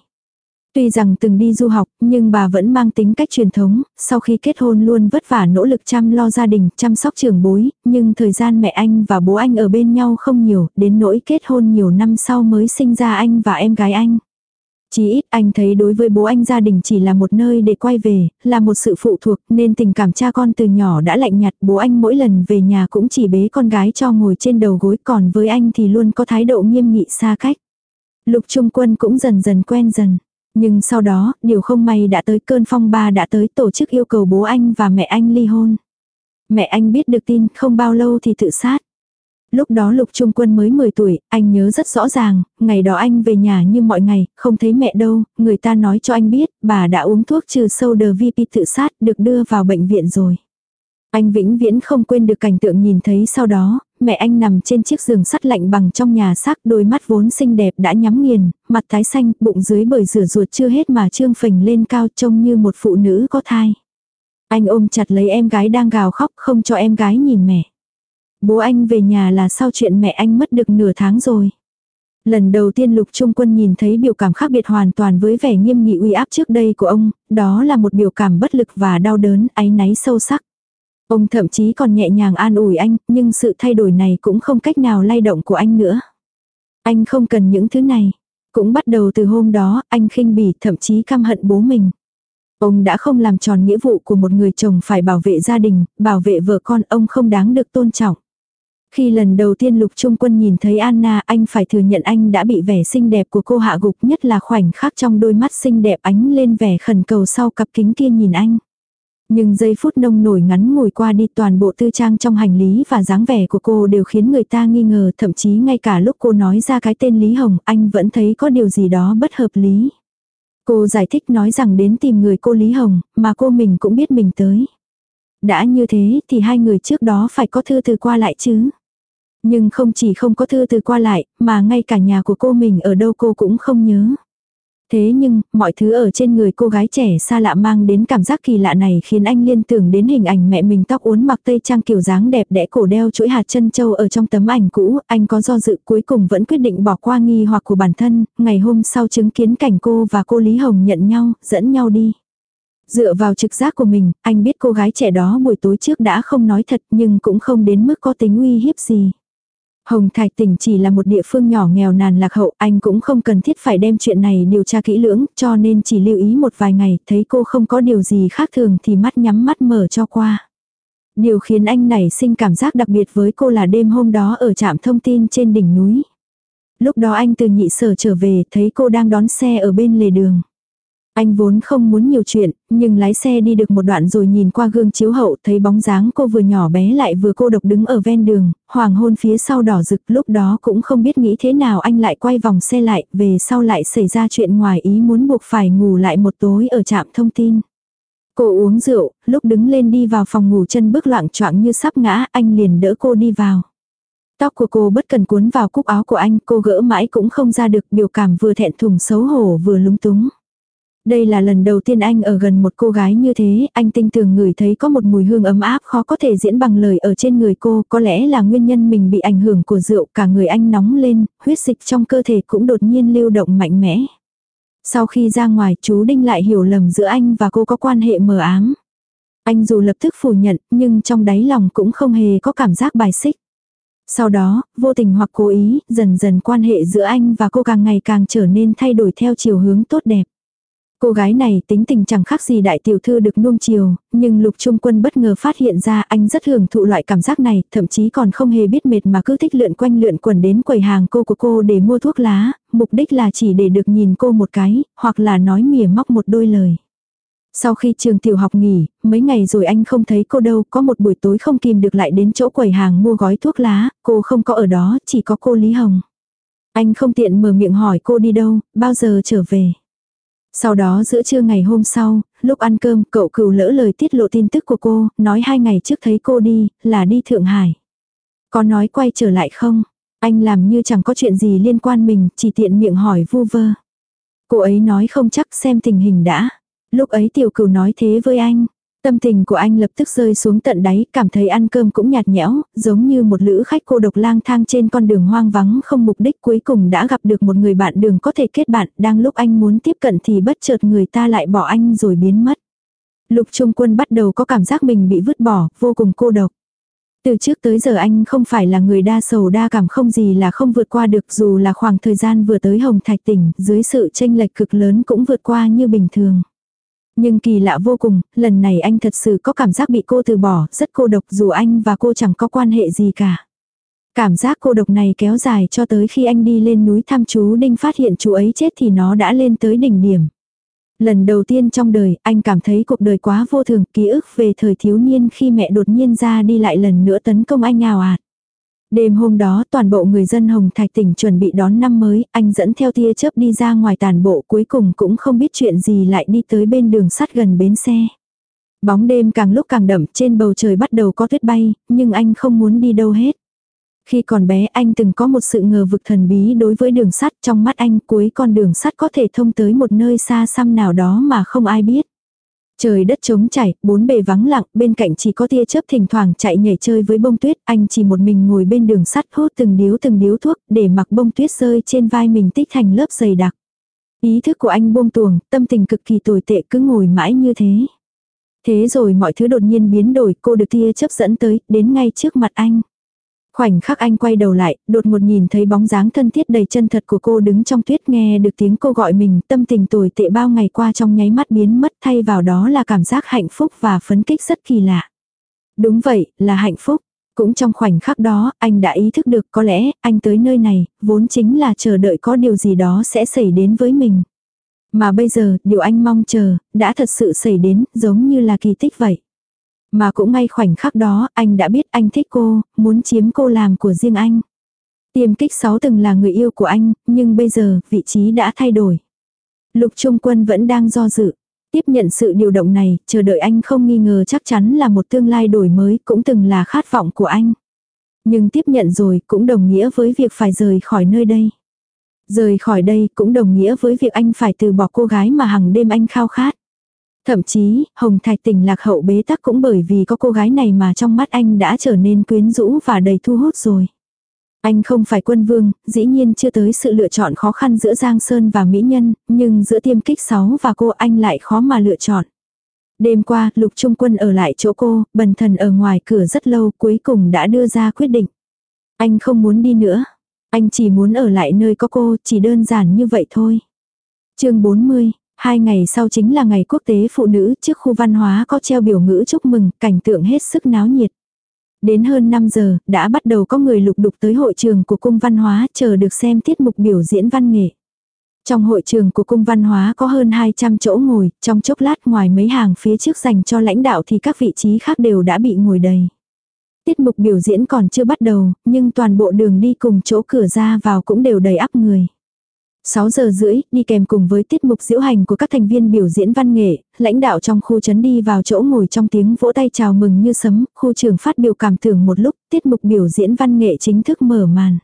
Tuy rằng từng đi du học, nhưng bà vẫn mang tính cách truyền thống, sau khi kết hôn luôn vất vả nỗ lực chăm lo gia đình, chăm sóc trưởng bối, nhưng thời gian mẹ anh và bố anh ở bên nhau không nhiều, đến nỗi kết hôn nhiều năm sau mới sinh ra anh và em gái anh. Chỉ ít anh thấy đối với bố anh gia đình chỉ là một nơi để quay về, là một sự phụ thuộc nên tình cảm cha con từ nhỏ đã lạnh nhạt bố anh mỗi lần về nhà cũng chỉ bế con gái cho ngồi trên đầu gối còn với anh thì luôn có thái độ nghiêm nghị xa cách. Lục Trung Quân cũng dần dần quen dần. Nhưng sau đó, điều không may đã tới cơn phong ba đã tới tổ chức yêu cầu bố anh và mẹ anh ly hôn. Mẹ anh biết được tin không bao lâu thì tự sát. Lúc đó Lục Trung Quân mới 10 tuổi, anh nhớ rất rõ ràng, ngày đó anh về nhà như mọi ngày, không thấy mẹ đâu, người ta nói cho anh biết, bà đã uống thuốc trừ sâu đờ VP tự sát, được đưa vào bệnh viện rồi. Anh vĩnh viễn không quên được cảnh tượng nhìn thấy sau đó, mẹ anh nằm trên chiếc giường sắt lạnh bằng trong nhà xác, đôi mắt vốn xinh đẹp đã nhắm nghiền, mặt tái xanh, bụng dưới bởi rửa ruột chưa hết mà trương phình lên cao trông như một phụ nữ có thai. Anh ôm chặt lấy em gái đang gào khóc không cho em gái nhìn mẹ. Bố anh về nhà là sau chuyện mẹ anh mất được nửa tháng rồi. Lần đầu tiên Lục Trung Quân nhìn thấy biểu cảm khác biệt hoàn toàn với vẻ nghiêm nghị uy áp trước đây của ông, đó là một biểu cảm bất lực và đau đớn, áy náy sâu sắc. Ông thậm chí còn nhẹ nhàng an ủi anh, nhưng sự thay đổi này cũng không cách nào lay động của anh nữa. Anh không cần những thứ này. Cũng bắt đầu từ hôm đó, anh khinh bỉ thậm chí căm hận bố mình. Ông đã không làm tròn nghĩa vụ của một người chồng phải bảo vệ gia đình, bảo vệ vợ con ông không đáng được tôn trọng. Khi lần đầu tiên Lục Trung Quân nhìn thấy Anna, anh phải thừa nhận anh đã bị vẻ xinh đẹp của cô hạ gục nhất là khoảnh khắc trong đôi mắt xinh đẹp ánh lên vẻ khẩn cầu sau cặp kính kia nhìn anh. Nhưng giây phút nông nổi ngắn ngồi qua đi toàn bộ tư trang trong hành lý và dáng vẻ của cô đều khiến người ta nghi ngờ thậm chí ngay cả lúc cô nói ra cái tên Lý Hồng anh vẫn thấy có điều gì đó bất hợp lý. Cô giải thích nói rằng đến tìm người cô Lý Hồng mà cô mình cũng biết mình tới. Đã như thế thì hai người trước đó phải có thư từ qua lại chứ. Nhưng không chỉ không có thư từ qua lại, mà ngay cả nhà của cô mình ở đâu cô cũng không nhớ. Thế nhưng, mọi thứ ở trên người cô gái trẻ xa lạ mang đến cảm giác kỳ lạ này khiến anh liên tưởng đến hình ảnh mẹ mình tóc uốn mặc tây trang kiểu dáng đẹp đẽ cổ đeo chuỗi hạt chân châu ở trong tấm ảnh cũ, anh có do dự cuối cùng vẫn quyết định bỏ qua nghi hoặc của bản thân, ngày hôm sau chứng kiến cảnh cô và cô Lý Hồng nhận nhau, dẫn nhau đi. Dựa vào trực giác của mình, anh biết cô gái trẻ đó buổi tối trước đã không nói thật nhưng cũng không đến mức có tính uy hiếp gì. Hồng Thạch tỉnh chỉ là một địa phương nhỏ nghèo nàn lạc hậu, anh cũng không cần thiết phải đem chuyện này điều tra kỹ lưỡng, cho nên chỉ lưu ý một vài ngày, thấy cô không có điều gì khác thường thì mắt nhắm mắt mở cho qua. Điều khiến anh nảy sinh cảm giác đặc biệt với cô là đêm hôm đó ở trạm thông tin trên đỉnh núi. Lúc đó anh từ nhị sở trở về, thấy cô đang đón xe ở bên lề đường. Anh vốn không muốn nhiều chuyện, nhưng lái xe đi được một đoạn rồi nhìn qua gương chiếu hậu thấy bóng dáng cô vừa nhỏ bé lại vừa cô độc đứng ở ven đường, hoàng hôn phía sau đỏ rực lúc đó cũng không biết nghĩ thế nào anh lại quay vòng xe lại, về sau lại xảy ra chuyện ngoài ý muốn buộc phải ngủ lại một tối ở trạm thông tin. Cô uống rượu, lúc đứng lên đi vào phòng ngủ chân bước loạn choạng như sắp ngã, anh liền đỡ cô đi vào. Tóc của cô bất cần cuốn vào cúc áo của anh, cô gỡ mãi cũng không ra được biểu cảm vừa thẹn thùng xấu hổ vừa lúng túng. Đây là lần đầu tiên anh ở gần một cô gái như thế, anh tinh tường ngửi thấy có một mùi hương ấm áp khó có thể diễn bằng lời ở trên người cô, có lẽ là nguyên nhân mình bị ảnh hưởng của rượu, cả người anh nóng lên, huyết dịch trong cơ thể cũng đột nhiên lưu động mạnh mẽ. Sau khi ra ngoài, chú Đinh lại hiểu lầm giữa anh và cô có quan hệ mờ ám. Anh dù lập tức phủ nhận, nhưng trong đáy lòng cũng không hề có cảm giác bài xích. Sau đó, vô tình hoặc cố ý, dần dần quan hệ giữa anh và cô càng ngày càng trở nên thay đổi theo chiều hướng tốt đẹp. Cô gái này tính tình chẳng khác gì đại tiểu thư được nuông chiều, nhưng lục trung quân bất ngờ phát hiện ra anh rất hưởng thụ loại cảm giác này, thậm chí còn không hề biết mệt mà cứ thích lượn quanh lượn quần đến quầy hàng cô của cô để mua thuốc lá, mục đích là chỉ để được nhìn cô một cái, hoặc là nói mỉa móc một đôi lời. Sau khi trường tiểu học nghỉ, mấy ngày rồi anh không thấy cô đâu, có một buổi tối không kìm được lại đến chỗ quầy hàng mua gói thuốc lá, cô không có ở đó, chỉ có cô Lý Hồng. Anh không tiện mở miệng hỏi cô đi đâu, bao giờ trở về. Sau đó giữa trưa ngày hôm sau, lúc ăn cơm cậu cừu lỡ lời tiết lộ tin tức của cô, nói hai ngày trước thấy cô đi, là đi Thượng Hải. Có nói quay trở lại không? Anh làm như chẳng có chuyện gì liên quan mình, chỉ tiện miệng hỏi vu vơ. Cô ấy nói không chắc xem tình hình đã. Lúc ấy tiểu cừu nói thế với anh. Tâm tình của anh lập tức rơi xuống tận đáy, cảm thấy ăn cơm cũng nhạt nhẽo, giống như một lữ khách cô độc lang thang trên con đường hoang vắng không mục đích cuối cùng đã gặp được một người bạn đường có thể kết bạn, đang lúc anh muốn tiếp cận thì bất chợt người ta lại bỏ anh rồi biến mất. Lục Trung Quân bắt đầu có cảm giác mình bị vứt bỏ, vô cùng cô độc. Từ trước tới giờ anh không phải là người đa sầu đa cảm không gì là không vượt qua được dù là khoảng thời gian vừa tới Hồng Thạch tỉnh, dưới sự tranh lệch cực lớn cũng vượt qua như bình thường. Nhưng kỳ lạ vô cùng, lần này anh thật sự có cảm giác bị cô từ bỏ, rất cô độc dù anh và cô chẳng có quan hệ gì cả. Cảm giác cô độc này kéo dài cho tới khi anh đi lên núi thăm chú Đinh phát hiện chú ấy chết thì nó đã lên tới đỉnh điểm. Lần đầu tiên trong đời, anh cảm thấy cuộc đời quá vô thường, ký ức về thời thiếu niên khi mẹ đột nhiên ra đi lại lần nữa tấn công anh ào ạt. Đêm hôm đó toàn bộ người dân Hồng Thạch tỉnh chuẩn bị đón năm mới, anh dẫn theo tia chớp đi ra ngoài tàn bộ cuối cùng cũng không biết chuyện gì lại đi tới bên đường sắt gần bến xe. Bóng đêm càng lúc càng đậm trên bầu trời bắt đầu có tuyết bay, nhưng anh không muốn đi đâu hết. Khi còn bé anh từng có một sự ngờ vực thần bí đối với đường sắt trong mắt anh cuối con đường sắt có thể thông tới một nơi xa xăm nào đó mà không ai biết. Trời đất trống chảy, bốn bề vắng lặng, bên cạnh chỉ có tia chớp thỉnh thoảng chạy nhảy chơi với bông tuyết, anh chỉ một mình ngồi bên đường sắt hút từng điếu từng điếu thuốc, để mặc bông tuyết rơi trên vai mình tích thành lớp dày đặc. Ý thức của anh buông tuồng, tâm tình cực kỳ tồi tệ cứ ngồi mãi như thế. Thế rồi mọi thứ đột nhiên biến đổi, cô được tia chớp dẫn tới, đến ngay trước mặt anh. Khoảnh khắc anh quay đầu lại, đột ngột nhìn thấy bóng dáng thân thiết đầy chân thật của cô đứng trong tuyết nghe được tiếng cô gọi mình, tâm tình tồi tệ bao ngày qua trong nháy mắt biến mất thay vào đó là cảm giác hạnh phúc và phấn kích rất kỳ lạ. Đúng vậy, là hạnh phúc. Cũng trong khoảnh khắc đó, anh đã ý thức được có lẽ, anh tới nơi này, vốn chính là chờ đợi có điều gì đó sẽ xảy đến với mình. Mà bây giờ, điều anh mong chờ, đã thật sự xảy đến, giống như là kỳ tích vậy. Mà cũng ngay khoảnh khắc đó, anh đã biết anh thích cô, muốn chiếm cô làm của riêng anh. Tiềm kích sáu từng là người yêu của anh, nhưng bây giờ, vị trí đã thay đổi. Lục Trung Quân vẫn đang do dự. Tiếp nhận sự điều động này, chờ đợi anh không nghi ngờ chắc chắn là một tương lai đổi mới, cũng từng là khát vọng của anh. Nhưng tiếp nhận rồi cũng đồng nghĩa với việc phải rời khỏi nơi đây. Rời khỏi đây cũng đồng nghĩa với việc anh phải từ bỏ cô gái mà hằng đêm anh khao khát. Thậm chí, Hồng Thạch tỉnh lạc hậu bế tắc cũng bởi vì có cô gái này mà trong mắt anh đã trở nên quyến rũ và đầy thu hút rồi. Anh không phải quân vương, dĩ nhiên chưa tới sự lựa chọn khó khăn giữa Giang Sơn và Mỹ Nhân, nhưng giữa tiêm kích 6 và cô anh lại khó mà lựa chọn. Đêm qua, Lục Trung Quân ở lại chỗ cô, bần thần ở ngoài cửa rất lâu, cuối cùng đã đưa ra quyết định. Anh không muốn đi nữa. Anh chỉ muốn ở lại nơi có cô, chỉ đơn giản như vậy thôi. chương 40, Hai ngày sau chính là ngày quốc tế phụ nữ trước khu văn hóa có treo biểu ngữ chúc mừng, cảnh tượng hết sức náo nhiệt. Đến hơn 5 giờ, đã bắt đầu có người lục đục tới hội trường của cung văn hóa chờ được xem tiết mục biểu diễn văn nghệ. Trong hội trường của cung văn hóa có hơn 200 chỗ ngồi, trong chốc lát ngoài mấy hàng phía trước dành cho lãnh đạo thì các vị trí khác đều đã bị ngồi đầy. Tiết mục biểu diễn còn chưa bắt đầu, nhưng toàn bộ đường đi cùng chỗ cửa ra vào cũng đều đầy ắp người. 6 giờ rưỡi, đi kèm cùng với tiết mục diễu hành của các thành viên biểu diễn văn nghệ, lãnh đạo trong khu trấn đi vào chỗ ngồi trong tiếng vỗ tay chào mừng như sấm, khu trường phát biểu cảm tưởng một lúc, tiết mục biểu diễn văn nghệ chính thức mở màn.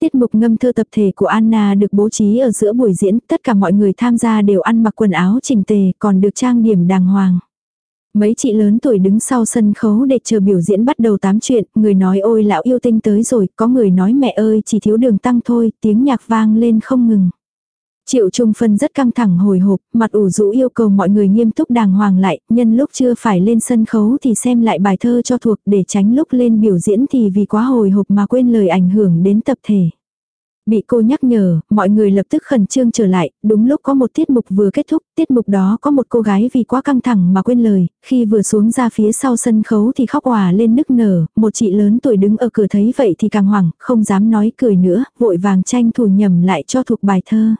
Tiết mục ngâm thơ tập thể của Anna được bố trí ở giữa buổi diễn, tất cả mọi người tham gia đều ăn mặc quần áo chỉnh tề, còn được trang điểm đàng hoàng. Mấy chị lớn tuổi đứng sau sân khấu để chờ biểu diễn bắt đầu tám chuyện, người nói ôi lão yêu tinh tới rồi, có người nói mẹ ơi chỉ thiếu đường tăng thôi, tiếng nhạc vang lên không ngừng. Triệu Trung Phân rất căng thẳng hồi hộp, mặt ủ rũ yêu cầu mọi người nghiêm túc đàng hoàng lại, nhân lúc chưa phải lên sân khấu thì xem lại bài thơ cho thuộc để tránh lúc lên biểu diễn thì vì quá hồi hộp mà quên lời ảnh hưởng đến tập thể. Bị cô nhắc nhở, mọi người lập tức khẩn trương trở lại, đúng lúc có một tiết mục vừa kết thúc, tiết mục đó có một cô gái vì quá căng thẳng mà quên lời, khi vừa xuống ra phía sau sân khấu thì khóc òa lên nức nở, một chị lớn tuổi đứng ở cửa thấy vậy thì càng hoảng, không dám nói cười nữa, vội vàng tranh thủ nhầm lại cho thuộc bài thơ.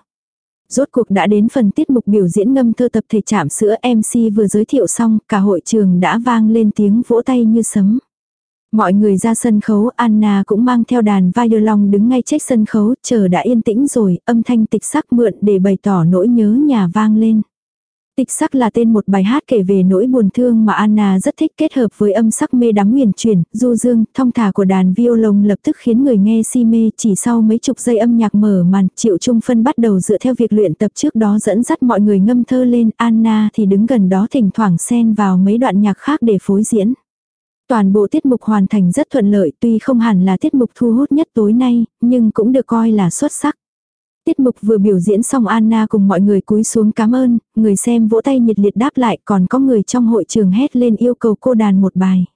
Rốt cuộc đã đến phần tiết mục biểu diễn ngâm thơ tập thể chạm sữa MC vừa giới thiệu xong, cả hội trường đã vang lên tiếng vỗ tay như sấm. Mọi người ra sân khấu, Anna cũng mang theo đàn violon đứng ngay trách sân khấu, chờ đã yên tĩnh rồi, âm thanh tịch sắc mượn để bày tỏ nỗi nhớ nhà vang lên. Tịch sắc là tên một bài hát kể về nỗi buồn thương mà Anna rất thích kết hợp với âm sắc mê đắm huyền chuyển, du dương, thong thả của đàn violon lập tức khiến người nghe si mê chỉ sau mấy chục giây âm nhạc mở màn, Triệu Trung Phân bắt đầu dựa theo việc luyện tập trước đó dẫn dắt mọi người ngâm thơ lên, Anna thì đứng gần đó thỉnh thoảng xen vào mấy đoạn nhạc khác để phối diễn. Toàn bộ tiết mục hoàn thành rất thuận lợi tuy không hẳn là tiết mục thu hút nhất tối nay, nhưng cũng được coi là xuất sắc. Tiết mục vừa biểu diễn xong Anna cùng mọi người cúi xuống cảm ơn, người xem vỗ tay nhiệt liệt đáp lại còn có người trong hội trường hét lên yêu cầu cô đàn một bài.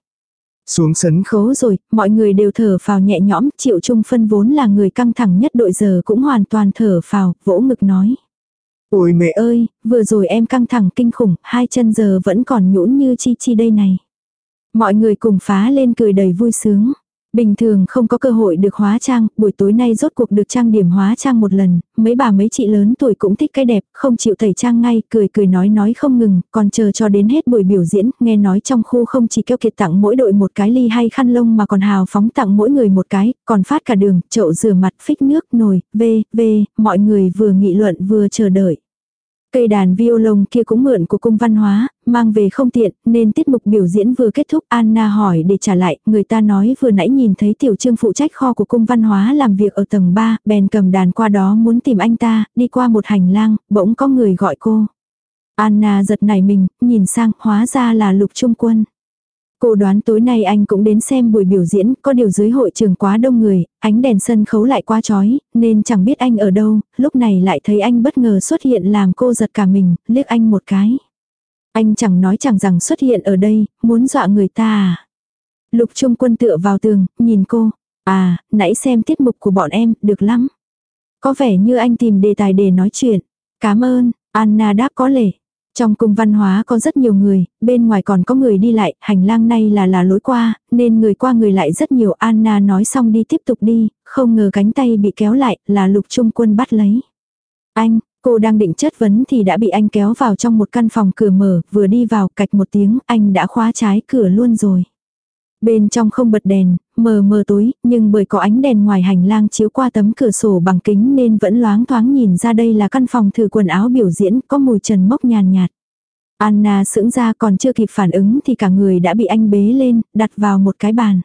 Xuống sân khấu rồi, mọi người đều thở phào nhẹ nhõm, triệu trung phân vốn là người căng thẳng nhất đội giờ cũng hoàn toàn thở phào, vỗ ngực nói. Ôi mẹ ơi, vừa rồi em căng thẳng kinh khủng, hai chân giờ vẫn còn nhũn như chi chi đây này. Mọi người cùng phá lên cười đầy vui sướng. Bình thường không có cơ hội được hóa trang, buổi tối nay rốt cuộc được trang điểm hóa trang một lần, mấy bà mấy chị lớn tuổi cũng thích cái đẹp, không chịu tẩy trang ngay, cười cười nói nói không ngừng, còn chờ cho đến hết buổi biểu diễn, nghe nói trong khu không chỉ kêu kiệt tặng mỗi đội một cái ly hay khăn lông mà còn hào phóng tặng mỗi người một cái, còn phát cả đường, chậu rửa mặt, phích nước, nồi, v, v, mọi người vừa nghị luận vừa chờ đợi. Cây đàn violon kia cũng mượn của cung văn hóa, mang về không tiện, nên tiết mục biểu diễn vừa kết thúc Anna hỏi để trả lại, người ta nói vừa nãy nhìn thấy tiểu trương phụ trách kho của cung văn hóa làm việc ở tầng 3, bèn cầm đàn qua đó muốn tìm anh ta, đi qua một hành lang, bỗng có người gọi cô. Anna giật nảy mình, nhìn sang, hóa ra là lục trung quân. Cô đoán tối nay anh cũng đến xem buổi biểu diễn, có điều dưới hội trường quá đông người, ánh đèn sân khấu lại quá chói, nên chẳng biết anh ở đâu, lúc này lại thấy anh bất ngờ xuất hiện làm cô giật cả mình, liếc anh một cái. Anh chẳng nói chẳng rằng xuất hiện ở đây, muốn dọa người ta à. Lục Trung Quân tựa vào tường, nhìn cô. À, nãy xem tiết mục của bọn em, được lắm. Có vẻ như anh tìm đề tài để nói chuyện. Cảm ơn, Anna đáp có lệ. Trong cung văn hóa có rất nhiều người, bên ngoài còn có người đi lại, hành lang này là là lối qua, nên người qua người lại rất nhiều. Anna nói xong đi tiếp tục đi, không ngờ cánh tay bị kéo lại, là lục trung quân bắt lấy. Anh, cô đang định chất vấn thì đã bị anh kéo vào trong một căn phòng cửa mở, vừa đi vào cạch một tiếng, anh đã khóa trái cửa luôn rồi. Bên trong không bật đèn, mờ mờ tối, nhưng bởi có ánh đèn ngoài hành lang chiếu qua tấm cửa sổ bằng kính nên vẫn loáng thoáng nhìn ra đây là căn phòng thử quần áo biểu diễn có mùi trần mốc nhàn nhạt. Anna sững ra còn chưa kịp phản ứng thì cả người đã bị anh bế lên, đặt vào một cái bàn.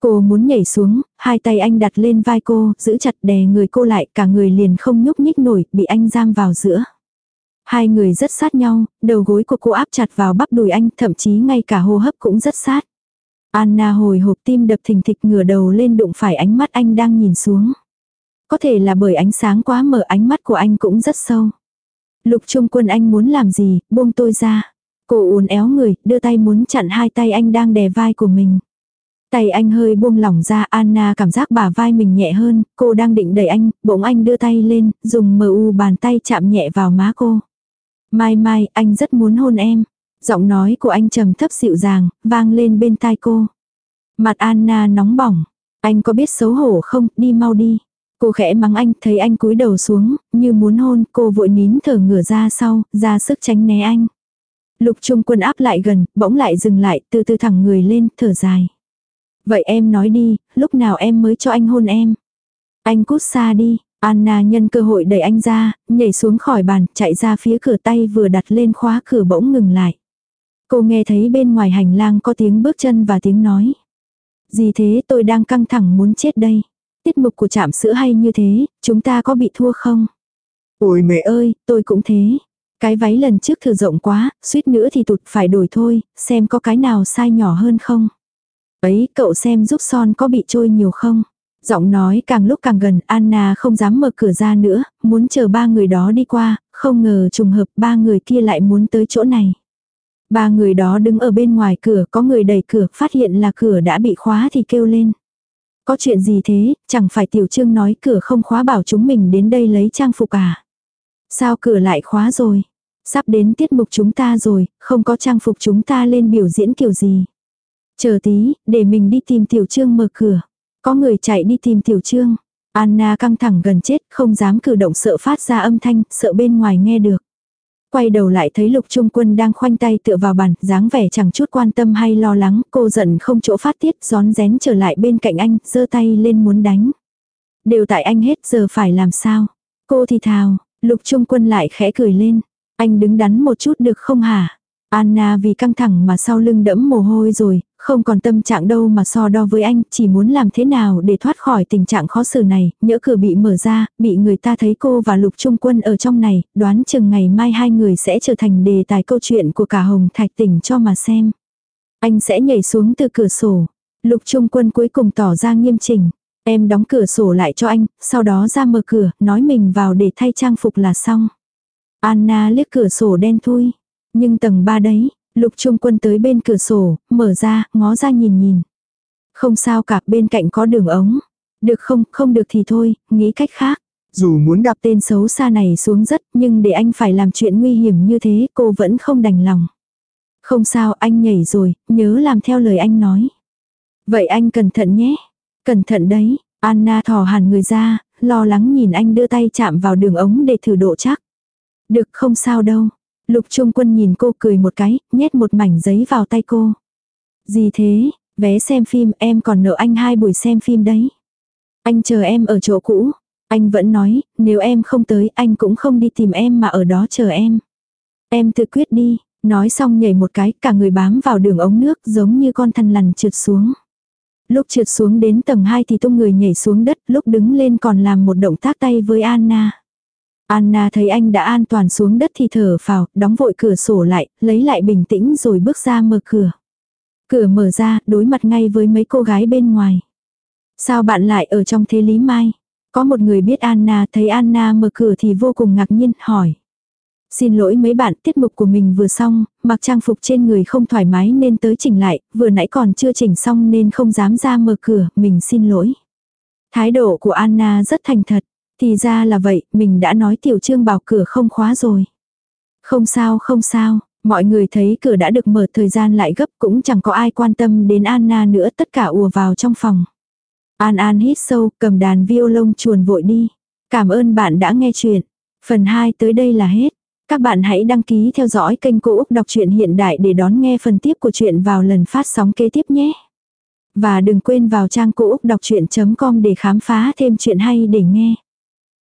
Cô muốn nhảy xuống, hai tay anh đặt lên vai cô, giữ chặt đè người cô lại, cả người liền không nhúc nhích nổi, bị anh giam vào giữa. Hai người rất sát nhau, đầu gối của cô áp chặt vào bắp đùi anh, thậm chí ngay cả hô hấp cũng rất sát. Anna hồi hộp tim đập thình thịch ngửa đầu lên đụng phải ánh mắt anh đang nhìn xuống. Có thể là bởi ánh sáng quá mở ánh mắt của anh cũng rất sâu. Lục trung quân anh muốn làm gì, buông tôi ra. Cô uốn éo người, đưa tay muốn chặn hai tay anh đang đè vai của mình. Tay anh hơi buông lỏng ra Anna cảm giác bả vai mình nhẹ hơn, cô đang định đẩy anh, bỗng anh đưa tay lên, dùng mờ u bàn tay chạm nhẹ vào má cô. Mai mai, anh rất muốn hôn em. Giọng nói của anh trầm thấp dịu dàng, vang lên bên tai cô. Mặt Anna nóng bỏng. Anh có biết xấu hổ không, đi mau đi. Cô khẽ mắng anh, thấy anh cúi đầu xuống, như muốn hôn, cô vội nín thở ngửa ra sau, ra sức tránh né anh. Lục trung quân áp lại gần, bỗng lại dừng lại, từ từ thẳng người lên, thở dài. Vậy em nói đi, lúc nào em mới cho anh hôn em? Anh cút xa đi, Anna nhân cơ hội đẩy anh ra, nhảy xuống khỏi bàn, chạy ra phía cửa tay vừa đặt lên khóa cửa bỗng ngừng lại. Cô nghe thấy bên ngoài hành lang có tiếng bước chân và tiếng nói. Gì thế tôi đang căng thẳng muốn chết đây. Tiết mục của trạm sữa hay như thế, chúng ta có bị thua không? Ôi mẹ ơi, tôi cũng thế. Cái váy lần trước thử rộng quá, suýt nữa thì tụt phải đổi thôi, xem có cái nào sai nhỏ hơn không. Ấy, cậu xem giúp son có bị trôi nhiều không? Giọng nói càng lúc càng gần, Anna không dám mở cửa ra nữa, muốn chờ ba người đó đi qua, không ngờ trùng hợp ba người kia lại muốn tới chỗ này. Ba người đó đứng ở bên ngoài cửa, có người đẩy cửa, phát hiện là cửa đã bị khóa thì kêu lên. Có chuyện gì thế, chẳng phải tiểu trương nói cửa không khóa bảo chúng mình đến đây lấy trang phục à. Sao cửa lại khóa rồi? Sắp đến tiết mục chúng ta rồi, không có trang phục chúng ta lên biểu diễn kiểu gì. Chờ tí, để mình đi tìm tiểu trương mở cửa. Có người chạy đi tìm tiểu trương. Anna căng thẳng gần chết, không dám cử động sợ phát ra âm thanh, sợ bên ngoài nghe được. Quay đầu lại thấy lục trung quân đang khoanh tay tựa vào bàn, dáng vẻ chẳng chút quan tâm hay lo lắng, cô giận không chỗ phát tiết, gión rén trở lại bên cạnh anh, giơ tay lên muốn đánh. Đều tại anh hết giờ phải làm sao. Cô thì thào, lục trung quân lại khẽ cười lên. Anh đứng đắn một chút được không hả? Anna vì căng thẳng mà sau lưng đẫm mồ hôi rồi, không còn tâm trạng đâu mà so đo với anh, chỉ muốn làm thế nào để thoát khỏi tình trạng khó xử này, nhỡ cửa bị mở ra, bị người ta thấy cô và Lục Trung Quân ở trong này, đoán chừng ngày mai hai người sẽ trở thành đề tài câu chuyện của cả Hồng Thạch tỉnh cho mà xem. Anh sẽ nhảy xuống từ cửa sổ. Lục Trung Quân cuối cùng tỏ ra nghiêm chỉnh. Em đóng cửa sổ lại cho anh, sau đó ra mở cửa, nói mình vào để thay trang phục là xong. Anna liếc cửa sổ đen thui. Nhưng tầng ba đấy, lục trung quân tới bên cửa sổ, mở ra, ngó ra nhìn nhìn. Không sao cả, bên cạnh có đường ống. Được không, không được thì thôi, nghĩ cách khác. Dù muốn đạp Tên xấu xa này xuống rất, nhưng để anh phải làm chuyện nguy hiểm như thế, cô vẫn không đành lòng. Không sao, anh nhảy rồi, nhớ làm theo lời anh nói. Vậy anh cẩn thận nhé. Cẩn thận đấy, Anna thò hẳn người ra, lo lắng nhìn anh đưa tay chạm vào đường ống để thử độ chắc. Được không sao đâu. Lục Trung Quân nhìn cô cười một cái, nhét một mảnh giấy vào tay cô. Gì thế, vé xem phim em còn nợ anh hai buổi xem phim đấy. Anh chờ em ở chỗ cũ. Anh vẫn nói, nếu em không tới anh cũng không đi tìm em mà ở đó chờ em. Em tự quyết đi, nói xong nhảy một cái, cả người bám vào đường ống nước giống như con thằn lằn trượt xuống. Lúc trượt xuống đến tầng 2 thì tung người nhảy xuống đất, lúc đứng lên còn làm một động tác tay với Anna. Anna thấy anh đã an toàn xuống đất thì thở phào, đóng vội cửa sổ lại, lấy lại bình tĩnh rồi bước ra mở cửa. Cửa mở ra, đối mặt ngay với mấy cô gái bên ngoài. Sao bạn lại ở trong thế Lý Mai? Có một người biết Anna, thấy Anna mở cửa thì vô cùng ngạc nhiên, hỏi. Xin lỗi mấy bạn, tiết mục của mình vừa xong, mặc trang phục trên người không thoải mái nên tới chỉnh lại, vừa nãy còn chưa chỉnh xong nên không dám ra mở cửa, mình xin lỗi. Thái độ của Anna rất thành thật. Thì ra là vậy, mình đã nói tiểu trương bảo cửa không khóa rồi. Không sao không sao, mọi người thấy cửa đã được mở thời gian lại gấp cũng chẳng có ai quan tâm đến Anna nữa tất cả ùa vào trong phòng. An An hít sâu cầm đàn violon chuồn vội đi. Cảm ơn bạn đã nghe chuyện. Phần 2 tới đây là hết. Các bạn hãy đăng ký theo dõi kênh Cô Úc Đọc truyện Hiện Đại để đón nghe phần tiếp của chuyện vào lần phát sóng kế tiếp nhé. Và đừng quên vào trang cô úc đọc chuyện.com để khám phá thêm chuyện hay để nghe.